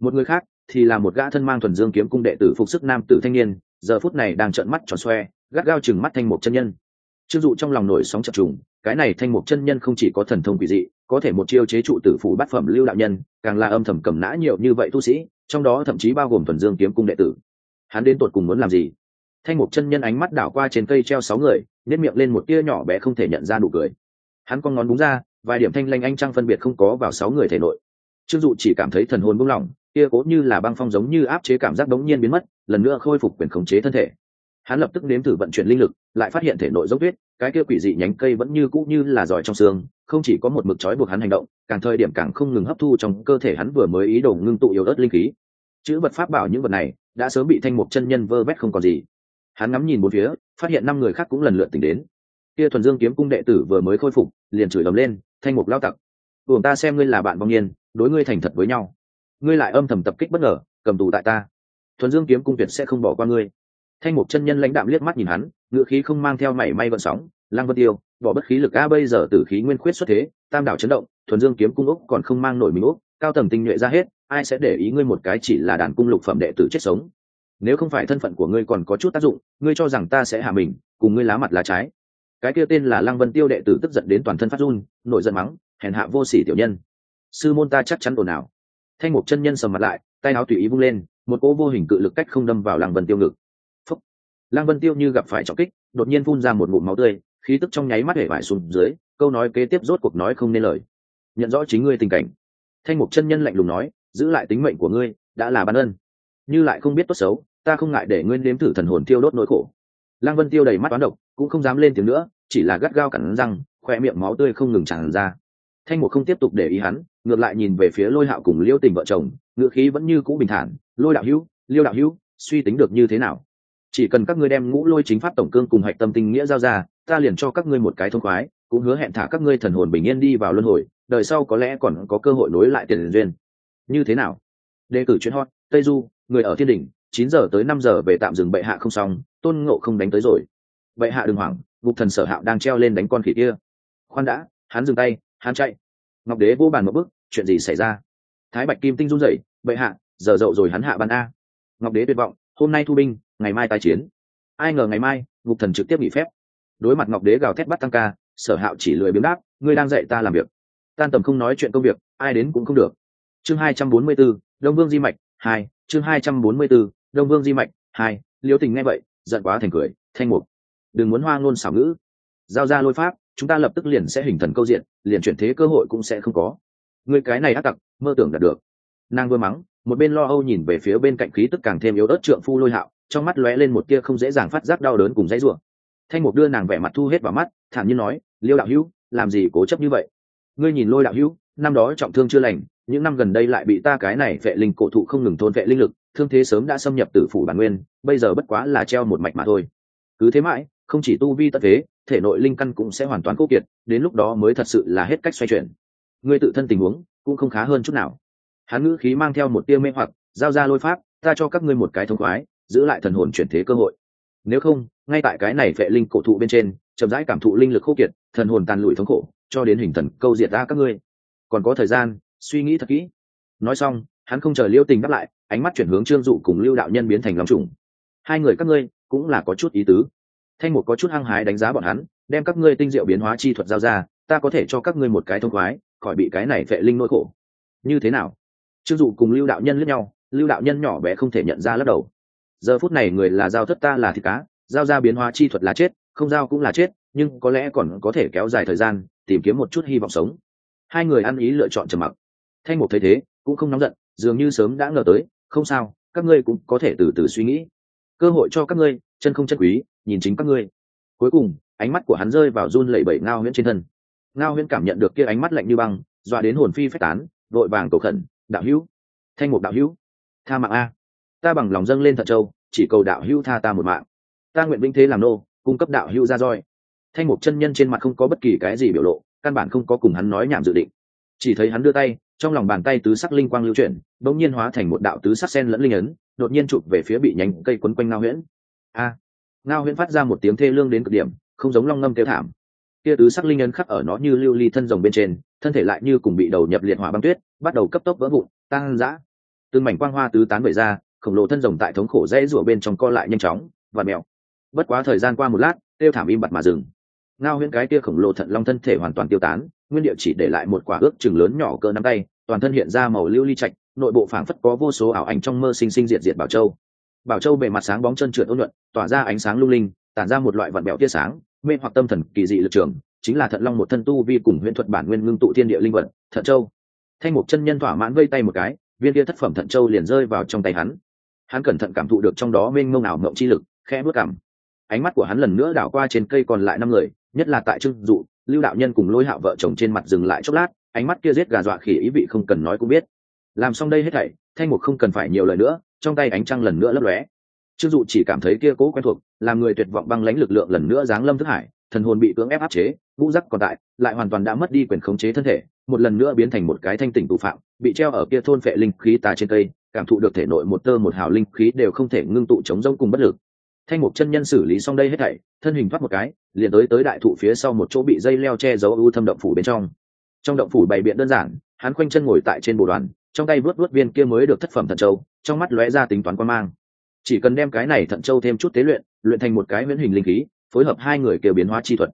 một người khác thì là một gã thân mang thuần dương kiếm cung đệ tử phục sức nam tử thanh niên, giờ phút này đang trợn mắt tròn xoe, gắt gao chừng mắt thanh một chân nhân. Chưng dụ trong lòng nổi sóng chập trùng cái này thanh mục chân nhân không chỉ có thần thông quỷ dị, có thể một chiêu chế trụ tử phủ bát phẩm lưu đạo nhân, càng là âm thầm cầm nã nhiều như vậy tu sĩ, trong đó thậm chí bao gồm thuần dương kiếm cung đệ tử. Hắn đến tột cùng muốn làm gì? Thanh mục chân nhân ánh mắt đảo qua trên cây treo sáu người nếp miệng lên một tia nhỏ bé không thể nhận ra nụ cười. Hắn con ngón đúng ra, vài điểm thanh lanh anh trăng phân biệt không có vào sáu người thể nội. Trương dụ chỉ cảm thấy thần hồn buông lỏng, kia cố như là băng phong giống như áp chế cảm giác đống nhiên biến mất, lần nữa khôi phục quyền khống chế thân thể hắn lập tức nếm thử vận chuyển linh lực, lại phát hiện thể nội dốc tuyết cái kia quỷ dị nhánh cây vẫn như cũ như là giỏi trong xương, không chỉ có một mực trói buộc hắn hành động, càng thời điểm càng không ngừng hấp thu trong cơ thể hắn vừa mới ý đồ ngưng tụ yếu ớt linh khí. Chữ vật pháp bảo những vật này đã sớm bị thanh mục chân nhân vơ vét không còn gì. Hắn ngắm nhìn bốn phía, phát hiện năm người khác cũng lần lượt tỉnh đến. Kia thuần dương kiếm cung đệ tử vừa mới khôi phục, liền chửi lầm lên, thanh mục lao tặc, tưởng ta xem ngươi là bạn vong niên, đối ngươi thành thật với nhau. Ngươi lại âm thầm tập kích bất ngờ, cầm tù tại ta. Thuần dương kiếm cung tuyệt sẽ không bỏ qua ngươi thanh mục chân nhân lãnh đạm liếc mắt nhìn hắn ngựa khí không mang theo mảy may vận sóng lang vân tiêu, bỏ bất khí lực a, bây giờ tử khí nguyên khuyết xuất thế, tam đảo chấn động, thuần dương kiếm cung úc còn không mang nổi mình úc cao tầng tinh nhuệ ra hết, ai sẽ để ý ngươi một cái chỉ là đàn cung lục phẩm đệ tử chết sống? Nếu không phải thân phận của ngươi còn có chút tác dụng, ngươi cho rằng ta sẽ hạ mình, cùng ngươi lá mặt lá trái. Cái kia tên là lăng vân tiêu đệ tử tức giận đến toàn thân phát run nội giận mắng, hèn hạ vô sỉ tiểu nhân. Sư môn ta chắc chắn ồn ào. Thanh mục chân nhân sầm mặt lại, tay áo tùy ý vung lên, một cỗ vô hình cự lực cách không đâm vào lăng vân tiêu ngực. Lang lăng vân tiêu như gặp phải trọng kích, đột nhiên phun ra một ngụm máu tươi, khí tức trong nháy mắt hể vải xuống dưới, câu nói kế tiếp rốt cuộc nói không nên lời. Nhận rõ chính ngươi tình cảnh. Thanh mục chân nhân lạnh lùng nói, giữ lại tính mệnh của ngươi, đã là ban ân. Như lại không biết tốt xấu, ta không ngại để ngươi nếm thử thần hồn tiêu đốt nỗi khổ. Lăng vân tiêu đầy mắt toán độc, cũng không dám lên tiếng nữa, chỉ là gắt gao cắn răng, khoe miệng máu tươi không ngừng tràn ra. Thanh mục không tiếp tục để ý hắn, ngược lại nhìn về phía lôi hạo cùng liêu tình vợ chồng, ngựa khí vẫn như cũ bình thản, lôi đạo hữu, liêu đạo hữu, suy tính được như thế nào? Chỉ cần các ngươi đem ngũ lôi chính pháp tổng cương cùng hạch tâm tinh nghĩa giao ra, ta liền cho các ngươi một cái thông khoái, cũng hứa hẹn thả các ngươi thần hồn bình yên đi vào luân hồi, đời sau có lẽ còn có cơ hội nối lại tiền duyên. Như thế nào? Đề cử chuyến hot, tây du, người ở thiên đình chín giờ tới năm giờ về tạm dừng bệ hạ không xong, tôn ngộ không đánh tới rồi. Bệ hạ đừng hoảng, ngục thần sở hạo đang treo lên đánh con khỉ kia. Khoan đã, hắn dừng tay, hắn chạy. Ngọc đế vô bàn một bước, chuyện gì xảy ra? Thái bạch kim tinh run rẩy, bệ hạ, giờ dậu rồi hắn hạ ban a. Ngọc đế tuyệt vọng hôm nay thu binh ngày mai tái chiến. Ai ngờ ngày mai ngục thần trực tiếp nghỉ phép. Đối mặt ngọc đế gào thét bắt tăng ca sở hạo chỉ lười biếng đáp ngươi đang dạy ta làm việc. Tan tầm không nói chuyện công việc ai đến cũng không được. Chương hai trăm bốn mươi 244, đông vương di mạch hai chương hai trăm bốn mươi 244, đông vương di mạch hai Liễu tình nghe vậy giận quá thành cười thanh mục đừng muốn hoa ngôn xảo ngữ. Giao ra lôi pháp chúng ta lập tức liền sẽ hình thần câu diện liền chuyển thế cơ hội cũng sẽ không có. Người cái này ác tặc mơ tưởng đạt được. Nàng vừa mắng một bên lo âu nhìn về phía bên cạnh khí tức càng thêm yếu ớt trượng phu lôi hạo, trong mắt lóe lên một tia không dễ dàng phát giác đau đớn cùng dãy ruộng thanh mục đưa nàng vẻ mặt thu hết vào mắt, thản nhiên nói, liêu đạo hữu, làm gì cố chấp như vậy? Ngươi nhìn lôi đạo hữu, năm đó trọng thương chưa lành, những năm gần đây lại bị ta cái này vệ linh cổ thụ không ngừng thôn vệ linh lực, thương thế sớm đã xâm nhập tử phủ bản nguyên, bây giờ bất quá là treo một mạch mà thôi. Cứ thế mãi, không chỉ tu vi tất thế, thể nội linh căn cũng sẽ hoàn toàn cố kiệt, đến lúc đó mới thật sự là hết cách xoay chuyển. Ngươi tự thân tình huống cũng không khá hơn chút nào hắn ngữ khí mang theo một tia mê hoặc, giao ra lôi pháp, ta cho các ngươi một cái thông khoái, giữ lại thần hồn chuyển thế cơ hội. Nếu không, ngay tại cái này vệ linh cổ thụ bên trên, chậm rãi cảm thụ linh lực khô kiệt, thần hồn tàn lụi thống khổ, cho đến hình thần câu diệt ra các ngươi. Còn có thời gian, suy nghĩ thật kỹ. Nói xong, hắn không chờ liêu tình đáp lại, ánh mắt chuyển hướng trương dụ cùng lưu đạo nhân biến thành lòng trùng. Hai người các ngươi cũng là có chút ý tứ. Thanh một có chút hăng hái đánh giá bọn hắn, đem các ngươi tinh diệu biến hóa chi thuật giao ra, ta có thể cho các ngươi một cái thông khoái, khỏi bị cái này vệ linh nỗi khổ. Như thế nào? Chưng dụ cùng lưu đạo nhân lẫn nhau, lưu đạo nhân nhỏ bé không thể nhận ra lắc đầu. Giờ phút này người là giao thất ta là thịt cá, giao ra biến hóa chi thuật là chết, không giao cũng là chết, nhưng có lẽ còn có thể kéo dài thời gian, tìm kiếm một chút hy vọng sống. Hai người ăn ý lựa chọn trầm mặc. Thanh mục thấy thế, cũng không nóng giận, dường như sớm đã ngờ tới, không sao, các ngươi cũng có thể từ từ suy nghĩ. Cơ hội cho các ngươi, chân không chân quý, nhìn chính các ngươi. Cuối cùng, ánh mắt của hắn rơi vào run lẩy bẩy ngao huyễn trên thân. Ngao huyễn cảm nhận được kia ánh mắt lạnh như băng, dọa đến hồn phi phách tán, vội vàng cầu khẩn đạo hữu. Thanh mục đạo hữu, tha mạng a. Ta bằng lòng dâng lên thận châu, chỉ cầu đạo hữu tha ta một mạng. Ta nguyện vĩnh thế làm nô, cung cấp đạo hữu ra roi. Thanh mục chân nhân trên mặt không có bất kỳ cái gì biểu lộ, căn bản không có cùng hắn nói nhảm dự định. Chỉ thấy hắn đưa tay, trong lòng bàn tay tứ sắc linh quang lưu chuyển, bỗng nhiên hóa thành một đạo tứ sắc sen lẫn linh ấn, đột nhiên chụp về phía bị nhánh cây quấn quanh ngao huyễn. A! Ngao huyễn phát ra một tiếng thê lương đến cực điểm, không giống long ngâm kêu thảm. Kia tứ sắc linh ấn khắc ở nó như lưu ly thân rồng bên trên thân thể lại như cùng bị đầu nhập liệt hỏa băng tuyết, bắt đầu cấp tốc vỡ vụn tăng dã từng mảnh quang hoa tứ tán bể ra, khổng lồ thân rồng tại thống khổ dãy rủa bên trong co lại nhanh chóng, và mèo bất quá thời gian qua một lát, tiêu thảm im bặt mà dừng. Ngao huyễn cái kia khổng lồ thận long thân thể hoàn toàn tiêu tán, nguyên địa chỉ để lại một quả ước chừng lớn nhỏ cỡ nắm tay, toàn thân hiện ra màu lưu ly trạch, nội bộ phảng phất có vô số ảo ảnh trong mơ sinh sinh diệt diệt bảo châu. Bảo châu bề mặt sáng bóng chân trượt ôn nhuận, tỏa ra ánh sáng lung linh, tản ra một loại vận bẹo tia sáng, mê hoặc tâm thần kỳ dị lực trường chính là thận long một thân tu vi cùng huyễn thuật bản nguyên ngưng tụ thiên địa linh vật, thận châu. Thanh mục chân nhân thỏa mãn vây tay một cái, viên kia thất phẩm thận châu liền rơi vào trong tay hắn. Hắn cẩn thận cảm thụ được trong đó mênh mông ảo mộng chi lực, khẽ bước cảm. Ánh mắt của hắn lần nữa đảo qua trên cây còn lại năm người, nhất là tại trưng dụ, lưu đạo nhân cùng lôi hạo vợ chồng trên mặt dừng lại chốc lát, ánh mắt kia giết gà dọa khỉ ý vị không cần nói cũng biết. Làm xong đây hết thảy, thanh mục không cần phải nhiều lời nữa, trong tay ánh trăng lần nữa lấp lóe. Trương dụ chỉ cảm thấy kia cố quen thuộc, làm người tuyệt vọng băng lãnh lực lượng lần nữa giáng lâm thức hải thần hồn bị cưỡng ép áp chế, ngũ giác còn tại, lại hoàn toàn đã mất đi quyền khống chế thân thể, một lần nữa biến thành một cái thanh tỉnh tù phạm, bị treo ở kia thôn phệ linh khí tà trên cây, cảm thụ được thể nội một tơ một hào linh khí đều không thể ngưng tụ chống rông cùng bất lực. Thanh mục chân nhân xử lý xong đây hết thảy, thân hình thoát một cái, liền tới tới đại thụ phía sau một chỗ bị dây leo che giấu ưu thâm động phủ bên trong. Trong động phủ bày biện đơn giản, hắn khoanh chân ngồi tại trên bồ đoàn, trong tay vớt vớt viên kia mới được thất phẩm thận châu, trong mắt lóe ra tính toán quan mang. Chỉ cần đem cái này thận châu thêm chút tế luyện luyện thành một cái miễn hình linh khí phối hợp hai người kêu biến hóa chi thuật.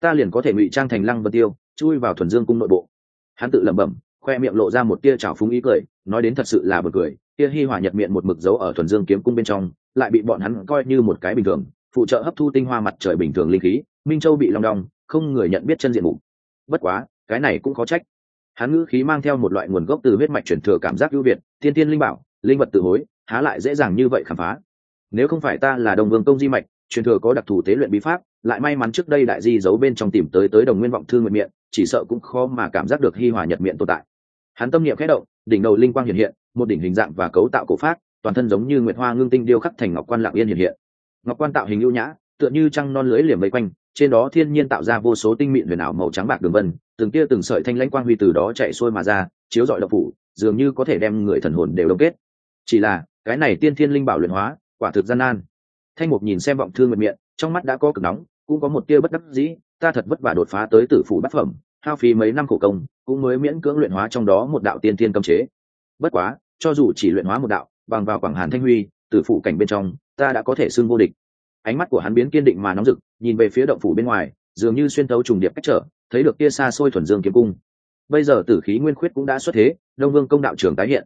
Ta liền có thể ngụy trang thành lăng vân tiêu, chui vào thuần dương cung nội bộ. Hắn tự lẩm bẩm, khoe miệng lộ ra một tia trào phúng ý cười, nói đến thật sự là bật cười, tia hi hòa nhật miệng một mực dấu ở thuần dương kiếm cung bên trong, lại bị bọn hắn coi như một cái bình thường, phụ trợ hấp thu tinh hoa mặt trời bình thường linh khí, minh châu bị long đong, không người nhận biết chân diện mục. Bất quá, cái này cũng có trách. Hắn ngữ khí mang theo một loại nguồn gốc từ huyết mạch chuyển thừa cảm giác ưu việt, tiên tiên linh bảo, linh vật tự hối, há lại dễ dàng như vậy khám phá. Nếu không phải ta là đồng vương công di mạch truyền thừa có đặc thù tế luyện bí pháp, lại may mắn trước đây đại di giấu bên trong tìm tới tới đồng nguyên vọng thương nguyện miệng, chỉ sợ cũng khó mà cảm giác được hi hòa nhật miệng tồn tại. Hắn tâm niệm khẽ động, đỉnh đầu linh quang hiện hiện, một đỉnh hình dạng và cấu tạo cổ pháp, toàn thân giống như nguyệt hoa ngưng tinh điêu khắc thành ngọc quan lạng yên hiện hiện. Ngọc quan tạo hình ưu nhã, tựa như trăng non lưới liềm vây quanh, trên đó thiên nhiên tạo ra vô số tinh mịn huyền ảo màu trắng bạc đường vân, từng tia từng sợi thanh lãnh quang huy từ đó chạy xuôi mà ra, chiếu rọi độc phủ, dường như có thể đem người thần hồn đều đông kết. Chỉ là, cái này tiên thiên linh bảo luyện hóa, quả thực gian nan thanh mục nhìn xem vọng thương nguyện miệng, trong mắt đã có cực nóng, cũng có một tia bất đắc dĩ, ta thật vất vả đột phá tới tử phủ bát phẩm, hao phí mấy năm khổ công, cũng mới miễn cưỡng luyện hóa trong đó một đạo tiên thiên cấm chế. Bất quá, cho dù chỉ luyện hóa một đạo, bằng vào quảng hàn thanh huy, tử phủ cảnh bên trong, ta đã có thể xưng vô địch. Ánh mắt của hắn biến kiên định mà nóng rực, nhìn về phía động phủ bên ngoài, dường như xuyên tấu trùng điệp cách trở, thấy được kia xa xôi thuần dương kiếm cung. Bây giờ tử khí nguyên khuyết cũng đã xuất thế, đông vương công đạo trường tái hiện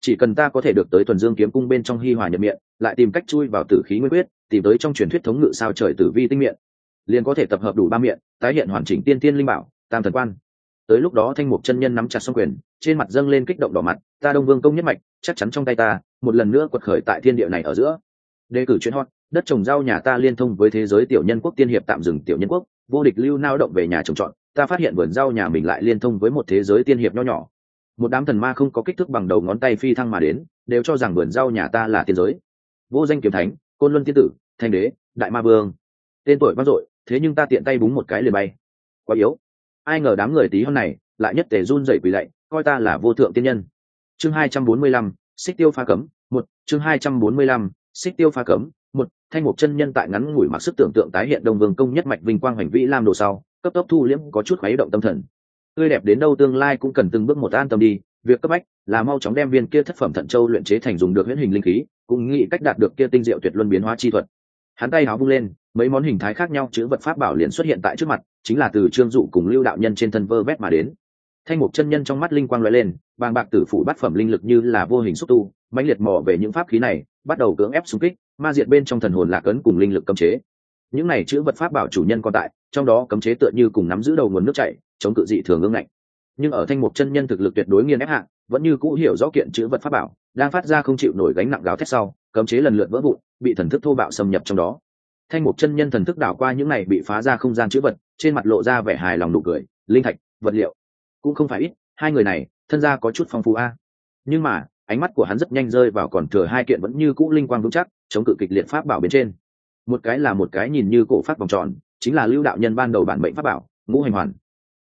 chỉ cần ta có thể được tới thuần dương kiếm cung bên trong hi hòa nhập miệng, lại tìm cách chui vào tử khí nguyên quyết, tìm tới trong truyền thuyết thống ngự sao trời tử vi tinh miệng. Liền có thể tập hợp đủ ba miệng, tái hiện hoàn chỉnh tiên tiên linh bảo, tam thần quan. Tới lúc đó thanh mục chân nhân nắm chặt xong quyền, trên mặt dâng lên kích động đỏ mặt, ta đông vương công nhất mạch, chắc chắn trong tay ta, một lần nữa quật khởi tại thiên địa này ở giữa. Đề cử chuyên hot, đất trồng rau nhà ta liên thông với thế giới tiểu nhân quốc tiên hiệp tạm dừng tiểu nhân quốc, vô địch lưu nao động về nhà trồng trọt, ta phát hiện vườn rau nhà mình lại liên thông với một thế giới tiên hiệp nho nhỏ một đám thần ma không có kích thước bằng đầu ngón tay phi thăng mà đến, đều cho rằng vườn rau nhà ta là tiên giới. Vô danh kiếm thánh, côn luân tiên tử, thanh đế, đại ma vương. Tên tuổi vang dội, thế nhưng ta tiện tay búng một cái liền bay. Quá yếu. Ai ngờ đám người tí hôm này, lại nhất tề run dậy quỳ lạy, coi ta là vô thượng tiên nhân. Chương hai trăm bốn mươi lăm, xích tiêu pha cấm, một, chương hai trăm bốn mươi lăm, xích tiêu pha cấm, một, thanh mục chân nhân tại ngắn ngủi mặc sức tưởng tượng tái hiện đồng vương công nhất mạch vinh quang hoành vĩ lam đồ sau, cấp tốc thu liễm có chút khuấy động tâm thần tươi đẹp đến đâu tương lai cũng cần từng bước một an tâm đi. Việc cấp bách là mau chóng đem viên kia thất phẩm thận châu luyện chế thành dùng được huyễn hình linh khí, cũng nghĩ cách đạt được kia tinh diệu tuyệt luân biến hóa chi thuật. Hắn tay áo vung lên, mấy món hình thái khác nhau chữ vật pháp bảo liền xuất hiện tại trước mặt, chính là từ trương dụ cùng lưu đạo nhân trên thân vơ vét mà đến. Thanh mục chân nhân trong mắt linh quang lóe lên, bàng bạc tử phủ bát phẩm linh lực như là vô hình xúc tu, mãnh liệt mò về những pháp khí này, bắt đầu cưỡng ép xung kích, ma diệt bên trong thần hồn lạc ấn cùng linh lực cấm chế những này chữ vật pháp bảo chủ nhân còn tại, trong đó cấm chế tựa như cùng nắm giữ đầu nguồn nước chảy, chống cự dị thường ương ngạnh. Nhưng ở thanh mục chân nhân thực lực tuyệt đối nghiên ép hạng, vẫn như cũ hiểu rõ kiện chữ vật pháp bảo, đang phát ra không chịu nổi gánh nặng gáo thét sau, cấm chế lần lượt vỡ vụn, bị thần thức thô bạo xâm nhập trong đó. Thanh mục chân nhân thần thức đảo qua những này bị phá ra không gian chữ vật, trên mặt lộ ra vẻ hài lòng nụ cười, linh thạch, vật liệu. Cũng không phải ít, hai người này, thân gia có chút phong phú a. Nhưng mà, ánh mắt của hắn rất nhanh rơi vào còn thừa hai kiện vẫn như cũ linh quang vững chắc, chống cự kịch liệt pháp bảo bên trên một cái là một cái nhìn như cổ phát vòng tròn, chính là lưu đạo nhân ban đầu bản mệnh pháp bảo, ngũ hành hoàn.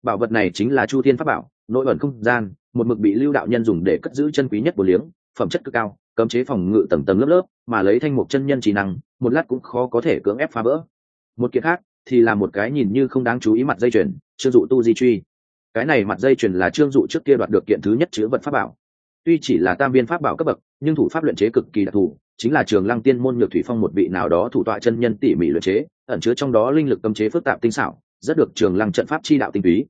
Bảo vật này chính là chu thiên pháp bảo, nội ẩn không gian, một mực bị lưu đạo nhân dùng để cất giữ chân quý nhất bồ liếng, phẩm chất cực cao, cấm chế phòng ngự tầng tầng lớp lớp, mà lấy thanh mục chân nhân trí năng, một lát cũng khó có thể cưỡng ép phá vỡ. Một kiệt khác thì là một cái nhìn như không đáng chú ý mặt dây chuyền, trương dụ tu di truy. Cái này mặt dây chuyền là trương dụ trước kia đoạt được kiện thứ nhất chứa vật pháp bảo. Tuy chỉ là tam viên pháp bảo cấp bậc, nhưng thủ pháp luyện chế cực kỳ đặc thù chính là trường lăng tiên môn nhược thủy phong một vị nào đó thủ tọa chân nhân tỉ mỉ luyện chế, ẩn chứa trong đó linh lực cấm chế phức tạp tinh xảo, rất được trường lăng trận pháp chi đạo tinh túy.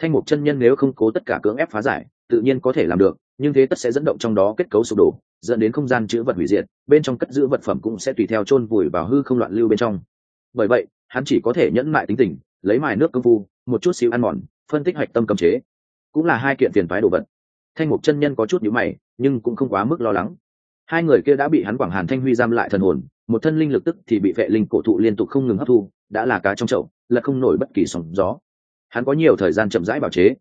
Thanh mục chân nhân nếu không cố tất cả cưỡng ép phá giải, tự nhiên có thể làm được, nhưng thế tất sẽ dẫn động trong đó kết cấu sụp đổ, dẫn đến không gian chữ vật hủy diệt, bên trong cất giữ vật phẩm cũng sẽ tùy theo chôn vùi vào hư không loạn lưu bên trong. Bởi vậy, hắn chỉ có thể nhẫn mại tính tình, lấy mài nước công phu, một chút xíu ăn mòn, phân tích hạch tâm cấm chế. Cũng là hai kiện tiền phái đồ vật. Thanh mục chân nhân có chút nhíu mày, nhưng cũng không quá mức lo lắng hai người kia đã bị hắn quảng hàn thanh huy giam lại thần hồn, một thân linh lực tức thì bị vệ linh cổ thụ liên tục không ngừng hấp thu, đã là cá trong chậu là không nổi bất kỳ sóng gió. Hắn có nhiều thời gian chậm rãi bảo chế.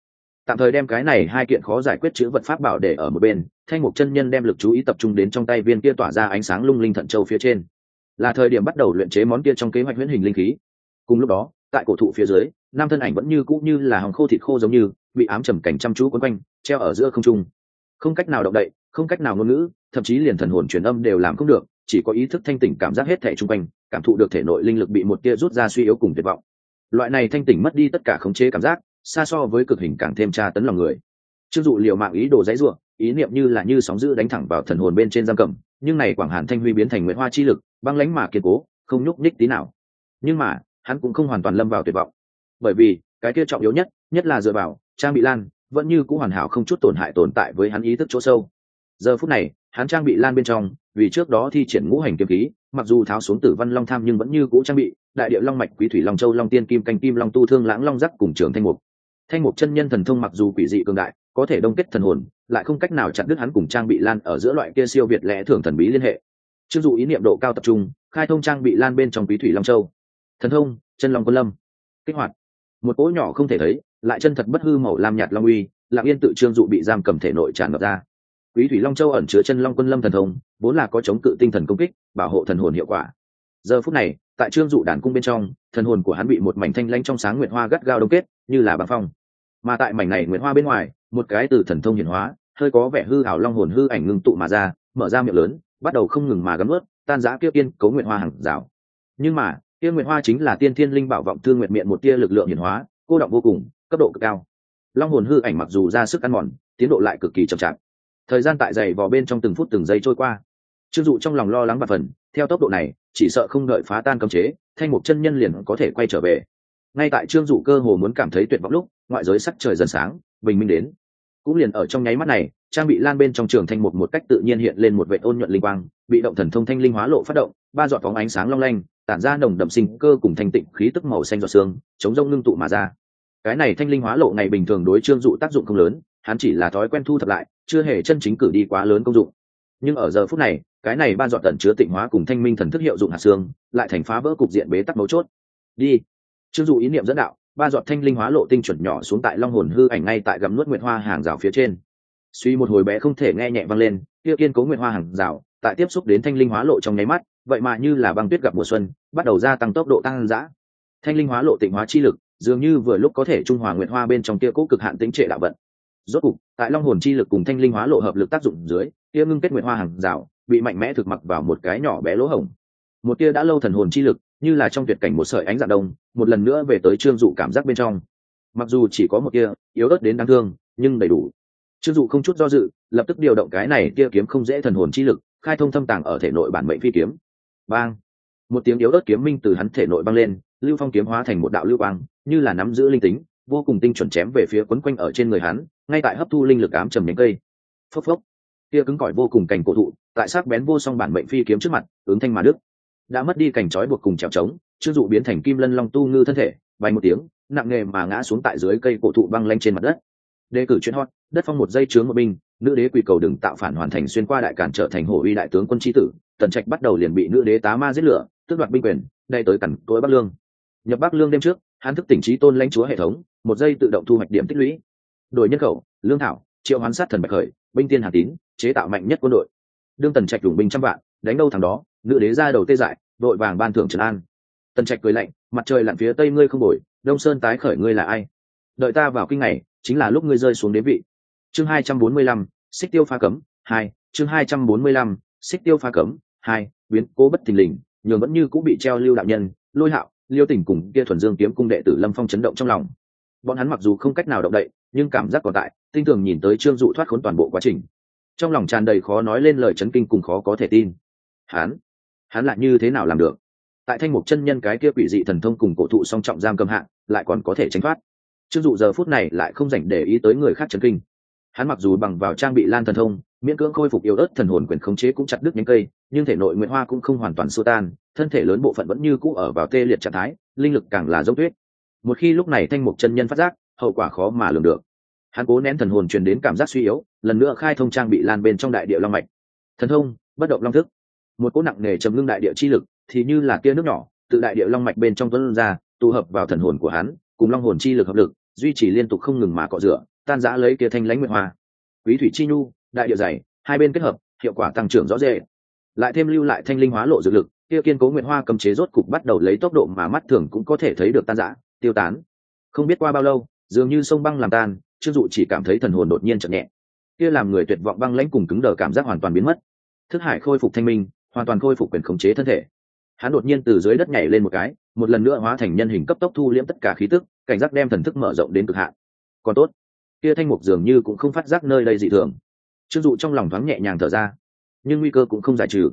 Tạm thời đem cái này hai kiện khó giải quyết chữ vật pháp bảo để ở một bên, thanh mục chân nhân đem lực chú ý tập trung đến trong tay viên kia tỏa ra ánh sáng lung linh thận châu phía trên. Là thời điểm bắt đầu luyện chế món kia trong kế hoạch huyễn hình linh khí. Cùng lúc đó, tại cổ thụ phía dưới, nam thân ảnh vẫn như cũ như là hòng khô thịt khô giống như, bị ám trầm cảnh chăm chú quấn quanh, treo ở giữa không trung. Không cách nào động đậy, không cách nào ngôn ngữ thậm chí liền thần hồn truyền âm đều làm không được, chỉ có ý thức thanh tỉnh cảm giác hết thể chung quanh, cảm thụ được thể nội linh lực bị một tia rút ra suy yếu cùng tuyệt vọng. Loại này thanh tỉnh mất đi tất cả khống chế cảm giác, xa so với cực hình càng thêm tra tấn lòng người. Chưng dụ liều mạng ý đồ dãy ruộng ý niệm như là như sóng dữ đánh thẳng vào thần hồn bên trên giam cầm, nhưng này quảng hàn thanh huy biến thành nguyễn hoa chi lực, băng lánh mà kiên cố, không nhúc nhích tí nào. Nhưng mà, hắn cũng không hoàn toàn lâm vào tuyệt vọng. Bởi vì, cái kia trọng yếu nhất nhất là dựa vào, trang bị lan, vẫn như cũng hoàn hảo không chút tổn hại tồn tại với hắn ý thức chỗ sâu giờ phút này, hắn trang bị lan bên trong, vì trước đó thi triển ngũ hành kiếm khí, mặc dù tháo xuống tử văn long tham nhưng vẫn như cũ trang bị, đại điệu long mạch, quý thủy long châu, long tiên kim, canh kim, long tu, thương lãng, long giác cùng trường thanh mục. Thanh mục chân nhân thần thông mặc dù quỷ dị cường đại, có thể đông kết thần hồn, lại không cách nào chặn đứt hắn cùng trang bị lan ở giữa loại kia siêu việt lẽ thường thần bí liên hệ. Chưng dụ ý niệm độ cao tập trung, khai thông trang bị lan bên trong quý thủy long châu. Thần thông, chân long quân lâm. Kích hoạt. Một cỗ nhỏ không thể thấy, lại chân thật bất hư màu lam nhạt long uy lạng yên tự trương dụ bị giam cầm thể nội tràn ngập ra quý thủy long châu ẩn chứa chân long quân lâm thần thông, vốn là có chống cự tinh thần công kích, bảo hộ thần hồn hiệu quả. Giờ phút này, tại trương dụ đàn cung bên trong, thần hồn của hắn bị một mảnh thanh lanh trong sáng nguyệt hoa gắt gao đông kết, như là băng phong. Mà tại mảnh này nguyệt hoa bên ngoài, một cái từ thần thông hiển hóa, hơi có vẻ hư ảo long hồn hư ảnh ngưng tụ mà ra, mở ra miệng lớn, bắt đầu không ngừng mà gấm ướt, tan giã kia kiên cấu nguyệt hoa hàng rào. Nhưng mà, kia nguyệt hoa chính là tiên thiên linh bảo vọng thương nguyệt miệng một tia lực lượng hiển hóa, cô động vô cùng, cấp độ cực cao. Long hồn hư ảnh mặc dù ra sức ăn mòn, tiến độ lại cực kỳ chậm chạp thời gian tại dày vò bên trong từng phút từng giây trôi qua. Trương dụ trong lòng lo lắng và phần, theo tốc độ này, chỉ sợ không đợi phá tan cấm chế, thanh mục chân nhân liền có thể quay trở về. Ngay tại trương dụ cơ hồ muốn cảm thấy tuyệt vọng lúc, ngoại giới sắc trời dần sáng, bình minh đến. Cũng liền ở trong nháy mắt này, trang bị lan bên trong trường thanh Mục một cách tự nhiên hiện lên một vệ ôn nhuận linh quang, bị động thần thông thanh linh hóa lộ phát động, ba giọt phóng ánh sáng long lanh, tản ra nồng đậm sinh cơ cùng thanh tịnh khí tức màu xanh giọt xương chống rông ngưng tụ mà ra. Cái này thanh linh hóa lộ ngày bình thường đối trương dụ tác dụng không lớn, hắn chỉ là thói quen thu thập lại chưa hề chân chính cử đi quá lớn công dụng. Nhưng ở giờ phút này, cái này ba dọn tận chứa tịnh hóa cùng thanh minh thần thức hiệu dụng hạt xương, lại thành phá vỡ cục diện bế tắc mấu chốt. Đi. Chưng dụ ý niệm dẫn đạo, ba dọn thanh linh hóa lộ tinh chuẩn nhỏ xuống tại long hồn hư ảnh ngay tại gầm nuốt nguyệt hoa hàng rào phía trên. Suy một hồi bé không thể nghe nhẹ vang lên, kia kiên cố nguyệt hoa hàng rào, tại tiếp xúc đến thanh linh hóa lộ trong nháy mắt, vậy mà như là băng tuyết gặp mùa xuân, bắt đầu gia tăng tốc độ tăng dã. Thanh linh hóa lộ tịnh hóa chi lực, dường như vừa lúc có thể trung hòa nguyệt hoa bên trong kia cố cực hạn tính trệ đạo vận rốt cục, tại long hồn chi lực cùng thanh linh hóa lộ hợp lực tác dụng dưới tia ngưng kết nguyệt hoa hàng rào bị mạnh mẽ thực mặc vào một cái nhỏ bé lỗ hổng. Một tia đã lâu thần hồn chi lực, như là trong tuyệt cảnh một sợi ánh dạng đông, một lần nữa về tới trương dụ cảm giác bên trong. Mặc dù chỉ có một tia, yếu ớt đến đáng thương, nhưng đầy đủ. Trương dụ không chút do dự, lập tức điều động cái này tia kiếm không dễ thần hồn chi lực, khai thông thâm tàng ở thể nội bản mệnh phi kiếm. Bang! Một tiếng yếu ớt kiếm minh từ hắn thể nội băng lên, lưu phong kiếm hóa thành một đạo lưu quang, như là nắm giữ linh tính vô cùng tinh chuẩn chém về phía quấn quanh ở trên người hắn, ngay tại hấp thu linh lực ám trầm nhánh cây. Phốc phốc. Kia cứng cỏi vô cùng cành cổ thụ, tại sắc bén vô song bản mệnh phi kiếm trước mặt, ứng thanh mà đức đã mất đi cành trói buộc cùng trèo trống, chưa dụ biến thành kim lân long tu ngư thân thể, bay một tiếng, nặng nghề mà ngã xuống tại dưới cây cổ thụ băng lanh trên mặt đất. Đề cử chuyển hot, đất phong một dây chướng một binh, nữ đế quỳ cầu đừng tạo phản hoàn thành xuyên qua đại cản trở thành hổ uy đại tướng quân tri tử, tần trạch bắt đầu liền bị nữ đế tá ma giết lửa, tước đoạt binh quyền đây tới cẩn tối bắc lương. Nhập bắc lương đêm trước, hắn thức tỉnh trí tôn lãnh chúa hệ thống một giây tự động thu hoạch điểm tích lũy. Đổi nhân khẩu, lương thảo, triệu hoán sát thần bạch khởi, binh tiên hà tín, chế tạo mạnh nhất quân đội. Đương tần trạch dùng binh trăm vạn, đánh đâu thằng đó, nữ đế ra đầu tê dại, đội vàng ban thưởng trần an. Tần trạch cười lạnh, mặt trời lặn phía tây ngươi không bồi đông sơn tái khởi ngươi là ai? Đợi ta vào kinh này, chính là lúc ngươi rơi xuống đế vị. Chương hai trăm bốn mươi lăm, xích tiêu pha cấm hai, chương hai trăm bốn mươi lăm, xích tiêu pha cấm hai, biến cố bất thình lình, nhường vẫn như cũng bị treo lưu đạo nhân, lôi hạo, liêu tỉnh cùng kia thuần dương kiếm cung đệ tử lâm phong chấn động trong lòng bọn hắn mặc dù không cách nào động đậy nhưng cảm giác còn tại tinh tường nhìn tới trương dụ thoát khốn toàn bộ quá trình. Trong lòng tràn đầy khó nói lên lời chấn kinh cùng khó có thể tin. Hắn? Hắn lại như thế nào làm được? Tại thanh mục chân nhân cái kia quỷ dị thần thông cùng cổ thụ song trọng giam cầm hạn, lại còn có thể tránh thoát. Trương dụ giờ phút này lại không dành để ý tới người khác chấn kinh. Hắn mặc dù bằng vào trang bị lan thần thông miễn cưỡng khôi phục yếu ớt thần hồn quyền khống chế cũng chặt đứt những cây nhưng thể nội nguyễn hoa cũng không hoàn toàn xua tan thân thể lớn bộ phận vẫn như cũ ở vào tê liệt trạng thái linh lực càng là dốc tuyết một khi lúc này thanh mục chân nhân phát giác, hậu quả khó mà lường được. Hắn cố nén thần hồn truyền đến cảm giác suy yếu, lần nữa khai thông trang bị lan bên trong đại địa long mạch. Thần thông, bất động long thức. Một cỗ nặng nề chấm ngưng đại địa chi lực, thì như là tia nước nhỏ tự đại địa long mạch bên trong tuấn ra, tụ hợp vào thần hồn của hắn, cùng long hồn chi lực hợp lực, duy trì liên tục không ngừng mà cọ rửa, tan giã lấy kia thanh lãnh nguyện hoa. Quý thủy chi nhu, đại địa dày, hai bên kết hợp, hiệu quả tăng trưởng rõ rệt. Lại thêm lưu lại thanh linh hóa lộ dược lực, kia kiên cố nguyện hoa cầm chế rốt cục bắt đầu lấy tốc độ mà mắt thường cũng có thể thấy được tan giã tiêu tán. Không biết qua bao lâu, dường như sông băng làm tan, trương dụ chỉ cảm thấy thần hồn đột nhiên chậm nhẹ. Kia làm người tuyệt vọng băng lãnh cùng cứng đờ cảm giác hoàn toàn biến mất. Thức hải khôi phục thanh minh, hoàn toàn khôi phục quyền khống chế thân thể. Hắn đột nhiên từ dưới đất nhảy lên một cái, một lần nữa hóa thành nhân hình cấp tốc thu liễm tất cả khí tức, cảnh giác đem thần thức mở rộng đến cực hạn. Còn tốt, kia thanh mục dường như cũng không phát giác nơi đây dị thường. Trương dụ trong lòng thoáng nhẹ nhàng thở ra, nhưng nguy cơ cũng không giải trừ.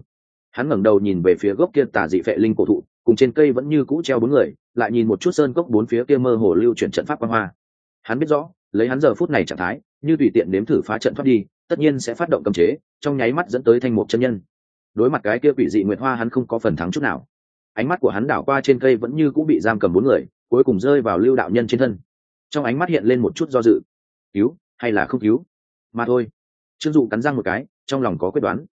Hắn ngẩng đầu nhìn về phía gốc kia tà dị phệ linh cổ thụ cùng trên cây vẫn như cũ treo bốn người, lại nhìn một chút sơn cốc bốn phía kia mơ hồ lưu chuyển trận pháp quan hoa. Hắn biết rõ, lấy hắn giờ phút này trạng thái, như tùy tiện nếm thử phá trận thoát đi, tất nhiên sẽ phát động cầm chế, trong nháy mắt dẫn tới thanh mục chân nhân. Đối mặt cái kia quỷ dị nguyệt hoa hắn không có phần thắng chút nào. Ánh mắt của hắn đảo qua trên cây vẫn như cũng bị giam cầm bốn người, cuối cùng rơi vào lưu đạo nhân trên thân. Trong ánh mắt hiện lên một chút do dự. Cứu, hay là không cứu? Mà thôi. Trương dụ cắn răng một cái, trong lòng có quyết đoán.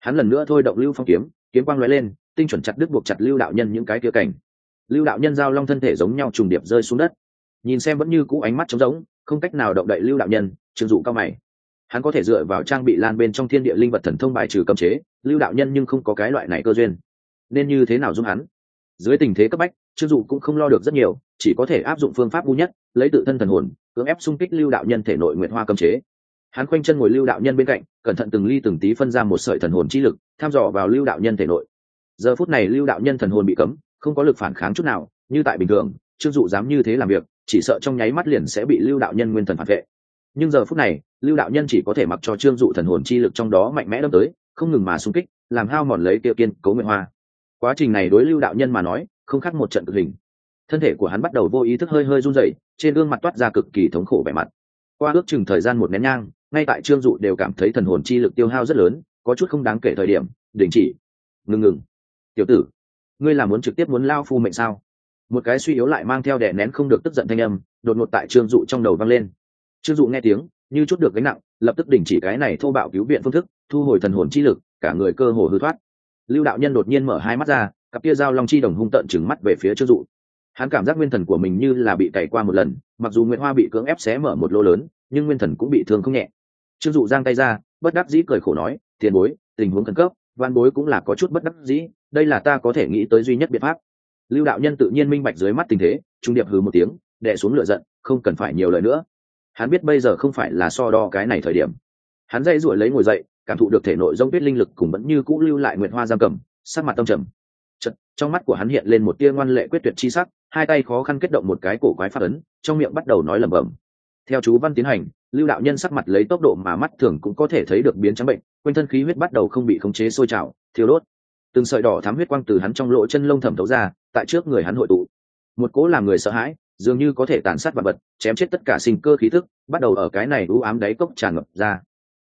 Hắn lần nữa thôi động lưu phong kiếm kiếm quang lóe lên tinh chuẩn chặt đứt buộc chặt lưu đạo nhân những cái kia cảnh. Lưu đạo nhân giao long thân thể giống nhau trùng điệp rơi xuống đất. Nhìn xem vẫn như cũ ánh mắt trống rỗng, không cách nào động đậy lưu đạo nhân, trương dụ cao mày. Hắn có thể dựa vào trang bị lan bên trong thiên địa linh vật thần thông bài trừ cấm chế, lưu đạo nhân nhưng không có cái loại này cơ duyên. Nên như thế nào giúp hắn? Dưới tình thế cấp bách, trương dụ cũng không lo được rất nhiều, chỉ có thể áp dụng phương pháp ngu nhất, lấy tự thân thần hồn, cưỡng ép xung kích lưu đạo nhân thể nội nguyện hoa cấm chế. Hắn khoanh chân ngồi lưu đạo nhân bên cạnh, cẩn thận từng ly từng tí phân ra một sợi thần hồn chi lực, tham dò vào lưu đạo nhân thể nội giờ phút này lưu đạo nhân thần hồn bị cấm, không có lực phản kháng chút nào, như tại bình thường, trương dụ dám như thế làm việc, chỉ sợ trong nháy mắt liền sẽ bị lưu đạo nhân nguyên thần phản vệ. Nhưng giờ phút này, lưu đạo nhân chỉ có thể mặc cho trương dụ thần hồn chi lực trong đó mạnh mẽ đâm tới, không ngừng mà xung kích, làm hao mòn lấy kia kiên cấu nguyện hoa. Quá trình này đối lưu đạo nhân mà nói, không khác một trận cực hình. Thân thể của hắn bắt đầu vô ý thức hơi hơi run rẩy, trên gương mặt toát ra cực kỳ thống khổ vẻ mặt. Qua ước chừng thời gian một nén nhang, ngay tại trương dụ đều cảm thấy thần hồn chi lực tiêu hao rất lớn, có chút không đáng kể thời điểm, đình chỉ. Ngừng ngừng tiểu tử, ngươi là muốn trực tiếp muốn lao phu mệnh sao? Một cái suy yếu lại mang theo đè nén không được tức giận thanh âm, đột ngột tại trương dụ trong đầu vang lên. Trương dụ nghe tiếng, như chút được gánh nặng, lập tức đình chỉ cái này thô bạo cứu viện phương thức, thu hồi thần hồn chi lực, cả người cơ hồ hư thoát. Lưu đạo nhân đột nhiên mở hai mắt ra, cặp kia dao long chi đồng hung tận trừng mắt về phía trương dụ. Hắn cảm giác nguyên thần của mình như là bị cày qua một lần, mặc dù nguyễn hoa bị cưỡng ép xé mở một lô lớn, nhưng nguyên thần cũng bị thương không nhẹ. Trương dụ giang tay ra, bất đắc dĩ cười khổ nói, tiền bối, tình huống khẩn cấp văn bối cũng là có chút bất đắc dĩ đây là ta có thể nghĩ tới duy nhất biện pháp. Lưu đạo nhân tự nhiên minh bạch dưới mắt tình thế trung điệp hừ một tiếng đè xuống lửa giận không cần phải nhiều lời nữa. Hắn biết bây giờ không phải là so đo cái này thời điểm. Hắn dây ruổi lấy ngồi dậy cảm thụ được thể nội dông tuyết linh lực cùng vẫn như cũ lưu lại nguyệt hoa giam cầm sắc mặt tâm trầm. Chật, trong mắt của hắn hiện lên một tia ngoan lệ quyết tuyệt chi sắc hai tay khó khăn kết động một cái cổ quái phát ấn trong miệng bắt đầu nói lẩm bẩm. Theo chú văn tiến hành lưu đạo nhân sắc mặt lấy tốc độ mà mắt thường cũng có thể thấy được biến trắng bệnh quanh thân khí huyết bắt đầu không bị khống chế sôi trào, thiêu đốt. Từng sợi đỏ thám huyết quang từ hắn trong lỗ chân lông thẩm thấu ra, tại trước người hắn hội tụ. Một cỗ làm người sợ hãi, dường như có thể tàn sát vật vật, chém chết tất cả sinh cơ khí thức bắt đầu ở cái này u ám đáy cốc tràn ngập ra.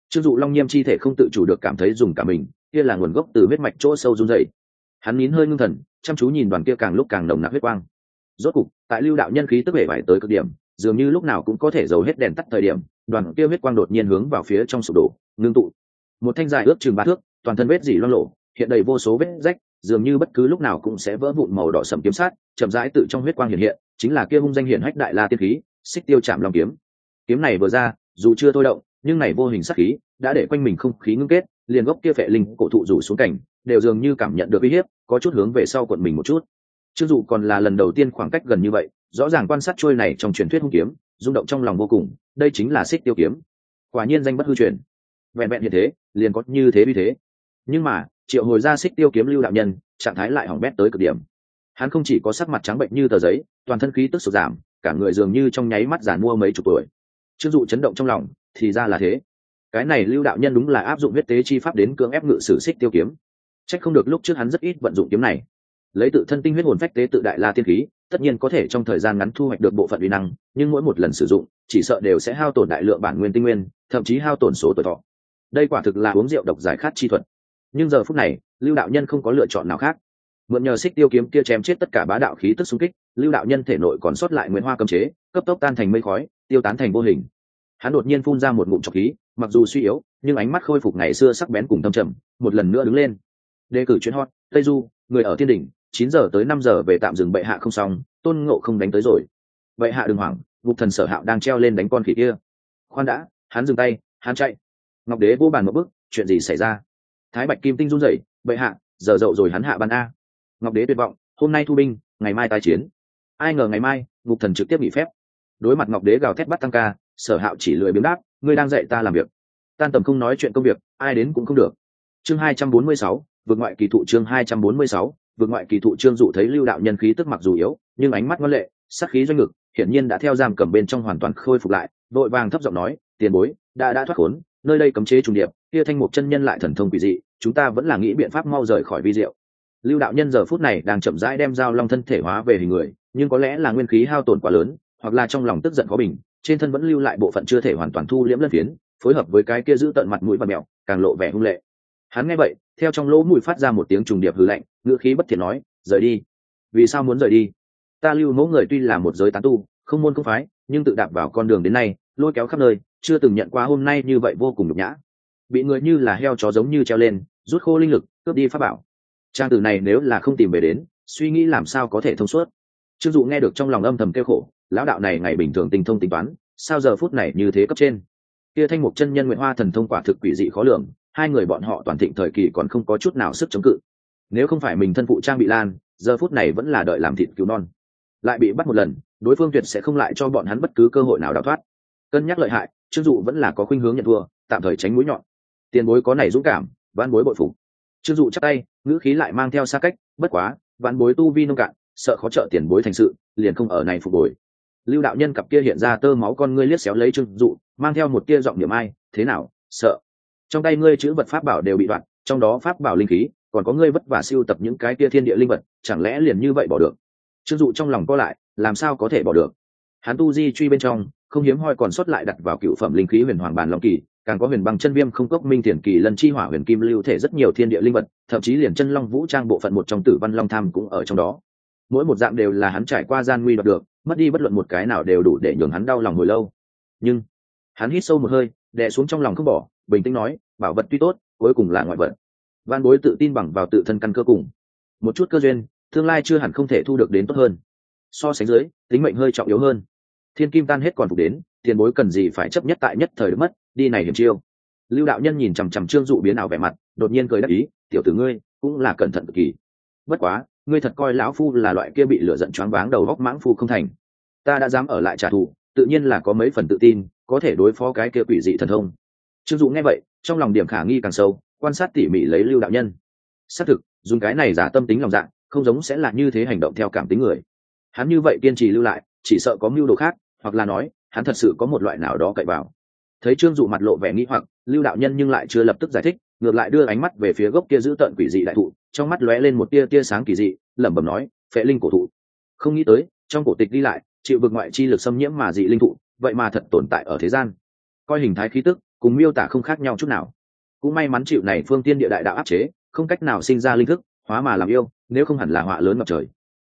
Chưng dụ long nhiêm chi thể không tự chủ được cảm thấy dùng cả mình, kia là nguồn gốc từ huyết mạch chỗ sâu run dày hắn nín hơi ngưng thần, chăm chú nhìn đoàn kia càng lúc càng nồng nặc huyết quang. Rốt cục, tại lưu đạo nhân khí tức bể vải tới cực điểm, dường như lúc nào cũng có thể giấu hết đèn tắt thời điểm, đoàn kia huyết quang đột nhiên hướng vào phía trong sụp đổ, ngưng tụ một thanh dài ước chừng ba thước, toàn thân vết dỉ loang lộ hiện đầy vô số vết rách, dường như bất cứ lúc nào cũng sẽ vỡ vụn màu đỏ sầm kiếm sát, chậm rãi tự trong huyết quang hiện hiện, chính là kia hung danh hiển hách đại la tiên khí, xích tiêu chạm lòng kiếm. Kiếm này vừa ra, dù chưa thôi động, nhưng này vô hình sắc khí đã để quanh mình không khí ngưng kết, liền gốc kia phệ linh cổ thụ rủ xuống cảnh, đều dường như cảm nhận được uy hiếp, có chút hướng về sau quận mình một chút. Chưng dù còn là lần đầu tiên khoảng cách gần như vậy, rõ ràng quan sát trôi này trong truyền thuyết hung kiếm, rung động trong lòng vô cùng, đây chính là xích tiêu kiếm. Quả nhiên danh bất hư truyền vẹn vẹn như thế, liền có như thế vì thế. Nhưng mà, triệu hồi ra xích tiêu kiếm lưu đạo nhân, trạng thái lại hỏng bét tới cực điểm. Hắn không chỉ có sắc mặt trắng bệnh như tờ giấy, toàn thân khí tức sụt giảm, cả người dường như trong nháy mắt giản mua mấy chục tuổi. Chưng dụ chấn động trong lòng, thì ra là thế. Cái này lưu đạo nhân đúng là áp dụng huyết tế chi pháp đến cưỡng ép ngự sử xích tiêu kiếm. Trách không được lúc trước hắn rất ít vận dụng kiếm này. Lấy tự thân tinh huyết hồn phách tế tự đại la tiên khí, tất nhiên có thể trong thời gian ngắn thu hoạch được bộ phận uy năng, nhưng mỗi một lần sử dụng, chỉ sợ đều sẽ hao tổn đại lượng bản nguyên tinh nguyên, thậm chí hao tổn số tuổi thọ đây quả thực là uống rượu độc giải khát chi thuật. Nhưng giờ phút này, lưu đạo nhân không có lựa chọn nào khác. Mượn nhờ xích tiêu kiếm kia chém chết tất cả bá đạo khí tức xung kích, lưu đạo nhân thể nội còn sót lại nguyễn hoa cầm chế, cấp tốc tan thành mây khói, tiêu tán thành vô hình. Hắn đột nhiên phun ra một ngụm trọc khí, mặc dù suy yếu, nhưng ánh mắt khôi phục ngày xưa sắc bén cùng tâm trầm, một lần nữa đứng lên. Đề cử chuyến hot, tây du, người ở thiên đình chín giờ tới năm giờ về tạm dừng bệ hạ không xong, tôn ngộ không đánh tới rồi. Bệ hạ đừng hoảng, ngục thần sở hạo đang treo lên đánh con khỉ kia. Khoan đã, hắn dừng tay, hắn chạy ngọc đế vô bàn một bước, chuyện gì xảy ra? Thái bạch kim tinh run rẩy, bệ hạ, giờ dậu rồi hắn hạ ban a. Ngọc đế tuyệt vọng, hôm nay thu binh, ngày mai tai chiến. Ai ngờ ngày mai, ngục thần trực tiếp nghỉ phép. Đối mặt ngọc đế gào thét bắt tăng ca, sở hạo chỉ lười biếng đáp, ngươi đang dạy ta làm việc. Tan tầm không nói chuyện công việc, ai đến cũng không được. Chương hai trăm bốn mươi sáu, vượt ngoại kỳ thụ chương hai trăm bốn mươi sáu, vượt ngoại kỳ thụ trương dụ thấy lưu đạo nhân khí tức mặc dù yếu, nhưng ánh mắt ngoan lệ sắc khí doanh ngực, hiển nhiên đã theo giam cầm bên trong hoàn toàn khôi phục lại, vội vàng thấp giọng nói, tiền bối, đã đã thoát khốn nơi đây cấm chế trùng điệp, kia thanh mục chân nhân lại thần thông quỷ dị, chúng ta vẫn là nghĩ biện pháp mau rời khỏi vi diệu. Lưu đạo nhân giờ phút này đang chậm rãi đem dao long thân thể hóa về hình người, nhưng có lẽ là nguyên khí hao tổn quá lớn, hoặc là trong lòng tức giận khó bình, trên thân vẫn lưu lại bộ phận chưa thể hoàn toàn thu liễm lân phiến, phối hợp với cái kia giữ tận mặt mũi và mẹo, càng lộ vẻ hung lệ. Hắn nghe vậy, theo trong lỗ mũi phát ra một tiếng trùng điệp hư lạnh, ngữ khí bất thiện nói, rời đi. Vì sao muốn rời đi? Ta lưu mẫu người tuy là một giới tán tu, không môn không phái, nhưng tự đạp vào con đường đến nay, lôi kéo khắp nơi chưa từng nhận qua hôm nay như vậy vô cùng nhục nhã. Bị người như là heo chó giống như treo lên, rút khô linh lực, cướp đi pháp bảo. Trang tử này nếu là không tìm về đến, suy nghĩ làm sao có thể thông suốt. Trương dụ nghe được trong lòng âm thầm kêu khổ, lão đạo này ngày bình thường tình thông tính toán, sao giờ phút này như thế cấp trên? Kia thanh mục chân nhân nguyện hoa thần thông quả thực quỷ dị khó lường, hai người bọn họ toàn thịnh thời kỳ còn không có chút nào sức chống cự. Nếu không phải mình thân phụ trang bị lan, giờ phút này vẫn là đợi làm thịt cứu non. Lại bị bắt một lần, đối phương tuyệt sẽ không lại cho bọn hắn bất cứ cơ hội nào đào thoát. Cân nhắc lợi hại trương dụ vẫn là có khuynh hướng nhận thua, tạm thời tránh mũi nhọn. Tiền bối có này dũng cảm văn bối bội phục. Trương dụ chắc tay, ngữ khí lại mang theo xa cách, bất quá văn bối tu vi nông cạn, sợ khó trợ tiền bối thành sự, liền không ở này phục hồi. Lưu đạo nhân cặp kia hiện ra tơ máu con ngươi liếc xéo lấy trương dụ, mang theo một tia giọng niệm ai, thế nào, sợ? Trong tay ngươi chữ vật pháp bảo đều bị đoạn, trong đó pháp bảo linh khí, còn có ngươi vất vả siêu tập những cái kia thiên địa linh vật, chẳng lẽ liền như vậy bỏ được? Trương dụ trong lòng co lại, làm sao có thể bỏ được? Hắn tu di truy bên trong không hiếm hoi còn xuất lại đặt vào cựu phẩm linh khí huyền hoàng bàn long kỳ, càng có huyền băng chân viêm không cốc minh thiền kỳ lân chi hỏa huyền kim lưu thể rất nhiều thiên địa linh vật, thậm chí liền chân long vũ trang bộ phận một trong tử văn long tham cũng ở trong đó. Mỗi một dạng đều là hắn trải qua gian nguy đoạt được, mất đi bất luận một cái nào đều đủ để nhường hắn đau lòng hồi lâu. Nhưng, hắn hít sâu một hơi, đè xuống trong lòng không bỏ, bình tĩnh nói, bảo vật tuy tốt, cuối cùng là ngoại vật. Văn bối tự tin bằng vào tự thân căn cơ cùng. Một chút cơ duyên, tương lai chưa hẳn không thể thu được đến tốt hơn. So sánh dưới, tính mệnh hơi trọng yếu hơn thiên kim tan hết còn phục đến, tiền bối cần gì phải chấp nhất tại nhất thời mất, đi này hiểm chiêu. Lưu đạo nhân nhìn chằm chằm trương dụ biến ảo vẻ mặt, đột nhiên cười đắc ý, tiểu tử ngươi, cũng là cẩn thận cực kỳ. Bất quá, ngươi thật coi lão phu là loại kia bị lửa giận choáng váng đầu góc mãng phu không thành. Ta đã dám ở lại trả thù, tự nhiên là có mấy phần tự tin, có thể đối phó cái kia quỷ dị thần thông. Trương dụ nghe vậy, trong lòng điểm khả nghi càng sâu, quan sát tỉ mỉ lấy lưu đạo nhân. Xác thực, dùng cái này giả tâm tính lòng dạng không giống sẽ là như thế hành động theo cảm tính người. Hắn như vậy kiên trì lưu lại, chỉ sợ có mưu đồ khác hoặc là nói, hắn thật sự có một loại nào đó cậy vào. Thấy trương dụ mặt lộ vẻ nghĩ hoặc, lưu đạo nhân nhưng lại chưa lập tức giải thích, ngược lại đưa ánh mắt về phía gốc kia giữ tận quỷ dị đại thụ, trong mắt lóe lên một tia tia sáng kỳ dị, lẩm bẩm nói, phệ linh cổ thụ. Không nghĩ tới, trong cổ tịch đi lại, chịu vực ngoại chi lực xâm nhiễm mà dị linh thụ, vậy mà thật tồn tại ở thế gian. Coi hình thái khí tức, cùng miêu tả không khác nhau chút nào. Cũng may mắn chịu này phương tiên địa đại đạo áp chế, không cách nào sinh ra linh thức, hóa mà làm yêu, nếu không hẳn là họa lớn ngập trời.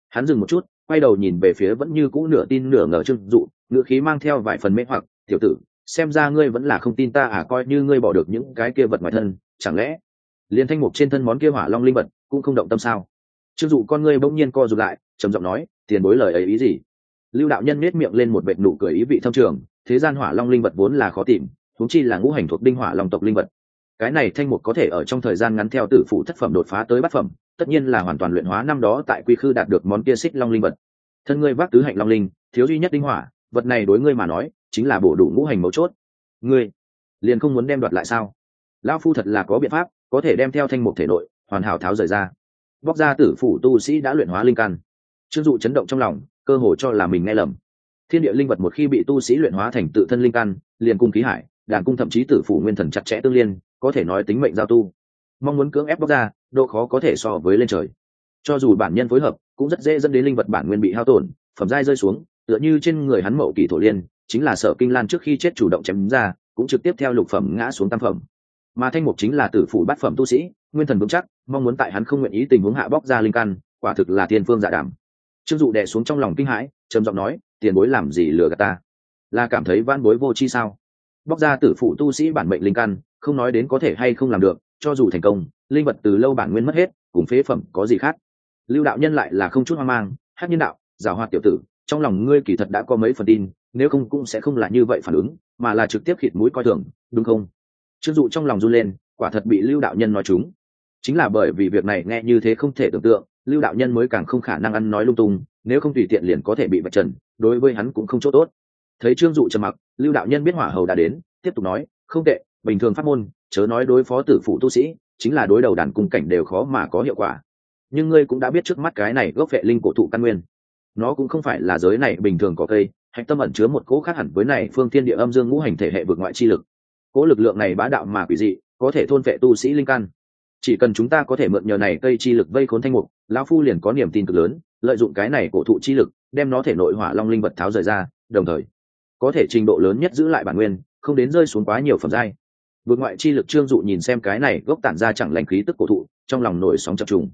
Hắn dừng một chút, quay đầu nhìn về phía vẫn như cũ nửa tin nửa ngờ trương dụ ngữ khí mang theo vài phần mê hoặc, tiểu tử, xem ra ngươi vẫn là không tin ta à coi như ngươi bỏ được những cái kia vật ngoài thân, chẳng lẽ liền thanh mục trên thân món kia hỏa long linh vật cũng không động tâm sao? Chưng dụ con ngươi bỗng nhiên co rụt lại, trầm giọng nói, tiền bối lời ấy ý gì? Lưu đạo nhân nết miệng lên một vệt nụ cười ý vị thâm trường, thế gian hỏa long linh vật vốn là khó tìm thúng chi là ngũ hành thuộc đinh hỏa long tộc linh vật. Cái này thanh mục có thể ở trong thời gian ngắn theo tử phụ thất phẩm đột phá tới bát phẩm, tất nhiên là hoàn toàn luyện hóa năm đó tại quy khư đạt được món kia xích long linh vật. Thân ngươi vác tứ hạnh long linh, thiếu duy nhất đinh hỏa vật này đối ngươi mà nói, chính là bổ đủ ngũ hành mấu chốt. Ngươi liền không muốn đem đoạt lại sao? Lão phu thật là có biện pháp, có thể đem theo thanh mục thể nội, hoàn hảo tháo rời ra. Bóc ra tử phủ tu sĩ đã luyện hóa linh căn. Chưng dụ chấn động trong lòng, cơ hồ cho là mình nghe lầm. Thiên địa linh vật một khi bị tu sĩ luyện hóa thành tự thân linh căn, liền cung khí hải, đàn cung thậm chí tử phủ nguyên thần chặt chẽ tương liên, có thể nói tính mệnh giao tu. Mong muốn cưỡng ép bóc ra, độ khó có thể so với lên trời. Cho dù bản nhân phối hợp, cũng rất dễ dẫn đến linh vật bản nguyên bị hao tổn, phẩm giai rơi xuống tựa như trên người hắn mậu kỳ thổ liên, chính là sở kinh lan trước khi chết chủ động chém ra, cũng trực tiếp theo lục phẩm ngã xuống tam phẩm. Mà thanh mục chính là tử phủ bát phẩm tu sĩ, nguyên thần vững chắc, mong muốn tại hắn không nguyện ý tình huống hạ bóc ra linh căn, quả thực là thiên phương dạ giả đảm trương dụ đè xuống trong lòng kinh hãi, trầm giọng nói, tiền bối làm gì lừa gạt ta? Là cảm thấy van bối vô chi sao? Bóc ra tử phụ tu sĩ bản mệnh linh căn, không nói đến có thể hay không làm được, cho dù thành công, linh vật từ lâu bản nguyên mất hết, cùng phế phẩm có gì khác? Lưu đạo nhân lại là không chút hoang mang hát nhân đạo, giảo hoạt tiểu tử trong lòng ngươi kỳ thật đã có mấy phần tin, nếu không cũng sẽ không là như vậy phản ứng, mà là trực tiếp khịt mũi coi thường, đúng không? Chưng dụ trong lòng run lên, quả thật bị lưu đạo nhân nói chúng chính là bởi vì việc này nghe như thế không thể tưởng tượng, lưu đạo nhân mới càng không khả năng ăn nói lung tung, nếu không tùy tiện liền có thể bị vạch trần, đối với hắn cũng không chỗ tốt. Thấy trương dụ trầm mặc, lưu đạo nhân biết hỏa hầu đã đến, tiếp tục nói, không tệ, bình thường pháp môn, chớ nói đối phó tử phụ tu sĩ, chính là đối đầu đàn cung cảnh đều khó mà có hiệu quả. Nhưng ngươi cũng đã biết trước mắt cái này gốc vệ linh cổ thụ căn nguyên nó cũng không phải là giới này bình thường có cây, hạch tâm ẩn chứa một cỗ khác hẳn với này phương thiên địa âm dương ngũ hành thể hệ vượt ngoại chi lực. Cỗ lực lượng này bá đạo mà quỷ dị, có thể thôn vệ tu sĩ linh căn. Chỉ cần chúng ta có thể mượn nhờ này cây chi lực vây khốn thanh mục, lão phu liền có niềm tin cực lớn, lợi dụng cái này cổ thụ chi lực, đem nó thể nội hỏa long linh vật tháo rời ra, đồng thời, có thể trình độ lớn nhất giữ lại bản nguyên, không đến rơi xuống quá nhiều phẩm giai. Vượt ngoại chi lực trương dụ nhìn xem cái này gốc tản ra chẳng lành khí tức cổ thụ, trong lòng nổi sóng chập trùng.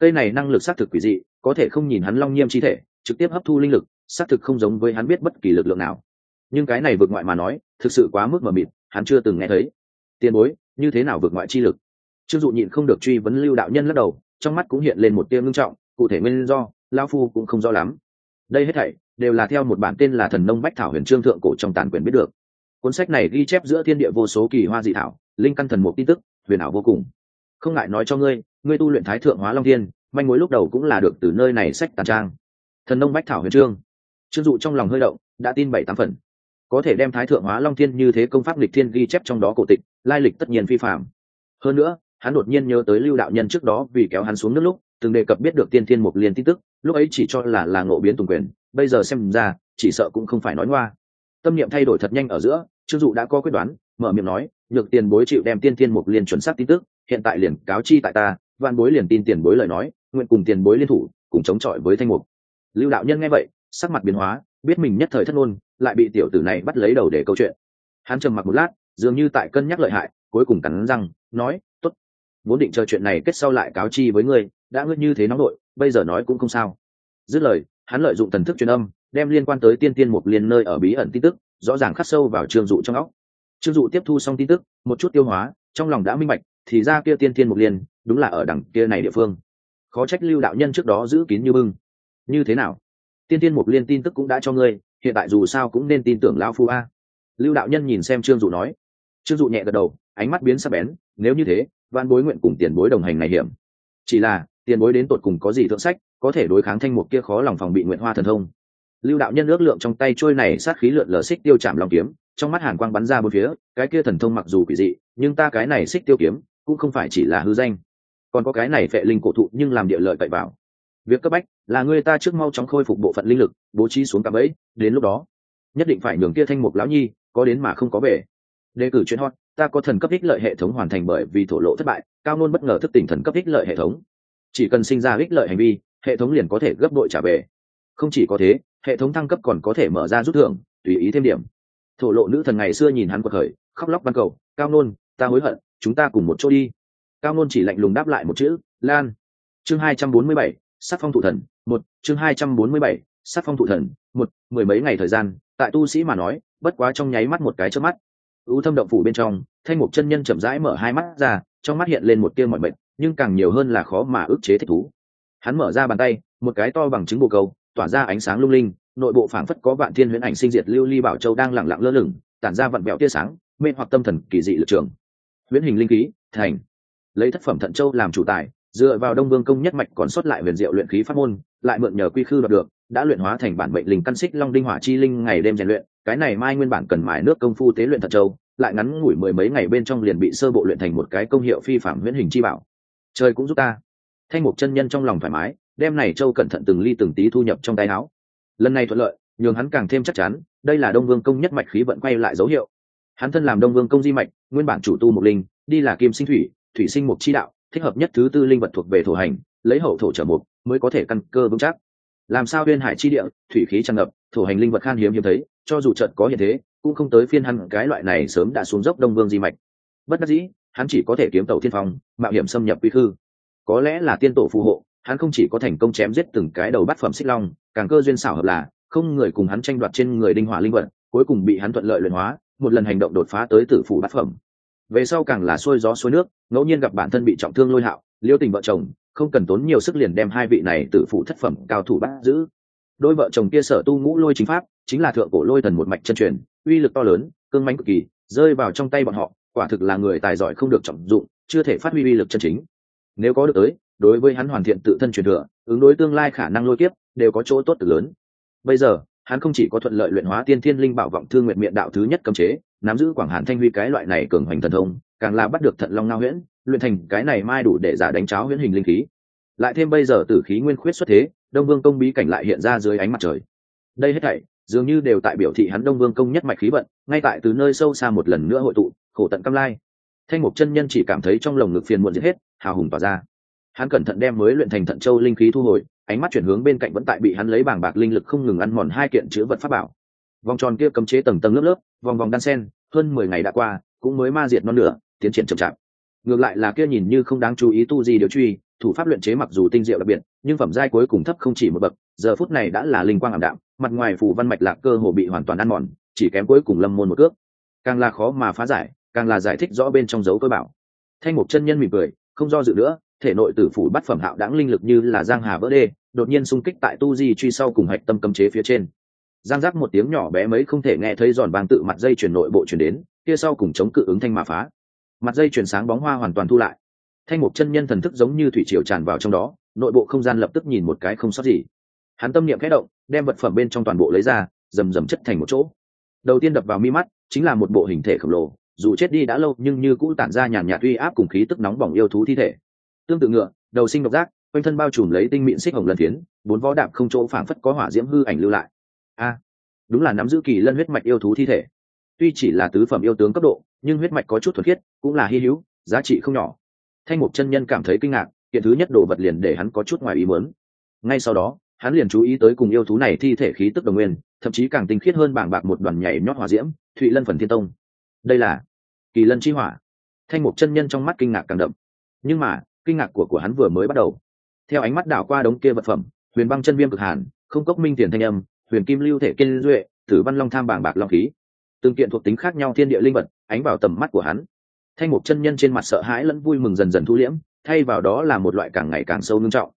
Cây này năng lực xác thực quỷ dị, có thể không nhìn hắn long nhiêm chi thể trực tiếp hấp thu linh lực, xác thực không giống với hắn biết bất kỳ lực lượng nào. Nhưng cái này vượt ngoại mà nói, thực sự quá mức mờ mịt, hắn chưa từng nghe thấy. Tiền bối, như thế nào vượt ngoại chi lực? Trương dụ nhịn không được truy vấn lưu đạo nhân lắc đầu, trong mắt cũng hiện lên một tia ngưng trọng, cụ thể nguyên do lao phu cũng không rõ lắm. Đây hết thảy đều là theo một bản tên là thần nông bách thảo huyền trương thượng cổ trong tàn quyền biết được. Cuốn sách này ghi chép giữa thiên địa vô số kỳ hoa dị thảo, linh căn thần một tin tức, huyền ảo vô cùng. Không ngại nói cho ngươi ngươi tu luyện thái thượng hóa long thiên, manh mối lúc đầu cũng là được từ nơi này sách tàn trang thần nông bách thảo huyền trương. Trương dụ trong lòng hơi động, đã tin bảy tám phần. Có thể đem thái thượng hóa long thiên như thế công pháp lịch thiên ghi chép trong đó cổ tịch, lai lịch tất nhiên phi phạm hơn nữa, hắn đột nhiên nhớ tới lưu đạo nhân trước đó vì kéo hắn xuống nước lúc, từng đề cập biết được tiên thiên mục liên tin tức, lúc ấy chỉ cho là là ngộ biến tùng quyền, bây giờ xem ra, chỉ sợ cũng không phải nói ngoa. Tâm niệm thay đổi thật nhanh ở giữa, trương dụ đã có quyết đoán, mở miệng nói, nhược tiền bối chịu đem tiên thiên mục liên chuẩn xác tin tức, hiện tại liền cáo chi tại ta văn bối liền tin tiền bối lời nói, nguyện cùng tiền bối liên thủ, cùng chống chọi với thanh mục lưu đạo nhân nghe vậy, sắc mặt biến hóa, biết mình nhất thời thất ngôn, lại bị tiểu tử này bắt lấy đầu để câu chuyện. Hắn trầm mặc một lát, dường như tại cân nhắc lợi hại, cuối cùng cắn răng, nói, tốt, vốn định chờ chuyện này kết sau lại cáo chi với ngươi, đã ngươi như thế nóng nội, bây giờ nói cũng không sao. Dứt lời, hắn lợi dụng thần thức truyền âm, đem liên quan tới tiên tiên một liên nơi ở bí ẩn tin tức, rõ ràng khắc sâu vào trương dụ trong óc. Trương dụ tiếp thu xong tin tức, một chút tiêu hóa, trong lòng đã minh bạch, thì ra kia tiên tiên một liên, đúng là ở đằng kia này địa phương. Khó trách lưu đạo nhân trước đó giữ kín như bưng như thế nào? Tiên tiên mục liên tin tức cũng đã cho ngươi, hiện tại dù sao cũng nên tin tưởng lão phu a. Lưu đạo nhân nhìn xem trương dụ nói. Trương dụ nhẹ gật đầu, ánh mắt biến sắc bén, nếu như thế văn bối nguyện cùng tiền bối đồng hành này hiểm. Chỉ là, tiền bối đến tột cùng có gì thượng sách, có thể đối kháng thanh mục kia khó lòng phòng bị nguyện hoa thần thông. Lưu đạo nhân ước lượng trong tay trôi này sát khí lượn lờ xích tiêu chạm lòng kiếm, trong mắt hàn quang bắn ra bốn phía, cái kia thần thông mặc dù quỷ dị, nhưng ta cái này xích tiêu kiếm, cũng không phải chỉ là hư danh. Còn có cái này phệ linh cổ thụ nhưng làm địa lợi cậy vào việc cấp bách là người ta trước mau chóng khôi phục bộ phận linh lực, bố trí xuống cạm ấy đến lúc đó, nhất định phải nhường kia thanh mục lão nhi có đến mà không có về. Đề cử chuyên hot, ta có thần cấp ích lợi hệ thống hoàn thành bởi vì thổ lộ thất bại, cao nôn bất ngờ thức tỉnh thần cấp ích lợi hệ thống. Chỉ cần sinh ra ích lợi hành vi, hệ thống liền có thể gấp đội trả về. Không chỉ có thế, hệ thống thăng cấp còn có thể mở ra rút thưởng, tùy ý thêm điểm. Thổ lộ nữ thần ngày xưa nhìn hắn quật khởi, khóc lóc ban cầu, cao nôn ta hối hận, chúng ta cùng một chỗ đi. Cao nôn chỉ lạnh lùng đáp lại một chữ, lan. Chương hai trăm bốn mươi bảy sắc phong thủ thần, một, chương hai trăm bốn mươi bảy, sắc phong thủ thần, một, mười mấy ngày thời gian, tại tu sĩ mà nói, bất quá trong nháy mắt một cái trước mắt. Ưu thâm động phủ bên trong, thanh mục chân nhân chậm rãi mở hai mắt ra, trong mắt hiện lên một tia mọi mệnh, nhưng càng nhiều hơn là khó mà ức chế thích thú. Hắn mở ra bàn tay, một cái to bằng trứng bồ câu, tỏa ra ánh sáng lung linh, nội bộ phảng phất có vạn thiên huyễn ảnh sinh diệt lưu ly bảo châu đang lẳng lặng lơ lửng, tản ra vặn vẹo tia sáng, mê hoặc tâm thần kỳ dị lực trường. Huyễn hình linh khí, thành. Lấy thất phẩm thận châu làm chủ tài dựa vào đông vương công nhất mạch còn xuất lại huyền diệu luyện khí pháp môn, lại mượn nhờ quy khư đoạt được, đã luyện hóa thành bản mệnh linh căn xích long đinh hỏa chi linh ngày đêm rèn luyện, cái này mai nguyên bản cần mài nước công phu tế luyện thật châu, lại ngắn ngủi mười mấy ngày bên trong liền bị sơ bộ luyện thành một cái công hiệu phi phạm huyễn hình chi bảo. Trời cũng giúp ta. Thanh mục chân nhân trong lòng thoải mái đem này châu cẩn thận từng ly từng tí thu nhập trong tay áo. Lần này thuận lợi, nhường hắn càng thêm chắc chắn, đây là đông vương công nhất mạch khí vận quay lại dấu hiệu. Hắn thân làm đông vương công di mạch, nguyên bản chủ tu mục linh, đi là kim sinh thủy thủy sinh mục chi đạo thích hợp nhất thứ tư linh vật thuộc về thổ hành, lấy hậu thổ trở mục mới có thể căn cơ vững chắc. Làm sao huyên hải chi địa, thủy khí tràn ngập, thổ hành linh vật khan hiếm hiếm thấy, cho dù trận có hiện thế, cũng không tới phiên hắn cái loại này sớm đã xuống dốc đông vương di mạch. Bất đắc dĩ, hắn chỉ có thể kiếm tàu thiên phong, mạo hiểm xâm nhập quy khư. Có lẽ là tiên tổ phù hộ, hắn không chỉ có thành công chém giết từng cái đầu bát phẩm xích long, càng cơ duyên xảo hợp là, không người cùng hắn tranh đoạt trên người đinh hỏa linh vật, cuối cùng bị hắn thuận lợi luyện hóa, một lần hành động đột phá tới tử phủ bát phẩm về sau càng là xuôi gió xuôi nước, ngẫu nhiên gặp bản thân bị trọng thương lôi hạo, liêu tình vợ chồng, không cần tốn nhiều sức liền đem hai vị này tự phụ thất phẩm cao thủ bắt giữ. Đôi vợ chồng kia sở tu ngũ lôi chính pháp, chính là thượng cổ lôi thần một mạch chân truyền, uy lực to lớn, cương mánh cực kỳ, rơi vào trong tay bọn họ, quả thực là người tài giỏi không được trọng dụng, chưa thể phát huy uy lực chân chính. Nếu có được tới, đối với hắn hoàn thiện tự thân truyền thừa, ứng đối tương lai khả năng lôi kiếp, đều có chỗ tốt từ lớn. Bây giờ, hắn không chỉ có thuận lợi luyện hóa tiên thiên linh bảo vọng thương nguyện miệng đạo thứ nhất cấm chế nắm giữ quảng hàn thanh huy cái loại này cường hoành thần thông, càng là bắt được thận long ngao huyễn, luyện thành cái này mai đủ để giả đánh cháo huyễn hình linh khí. Lại thêm bây giờ tử khí nguyên khuyết xuất thế, đông vương công bí cảnh lại hiện ra dưới ánh mặt trời. Đây hết thảy, dường như đều tại biểu thị hắn đông vương công nhất mạch khí vận, ngay tại từ nơi sâu xa một lần nữa hội tụ, khổ tận cam lai. Thanh mục chân nhân chỉ cảm thấy trong lồng ngực phiền muộn giết hết, hào hùng tỏa ra. Hắn cẩn thận đem mới luyện thành thận châu linh khí thu hồi, ánh mắt chuyển hướng bên cạnh vẫn tại bị hắn lấy bảng bạc linh lực không ngừng ăn mòn hai kiện chữ vật pháp bảo vòng tròn kia cấm chế tầng tầng lớp lớp, vòng vòng đan sen, hơn mười ngày đã qua, cũng mới ma diệt non nửa tiến triển chậm chạp. Ngược lại là kia nhìn như không đáng chú ý tu gì điều truy, thủ pháp luyện chế mặc dù tinh diệu đặc biệt, nhưng phẩm giai cuối cùng thấp không chỉ một bậc, giờ phút này đã là linh quang ảm đạm, mặt ngoài phủ văn mạch lạc cơ hồ bị hoàn toàn ăn mòn, chỉ kém cuối cùng lâm môn một cước. Càng là khó mà phá giải, càng là giải thích rõ bên trong dấu cơ bảo. Thanh một chân nhân mỉm cười, không do dự nữa, thể nội tử phủ bắt phẩm hạo đáng linh lực như là giang hà vỡ đê, đột nhiên xung kích tại tu di truy sau cùng hạch tâm cấm chế phía trên giang giác một tiếng nhỏ bé mấy không thể nghe thấy giòn vàng tự mặt dây chuyển nội bộ chuyển đến, kia sau cùng chống cự ứng thanh mà phá. Mặt dây chuyển sáng bóng hoa hoàn toàn thu lại. Thanh mục chân nhân thần thức giống như thủy triều tràn vào trong đó, nội bộ không gian lập tức nhìn một cái không sót gì. Hắn tâm niệm khẽ động, đem vật phẩm bên trong toàn bộ lấy ra, rầm rầm chất thành một chỗ. Đầu tiên đập vào mi mắt, chính là một bộ hình thể khổng lồ, dù chết đi đã lâu nhưng như cũ tản ra nhàn nhạt uy áp cùng khí tức nóng bỏng yêu thú thi thể. Tương tự ngựa, đầu sinh độc giác, quanh thân bao trùm lấy tinh mịn xích hồng lần phiến bốn võ đạp không chỗ phảng phất có hỏa diễm hư ảnh lưu lại a, đúng là nắm giữ kỳ lân huyết mạch yêu thú thi thể. Tuy chỉ là tứ phẩm yêu tướng cấp độ, nhưng huyết mạch có chút thuần khiết, cũng là hy hữu, giá trị không nhỏ. Thanh mục chân nhân cảm thấy kinh ngạc hiện thứ nhất đồ vật liền để hắn có chút ngoài ý muốn. Ngay sau đó, hắn liền chú ý tới cùng yêu thú này thi thể khí tức đồng nguyên, thậm chí càng tinh khiết hơn bảng bạc một đoàn nhảy nhót hỏa diễm, thụy lân phần thiên tông. Đây là kỳ lân chi hỏa. Thanh mục chân nhân trong mắt kinh ngạc càng đậm. Nhưng mà, kinh ngạc của của hắn vừa mới bắt đầu. Theo ánh mắt đảo qua đống kia vật phẩm, huyền băng chân viêm cực hàn, không cốc minh tiền thanh âm huyền kim lưu thể kiên duệ tử văn long tham bảng bạc long khí. Từng kiện thuộc tính khác nhau thiên địa linh vật, ánh vào tầm mắt của hắn. Thanh mục chân nhân trên mặt sợ hãi lẫn vui mừng dần dần thu liễm, thay vào đó là một loại càng ngày càng sâu ngưng trọng.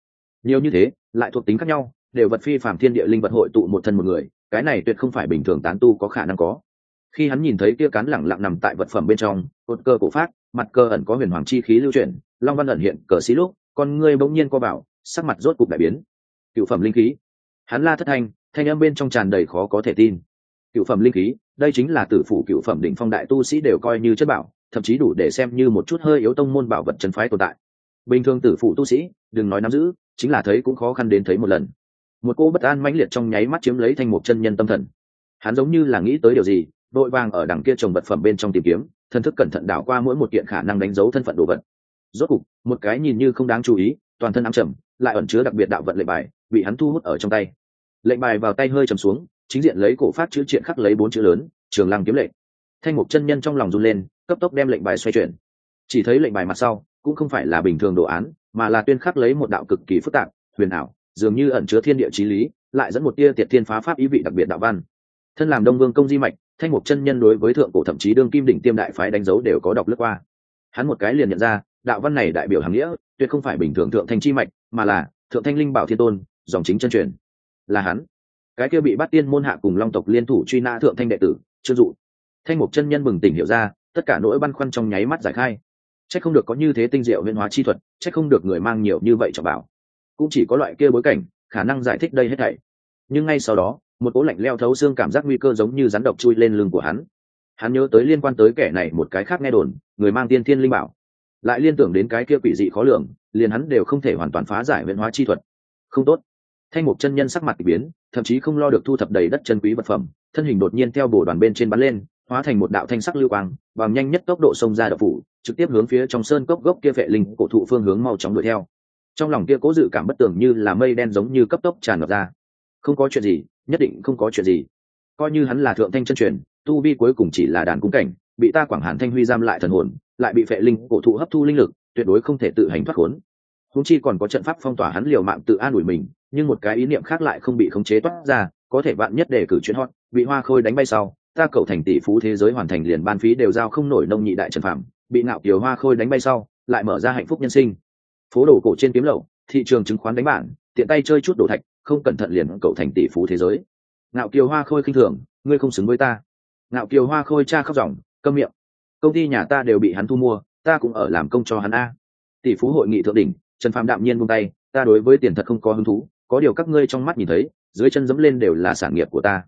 Nhiều như thế, lại thuộc tính khác nhau, đều vật phi phạm thiên địa linh vật hội tụ một thân một người, cái này tuyệt không phải bình thường tán tu có khả năng có. Khi hắn nhìn thấy kia cán lẳng lặng nằm tại vật phẩm bên trong, cột cơ cổ phát, mặt cơ ẩn có huyền hoàng chi khí lưu chuyển, long văn ẩn hiện, cờ xí lúc, con ngươi bỗng nhiên co bảo sắc mặt rốt cục đại biến. Cựu phẩm linh khí. Hắn la thất thanh thanh âm bên trong tràn đầy khó có thể tin. Cựu phẩm linh khí, đây chính là tử phủ cựu phẩm đỉnh phong đại tu sĩ đều coi như chất bảo, thậm chí đủ để xem như một chút hơi yếu tông môn bảo vật chân phái tồn tại. Bình thường tử phụ tu sĩ, đừng nói nắm giữ, chính là thấy cũng khó khăn đến thấy một lần. Một cô bất an mãnh liệt trong nháy mắt chiếm lấy thanh một chân nhân tâm thần. Hắn giống như là nghĩ tới điều gì, đội vàng ở đằng kia trồng vật phẩm bên trong tìm kiếm thân thức cẩn thận đảo qua mỗi một kiện khả năng đánh dấu thân phận đồ vật. Rốt cục, một cái nhìn như không đáng chú ý, toàn thân ám trầm, lại ẩn chứa đặc biệt đạo vận lệnh bài, bị hắn thu hút ở trong tay lệnh bài vào tay hơi trầm xuống, chính diện lấy cổ phát chữ triện khắc lấy bốn chữ lớn, trường lăng kiếm lệnh. Thanh mục chân nhân trong lòng run lên, cấp tốc đem lệnh bài xoay chuyển. Chỉ thấy lệnh bài mặt sau, cũng không phải là bình thường đồ án, mà là tuyên khắc lấy một đạo cực kỳ phức tạp, huyền ảo, dường như ẩn chứa thiên địa trí lý, lại dẫn một tia tiệt thiên phá pháp ý vị đặc biệt đạo văn. Thân làm đông vương công di mạch, thanh mục chân nhân đối với thượng cổ thậm chí đương kim đỉnh tiêm đại phái đánh dấu đều có đọc lướt qua. Hắn một cái liền nhận ra, đạo văn này đại biểu hàng nghĩa, tuyệt không phải bình thường thượng thanh chi mạch, mà là thượng thanh linh bảo thiên tôn, dòng chính chân truyền là hắn. Cái kia bị bắt tiên môn hạ cùng long tộc liên thủ truy nã thượng thanh đệ tử, trương dụ. Thanh mục chân nhân bừng tỉnh hiểu ra, tất cả nỗi băn khoăn trong nháy mắt giải khai. C h ắ c không được có như thế tinh diệu huyên hóa chi thuật c h ắ c không được người mang nhiều như vậy cho bảo. Cũng chỉ có loại kia bối cảnh, khả năng giải thích đây hết thảy. Nhưng ngay sau đó, một cố lạnh leo thấu xương cảm giác nguy cơ giống như rắn độc chui lên lưng của hắn. Hắn nhớ tới liên quan tới kẻ này một cái khác nghe đồn, người mang tiên thiên linh bảo. Lại liên tưởng đến cái kia quỷ dị khó lường, liền hắn đều không thể hoàn toàn phá giải huyễn hóa chi thuật. Không tốt thanh mục chân nhân sắc mặt biến, thậm chí không lo được thu thập đầy đất chân quý vật phẩm, thân hình đột nhiên theo bổ đoàn bên trên bắn lên, hóa thành một đạo thanh sắc lưu quang, bằng nhanh nhất tốc độ xông ra đập phủ, trực tiếp hướng phía trong sơn cốc gốc kia vệ linh cổ thụ phương hướng mau chóng đuổi theo. Trong lòng kia cố dự cảm bất tường như là mây đen giống như cấp tốc tràn ngập ra. Không có chuyện gì, nhất định không có chuyện gì. Coi như hắn là thượng thanh chân truyền, tu vi cuối cùng chỉ là đàn cung cảnh, bị ta quảng hàn thanh huy giam lại thần hồn, lại bị vệ linh cổ thụ hấp thu linh lực, tuyệt đối không thể tự hành thoát khốn. Húng chi còn có trận pháp phong tỏa hắn liều mạng tự an ủi mình nhưng một cái ý niệm khác lại không bị khống chế toát ra, có thể bạn nhất để cử chuyến hot, bị hoa khôi đánh bay sau, ta cậu thành tỷ phú thế giới hoàn thành liền ban phí đều giao không nổi nông nhị đại trần phạm, bị ngạo kiều hoa khôi đánh bay sau, lại mở ra hạnh phúc nhân sinh. Phố đồ cổ trên kiếm lậu, thị trường chứng khoán đánh bản, tiện tay chơi chút đồ thạch, không cẩn thận liền cậu thành tỷ phú thế giới. Ngạo kiều hoa khôi khinh thường, ngươi không xứng với ta. Ngạo kiều hoa khôi cha khóc ròng, câm miệng. Công ty nhà ta đều bị hắn thu mua, ta cũng ở làm công cho hắn a. Tỷ phú hội nghị thượng đỉnh, trần phạm đạm nhiên buông tay, ta đối với tiền thật không có hứng thú có điều các ngươi trong mắt nhìn thấy, dưới chân dẫm lên đều là sản nghiệp của ta.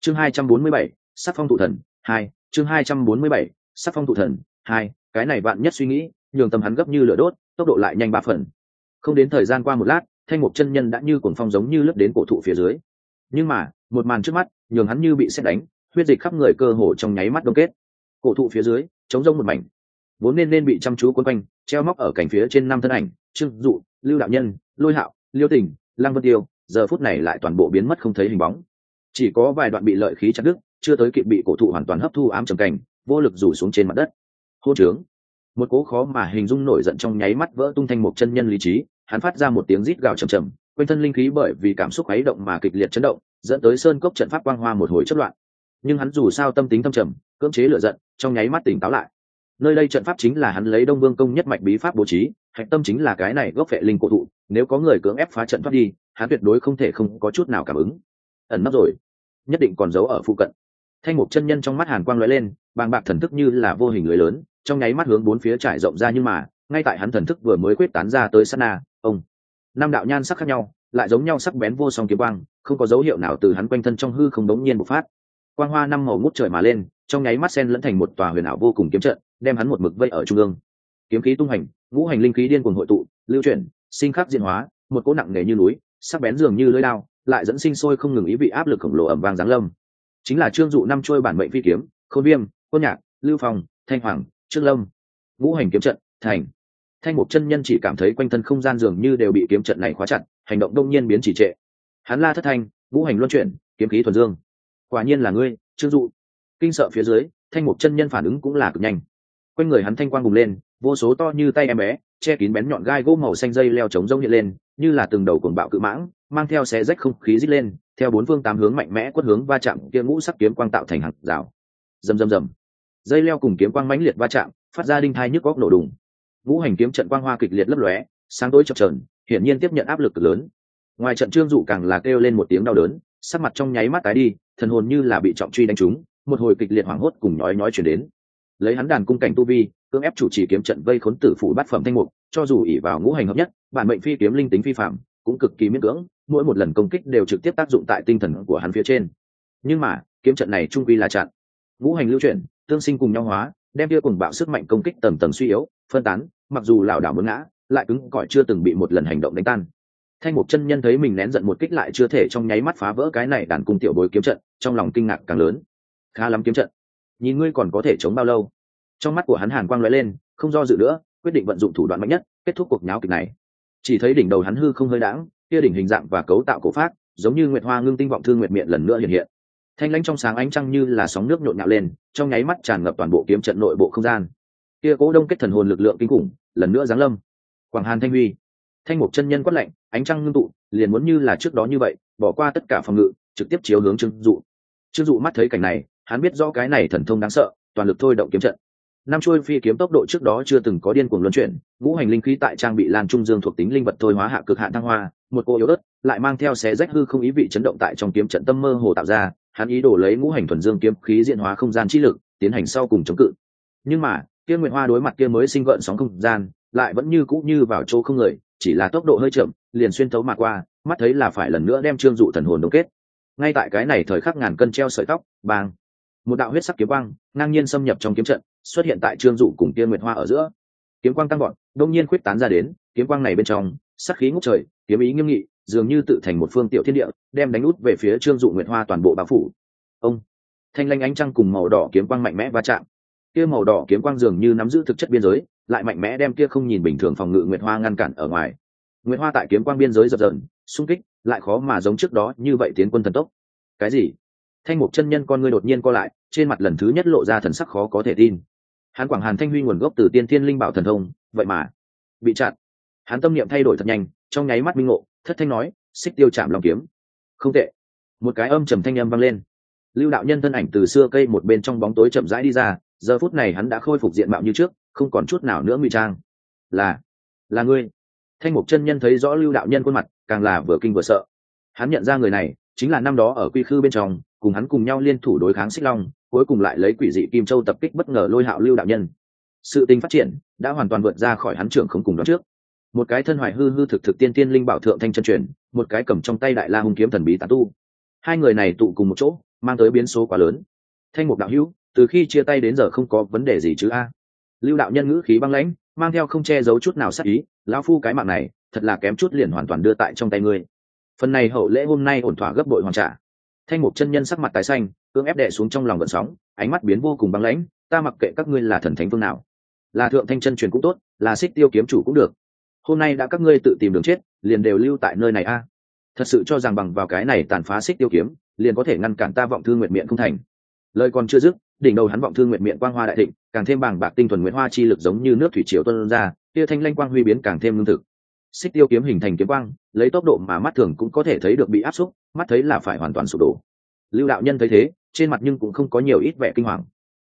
Chương hai trăm bốn mươi bảy, sắc phong thụ thần hai, chương hai trăm bốn mươi bảy, sắc phong thụ thần hai, cái này bạn nhất suy nghĩ, nhường tâm hắn gấp như lửa đốt, tốc độ lại nhanh ba phần. Không đến thời gian qua một lát, thanh mục chân nhân đã như cuồng phong giống như lướt đến cổ thụ phía dưới. Nhưng mà, một màn trước mắt, nhường hắn như bị xét đánh, huyết dịch khắp người cơ hồ trong nháy mắt đông kết. Cổ thụ phía dưới chống rông một mảnh. Vốn nên nên bị chăm chú quấn quanh, treo móc ở cảnh phía trên năm thân ảnh, trương dụ, lưu đạo nhân, lôi hạo, liêu tình lăng vân tiêu, giờ phút này lại toàn bộ biến mất không thấy hình bóng. Chỉ có vài đoạn bị lợi khí chặt đứt, chưa tới kịp bị cổ thụ hoàn toàn hấp thu ám trầm cảnh, vô lực rủ xuống trên mặt đất. Hô trướng. Một cố khó mà hình dung nổi giận trong nháy mắt vỡ tung thành một chân nhân lý trí, hắn phát ra một tiếng rít gào trầm trầm quanh thân linh khí bởi vì cảm xúc ấy động mà kịch liệt chấn động, dẫn tới sơn cốc trận pháp quang hoa một hồi chất loạn. Nhưng hắn dù sao tâm tính thâm trầm, cưỡng chế lửa giận, trong nháy mắt tỉnh táo lại. Nơi đây trận pháp chính là hắn lấy đông vương công nhất mạch bí pháp bố trí hạch tâm chính là cái này gốc vệ linh cổ thụ, nếu có người cưỡng ép phá trận thoát đi, hắn tuyệt đối không thể không có chút nào cảm ứng. Ẩn nấp rồi. Nhất định còn giấu ở phụ cận. Thanh mục chân nhân trong mắt hàn quang lóe lên, bàng bạc thần thức như là vô hình lưới lớn, trong nháy mắt hướng bốn phía trải rộng ra nhưng mà, ngay tại hắn thần thức vừa mới quyết tán ra tới sát na, ông. Năm đạo nhan sắc khác nhau, lại giống nhau sắc bén vô song kiếm quang, không có dấu hiệu nào từ hắn quanh thân trong hư không đống nhiên bộc phát. Quang hoa năm màu ngút trời mà lên, trong nháy mắt sen lẫn thành một tòa huyền ảo vô cùng kiếm trận, đem hắn một mực vây ở trung ương kiếm khí tung hành ngũ hành linh khí điên cuồng hội tụ lưu chuyển sinh khắc diện hóa một cỗ nặng nề như núi sắc bén dường như lưỡi đao lại dẫn sinh sôi không ngừng ý vị áp lực khổng lồ ẩm vang giáng lâm. Chính là trương dụ năm trôi bản mệnh phi kiếm khôn viêm côn nhạc lưu phòng, thanh hoàng trương lâm. Ngũ hành kiếm trận thành. Thanh mục chân nhân chỉ cảm thấy quanh thân không gian dường như đều bị kiếm trận này khóa chặt hành động đông nhiên biến chỉ trệ. Hắn la thất thanh ngũ hành luân chuyển kiếm khí thuần dương. Quả nhiên là ngươi trương dụ. Kinh sợ phía dưới thanh mục chân nhân phản ứng cũng là cực nhanh. Quanh người hắn thanh quang bùng lên vô số to như tay em bé, che kín bén nhọn gai gỗ màu xanh dây leo trống rông hiện lên, như là từng đầu cuồng bạo cự mãng, mang theo xe rách không khí rít lên, theo bốn phương tám hướng mạnh mẽ quất hướng va chạm kia ngũ sắc kiếm quang tạo thành hàng rào. Rầm rầm rầm. Dây leo cùng kiếm quang mãnh liệt va chạm, phát ra đinh thai nhức góc nổ đùng. Ngũ hành kiếm trận quang hoa kịch liệt lấp lóe, sáng tối chập trờn hiển nhiên tiếp nhận áp lực lớn. Ngoài trận trương dụ càng là kêu lên một tiếng đau đớn, sắc mặt trong nháy mắt tái đi, thần hồn như là bị trọng truy đánh trúng, một hồi kịch liệt hoảng hốt cùng nhói nhói chuyển đến. Lấy hắn đàn cung cảnh tu vi cưỡng ép chủ trì kiếm trận vây khốn tử phủ bát phẩm thanh mục, cho dù ỉ vào ngũ hành hợp nhất, bản mệnh phi kiếm linh tính phi phạm, cũng cực kỳ miễn cưỡng, mỗi một lần công kích đều trực tiếp tác dụng tại tinh thần của hắn phía trên. Nhưng mà, kiếm trận này trung quy là chặn. Ngũ hành lưu chuyển, tương sinh cùng nhau hóa, đem kia cùng bạo sức mạnh công kích tầm tầm suy yếu, phân tán, mặc dù lảo đảo muốn ngã, lại cứng cỏi chưa từng bị một lần hành động đánh tan. Thanh mục chân nhân thấy mình nén giận một kích lại chưa thể trong nháy mắt phá vỡ cái này đàn cung tiểu bối kiếm trận, trong lòng kinh ngạc càng lớn. Khá lắm kiếm trận. Nhìn ngươi còn có thể chống bao lâu? Trong mắt của hắn hàn quang lóe lên, không do dự nữa, quyết định vận dụng thủ đoạn mạnh nhất, kết thúc cuộc nháo kịch này. Chỉ thấy đỉnh đầu hắn hư không hơi đãng, kia đỉnh hình dạng và cấu tạo cổ phát giống như nguyệt hoa ngưng tinh vọng thương nguyệt miệng lần nữa hiện hiện. Thanh lãnh trong sáng ánh trăng như là sóng nước nhộn nhạo lên, trong nháy mắt tràn ngập toàn bộ kiếm trận nội bộ không gian. Kia cố đông kết thần hồn lực lượng kinh khủng, lần nữa giáng lâm. Quảng hàn thanh huy. Thanh mục chân nhân quát lạnh, ánh trăng ngưng tụ, liền muốn như là trước đó như vậy, bỏ qua tất cả phòng ngự, trực tiếp chiếu hướng trương dụ. Trương dụ mắt thấy cảnh này, hắn biết rõ cái này thần thông đáng sợ, toàn lực thôi động kiếm trận năm chuôi phi kiếm tốc độ trước đó chưa từng có điên cuồng luân chuyển ngũ hành linh khí tại trang bị lan trung dương thuộc tính linh vật thôi hóa hạ cực hạn thăng hoa một cô yếu ớt lại mang theo xé rách hư không ý vị chấn động tại trong kiếm trận tâm mơ hồ tạo ra hắn ý đổ lấy ngũ hành thuần dương kiếm khí diện hóa không gian trí lực tiến hành sau cùng chống cự. Nhưng mà kia nguyện hoa đối mặt kia mới sinh gợn sóng không gian lại vẫn như cũ như vào chỗ không người chỉ là tốc độ hơi chậm liền xuyên thấu mà qua mắt thấy là phải lần nữa đem trương dụ thần hồn đông kết. Ngay tại cái này thời khắc ngàn cân treo sợi tóc bang một đạo huyết sắc kiếm băng, ngang nhiên xâm nhập trong kiếm trận xuất hiện tại trương dụ cùng tiên nguyệt hoa ở giữa. Kiếm quang tăng gọn đông nhiên khuyết tán ra đến, kiếm quang này bên trong sắc khí ngút trời, kiếm ý nghiêm nghị, dường như tự thành một phương tiểu thiên địa, đem đánh út về phía trương dụ nguyệt hoa toàn bộ bao phủ. Ông, thanh lanh ánh trăng cùng màu đỏ kiếm quang mạnh mẽ va chạm. Kia màu đỏ kiếm quang dường như nắm giữ thực chất biên giới, lại mạnh mẽ đem kia không nhìn bình thường phòng ngự nguyệt hoa ngăn cản ở ngoài. Nguyệt hoa tại kiếm quang biên giới dập dần xung kích, lại khó mà giống trước đó như vậy tiến quân thần tốc. Cái gì? Thanh mục chân nhân con ngươi đột nhiên co lại, trên mặt lần thứ nhất lộ ra thần sắc khó có thể tin hắn quảng hàn thanh huy nguồn gốc từ tiên thiên linh bảo thần thông, vậy mà bị chặn. Hắn tâm niệm thay đổi thật nhanh, trong nháy mắt minh ngộ, thất thanh nói, xích tiêu chạm lòng kiếm. Không tệ. Một cái âm trầm thanh âm vang lên. Lưu đạo nhân thân ảnh từ xưa cây một bên trong bóng tối chậm rãi đi ra, giờ phút này hắn đã khôi phục diện mạo như trước, không còn chút nào nữa ngụy trang. Là là ngươi. Thanh mục chân nhân thấy rõ lưu đạo nhân khuôn mặt, càng là vừa kinh vừa sợ. Hắn nhận ra người này, chính là năm đó ở quy khư bên trong cùng hắn cùng nhau liên thủ đối kháng xích long, cuối cùng lại lấy quỷ dị kim châu tập kích bất ngờ lôi hạo lưu đạo nhân. Sự tình phát triển đã hoàn toàn vượt ra khỏi hắn trưởng không cùng đó trước. Một cái thân hoài hư hư thực thực tiên tiên linh bảo thượng thanh chân truyền, một cái cầm trong tay đại la hung kiếm thần bí tán tu. Hai người này tụ cùng một chỗ, mang tới biến số quá lớn. Thanh mục đạo hữu, từ khi chia tay đến giờ không có vấn đề gì chứ a? Lưu đạo nhân ngữ khí băng lãnh, mang theo không che giấu chút nào sắc ý, lão phu cái mạng này, thật là kém chút liền hoàn toàn đưa tại trong tay ngươi. Phần này hậu lễ hôm nay ổn thỏa gấp bội hoàn trả thanh mục chân nhân sắc mặt tái xanh, cưỡng ép đệ xuống trong lòng vận sóng, ánh mắt biến vô cùng băng lãnh, ta mặc kệ các ngươi là thần thánh phương nào, là thượng thanh chân truyền cũng tốt, là xích tiêu kiếm chủ cũng được. Hôm nay đã các ngươi tự tìm đường chết, liền đều lưu tại nơi này a. Thật sự cho rằng bằng vào cái này tàn phá xích tiêu kiếm, liền có thể ngăn cản ta vọng thương nguyện miệng không thành. Lời còn chưa dứt, đỉnh đầu hắn vọng thương nguyện miệng quang hoa đại thịnh, càng thêm bảng bạc tinh thuần nguyễn hoa chi lực giống như nước thủy triều tuân ra, tia thanh lanh quang huy biến càng thêm lương thực. Xích tiêu kiếm hình thành kiếm quang, lấy tốc độ mà mắt thường cũng có thể thấy được bị áp xúc mắt thấy là phải hoàn toàn sụp đổ. Lưu đạo nhân thấy thế, trên mặt nhưng cũng không có nhiều ít vẻ kinh hoàng.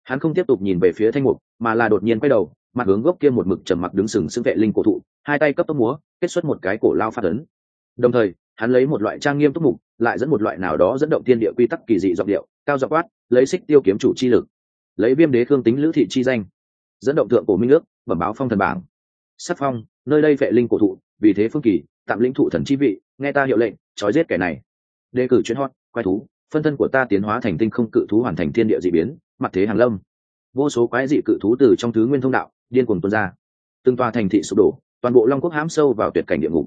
Hắn không tiếp tục nhìn về phía thanh mục, mà là đột nhiên quay đầu, mặt hướng gốc kia một mực trầm mặc đứng sừng sững vệ linh cổ thụ, hai tay cấp tốc múa, kết xuất một cái cổ lao phát ấn. Đồng thời, hắn lấy một loại trang nghiêm túc mục, lại dẫn một loại nào đó dẫn động thiên địa quy tắc kỳ dị giọng điệu, cao giọng quát, lấy xích tiêu kiếm chủ chi lực. Lấy viêm đế khương tính lữ thị chi danh. Dẫn động thượng cổ minh ước, bẩm báo phong thần bảng. Sắc phong, nơi đây vệ linh cổ thụ, vì thế phương kỳ, tạm lĩnh thụ thần chi vị, nghe ta hiệu lệnh, trói giết kẻ này đề cử chuyến hot, quái thú, phân thân của ta tiến hóa thành tinh không cự thú hoàn thành thiên địa dị biến, mặt thế hàng lâm. Vô số quái dị cự thú từ trong thứ nguyên thông đạo, điên cuồng tuôn ra. Từng tòa thành thị sụp đổ, toàn bộ long quốc hãm sâu vào tuyệt cảnh địa ngục.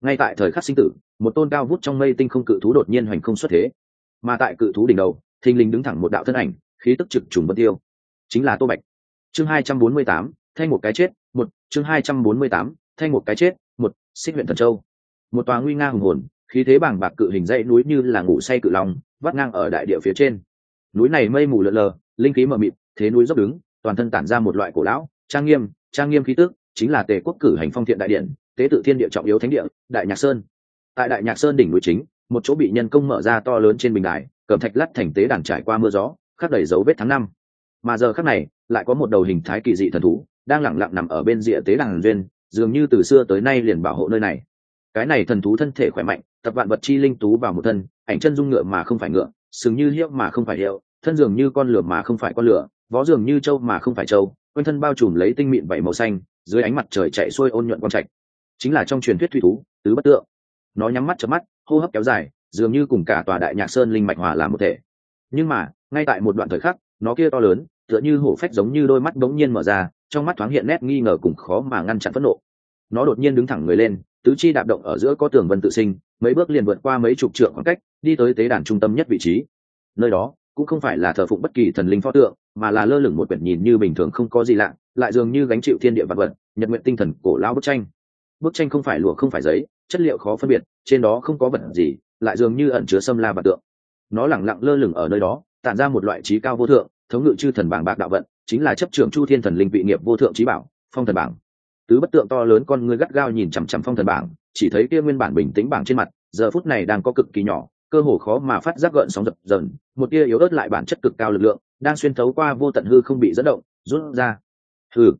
Ngay tại thời khắc sinh tử, một tôn cao vút trong mây tinh không cự thú đột nhiên hoành không xuất thế. Mà tại cự thú đỉnh đầu, thình lình đứng thẳng một đạo thân ảnh, khí tức trực trùng bất tiêu. Chính là tô bạch. Chương hai trăm bốn mươi tám thay một cái chết, một, chương hai trăm bốn mươi tám thay một cái chết, một, xích huyện thần châu. Một tòa nguy nga hùng hồn khí thế bảng bạc cự hình dãy núi như là ngủ say cự long, vắt ngang ở đại địa phía trên. Núi này mây mù lợn lờ, linh khí mờ mịt, thế núi dốc đứng, toàn thân tản ra một loại cổ lão, trang nghiêm trang nghiêm khí tức, chính là tề quốc cử hành phong thiện đại điện, tế tự thiên địa trọng yếu thánh địa, đại nhạc sơn. Tại đại nhạc sơn đỉnh núi chính, một chỗ bị nhân công mở ra to lớn trên bình đài, cầm thạch lắt thành tế đàn trải qua mưa gió, khắc đầy dấu vết tháng năm. Mà giờ khắc này, lại có một đầu hình thái kỳ dị thần thú, đang lẳng lặng nằm ở bên rìa tế đàn duyên, dường như từ xưa tới nay liền bảo hộ nơi này cái này thần thú thân thể khỏe mạnh, tập vạn vật chi linh tú vào một thân, ảnh chân dung ngựa mà không phải ngựa, sừng như hiệu mà không phải hiệu thân dường như con lửa mà không phải con lửa, vó dường như trâu mà không phải trâu, quanh thân bao trùm lấy tinh mịn vảy màu xanh, dưới ánh mặt trời chạy xuôi ôn nhuận quang trạch. Chính là trong truyền thuyết thủy thú, tứ bất tượng. Nó nhắm mắt chớp mắt, hô hấp kéo dài, dường như cùng cả tòa đại nhạc sơn linh mạch hòa làm một thể. Nhưng mà, ngay tại một đoạn thời khắc, nó kia to lớn, tựa như hổ phách giống như đôi mắt đống nhiên mở ra, trong mắt thoáng hiện nét nghi ngờ cùng khó mà ngăn chặn phẫn nộ. Nó đột nhiên đứng thẳng người lên tứ chi đạp động ở giữa có tường vân tự sinh, mấy bước liền vượt qua mấy chục trượng khoảng cách, đi tới tế đàn trung tâm nhất vị trí. Nơi đó, cũng không phải là thờ phụng bất kỳ thần linh pho tượng, mà là lơ lửng một quyển nhìn như bình thường không có gì lạ, lại dường như gánh chịu thiên địa vật vật, nhật nguyện tinh thần cổ lao bức tranh. Bức tranh không phải lụa, không phải giấy, chất liệu khó phân biệt, trên đó không có vật gì, lại dường như ẩn chứa xâm la và tượng. Nó lẳng lặng lơ lửng ở nơi đó, tản ra một loại trí cao vô thượng, thống ngự chư thần bảng bạc đạo vận, chính là chấp trưởng chu thiên thần linh vị nghiệp vô thượng trí bảo, phong thần bảng tứ bất tượng to lớn con ngươi gắt gao nhìn chằm chằm phong thần bảng, chỉ thấy kia nguyên bản bình tĩnh bảng trên mặt, giờ phút này đang có cực kỳ nhỏ, cơ hồ khó mà phát giác gợn sóng dập dần một tia yếu ớt lại bản chất cực cao lực lượng, đang xuyên thấu qua vô tận hư không bị dẫn động, rút ra. Hư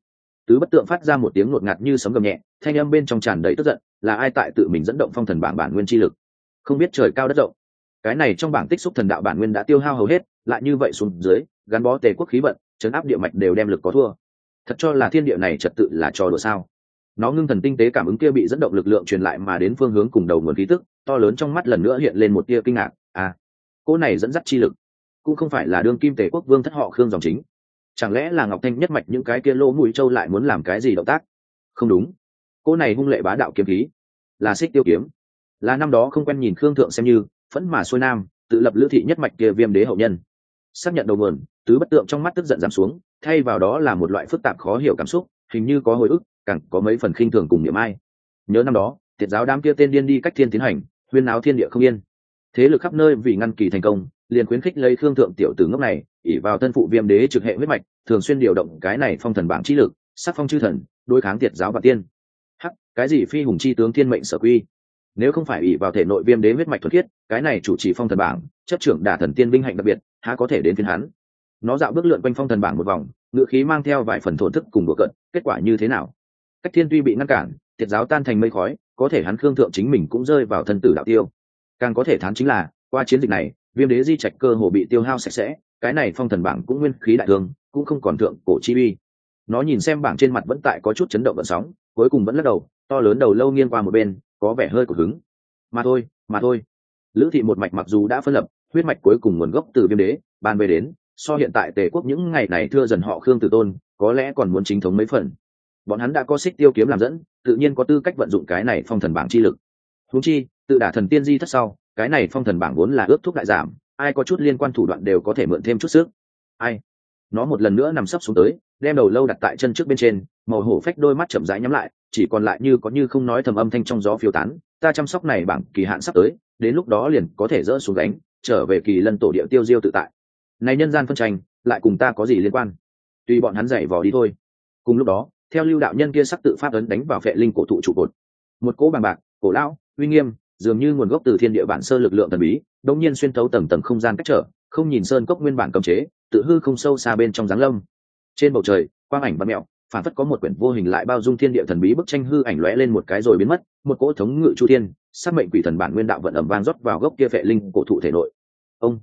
tứ bất tượng phát ra một tiếng ngột ngạt như sấm gầm nhẹ, thanh âm bên trong tràn đầy tức giận, là ai tại tự mình dẫn động phong thần bảng bản nguyên chi lực? Không biết trời cao đất rộng. Cái này trong bảng tích xúc thần đạo bản nguyên đã tiêu hao hầu hết, lại như vậy xuống dưới, gắn bó tề quốc khí vận, chấn áp địa mạch đều đem lực có thua thật cho là thiên địa này trật tự là trò đùa sao? Nó ngưng thần tinh tế cảm ứng kia bị dẫn động lực lượng truyền lại mà đến phương hướng cùng đầu nguồn khí tức, to lớn trong mắt lần nữa hiện lên một tia kinh ngạc. À cô này dẫn dắt chi lực, cũng không phải là đương kim tề quốc vương thất họ khương dòng chính. Chẳng lẽ là ngọc thanh nhất mạch những cái kia lỗ mũi châu lại muốn làm cái gì động tác? Không đúng. Cô này hung lệ bá đạo kiếm khí, là xích tiêu kiếm. Là năm đó không quen nhìn khương thượng xem như, phẫn mà xuôi nam, tự lập lữ thị nhất mạch kia viêm đế hậu nhân. Xác nhận đầu nguồn, tứ bất tượng trong mắt tức giận giảm xuống thay vào đó là một loại phức tạp khó hiểu cảm xúc, hình như có hồi ức, càng có mấy phần khinh thường cùng niệm ai. Nhớ năm đó thiệt giáo đám kia tên điên đi cách thiên tiến hành, huyên áo thiên địa không yên. Thế lực khắp nơi vì ngăn kỳ thành công, liền khuyến khích lấy thương thượng tiểu từ ngốc này ỉ vào thân phụ viêm đế trực hệ huyết mạch, thường xuyên điều động cái này phong thần bảng trí lực, sắc phong chư thần, đối kháng thiệt giáo và tiên. Hắc, cái gì phi hùng chi tướng thiên mệnh sở quy? Nếu không phải ỉ vào thể nội viêm đế huyết mạch thuật khiết, cái này chủ trì phong thần bảng, chấp trưởng đả thần tiên binh hạnh đặc biệt, há có thể đến phiên hắn? Nó dạo bước lượn quanh phong thần bảng một vòng ngựa khí mang theo vài phần thổn thức cùng bữa cận kết quả như thế nào? Cách thiên tuy bị ngăn cản, thiệt giáo tan thành mây khói, có thể hắn khương thượng chính mình cũng rơi vào thân tử đạo tiêu. Càng có thể thán chính là, qua chiến dịch này, viêm đế di trạch cơ hồ bị tiêu hao sạch sẽ, cái này phong thần bảng cũng nguyên khí đại thương, cũng không còn thượng cổ chi uy. Nó nhìn xem bảng trên mặt vẫn tại có chút chấn động vận sóng, cuối cùng vẫn lắc đầu, to lớn đầu lâu nghiêng qua một bên, có vẻ hơi cổ hứng. Mà thôi mà thôi. Lữ thị một mạch mặc dù đã phân lập, huyết mạch cuối cùng nguồn gốc từ viêm đế, ban về đến so hiện tại tề quốc những ngày này thưa dần họ khương tử tôn, có lẽ còn muốn chính thống mấy phần. Bọn hắn đã có xích tiêu kiếm làm dẫn, tự nhiên có tư cách vận dụng cái này phong thần bảng chi lực. Húng chi, tự đả thần tiên di thất sau, cái này phong thần bảng vốn là ước thúc đại giảm, ai có chút liên quan thủ đoạn đều có thể mượn thêm chút sức. Ai? Nó một lần nữa nằm sấp xuống tới, đem đầu lâu đặt tại chân trước bên trên, màu hổ phách đôi mắt chậm rãi nhắm lại, chỉ còn lại như có như không nói thầm âm thanh trong gió phiêu tán, ta chăm sóc này bảng kỳ hạn sắp tới, đến lúc đó liền có thể dỡ xuống gánh, trở về kỳ lân tổ địa tiêu diêu tự tại này nhân gian phân tranh, lại cùng ta có gì liên quan? Tùy bọn hắn dạy vò đi thôi. Cùng lúc đó, theo lưu đạo nhân kia sắc tự pháp ấn đánh vào vệ linh cổ thụ trụ cột. Một cỗ bằng bạc, cổ lão, uy nghiêm, dường như nguồn gốc từ thiên địa bản sơ lực lượng thần bí đông nhiên xuyên thấu tầng tầng không gian cách trở, không nhìn sơn cốc nguyên bản cầm chế, tự hư không sâu xa bên trong giáng lâm. Trên bầu trời, quang ảnh và mẹo, phản phất có một quyển vô hình lại bao dung thiên địa thần bí bức tranh hư ảnh lóe lên một cái rồi biến mất, một cỗ thống ngự chu thiên sát mệnh quỷ thần bản nguyên đạo vận ẩm vang rót vào gốc kia vệ linh cổ thụ thể nội. Ông!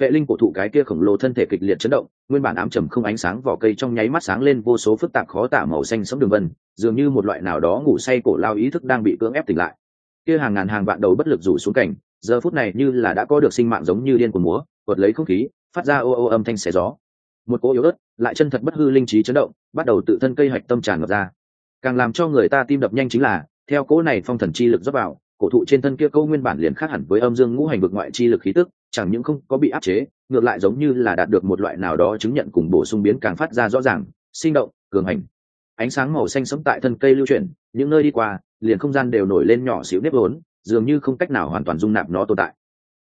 Phệ linh cổ thụ cái kia khổng lồ thân thể kịch liệt chấn động, nguyên bản ám trầm không ánh sáng vỏ cây trong nháy mắt sáng lên vô số phức tạp khó tả màu xanh sống đường vân, dường như một loại nào đó ngủ say cổ lao ý thức đang bị cưỡng ép tỉnh lại. Kia hàng ngàn hàng vạn đầu bất lực rủ xuống cảnh, giờ phút này như là đã có được sinh mạng giống như điên cuồng múa vượt lấy không khí, phát ra ô ô âm thanh xé gió. Một cỗ yếu ớt, lại chân thật bất hư linh trí chấn động, bắt đầu tự thân cây hạch tâm tràn ngập ra. Càng làm cho người ta tim đập nhanh chính là, theo cỗ này phong thần chi lực dốc vào, cổ thụ trên thân kia câu nguyên bản liền khác hẳn với âm dương ngũ hành vực ngoại chi lực khí tức chẳng những không có bị áp chế, ngược lại giống như là đạt được một loại nào đó chứng nhận cùng bổ sung biến càng phát ra rõ ràng, sinh động, cường hành. Ánh sáng màu xanh sống tại thân cây lưu chuyển, những nơi đi qua, liền không gian đều nổi lên nhỏ xíu nếp vốn, dường như không cách nào hoàn toàn dung nạp nó tồn tại.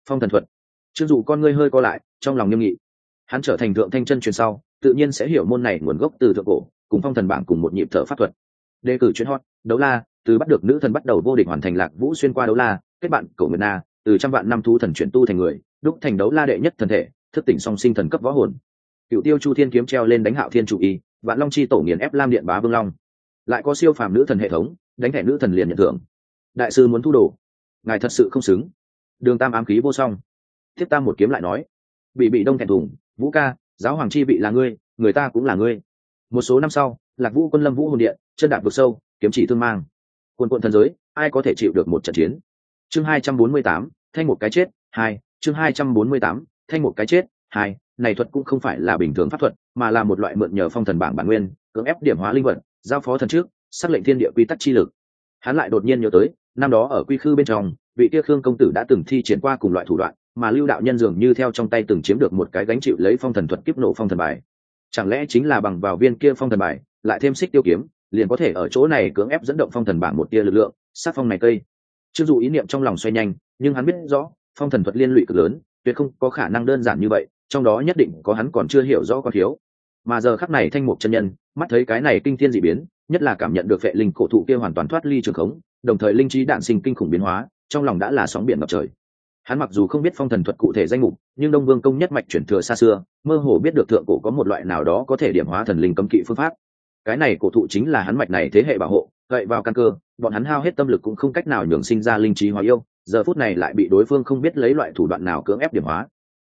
Phong thần thuật. Chưng dù con ngươi hơi co lại, trong lòng nghiêm nghị. Hắn trở thành thượng thanh chân truyền sau, tự nhiên sẽ hiểu môn này nguồn gốc từ thượng cổ, cùng phong thần bảng cùng một nhịp thở pháp thuật. Đề cử chuyên hot, đấu la, từ bắt được nữ thần bắt đầu vô địch hoàn thành lạc vũ xuyên qua đấu la, kết bạn cổ nguyệt na, từ trăm vạn năm thú thần chuyển tu thành người đúc thành đấu la đệ nhất thần thể, thức tỉnh song sinh thần cấp võ hồn. Cựu tiêu chu thiên kiếm treo lên đánh hạo thiên chủ y, vạn long chi tổ nghiền ép lam điện bá vương long. Lại có siêu phàm nữ thần hệ thống, đánh thẻ nữ thần liền nhận thưởng. Đại sư muốn thu đồ. Ngài thật sự không xứng. Đường tam ám khí vô song. Thiếp tam một kiếm lại nói. Bị bị đông thẹn thùng, vũ ca, giáo hoàng chi bị là ngươi, người ta cũng là ngươi. Một số năm sau, lạc vũ quân lâm vũ hồn điện, chân đạp vực sâu, kiếm chỉ thương mang. Quân quận thần giới, ai có thể chịu được một trận chiến? Chương hai trăm bốn mươi tám, thanh một cái chết, hai chương hai trăm bốn mươi tám, thanh một cái chết, hai, này thuật cũng không phải là bình thường pháp thuật, mà là một loại mượn nhờ phong thần bảng bản nguyên, cưỡng ép điểm hóa linh vật, giao phó thần trước, xác lệnh thiên địa quy tắc chi lực. Hắn lại đột nhiên nhớ tới, năm đó ở quy khư bên trong, vị kia khương công tử đã từng thi triển qua cùng loại thủ đoạn, mà lưu đạo nhân dường như theo trong tay từng chiếm được một cái gánh chịu lấy phong thần thuật kiếp nổ phong thần bài. Chẳng lẽ chính là bằng vào viên kia phong thần bài, lại thêm xích tiêu kiếm, liền có thể ở chỗ này cưỡng ép dẫn động phong thần bảng một tia lực lượng, sát phong này cây. Chưng dù ý niệm trong lòng xoay nhanh, nhưng hắn biết rõ phong thần thuật liên lụy cực lớn, tuyệt không có khả năng đơn giản như vậy, trong đó nhất định có hắn còn chưa hiểu rõ có thiếu mà giờ khắc này thanh mục chân nhân, mắt thấy cái này kinh thiên dị biến, nhất là cảm nhận được vệ linh cổ thụ kia hoàn toàn thoát ly trường khống, đồng thời linh trí đạn sinh kinh khủng biến hóa, trong lòng đã là sóng biển ngập trời. Hắn mặc dù không biết phong thần thuật cụ thể danh mục, nhưng đông vương công nhất mạch chuyển thừa xa xưa, mơ hồ biết được thượng cổ có một loại nào đó có thể điểm hóa thần linh cấm kỵ phương pháp. Cái này cổ thụ chính là hắn mạch này thế hệ bảo hộ gậy vào căn cơ, bọn hắn hao hết tâm lực cũng không cách nào nhường sinh ra linh trí hóa yêu giờ phút này lại bị đối phương không biết lấy loại thủ đoạn nào cưỡng ép điểm hóa.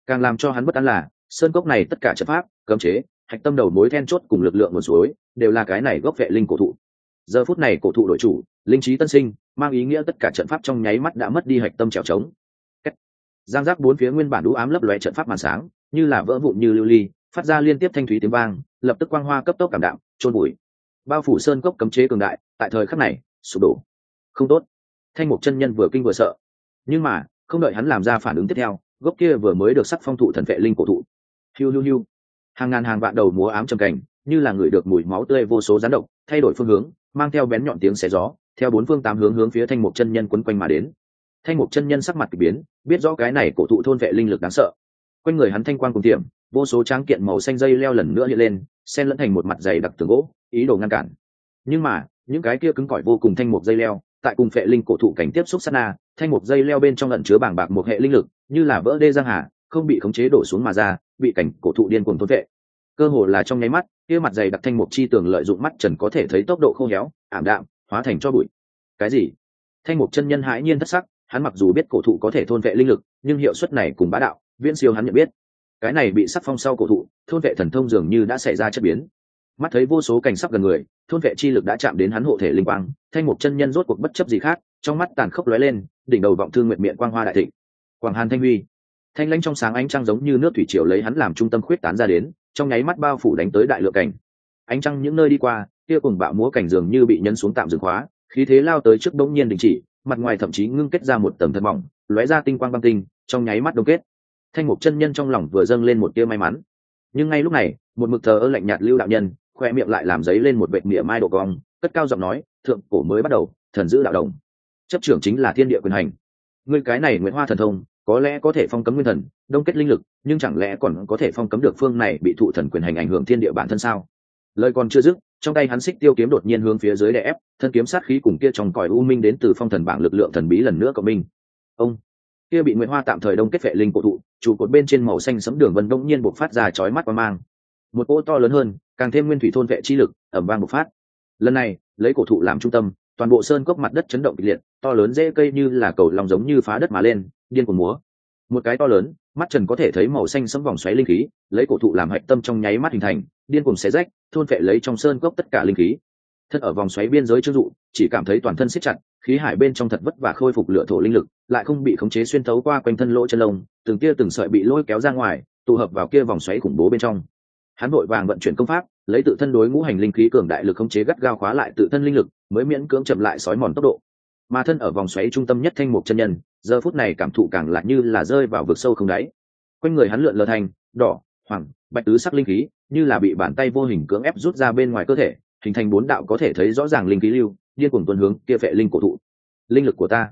Càng làm cho hắn bất an là, sơn cốc này tất cả chất pháp, cấm chế, hạch tâm đầu mối then chốt cùng lực lượng nguồn suối, đều là cái này gốc vệ linh cổ thụ. Giờ phút này cổ thụ đội chủ, linh trí tân sinh, mang ý nghĩa tất cả trận pháp trong nháy mắt đã mất đi hạch tâm trèo trống. Giang giác bốn phía nguyên bản đũ ám lấp lóe trận pháp màn sáng, như là vỡ vụn như lưu ly, phát ra liên tiếp thanh thúy tiếng vang, lập tức quang hoa cấp tốc cảm đạm trôn bụi. Bao phủ sơn cốc cấm chế cường đại, tại thời khắc này, sụp đổ. Không tốt. Thanh mục chân nhân vừa kinh vừa sợ nhưng mà, không đợi hắn làm ra phản ứng tiếp theo, gốc kia vừa mới được sắc phong thụ thần vệ linh cổ thụ. Hiu hiu hiu. Hàng ngàn hàng vạn đầu múa ám trầm cảnh, như là người được mùi máu tươi vô số rán độc, thay đổi phương hướng, mang theo bén nhọn tiếng xé gió, theo bốn phương tám hướng hướng phía thanh mục chân nhân quấn quanh mà đến. Thanh mục chân nhân sắc mặt k ỳ biến, biết rõ cái này cổ thụ thôn vệ linh lực đáng sợ. Quanh người hắn thanh quan cùng tiệm, vô số tráng kiện màu xanh dây leo lần nữa hiện lên, xen lẫn thành một mặt dày đặc tường gỗ, ý đồ ngăn cản. Nhưng mà, những cái kia cứng cỏi vô cùng thanh mục dây leo tại cùng phệ linh cổ thụ cảnh tiếp xúc sát na, thanh mục dây leo bên trong lẩn chứa bảng bạc một hệ linh lực, như là vỡ đê giang hà, không bị khống chế đổ xuống mà ra, bị cảnh cổ thụ điên cuồng thôn vệ. Cơ hồ là trong nháy mắt, kia mặt dày đặc thanh mục chi tường lợi dụng mắt trần có thể thấy tốc độ khô héo, ảm đạm, hóa thành cho bụi. Cái gì? Thanh mục chân nhân hãi nhiên thất sắc, hắn mặc dù biết cổ thụ có thể thôn vệ linh lực, nhưng hiệu suất này cùng bá đạo, viễn siêu hắn nhận biết. Cái này bị sắc phong sau cổ thụ, thôn vệ thần thông dường như đã xảy ra chất biến mắt thấy vô số cảnh sắc gần người, thôn vệ chi lực đã chạm đến hắn hộ thể linh quang, thanh mục chân nhân rốt cuộc bất chấp gì khác, trong mắt tàn khốc lóe lên, đỉnh đầu vọng thương nguyện miệng quang hoa đại thịnh. Quảng hàn thanh huy. Thanh lãnh trong sáng ánh trăng giống như nước thủy triều lấy hắn làm trung tâm khuyết tán ra đến, trong nháy mắt bao phủ đánh tới đại lượng cảnh. Ánh trăng những nơi đi qua, kia cùng bạo múa cảnh dường như bị nhân xuống tạm dừng khóa khí thế lao tới trước bỗng nhiên đình chỉ, mặt ngoài thậm chí ngưng kết ra một tầng thân mỏng, lóe ra tinh quang băng tinh, trong nháy mắt đông kết. Thanh mục chân nhân trong lòng vừa dâng lên một tia may mắn. Nhưng ngay lúc này, một mực thờ ơ lạnh nhạt lưu đạo nhân khoe miệng lại làm giấy lên một vệt miệng mai độ cong, cất cao giọng nói, thượng cổ mới bắt đầu, thần giữ đạo đồng. Chấp trưởng chính là thiên địa quyền hành. Người cái này nguyễn hoa thần thông, có lẽ có thể phong cấm nguyên thần, đông kết linh lực, nhưng chẳng lẽ còn có thể phong cấm được phương này bị thụ thần quyền hành ảnh hưởng thiên địa bản thân sao? Lời còn chưa dứt, trong tay hắn xích tiêu kiếm đột nhiên hướng phía dưới đè ép, thân kiếm sát khí cùng kia trong còi u minh đến từ phong thần bảng lực lượng thần bí lần nữa của minh. Ông, kia bị nguyễn hoa tạm thời đông kết vệ linh cổ thụ, trụ cột bên trên màu xanh sấm đường vân đông nhiên bộc phát ra chói mắt và mang một cỗ to lớn hơn, càng thêm nguyên thủy thôn vệ chi lực ẩm vang bộc phát. Lần này, lấy cổ thụ làm trung tâm, toàn bộ sơn cốc mặt đất chấn động kịch liệt, to lớn dễ cây như là cầu lòng giống như phá đất mà lên, điên cuồng múa. Một cái to lớn, mắt trần có thể thấy màu xanh sấm vòng xoáy linh khí, lấy cổ thụ làm hạch tâm trong nháy mắt hình thành, điên cuồng xé rách, thôn vệ lấy trong sơn cốc tất cả linh khí. Thân ở vòng xoáy biên giới chưng dụ, chỉ cảm thấy toàn thân siết chặt, khí hải bên trong thật vất và khôi phục lửa thổ linh lực, lại không bị khống chế xuyên thấu qua quanh thân lỗ chân lông, từng kia từng sợi bị lôi kéo ra ngoài, tụ hợp vào kia vòng xoáy khủng bố bên trong hắn vội vàng vận chuyển công pháp, lấy tự thân đối ngũ hành linh khí cường đại lực khống chế gắt gao khóa lại tự thân linh lực, mới miễn cưỡng chậm lại sói mòn tốc độ. Mà thân ở vòng xoáy trung tâm nhất thanh mục chân nhân, giờ phút này cảm thụ càng lại như là rơi vào vực sâu không đáy. Quanh người hắn lượn lờ thành, đỏ hoàng bạch tứ sắc linh khí, như là bị bàn tay vô hình cưỡng ép rút ra bên ngoài cơ thể, hình thành bốn đạo có thể thấy rõ ràng linh khí lưu, điên cuồng tuần hướng kia vệ linh cổ thụ. Linh lực của ta.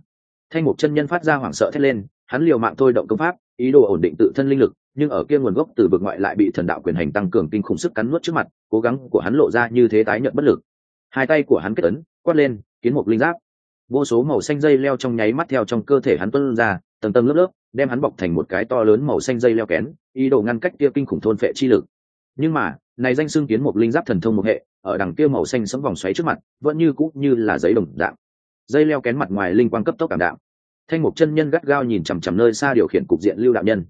Thanh mục chân nhân phát ra hoảng sợ thét lên, hắn liều mạng thôi động công pháp, ý đồ ổn định tự thân linh lực nhưng ở kia nguồn gốc từ vực ngoại lại bị thần đạo quyền hành tăng cường kinh khủng sức cắn nuốt trước mặt, cố gắng của hắn lộ ra như thế tái nhận bất lực. Hai tay của hắn kết ấn, quát lên, kiến một linh giáp. Vô số màu xanh dây leo trong nháy mắt theo trong cơ thể hắn tuân ra, tầng tầng lớp lớp, đem hắn bọc thành một cái to lớn màu xanh dây leo kén, ý đồ ngăn cách kia kinh khủng thôn phệ chi lực. Nhưng mà, này danh xưng kiến một linh giáp thần thông một hệ, ở đằng kia màu xanh sấm vòng xoáy trước mặt, vẫn như cũ như là giấy đồng dạng. Dây leo kén mặt ngoài linh quang cấp tốc cảm đạo thanh mục chân nhân gắt gao nhìn chằm chằm nơi xa điều khiển cục diện lưu đạo nhân.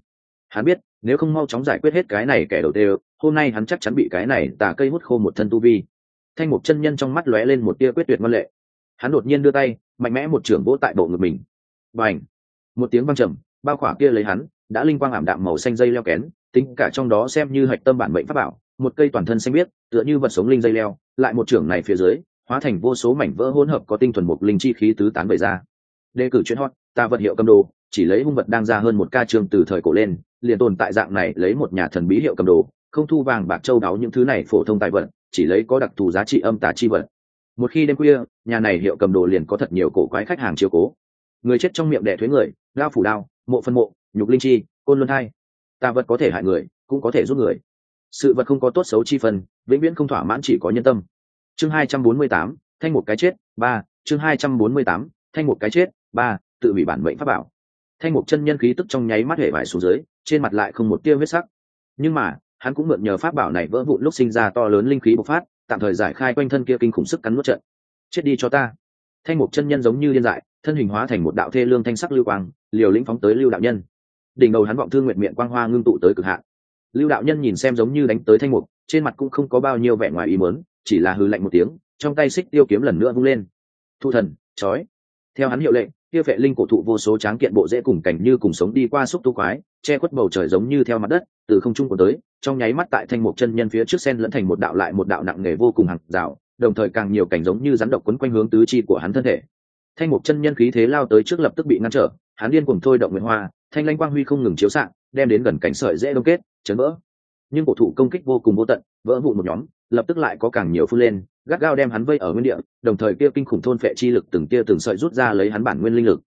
Hắn biết nếu không mau chóng giải quyết hết cái này kẻ đầu tiên hôm nay hắn chắc chắn bị cái này tà cây hút khô một thân tu vi. Thanh mục chân nhân trong mắt lóe lên một tia quyết tuyệt ngân lệ. Hắn đột nhiên đưa tay, mạnh mẽ một trưởng vỗ tại bộ ngực mình. Và ảnh một tiếng văng trầm, bao khỏa kia lấy hắn, đã linh quang ảm đạm màu xanh dây leo kén, tính cả trong đó xem như hạch tâm bản mệnh pháp bảo, một cây toàn thân xanh biếc, tựa như vật sống linh dây leo, lại một trưởng này phía dưới, hóa thành vô số mảnh vỡ hỗn hợp có tinh thuần mục linh chi khí tứ tán bày ra. Đề cử chuyên hot, ta vật hiệu cầm đồ chỉ lấy hung vật đang ra hơn một ca trường từ thời cổ lên, liền tồn tại dạng này lấy một nhà thần bí hiệu cầm đồ, không thu vàng bạc châu đáo những thứ này phổ thông tài vật, chỉ lấy có đặc thù giá trị âm tà chi vật. Một khi đêm khuya, nhà này hiệu cầm đồ liền có thật nhiều cổ quái khách hàng chiếu cố. Người chết trong miệng đẻ thuế người đao phủ đao, mộ phân mộ, nhục linh chi, côn luân thai. Tà vật có thể hại người, cũng có thể giúp người. Sự vật không có tốt xấu chi phần vĩnh viễn không thỏa mãn chỉ có nhân tâm. Chương hai trăm bốn mươi tám, thanh một cái chết, ba, chương hai trăm bốn mươi tám, thanh một cái chết, ba, tự hủy bản mệnh pháp bảo thanh mục chân nhân khí tức trong nháy mắt hệ vải xuống dưới, trên mặt lại không một tia huyết sắc. Nhưng mà, hắn cũng mượn nhờ pháp bảo này vỡ vụn lúc sinh ra to lớn linh khí bộc phát, tạm thời giải khai quanh thân kia kinh khủng sức cắn nuốt trận. Chết đi cho ta. Thanh mục chân nhân giống như liên dại, thân hình hóa thành một đạo thê lương thanh sắc lưu quang, liều lĩnh phóng tới lưu đạo nhân. Đỉnh đầu hắn vọng thương nguyện miệng quang hoa ngưng tụ tới cực hạn. Lưu đạo nhân nhìn xem giống như đánh tới thanh mục, trên mặt cũng không có bao nhiêu vẻ ngoài ý mớn chỉ là hư lạnh một tiếng, trong tay xích tiêu kiếm lần nữa vung lên. Thu thần trói. theo hắn hiệu lệnh kia vệ linh cổ thụ vô số tráng kiện bộ dễ cùng cảnh như cùng sống đi qua xúc tu quái, che khuất bầu trời giống như theo mặt đất, từ không trung của tới, trong nháy mắt tại thanh mục chân nhân phía trước sen lẫn thành một đạo lại một đạo nặng nề vô cùng hàng rào, đồng thời càng nhiều cảnh giống như rắn độc quấn quanh hướng tứ chi của hắn thân thể. Thanh mục chân nhân khí thế lao tới trước lập tức bị ngăn trở, hắn điên cùng thôi động nguyện hoa, thanh lanh quang huy không ngừng chiếu s đem đến gần cảnh sợi dễ đông kết, chấn vỡ. Nhưng cổ thụ công kích vô cùng vô tận, vỡ vụn một nhóm, lập tức lại có càng nhiều phun lên gắt gao đem hắn vây ở nguyên địa, đồng thời kia kinh khủng thôn phệ chi lực từng tia từng sợi rút ra lấy hắn bản nguyên linh lực.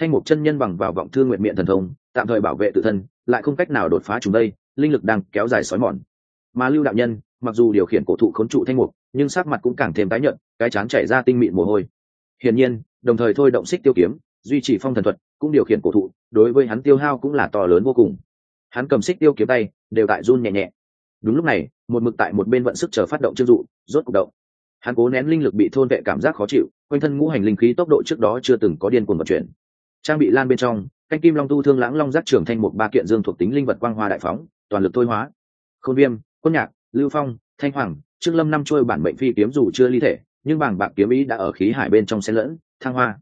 Thanh mục chân nhân bằng vào vọng thương nguyện miệng thần thông, tạm thời bảo vệ tự thân, lại không cách nào đột phá chúng đây, linh lực đang kéo dài sói mòn. Mà lưu đạo nhân, mặc dù điều khiển cổ thụ khốn trụ thanh mục, nhưng sắc mặt cũng càng thêm tái nhợt, cái chán chảy ra tinh mịn mồ hôi. Hiển nhiên, đồng thời thôi động xích tiêu kiếm, duy trì phong thần thuật, cũng điều khiển cổ thụ, đối với hắn tiêu hao cũng là to lớn vô cùng. Hắn cầm xích tiêu kiếm tay, đều tại run nhẹ nhẹ. Đúng lúc này, một mực tại một bên vận sức chờ phát động chưng dụ, rốt cục động hắn cố nén linh lực bị thôn vệ cảm giác khó chịu, quanh thân ngũ hành linh khí tốc độ trước đó chưa từng có điên cuồng vận chuyển. Trang bị lan bên trong, canh kim long tu thương lãng long giác trưởng thanh một ba kiện dương thuộc tính linh vật quang hoa đại phóng, toàn lực thôi hóa. Khôn viêm, quân nhạc, lưu phong, thanh hoàng trương lâm năm trôi bản mệnh phi kiếm dù chưa ly thể, nhưng bảng bạc kiếm ý đã ở khí hải bên trong xen lẫn, thăng hoa.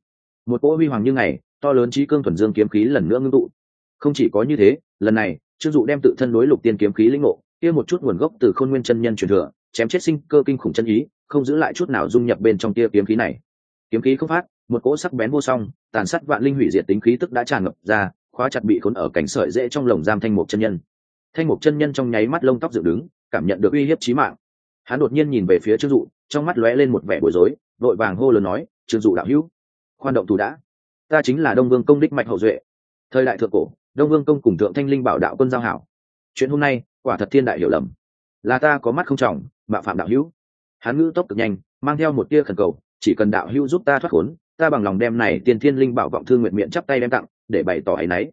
Một cỗ huy hoàng như ngày, to lớn trí cương thuần dương kiếm khí lần nữa ngưng tụ. Không chỉ có như thế, lần này, trương dụ đem tự thân đối lục tiên kiếm khí lĩnh ngộ, kia một chút nguồn gốc từ khôn nguyên chân nhân truyền thừa chém chết sinh cơ kinh khủng chân ý, không giữ lại chút nào dung nhập bên trong tia kiếm khí này. Kiếm khí không phát, một cỗ sắc bén vô song, tàn sát vạn linh hủy diệt tính khí tức đã tràn ngập ra, khóa chặt bị khốn ở cảnh sợi dễ trong lồng giam thanh mục chân nhân. Thanh mục chân nhân trong nháy mắt lông tóc dựng đứng, cảm nhận được uy hiếp chí mạng. Hắn đột nhiên nhìn về phía trương dụ, trong mắt lóe lên một vẻ bối rối, vội vàng hô lớn nói, trương dụ đạo hữu, khoan động thủ đã. Ta chính là đông vương công đích mạch hậu duệ. Thời đại thượng cổ, đông vương công cùng thượng thanh linh bảo đạo quân giao hảo. Chuyện hôm nay, quả thật thiên đại hiểu lầm là ta có mắt không trọng mạ phạm đạo hữu. Hắn ngữ tốc cực nhanh, mang theo một tia khẩn cầu, chỉ cần đạo hữu giúp ta thoát khốn, ta bằng lòng đem này tiên thiên linh bảo vọng thương nguyện miệng chắp tay đem tặng, để bày tỏ áy náy.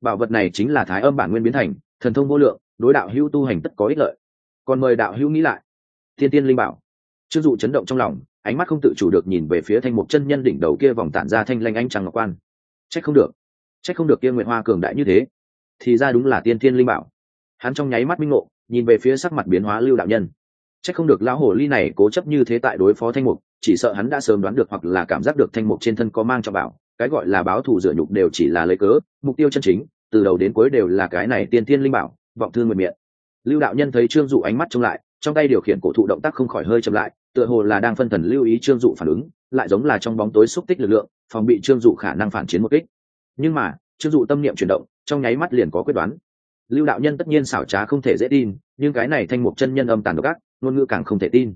Bảo vật này chính là thái âm bản nguyên biến thành, thần thông vô lượng, đối đạo hữu tu hành tất có ích lợi. Còn mời đạo hữu nghĩ lại. Thiên tiên linh bảo. Chưng dụ chấn động trong lòng, ánh mắt không tự chủ được nhìn về phía thanh mục chân nhân đỉnh đầu kia vòng tản ra thanh lanh ánh trăng ngọc quan. Trách không được. Trách không được kia nguyện hoa cường đại như thế. Thì ra đúng là tiên thiên linh bảo. Hắn trong nháy mắt minh ngộ nhìn về phía sắc mặt biến hóa lưu đạo nhân. Chắc không được lão hồ ly này cố chấp như thế tại đối phó thanh mục, chỉ sợ hắn đã sớm đoán được hoặc là cảm giác được thanh mục trên thân có mang cho bảo, cái gọi là báo thù rửa nhục đều chỉ là lấy cớ, mục tiêu chân chính, từ đầu đến cuối đều là cái này tiên thiên linh bảo, vọng thương nguyện miệng. Lưu đạo nhân thấy trương dụ ánh mắt trông lại, trong tay điều khiển cổ thụ động tác không khỏi hơi chậm lại, tựa hồ là đang phân thần lưu ý trương dụ phản ứng, lại giống là trong bóng tối xúc tích lực lượng, phòng bị trương dụ khả năng phản chiến một kích. Nhưng mà, trương dụ tâm niệm chuyển động, trong nháy mắt liền có quyết đoán lưu đạo nhân tất nhiên xảo trá không thể dễ tin, nhưng cái này thanh mục chân nhân âm tàn độc ác, ngôn ngữ càng không thể tin.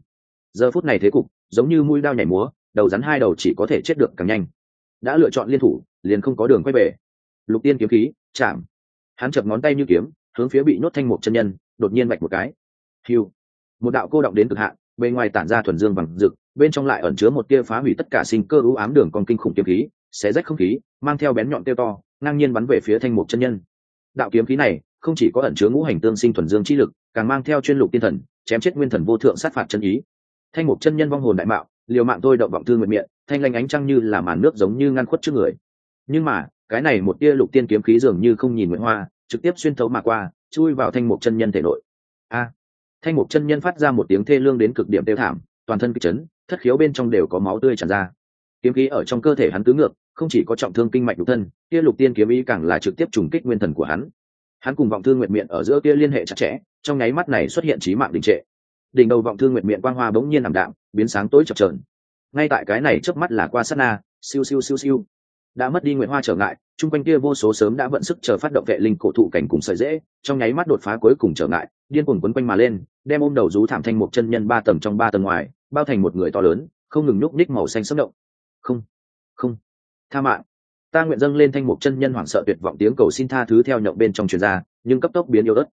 Giờ phút này thế cục, giống như mũi đao nhảy múa, đầu rắn hai đầu chỉ có thể chết được càng nhanh. Đã lựa chọn liên thủ, liền không có đường quay về. Lục tiên kiếm khí, chạm. Hắn chập ngón tay như kiếm, hướng phía bị nhốt thanh mục chân nhân, đột nhiên bạch một cái. Hiu một đạo cô động đến cực hạn, bên ngoài tản ra thuần dương bằng rực, bên trong lại ẩn chứa một tia phá hủy tất cả sinh cơ ưu ám đường còn kinh khủng kiếm khí, xé rách không khí, mang theo bén nhọn tiêu to, ngang nhiên bắn về phía thanh mục chân nhân. Đạo kiếm khí này không chỉ có ẩn chứa ngũ hành tương sinh thuần dương chi lực, càng mang theo chuyên lục tiên thần, chém chết nguyên thần vô thượng sát phạt chân ý. Thanh mục chân nhân vong hồn đại mạo, liều mạng tôi động vọng thương nguyện miệng, thanh lanh ánh trăng như là màn nước giống như ngăn khuất trước người. Nhưng mà, cái này một tia lục tiên kiếm khí dường như không nhìn nguyễn hoa, trực tiếp xuyên thấu mà qua, chui vào thanh mục chân nhân thể nội. A! Thanh mục chân nhân phát ra một tiếng thê lương đến cực điểm tiêu thảm, toàn thân kịch chấn, thất khiếu bên trong đều có máu tươi tràn ra. Kiếm khí ở trong cơ thể hắn tứ ngược, không chỉ có trọng thương kinh mạch nhục thân kia lục tiên kiếm ý càng là trực tiếp trùng kích nguyên thần của hắn hắn cùng vọng thương nguyện miệng ở giữa kia liên hệ chặt chẽ, trong nháy mắt này xuất hiện trí mạng đình trệ. Đỉnh đầu vọng thương nguyện miệng quang hoa bỗng nhiên ảm đạm, biến sáng tối chập trờn ngay tại cái này trước mắt là qua sát na, siêu siêu siêu siêu. Đã mất đi nguyện hoa trở ngại, chung quanh kia vô số sớm đã vận sức chờ phát động vệ linh cổ thụ cảnh cùng sợi dễ, trong nháy mắt đột phá cuối cùng trở ngại, điên cuồng quấn quanh mà lên, đem ôm đầu rú thảm thanh một chân nhân ba tầng trong ba tầng ngoài, bao thành một người to lớn, không ngừng nhúc ních màu xanh sấm động. Không không. Tha mạng ta nguyện dâng lên thanh mục chân nhân hoảng sợ tuyệt vọng tiếng cầu xin tha thứ theo nhậu bên trong truyền ra, nhưng cấp tốc biến yếu ớt.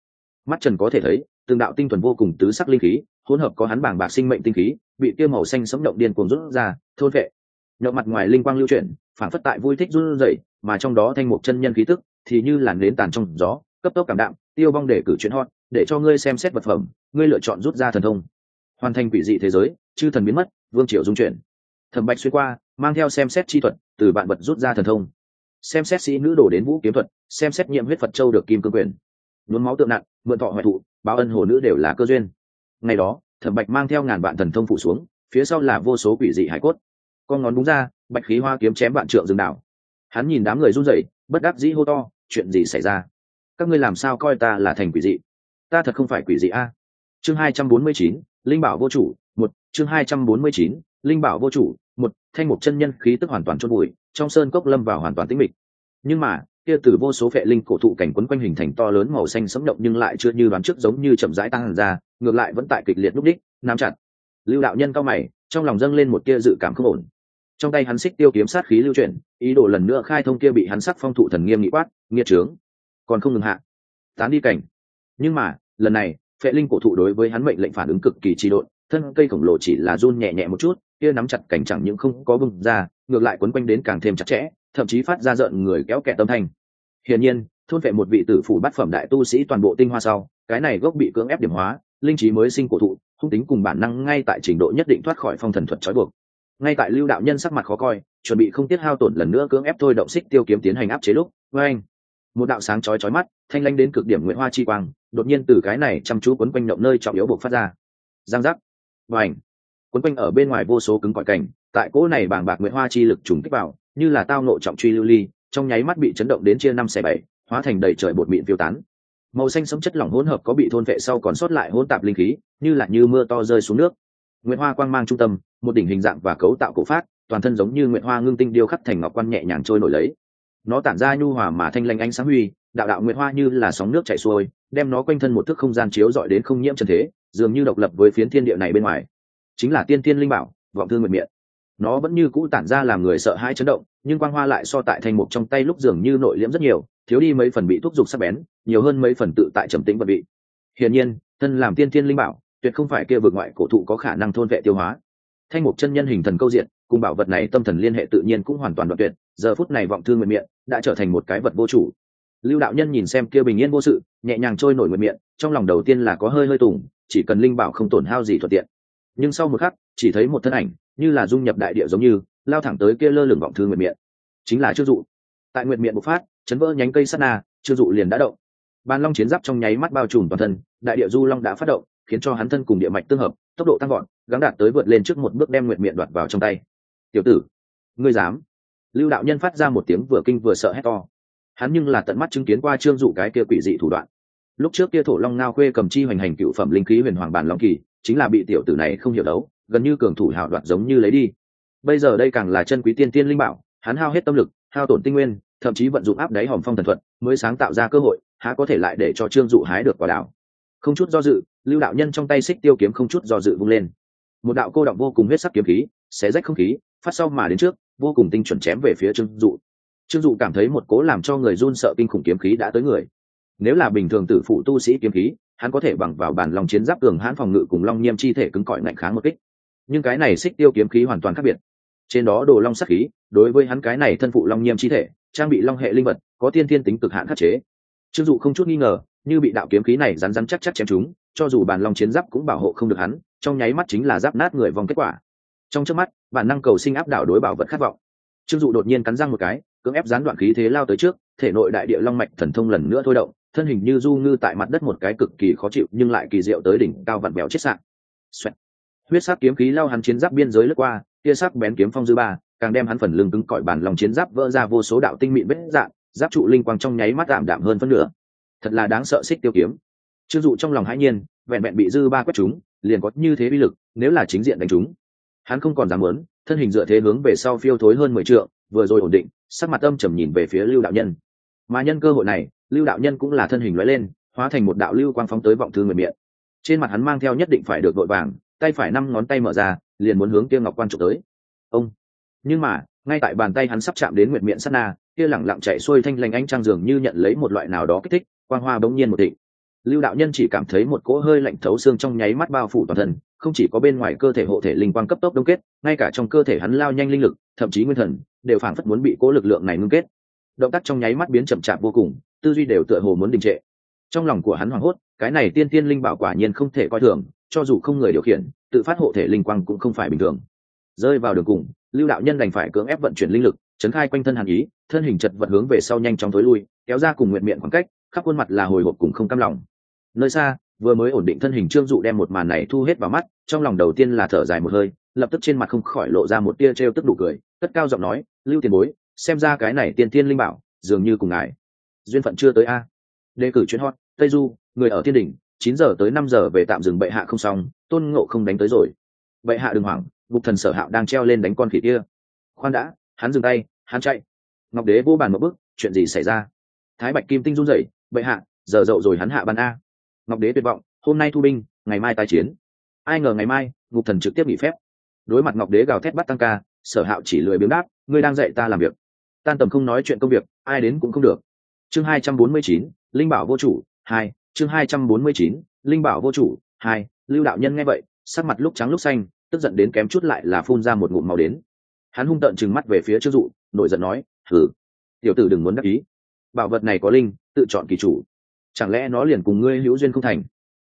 Mắt trần có thể thấy, từng đạo tinh thuần vô cùng tứ sắc linh khí, hỗn hợp có hắn bảng bạc sinh mệnh tinh khí, bị kia màu xanh sấm động điên cuồng rút ra, thôn vệ Nhậu mặt ngoài linh quang lưu chuyển phản phất tại vui thích run rẩy, mà trong đó thanh mục chân nhân khí tức thì như làn nến tàn trong gió, cấp tốc cảm đạm, tiêu vong để cử chuyển hot, để cho ngươi xem xét vật phẩm, ngươi lựa chọn rút ra thần thông. Hoàn thành quỷ dị thế giới, chư thần biến mất, vương triều dung chuyển thẩm bạch xuyên qua, mang theo xem xét chi thuật, từ bạn vật rút ra thần thông. Xem xét sĩ nữ đổ đến vũ kiếm thuật, xem xét nhiệm huyết phật châu được kim cương quyền. Nhuốm máu tượng nặng, mượn thọ hoại thụ, báo ân hồ nữ đều là cơ duyên. Ngày đó, thẩm bạch mang theo ngàn vạn thần thông phủ xuống, phía sau là vô số quỷ dị hải cốt. Con ngón đúng ra, bạch khí hoa kiếm chém vạn trượng rừng đảo. Hắn nhìn đám người run rẩy, bất đắc dĩ hô to, chuyện gì xảy ra? Các ngươi làm sao coi ta là thành quỷ dị? Ta thật không phải quỷ dị a. Chương hai trăm bốn mươi chín, linh bảo vô chủ, một, chương hai trăm bốn mươi chín, linh bảo vô chủ một, thanh mục chân nhân khí tức hoàn toàn chôn bụi trong sơn cốc lâm vào hoàn toàn tĩnh mịch. Nhưng mà, kia từ vô số vệ linh cổ thụ cảnh quấn quanh hình thành to lớn màu xanh sẫm động nhưng lại chưa như đoán trước giống như chậm rãi tăng ra, ngược lại vẫn tại kịch liệt lúc đích, nắm chặt. Lưu đạo nhân cao mày, trong lòng dâng lên một kia dự cảm không ổn. Trong tay hắn xích tiêu kiếm sát khí lưu chuyển, ý đồ lần nữa khai thông kia bị hắn sắc phong thụ thần nghiêm nghị quát, nghiệt trướng, còn không ngừng hạ, tán đi cảnh. Nhưng mà, lần này, phệ linh cổ thụ đối với hắn mệnh lệnh phản ứng cực kỳ trì độn, thân cây khổng lồ chỉ là run nhẹ nhẹ một chút kia nắm chặt cảnh chẳng những không có bưng ra, ngược lại quấn quanh đến càng thêm chặt chẽ, thậm chí phát ra rợn người kéo kẹt tâm thanh. Hiển nhiên, thôn vệ một vị tử phủ bát phẩm đại tu sĩ toàn bộ tinh hoa sau, cái này gốc bị cưỡng ép điểm hóa, linh trí mới sinh cổ thụ, hung tính cùng bản năng ngay tại trình độ nhất định thoát khỏi phong thần thuật trói buộc. Ngay tại lưu đạo nhân sắc mặt khó coi, chuẩn bị không tiết hao tổn lần nữa cưỡng ép thôi động xích tiêu kiếm tiến hành áp chế lúc, với anh, một đạo sáng chói chói mắt, thanh lanh đến cực điểm nguyễn hoa chi quang, đột nhiên từ cái này chăm chú quấn quanh động nơi trọng yếu buộc phát ra. Giang giác. Và ảnh quấn quanh ở bên ngoài vô số cứng cỏi cảnh, tại cỗ này bàng bạc nguyễn hoa chi lực trùng kích vào, như là tao nộ trọng truy lưu ly, trong nháy mắt bị chấn động đến chia năm xẻ bảy, hóa thành đầy trời bột mịn phiêu tán. Màu xanh sống chất lỏng hỗn hợp có bị thôn vệ sau còn sót lại hỗn tạp linh khí, như là như mưa to rơi xuống nước. Nguyễn hoa quang mang trung tâm, một đỉnh hình dạng và cấu tạo cổ phát, toàn thân giống như nguyễn hoa ngưng tinh điêu khắc thành ngọc quan nhẹ nhàng trôi nổi lấy. Nó tản ra nhu hòa mà thanh lanh ánh sáng huy, đạo đạo nguyễn hoa như là sóng nước chảy xuôi, đem nó quanh thân một thước không gian chiếu dọi đến không nhiễm trần thế, dường như độc lập với phiến thiên địa này bên ngoài chính là tiên thiên linh bảo, vọng thương nguyện miệng. Nó vẫn như cũ tản ra làm người sợ hãi chấn động, nhưng quang hoa lại so tại thành mục trong tay lúc dường như nội liễm rất nhiều, thiếu đi mấy phần bị thúc giục sắc bén, nhiều hơn mấy phần tự tại trầm tĩnh và vị hiển nhiên, thân làm tiên thiên linh bảo, tuyệt không phải kia vượt ngoại cổ thụ có khả năng thôn vệ tiêu hóa. Thanh mục chân nhân hình thần câu diện, cùng bảo vật này tâm thần liên hệ tự nhiên cũng hoàn toàn đoạn tuyệt, giờ phút này vọng thương nguyện miệng đã trở thành một cái vật vô chủ. Lưu đạo nhân nhìn xem kia bình yên vô sự, nhẹ nhàng trôi nổi nguyện miệng, trong lòng đầu tiên là có hơi hơi tùng, chỉ cần linh bảo không tổn hao gì thuận tiện nhưng sau một khắc, chỉ thấy một thân ảnh, như là dung nhập đại địa giống như, lao thẳng tới kia lơ lửng vọng thương nguyện miệng. Chính là trương dụ. Tại nguyện miệng bộc phát, chấn vỡ nhánh cây sắt na, trương dụ liền đã động. Ban long chiến giáp trong nháy mắt bao trùm toàn thân, đại địa du long đã phát động, khiến cho hắn thân cùng địa mạch tương hợp, tốc độ tăng gọn gắng đạt tới vượt lên trước một bước đem nguyện miệng đoạt vào trong tay. Tiểu tử, ngươi dám? Lưu đạo nhân phát ra một tiếng vừa kinh vừa sợ hét to. Hắn nhưng là tận mắt chứng kiến qua trương dụ cái kia quỷ dị thủ đoạn. Lúc trước kia thổ long ngao khuê cầm chi hoành hành cựu phẩm linh khí huyền hoàng bản long kỳ chính là bị tiểu tử này không hiểu đấu, gần như cường thủ hào đoạt giống như lấy đi. Bây giờ đây càng là chân quý tiên tiên linh bảo, hắn hao hết tâm lực, hao tổn tinh nguyên, thậm chí vận dụng áp đáy hòm phong thần thuật, mới sáng tạo ra cơ hội, há có thể lại để cho trương dụ hái được quả đảo. Không chút do dự, lưu đạo nhân trong tay xích tiêu kiếm không chút do dự vung lên. Một đạo cô động vô cùng huyết sắc kiếm khí, xé rách không khí, phát sau mà đến trước, vô cùng tinh chuẩn chém về phía trương dụ. Trương dụ cảm thấy một cố làm cho người run sợ kinh khủng kiếm khí đã tới người. Nếu là bình thường tử phụ tu sĩ kiếm khí hắn có thể bằng vào bản lòng chiến giáp cường hãn phòng ngự cùng long nhiêm chi thể cứng cỏi ngạnh kháng một kích. Nhưng cái này xích tiêu kiếm khí hoàn toàn khác biệt. Trên đó đồ long sắc khí, đối với hắn cái này thân phụ long nhiêm chi thể, trang bị long hệ linh vật, có tiên thiên tính cực hạn khắc chế. Trương dụ không chút nghi ngờ, như bị đạo kiếm khí này rắn rắn chắc chắc chém chúng cho dù bản long chiến giáp cũng bảo hộ không được hắn, trong nháy mắt chính là giáp nát người vòng kết quả. Trong trước mắt, bản năng cầu sinh áp đảo đối bảo vật khát vọng. Trương dụ đột nhiên cắn răng một cái, cưỡng ép gián đoạn khí thế lao tới trước, thể nội đại địa long mạch thần thông lần nữa thôi động thân hình như du ngư tại mặt đất một cái cực kỳ khó chịu, nhưng lại kỳ diệu tới đỉnh cao vặn bèo chết sạn. Huyết sắc kiếm khí lao hắn chiến giáp biên giới lướt qua tia sắc bén kiếm phong dư ba, càng đem hắn phần lưng cứng cỏi bản lòng chiến giáp vỡ ra vô số đạo tinh mịn vết dạng, giáp trụ linh quang trong nháy mắt đạm đạm hơn phân nửa. Thật là đáng sợ xích tiêu kiếm. Trương dụ trong lòng hãi nhiên, vẹn vẹn bị dư ba quét chúng liền có như thế bi lực, nếu là chính diện đánh chúng hắn không còn dám muốn, thân hình dựa thế hướng về sau phiêu thối hơn mười trượng, vừa rồi ổn định, sắc mặt âm trầm nhìn về phía lưu đạo nhân. Mà nhân cơ hội này lưu đạo nhân cũng là thân hình lóe lên, hóa thành một đạo lưu quang phóng tới vọng thư người miệng. Trên mặt hắn mang theo nhất định phải được vội vàng, tay phải năm ngón tay mở ra, liền muốn hướng kia ngọc quan trục tới. Ông! Nhưng mà, ngay tại bàn tay hắn sắp chạm đến nguyệt miệng sát na, kia lẳng lặng chạy xuôi thanh lành ánh trăng dường như nhận lấy một loại nào đó kích thích, quang hoa bỗng nhiên một thịnh. Lưu đạo nhân chỉ cảm thấy một cỗ hơi lạnh thấu xương trong nháy mắt bao phủ toàn thân, không chỉ có bên ngoài cơ thể hộ thể linh quang cấp tốc đông kết, ngay cả trong cơ thể hắn lao nhanh linh lực, thậm chí nguyên thần, đều phảng phất muốn bị cỗ lực lượng này ngưng kết. Động tác trong nháy mắt biến chậm chạp vô cùng tư duy đều tựa hồ muốn đình trệ. Trong lòng của hắn hoảng hốt, cái này tiên tiên linh bảo quả nhiên không thể coi thường, cho dù không người điều khiển, tự phát hộ thể linh quang cũng không phải bình thường. Rơi vào đường cùng, lưu đạo nhân đành phải cưỡng ép vận chuyển linh lực, chấn khai quanh thân hàn ý, thân hình chật vật hướng về sau nhanh chóng tối lui, kéo ra cùng nguyện miệng khoảng cách, khắp khuôn mặt là hồi hộp cùng không cam lòng. Nơi xa, vừa mới ổn định thân hình trương dụ đem một màn này thu hết vào mắt, trong lòng đầu tiên là thở dài một hơi, lập tức trên mặt không khỏi lộ ra một tia t r e o tức đủ cười tất cao giọng nói, lưu tiền bối, xem ra cái này tiên tiên linh bảo, dường như cùng ngài duyên phận chưa tới a. Đề cử chuyến hot, tây du, người ở thiên đình chín giờ tới năm giờ về tạm dừng bệ hạ không xong, tôn ngộ không đánh tới rồi. Bệ hạ đừng hoảng gục thần sở hạo đang treo lên đánh con khỉ kia. Khoan đã, hắn dừng tay, hắn chạy. Ngọc đế vô bàn một bước, chuyện gì xảy ra? Thái bạch kim tinh run rẩy, bệ hạ, giờ dậu rồi hắn hạ bàn a. Ngọc đế tuyệt vọng, hôm nay thu binh, ngày mai tai chiến. Ai ngờ ngày mai, ngục thần trực tiếp nghỉ phép. Đối mặt ngọc đế gào thét bắt tăng ca, sở hạo chỉ lười biếng đáp, ngươi đang dạy ta làm việc. Tan tầm không nói chuyện công việc, ai đến cũng không được chương hai trăm bốn mươi chín, linh bảo vô chủ, hai, chương hai trăm bốn mươi chín, linh bảo vô chủ, hai, lưu đạo nhân nghe vậy, sắc mặt lúc trắng lúc xanh, tức giận đến kém chút lại là phun ra một ngụm màu đến. Hắn hung tợn trừng mắt về phía trước dụ, nổi giận nói thử tiểu tử đừng muốn đắc ý. Bảo vật này có linh, tự chọn kỳ chủ. Chẳng lẽ nó liền cùng ngươi hữu duyên không thành?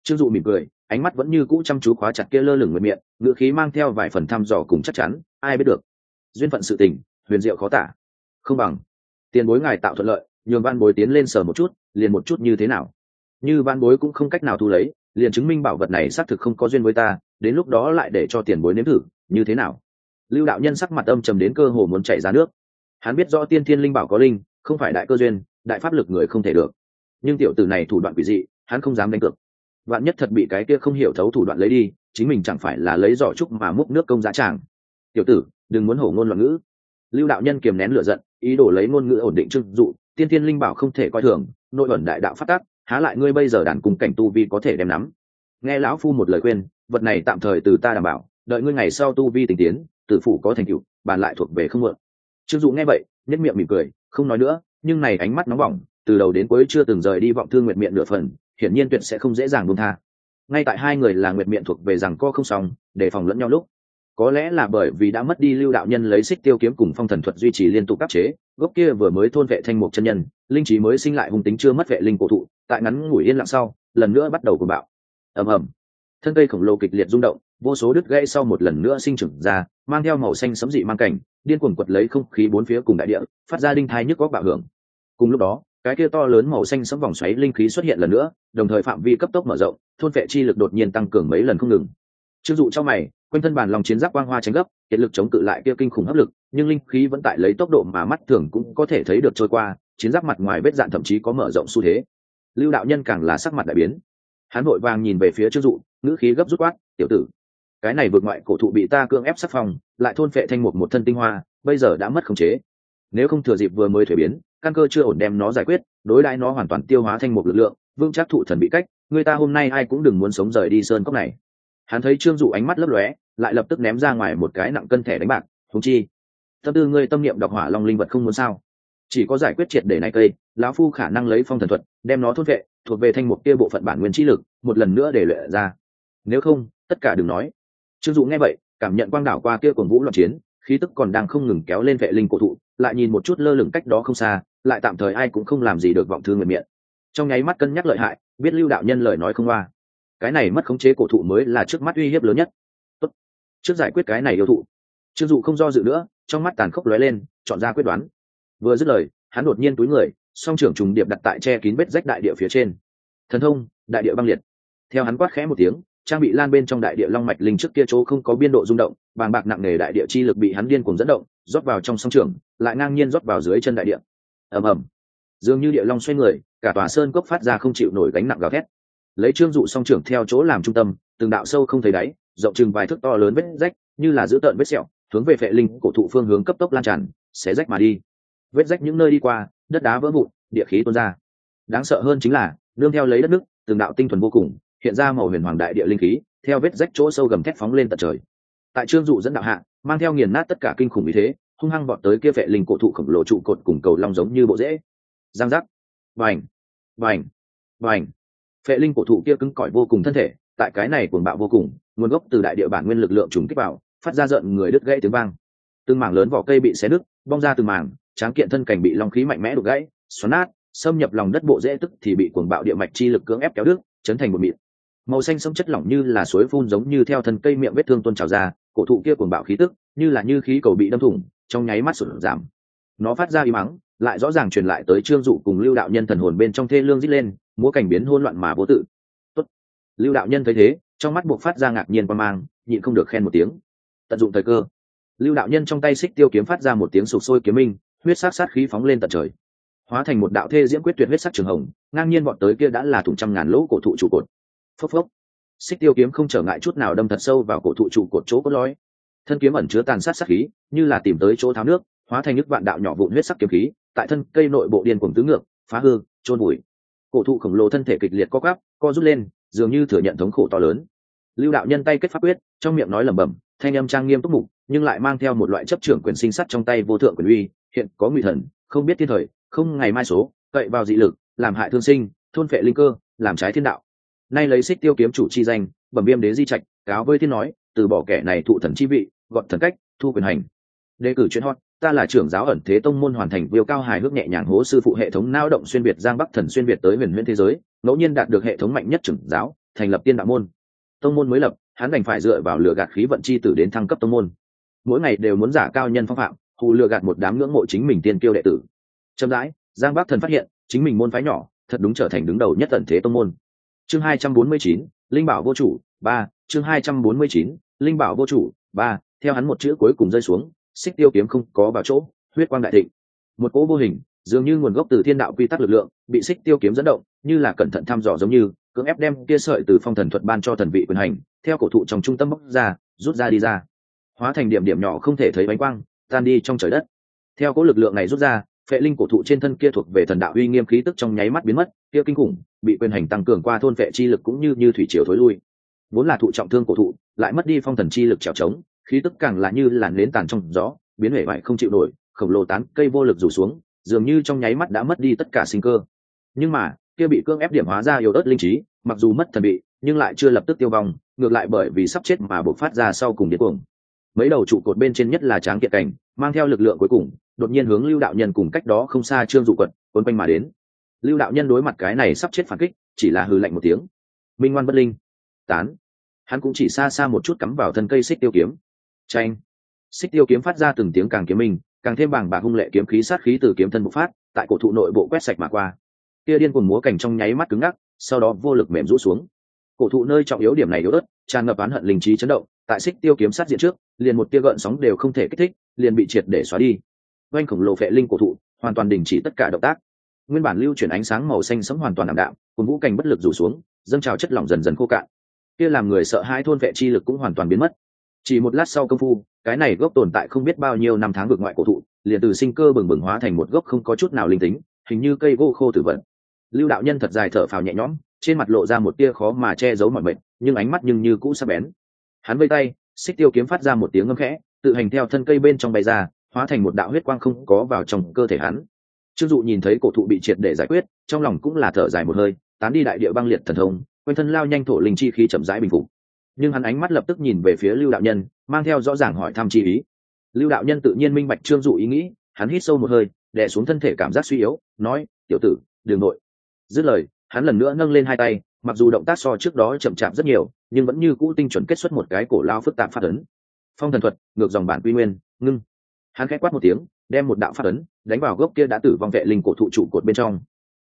Trương dụ mỉm cười, ánh mắt vẫn như cũ chăm chú khóa chặt kia lơ lửng nguyện miệng ngựa khí mang theo vài phần thăm dò cùng chắc chắn, ai biết được. Duyên phận sự tình, huyền diệu khó tả. Không bằng, tiền bối ngài tạo thuận lợi nhường văn bối tiến lên sờ một chút, liền một chút như thế nào? Như văn bối cũng không cách nào thu lấy, liền chứng minh bảo vật này xác thực không có duyên với ta, đến lúc đó lại để cho tiền bối nếm thử, như thế nào? Lưu đạo nhân sắc mặt âm trầm đến cơ hồ muốn chảy ra nước. Hắn biết rõ tiên thiên linh bảo có linh, không phải đại cơ duyên, đại pháp lực người không thể được. Nhưng tiểu tử này thủ đoạn quỷ dị, hắn không dám đánh cược. Vạn nhất thật bị cái kia không hiểu thấu thủ đoạn lấy đi, chính mình chẳng phải là lấy giỏ trúc mà múc nước công giá tràng. Tiểu tử, đừng muốn hổ ngôn loạn ngữ. Lưu đạo nhân kiềm nén lửa giận, ý đồ lấy ngôn ngữ ổn định trưng dụ tiên thiên linh bảo không thể coi thường, nội ẩn đại đạo phát tác, há lại ngươi bây giờ đàn cùng cảnh tu vi có thể đem nắm. Nghe lão phu một lời khuyên, vật này tạm thời từ ta đảm bảo, đợi ngươi ngày sau tu vi tình tiến, tử phủ có thành tựu, bàn lại thuộc về không mượn. Trương dụ nghe vậy nhất miệng mỉm cười, không nói nữa, nhưng này ánh mắt nóng bỏng, từ đầu đến cuối chưa từng rời đi vọng thương nguyệt miệng nửa phần, hiển nhiên tuyệt sẽ không dễ dàng buông tha. Ngay tại hai người là nguyệt miệng thuộc về rằng co không xong, để phòng lẫn nhau lúc có lẽ là bởi vì đã mất đi lưu đạo nhân lấy xích tiêu kiếm cùng phong thần thuật duy trì liên tục áp chế, gốc kia vừa mới thôn vệ thanh mục chân nhân, linh trí mới sinh lại hung tính chưa mất vệ linh cổ thụ, tại ngắn ngủi yên lặng sau, lần nữa bắt đầu của bạo. Ầm ầm. Thân cây khổng lồ kịch liệt rung động, vô số đứt gãy sau một lần nữa sinh trưởng ra, mang theo màu xanh sấm dị mang cảnh, điên cuồng quật lấy không khí bốn phía cùng đại địa, phát ra đinh thai nhức góc bạo hưởng. Cùng lúc đó, cái kia to lớn màu xanh sấm vòng xoáy linh khí xuất hiện lần nữa, đồng thời phạm vi cấp tốc mở rộng, thôn vệ chi lực đột nhiên tăng cường mấy lần không ngừng. Chưng dụ trong mày quanh thân bàn lòng chiến giáp quang hoa tránh gấp, hiện lực chống cự lại kia kinh khủng hấp lực, nhưng linh khí vẫn tại lấy tốc độ mà mắt thường cũng có thể thấy được trôi qua, chiến giáp mặt ngoài vết dạn thậm chí có mở rộng xu thế. Lưu đạo nhân càng là sắc mặt đại biến. Hắn vội vàng nhìn về phía chưng dụ, ngữ khí gấp rút quát, tiểu tử, cái này vượt ngoại cổ thụ bị ta cưỡng ép sắc phòng lại thôn phệ thanh một một thân tinh hoa, bây giờ đã mất khống chế. Nếu không thừa dịp vừa mới thuế biến, căn cơ chưa ổn đem nó giải quyết, đối đãi nó hoàn toàn tiêu hóa thanh một lực lượng, vững chắc thụ thần bị cách, người ta hôm nay ai cũng đừng muốn sống rời đi sơn cốc này hắn thấy trương dụ ánh mắt lấp lóe, lại lập tức ném ra ngoài một cái nặng cân thẻ đánh bạc. Thúng chi, tâm tư ngươi tâm niệm đọc hỏa long linh vật không muốn sao? Chỉ có giải quyết triệt để này cây, lão phu khả năng lấy phong thần thuật, đem nó thốt vệ, thuộc về thanh mục kia bộ phận bản nguyên trí lực, một lần nữa để luyện ra. Nếu không, tất cả đừng nói. Trương dụ nghe vậy, cảm nhận quang đảo qua kia cổn vũ loạn chiến, khí tức còn đang không ngừng kéo lên vệ linh cổ thụ, lại nhìn một chút lơ lửng cách đó không xa, lại tạm thời ai cũng không làm gì được vọng thương người miệng. Trong nháy mắt cân nhắc lợi hại, biết lưu đạo nhân lời nói không qua cái này mất khống chế cổ thụ mới là trước mắt uy hiếp lớn nhất. Tốt. trước giải quyết cái này yêu thụ. Trương dụ không do dự nữa, trong mắt tàn khốc lóe lên, chọn ra quyết đoán. Vừa dứt lời, hắn đột nhiên túi người, song trưởng trùng điệp đặt tại che kín vết rách đại địa phía trên. Thần thông, đại địa băng liệt. Theo hắn quát khẽ một tiếng, trang bị lan bên trong đại địa long mạch linh trước kia chỗ không có biên độ rung động, bàng bạc nặng nề đại địa chi lực bị hắn điên cuồng dẫn động, rót vào trong song trường lại ngang nhiên rót vào dưới chân đại địa. Ầm ầm. Dường như địa long xoay người, cả tòa sơn cốc phát ra không chịu nổi gánh nặng gào thét lấy trương dụ song trưởng theo chỗ làm trung tâm, từng đạo sâu không thấy đáy, rộng chừng vài thước to lớn vết rách, như là giữ tợn vết sẹo, hướng về phệ linh cổ thụ phương hướng cấp tốc lan tràn, xé rách mà đi. Vết rách những nơi đi qua, đất đá vỡ vụn, địa khí tuôn ra. Đáng sợ hơn chính là, nương theo lấy đất nước, từng đạo tinh thuần vô cùng, hiện ra màu huyền hoàng đại địa linh khí, theo vết rách chỗ sâu gầm thép phóng lên tận trời. Tại trương dụ dẫn đạo hạ, mang theo nghiền nát tất cả kinh khủng ý thế, hung hăng vọt tới kia vệ linh cổ thụ khổng lồ trụ cột cùng cầu long giống như bộ rễ. Giang giác. Vành vành vành phệ linh cổ thụ kia cứng cỏi vô cùng thân thể, tại cái này cuồng bạo vô cùng, nguồn gốc từ đại địa bản nguyên lực lượng trùng kích vào, phát ra giận người đứt gãy tiếng vang. Từng mảng lớn vỏ cây bị xé nứt, bong ra từng mảng, tráng kiện thân cảnh bị long khí mạnh mẽ đục gãy, xoắn nát, xâm nhập lòng đất bộ dễ tức thì bị cuồng bạo địa mạch chi lực cưỡng ép kéo đứt, chấn thành một mịn màu xanh sẫm chất lỏng như là suối phun giống như theo thân cây miệng vết thương tôn trào ra, cổ thụ kia cuồng bạo khí tức, như là như khí cầu bị đâm thủng, trong nháy mắt sụt giảm. Nó phát ra y mắng, lại rõ ràng truyền lại tới trương dụ cùng lưu đạo nhân thần hồn bên trong thê lương dít lên múa cảnh biến hôn loạn mà vô tự. Tốt. lưu đạo nhân thấy thế, trong mắt buộc phát ra ngạc nhiên qua mang, nhịn không được khen một tiếng. Tận dụng thời cơ. Lưu đạo nhân trong tay xích tiêu kiếm phát ra một tiếng sụp sôi kiếm minh, huyết sát sát khí phóng lên tận trời. Hóa thành một đạo thê diễm quyết tuyệt huyết sắc trường hồng, ngang nhiên bọn tới kia đã là thủng trăm ngàn lỗ cổ thụ trụ cột. Phốc phốc. Xích tiêu kiếm không trở ngại chút nào đâm thật sâu vào cổ thụ trụ cột chỗ có lõi. Thân kiếm ẩn chứa tàn sát sát khí, như là tìm tới chỗ tháo nước, hóa thành nước vạn đạo nhỏ vụn huyết sắc kiếm khí, tại thân cây nội bộ điên cuồng tứ ngược, phá hư trôn bụi cổ thụ khổng lồ thân thể kịch liệt co gắp co rút lên, dường như thừa nhận thống khổ to lớn. Lưu đạo nhân tay kết pháp quyết, trong miệng nói lẩm bẩm, thanh âm trang nghiêm túc mục, nhưng lại mang theo một loại chấp trưởng quyền sinh sắt trong tay vô thượng quyền uy, hiện có nguy thần, không biết thiên thời, không ngày mai số, cậy vào dị lực, làm hại thương sinh, thôn phệ linh cơ, làm trái thiên đạo. Nay lấy xích tiêu kiếm chủ chi danh, bẩm viêm đế di trạch, cáo với thiên nói, từ bỏ kẻ này thụ thần chi vị, gọn thần cách, thu quyền hành. Đề cử chuyên hot ta là trưởng giáo ẩn thế tông môn hoàn thành viêu cao hài hước nhẹ nhàng hố sư phụ hệ thống nao động xuyên việt giang bắc thần xuyên việt tới huyền huyễn thế giới, ngẫu nhiên đạt được hệ thống mạnh nhất trưởng giáo, thành lập tiên đạo môn. Tông môn mới lập, hắn đành phải dựa vào lừa gạt khí vận chi tử đến thăng cấp tông môn. Mỗi ngày đều muốn giả cao nhân phong phạm, hù lừa gạt một đám ngưỡng mộ chính mình tiên kiêu đệ tử. Chậm rãi, giang bắc thần phát hiện, chính mình môn phái nhỏ, thật đúng trở thành đứng đầu nhất ẩn thế tông môn. Chương hai trăm bốn mươi chín, linh bảo vô chủ, ba, chương hai trăm bốn mươi chín, linh bảo vô chủ, ba, theo hắn một chữ cuối cùng rơi xuống xích tiêu kiếm không có vào chỗ, huyết quang đại thịnh. Một cỗ vô hình, dường như nguồn gốc từ thiên đạo quy tắc lực lượng, bị xích tiêu kiếm dẫn động, như là cẩn thận thăm dò giống như, cưỡng ép đem kia sợi từ phong thần thuật ban cho thần vị quyền hành, theo cổ thụ trong trung tâm bóc ra, rút ra đi ra. Hóa thành điểm điểm nhỏ không thể thấy bánh quang, tan đi trong trời đất. Theo cỗ lực lượng này rút ra, phệ linh cổ thụ trên thân kia thuộc về thần đạo uy nghiêm khí tức trong nháy mắt biến mất, kia kinh khủng, bị quyền hành tăng cường qua thôn phệ chi lực cũng như như thủy triều thối lui. Vốn là thụ trọng thương cổ thụ, lại mất đi phong thần chi lực trèo trống khí tức càng là như làn nến tàn trong gió, biến hể vải không chịu nổi, khổng lồ tán cây vô lực rủ xuống, dường như trong nháy mắt đã mất đi tất cả sinh cơ. Nhưng mà, kia bị cương ép điểm hóa ra yếu ớt linh trí, mặc dù mất thần bị, nhưng lại chưa lập tức tiêu vong, ngược lại bởi vì sắp chết mà buộc phát ra sau cùng điên cuồng. Mấy đầu trụ cột bên trên nhất là tráng kiện cảnh, mang theo lực lượng cuối cùng, đột nhiên hướng lưu đạo nhân cùng cách đó không xa trương dụ quật quấn quanh mà đến. Lưu đạo nhân đối mặt cái này sắp chết phản kích, chỉ là hừ lạnh một tiếng. Minh ngoan bất linh. Tán. Hắn cũng chỉ xa xa một chút cắm vào thân cây xích tiêu kiếm tranh xích tiêu kiếm phát ra từng tiếng càng kiếm mình, càng thêm bảng bạc hung lệ kiếm khí sát khí từ kiếm thân bộc phát tại cổ thụ nội bộ quét sạch mà qua. Tia điên cuồng múa cảnh trong nháy mắt cứng ngắc sau đó vô lực mềm rũ xuống. Cổ thụ nơi trọng yếu điểm này yếu ớt tràn ngập oán hận linh trí chấn động tại xích tiêu kiếm sát diện trước liền một tia gợn sóng đều không thể kích thích liền bị triệt để xóa đi. Oanh khổng lồ vệ linh cổ thụ hoàn toàn đình chỉ tất cả động tác. Nguyên bản lưu chuyển ánh sáng màu xanh sẫm hoàn toàn ảm đạm cùng vũ cảnh bất lực rủ xuống dâng trào chất lỏng dần dần khô cạn. Kia làm người sợ hai thôn vệ chi lực cũng hoàn toàn biến mất chỉ một lát sau công phu, cái này gốc tồn tại không biết bao nhiêu năm tháng vượt ngoại cổ thụ, liền từ sinh cơ bừng bừng hóa thành một gốc không có chút nào linh tính, hình như cây gỗ khô tử vận. Lưu đạo nhân thật dài thở phào nhẹ nhõm, trên mặt lộ ra một tia khó mà che giấu mọi mệnh nhưng ánh mắt nhưng như cũ sắp bén. Hắn vây tay, xích tiêu kiếm phát ra một tiếng ngâm khẽ, tự hành theo thân cây bên trong bay ra, hóa thành một đạo huyết quang không có vào trong cơ thể hắn. Trương dụ nhìn thấy cổ thụ bị triệt để giải quyết, trong lòng cũng là thở dài một hơi, tán đi đại địa băng liệt thần thông, quanh thân lao nhanh thổ linh chi khí chậm rãi bình phục nhưng hắn ánh mắt lập tức nhìn về phía lưu đạo nhân, mang theo rõ ràng hỏi thăm chi ý. Lưu đạo nhân tự nhiên minh bạch trương dụ ý nghĩ, hắn hít sâu một hơi, đè xuống thân thể cảm giác suy yếu, nói, tiểu tử đường nội dứt lời, hắn lần nữa nâng lên hai tay, mặc dù động tác so trước đó chậm chạp rất nhiều, nhưng vẫn như cũ tinh chuẩn kết xuất một cái cổ lao phức tạp phát ấn. Phong thần thuật, ngược dòng bản quy nguyên, ngưng. Hắn khẽ quát một tiếng, đem một đạo phát ấn đánh vào gốc kia đã tử vong vệ linh cổ thụ trụ cột bên trong.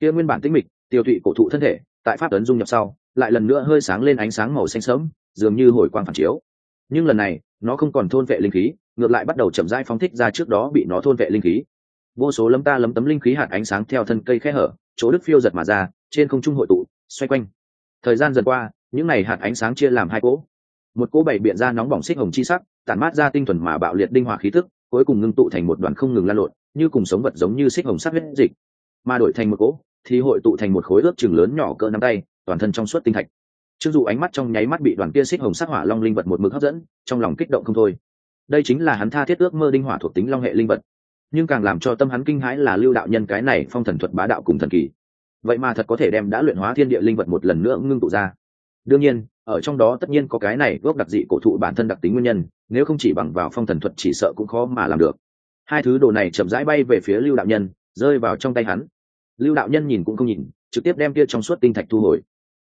Kia nguyên bản tĩnh mịch, tiêu thụy cổ thụ thân thể, tại phát ấn dung nhập sau, lại lần nữa hơi sáng lên ánh sáng màu xanh sớm dường như hồi quang phản chiếu. Nhưng lần này, nó không còn thôn vệ linh khí, ngược lại bắt đầu chậm rãi phóng thích ra trước đó bị nó thôn vệ linh khí. Vô số lấm ta lấm tấm linh khí hạt ánh sáng theo thân cây khe hở, chỗ đức phiêu giật mà ra, trên không trung hội tụ, xoay quanh. Thời gian dần qua, những ngày hạt ánh sáng chia làm hai cỗ. Một cỗ bảy biện ra nóng bỏng xích hồng chi sắc, tản mát ra tinh thuần mà bạo liệt đinh hỏa khí tức, cuối cùng ngưng tụ thành một đoàn không ngừng lan lộn, như cùng sống vật giống như xích hồng sắc huyết dịch. Mà đổi thành một cỗ, thì hội tụ thành một khối ướp chừng lớn nhỏ cỡ nắm tay, toàn thân trong suốt tinh thạch trương dụ ánh mắt trong nháy mắt bị đoàn kia xích hồng sắc hỏa long linh vật một mực hấp dẫn, trong lòng kích động không thôi. Đây chính là hắn tha thiết ước mơ đinh hỏa thuộc tính long hệ linh vật. Nhưng càng làm cho tâm hắn kinh hãi là lưu đạo nhân cái này phong thần thuật bá đạo cùng thần kỳ. Vậy mà thật có thể đem đã luyện hóa thiên địa linh vật một lần nữa ngưng tụ ra. Đương nhiên, ở trong đó tất nhiên có cái này gốc đặc dị cổ thụ bản thân đặc tính nguyên nhân, nếu không chỉ bằng vào phong thần thuật chỉ sợ cũng khó mà làm được. Hai thứ đồ này chậm rãi bay về phía lưu đạo nhân, rơi vào trong tay hắn. Lưu đạo nhân nhìn cũng không nhìn, trực tiếp đem kia trong suốt tinh thạch thu hồi.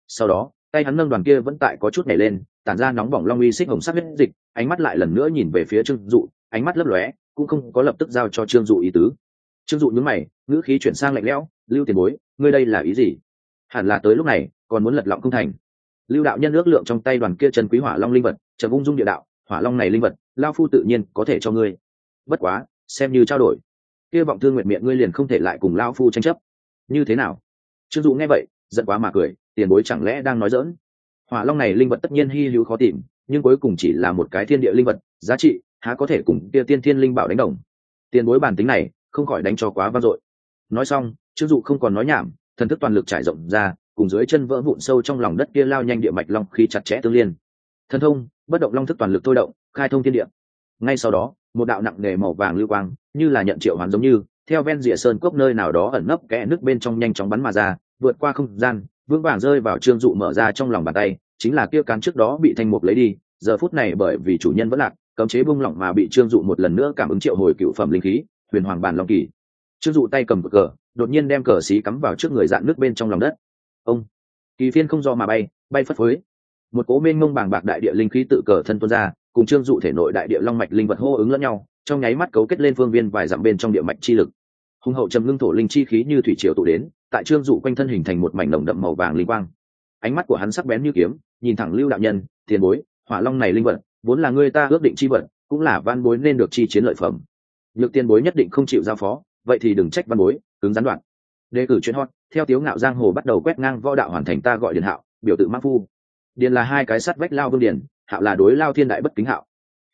Sau đó tay hắn nâng đoàn kia vẫn tại có chút nhảy lên, tản ra nóng bỏng long uy xích hồng sắc huyết dịch, ánh mắt lại lần nữa nhìn về phía trương dụ, ánh mắt lấp lóe, cũng không có lập tức giao cho trương dụ ý tứ. Trương dụ nhúng mày, ngữ khí chuyển sang lạnh lẽo, lưu tiền bối, ngươi đây là ý gì? Hẳn là tới lúc này, còn muốn lật lọng không thành. Lưu đạo nhân ước lượng trong tay đoàn kia chân quý hỏa long linh vật trần ung dung địa đạo, hỏa long này linh vật, lao phu tự nhiên có thể cho ngươi. Bất quá, xem như trao đổi, kia vọng thương nguyện miệng ngươi liền không thể lại cùng lao phu tranh chấp. Như thế nào? Trương dụ nghe vậy, giận quá mà cười tiền bối chẳng lẽ đang nói dỡn hỏa long này linh vật tất nhiên hy hữu khó tìm, nhưng cuối cùng chỉ là một cái thiên địa linh vật, giá trị, há có thể cùng kia tiên thiên linh bảo đánh đồng. Tiền bối bản tính này, không khỏi đánh cho quá vang dội. Nói xong trương dụ không còn nói nhảm, thần thức toàn lực trải rộng ra, cùng dưới chân vỡ vụn sâu trong lòng đất kia lao nhanh địa mạch long khí chặt chẽ tương liên. Thần thông, bất động long thức toàn lực thôi động, khai thông thiên địa. Ngay sau đó, một đạo nặng nề màu vàng lưu quang, như là nhận triệu hoàn giống như, theo ven rìa sơn cốc nơi nào đó ẩn nấp kẽ nước bên trong nhanh chóng bắn mà ra, vượt qua không gian vững vàng rơi vào trương dụ mở ra trong lòng bàn tay, chính là kia cán trước đó bị thanh mục lấy đi, giờ phút này bởi vì chủ nhân vẫn lạc, cấm chế bung lỏng mà bị trương dụ một lần nữa cảm ứng triệu hồi cựu phẩm linh khí, huyền hoàng bàn long kỳ. Trương dụ tay cầm cờ đột nhiên đem cờ xí cắm vào trước người dạn nước bên trong lòng đất. Ông, kỳ phiên không do mà bay bay phất phới. Một cố mênh mông bàng bạc đại địa linh khí tự cờ thân tuôn ra, cùng trương dụ thể nội đại địa long mạch linh vật hô ứng lẫn nhau, trong nháy mắt cấu kết lên phương viên vài dặm bên trong địa mạch chi lực. Hùng hậu trầm ngưng thổ linh chi khí như thủy triều tụ đến tại trương dụ quanh thân hình thành một mảnh nồng đậm màu vàng linh quang. Ánh mắt của hắn sắc bén như kiếm, nhìn thẳng lưu đạo nhân, tiền bối, hỏa long này linh vật, vốn là người ta ước định chi vật, cũng là văn bối nên được chi chiến lợi phẩm. Nhược tiền bối nhất định không chịu giao phó, vậy thì đừng trách văn bối, cứng gián đoạn. Đề cử chuyên hot, theo tiếu ngạo giang hồ bắt đầu quét ngang võ đạo hoàn thành ta gọi điền hạo, biểu tự mắc phu. Điền là hai cái sắt vách lao vương điền, hạo là đối lao thiên đại bất kính hạo.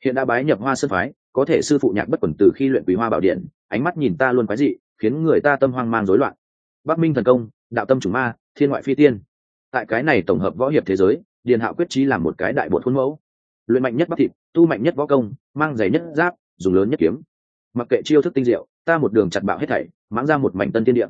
Hiện đã bái nhập hoa sơn phái, có thể sư phụ nhạc bất quẩn từ khi luyện quý hoa bảo điện, ánh mắt nhìn ta luôn quái dị, khiến người ta tâm hoang mang rối loạn bắc minh thần công, đạo tâm chủ ma, thiên ngoại phi tiên. Tại cái này tổng hợp võ hiệp thế giới, điền hạo quyết trí làm một cái đại bột khuôn mẫu. Luyện mạnh nhất bắc thịt, tu mạnh nhất võ công, mang giày nhất giáp, dùng lớn nhất kiếm. Mặc kệ chiêu thức tinh diệu, ta một đường chặt bạo hết thảy, mãng ra một mảnh tân tiên địa.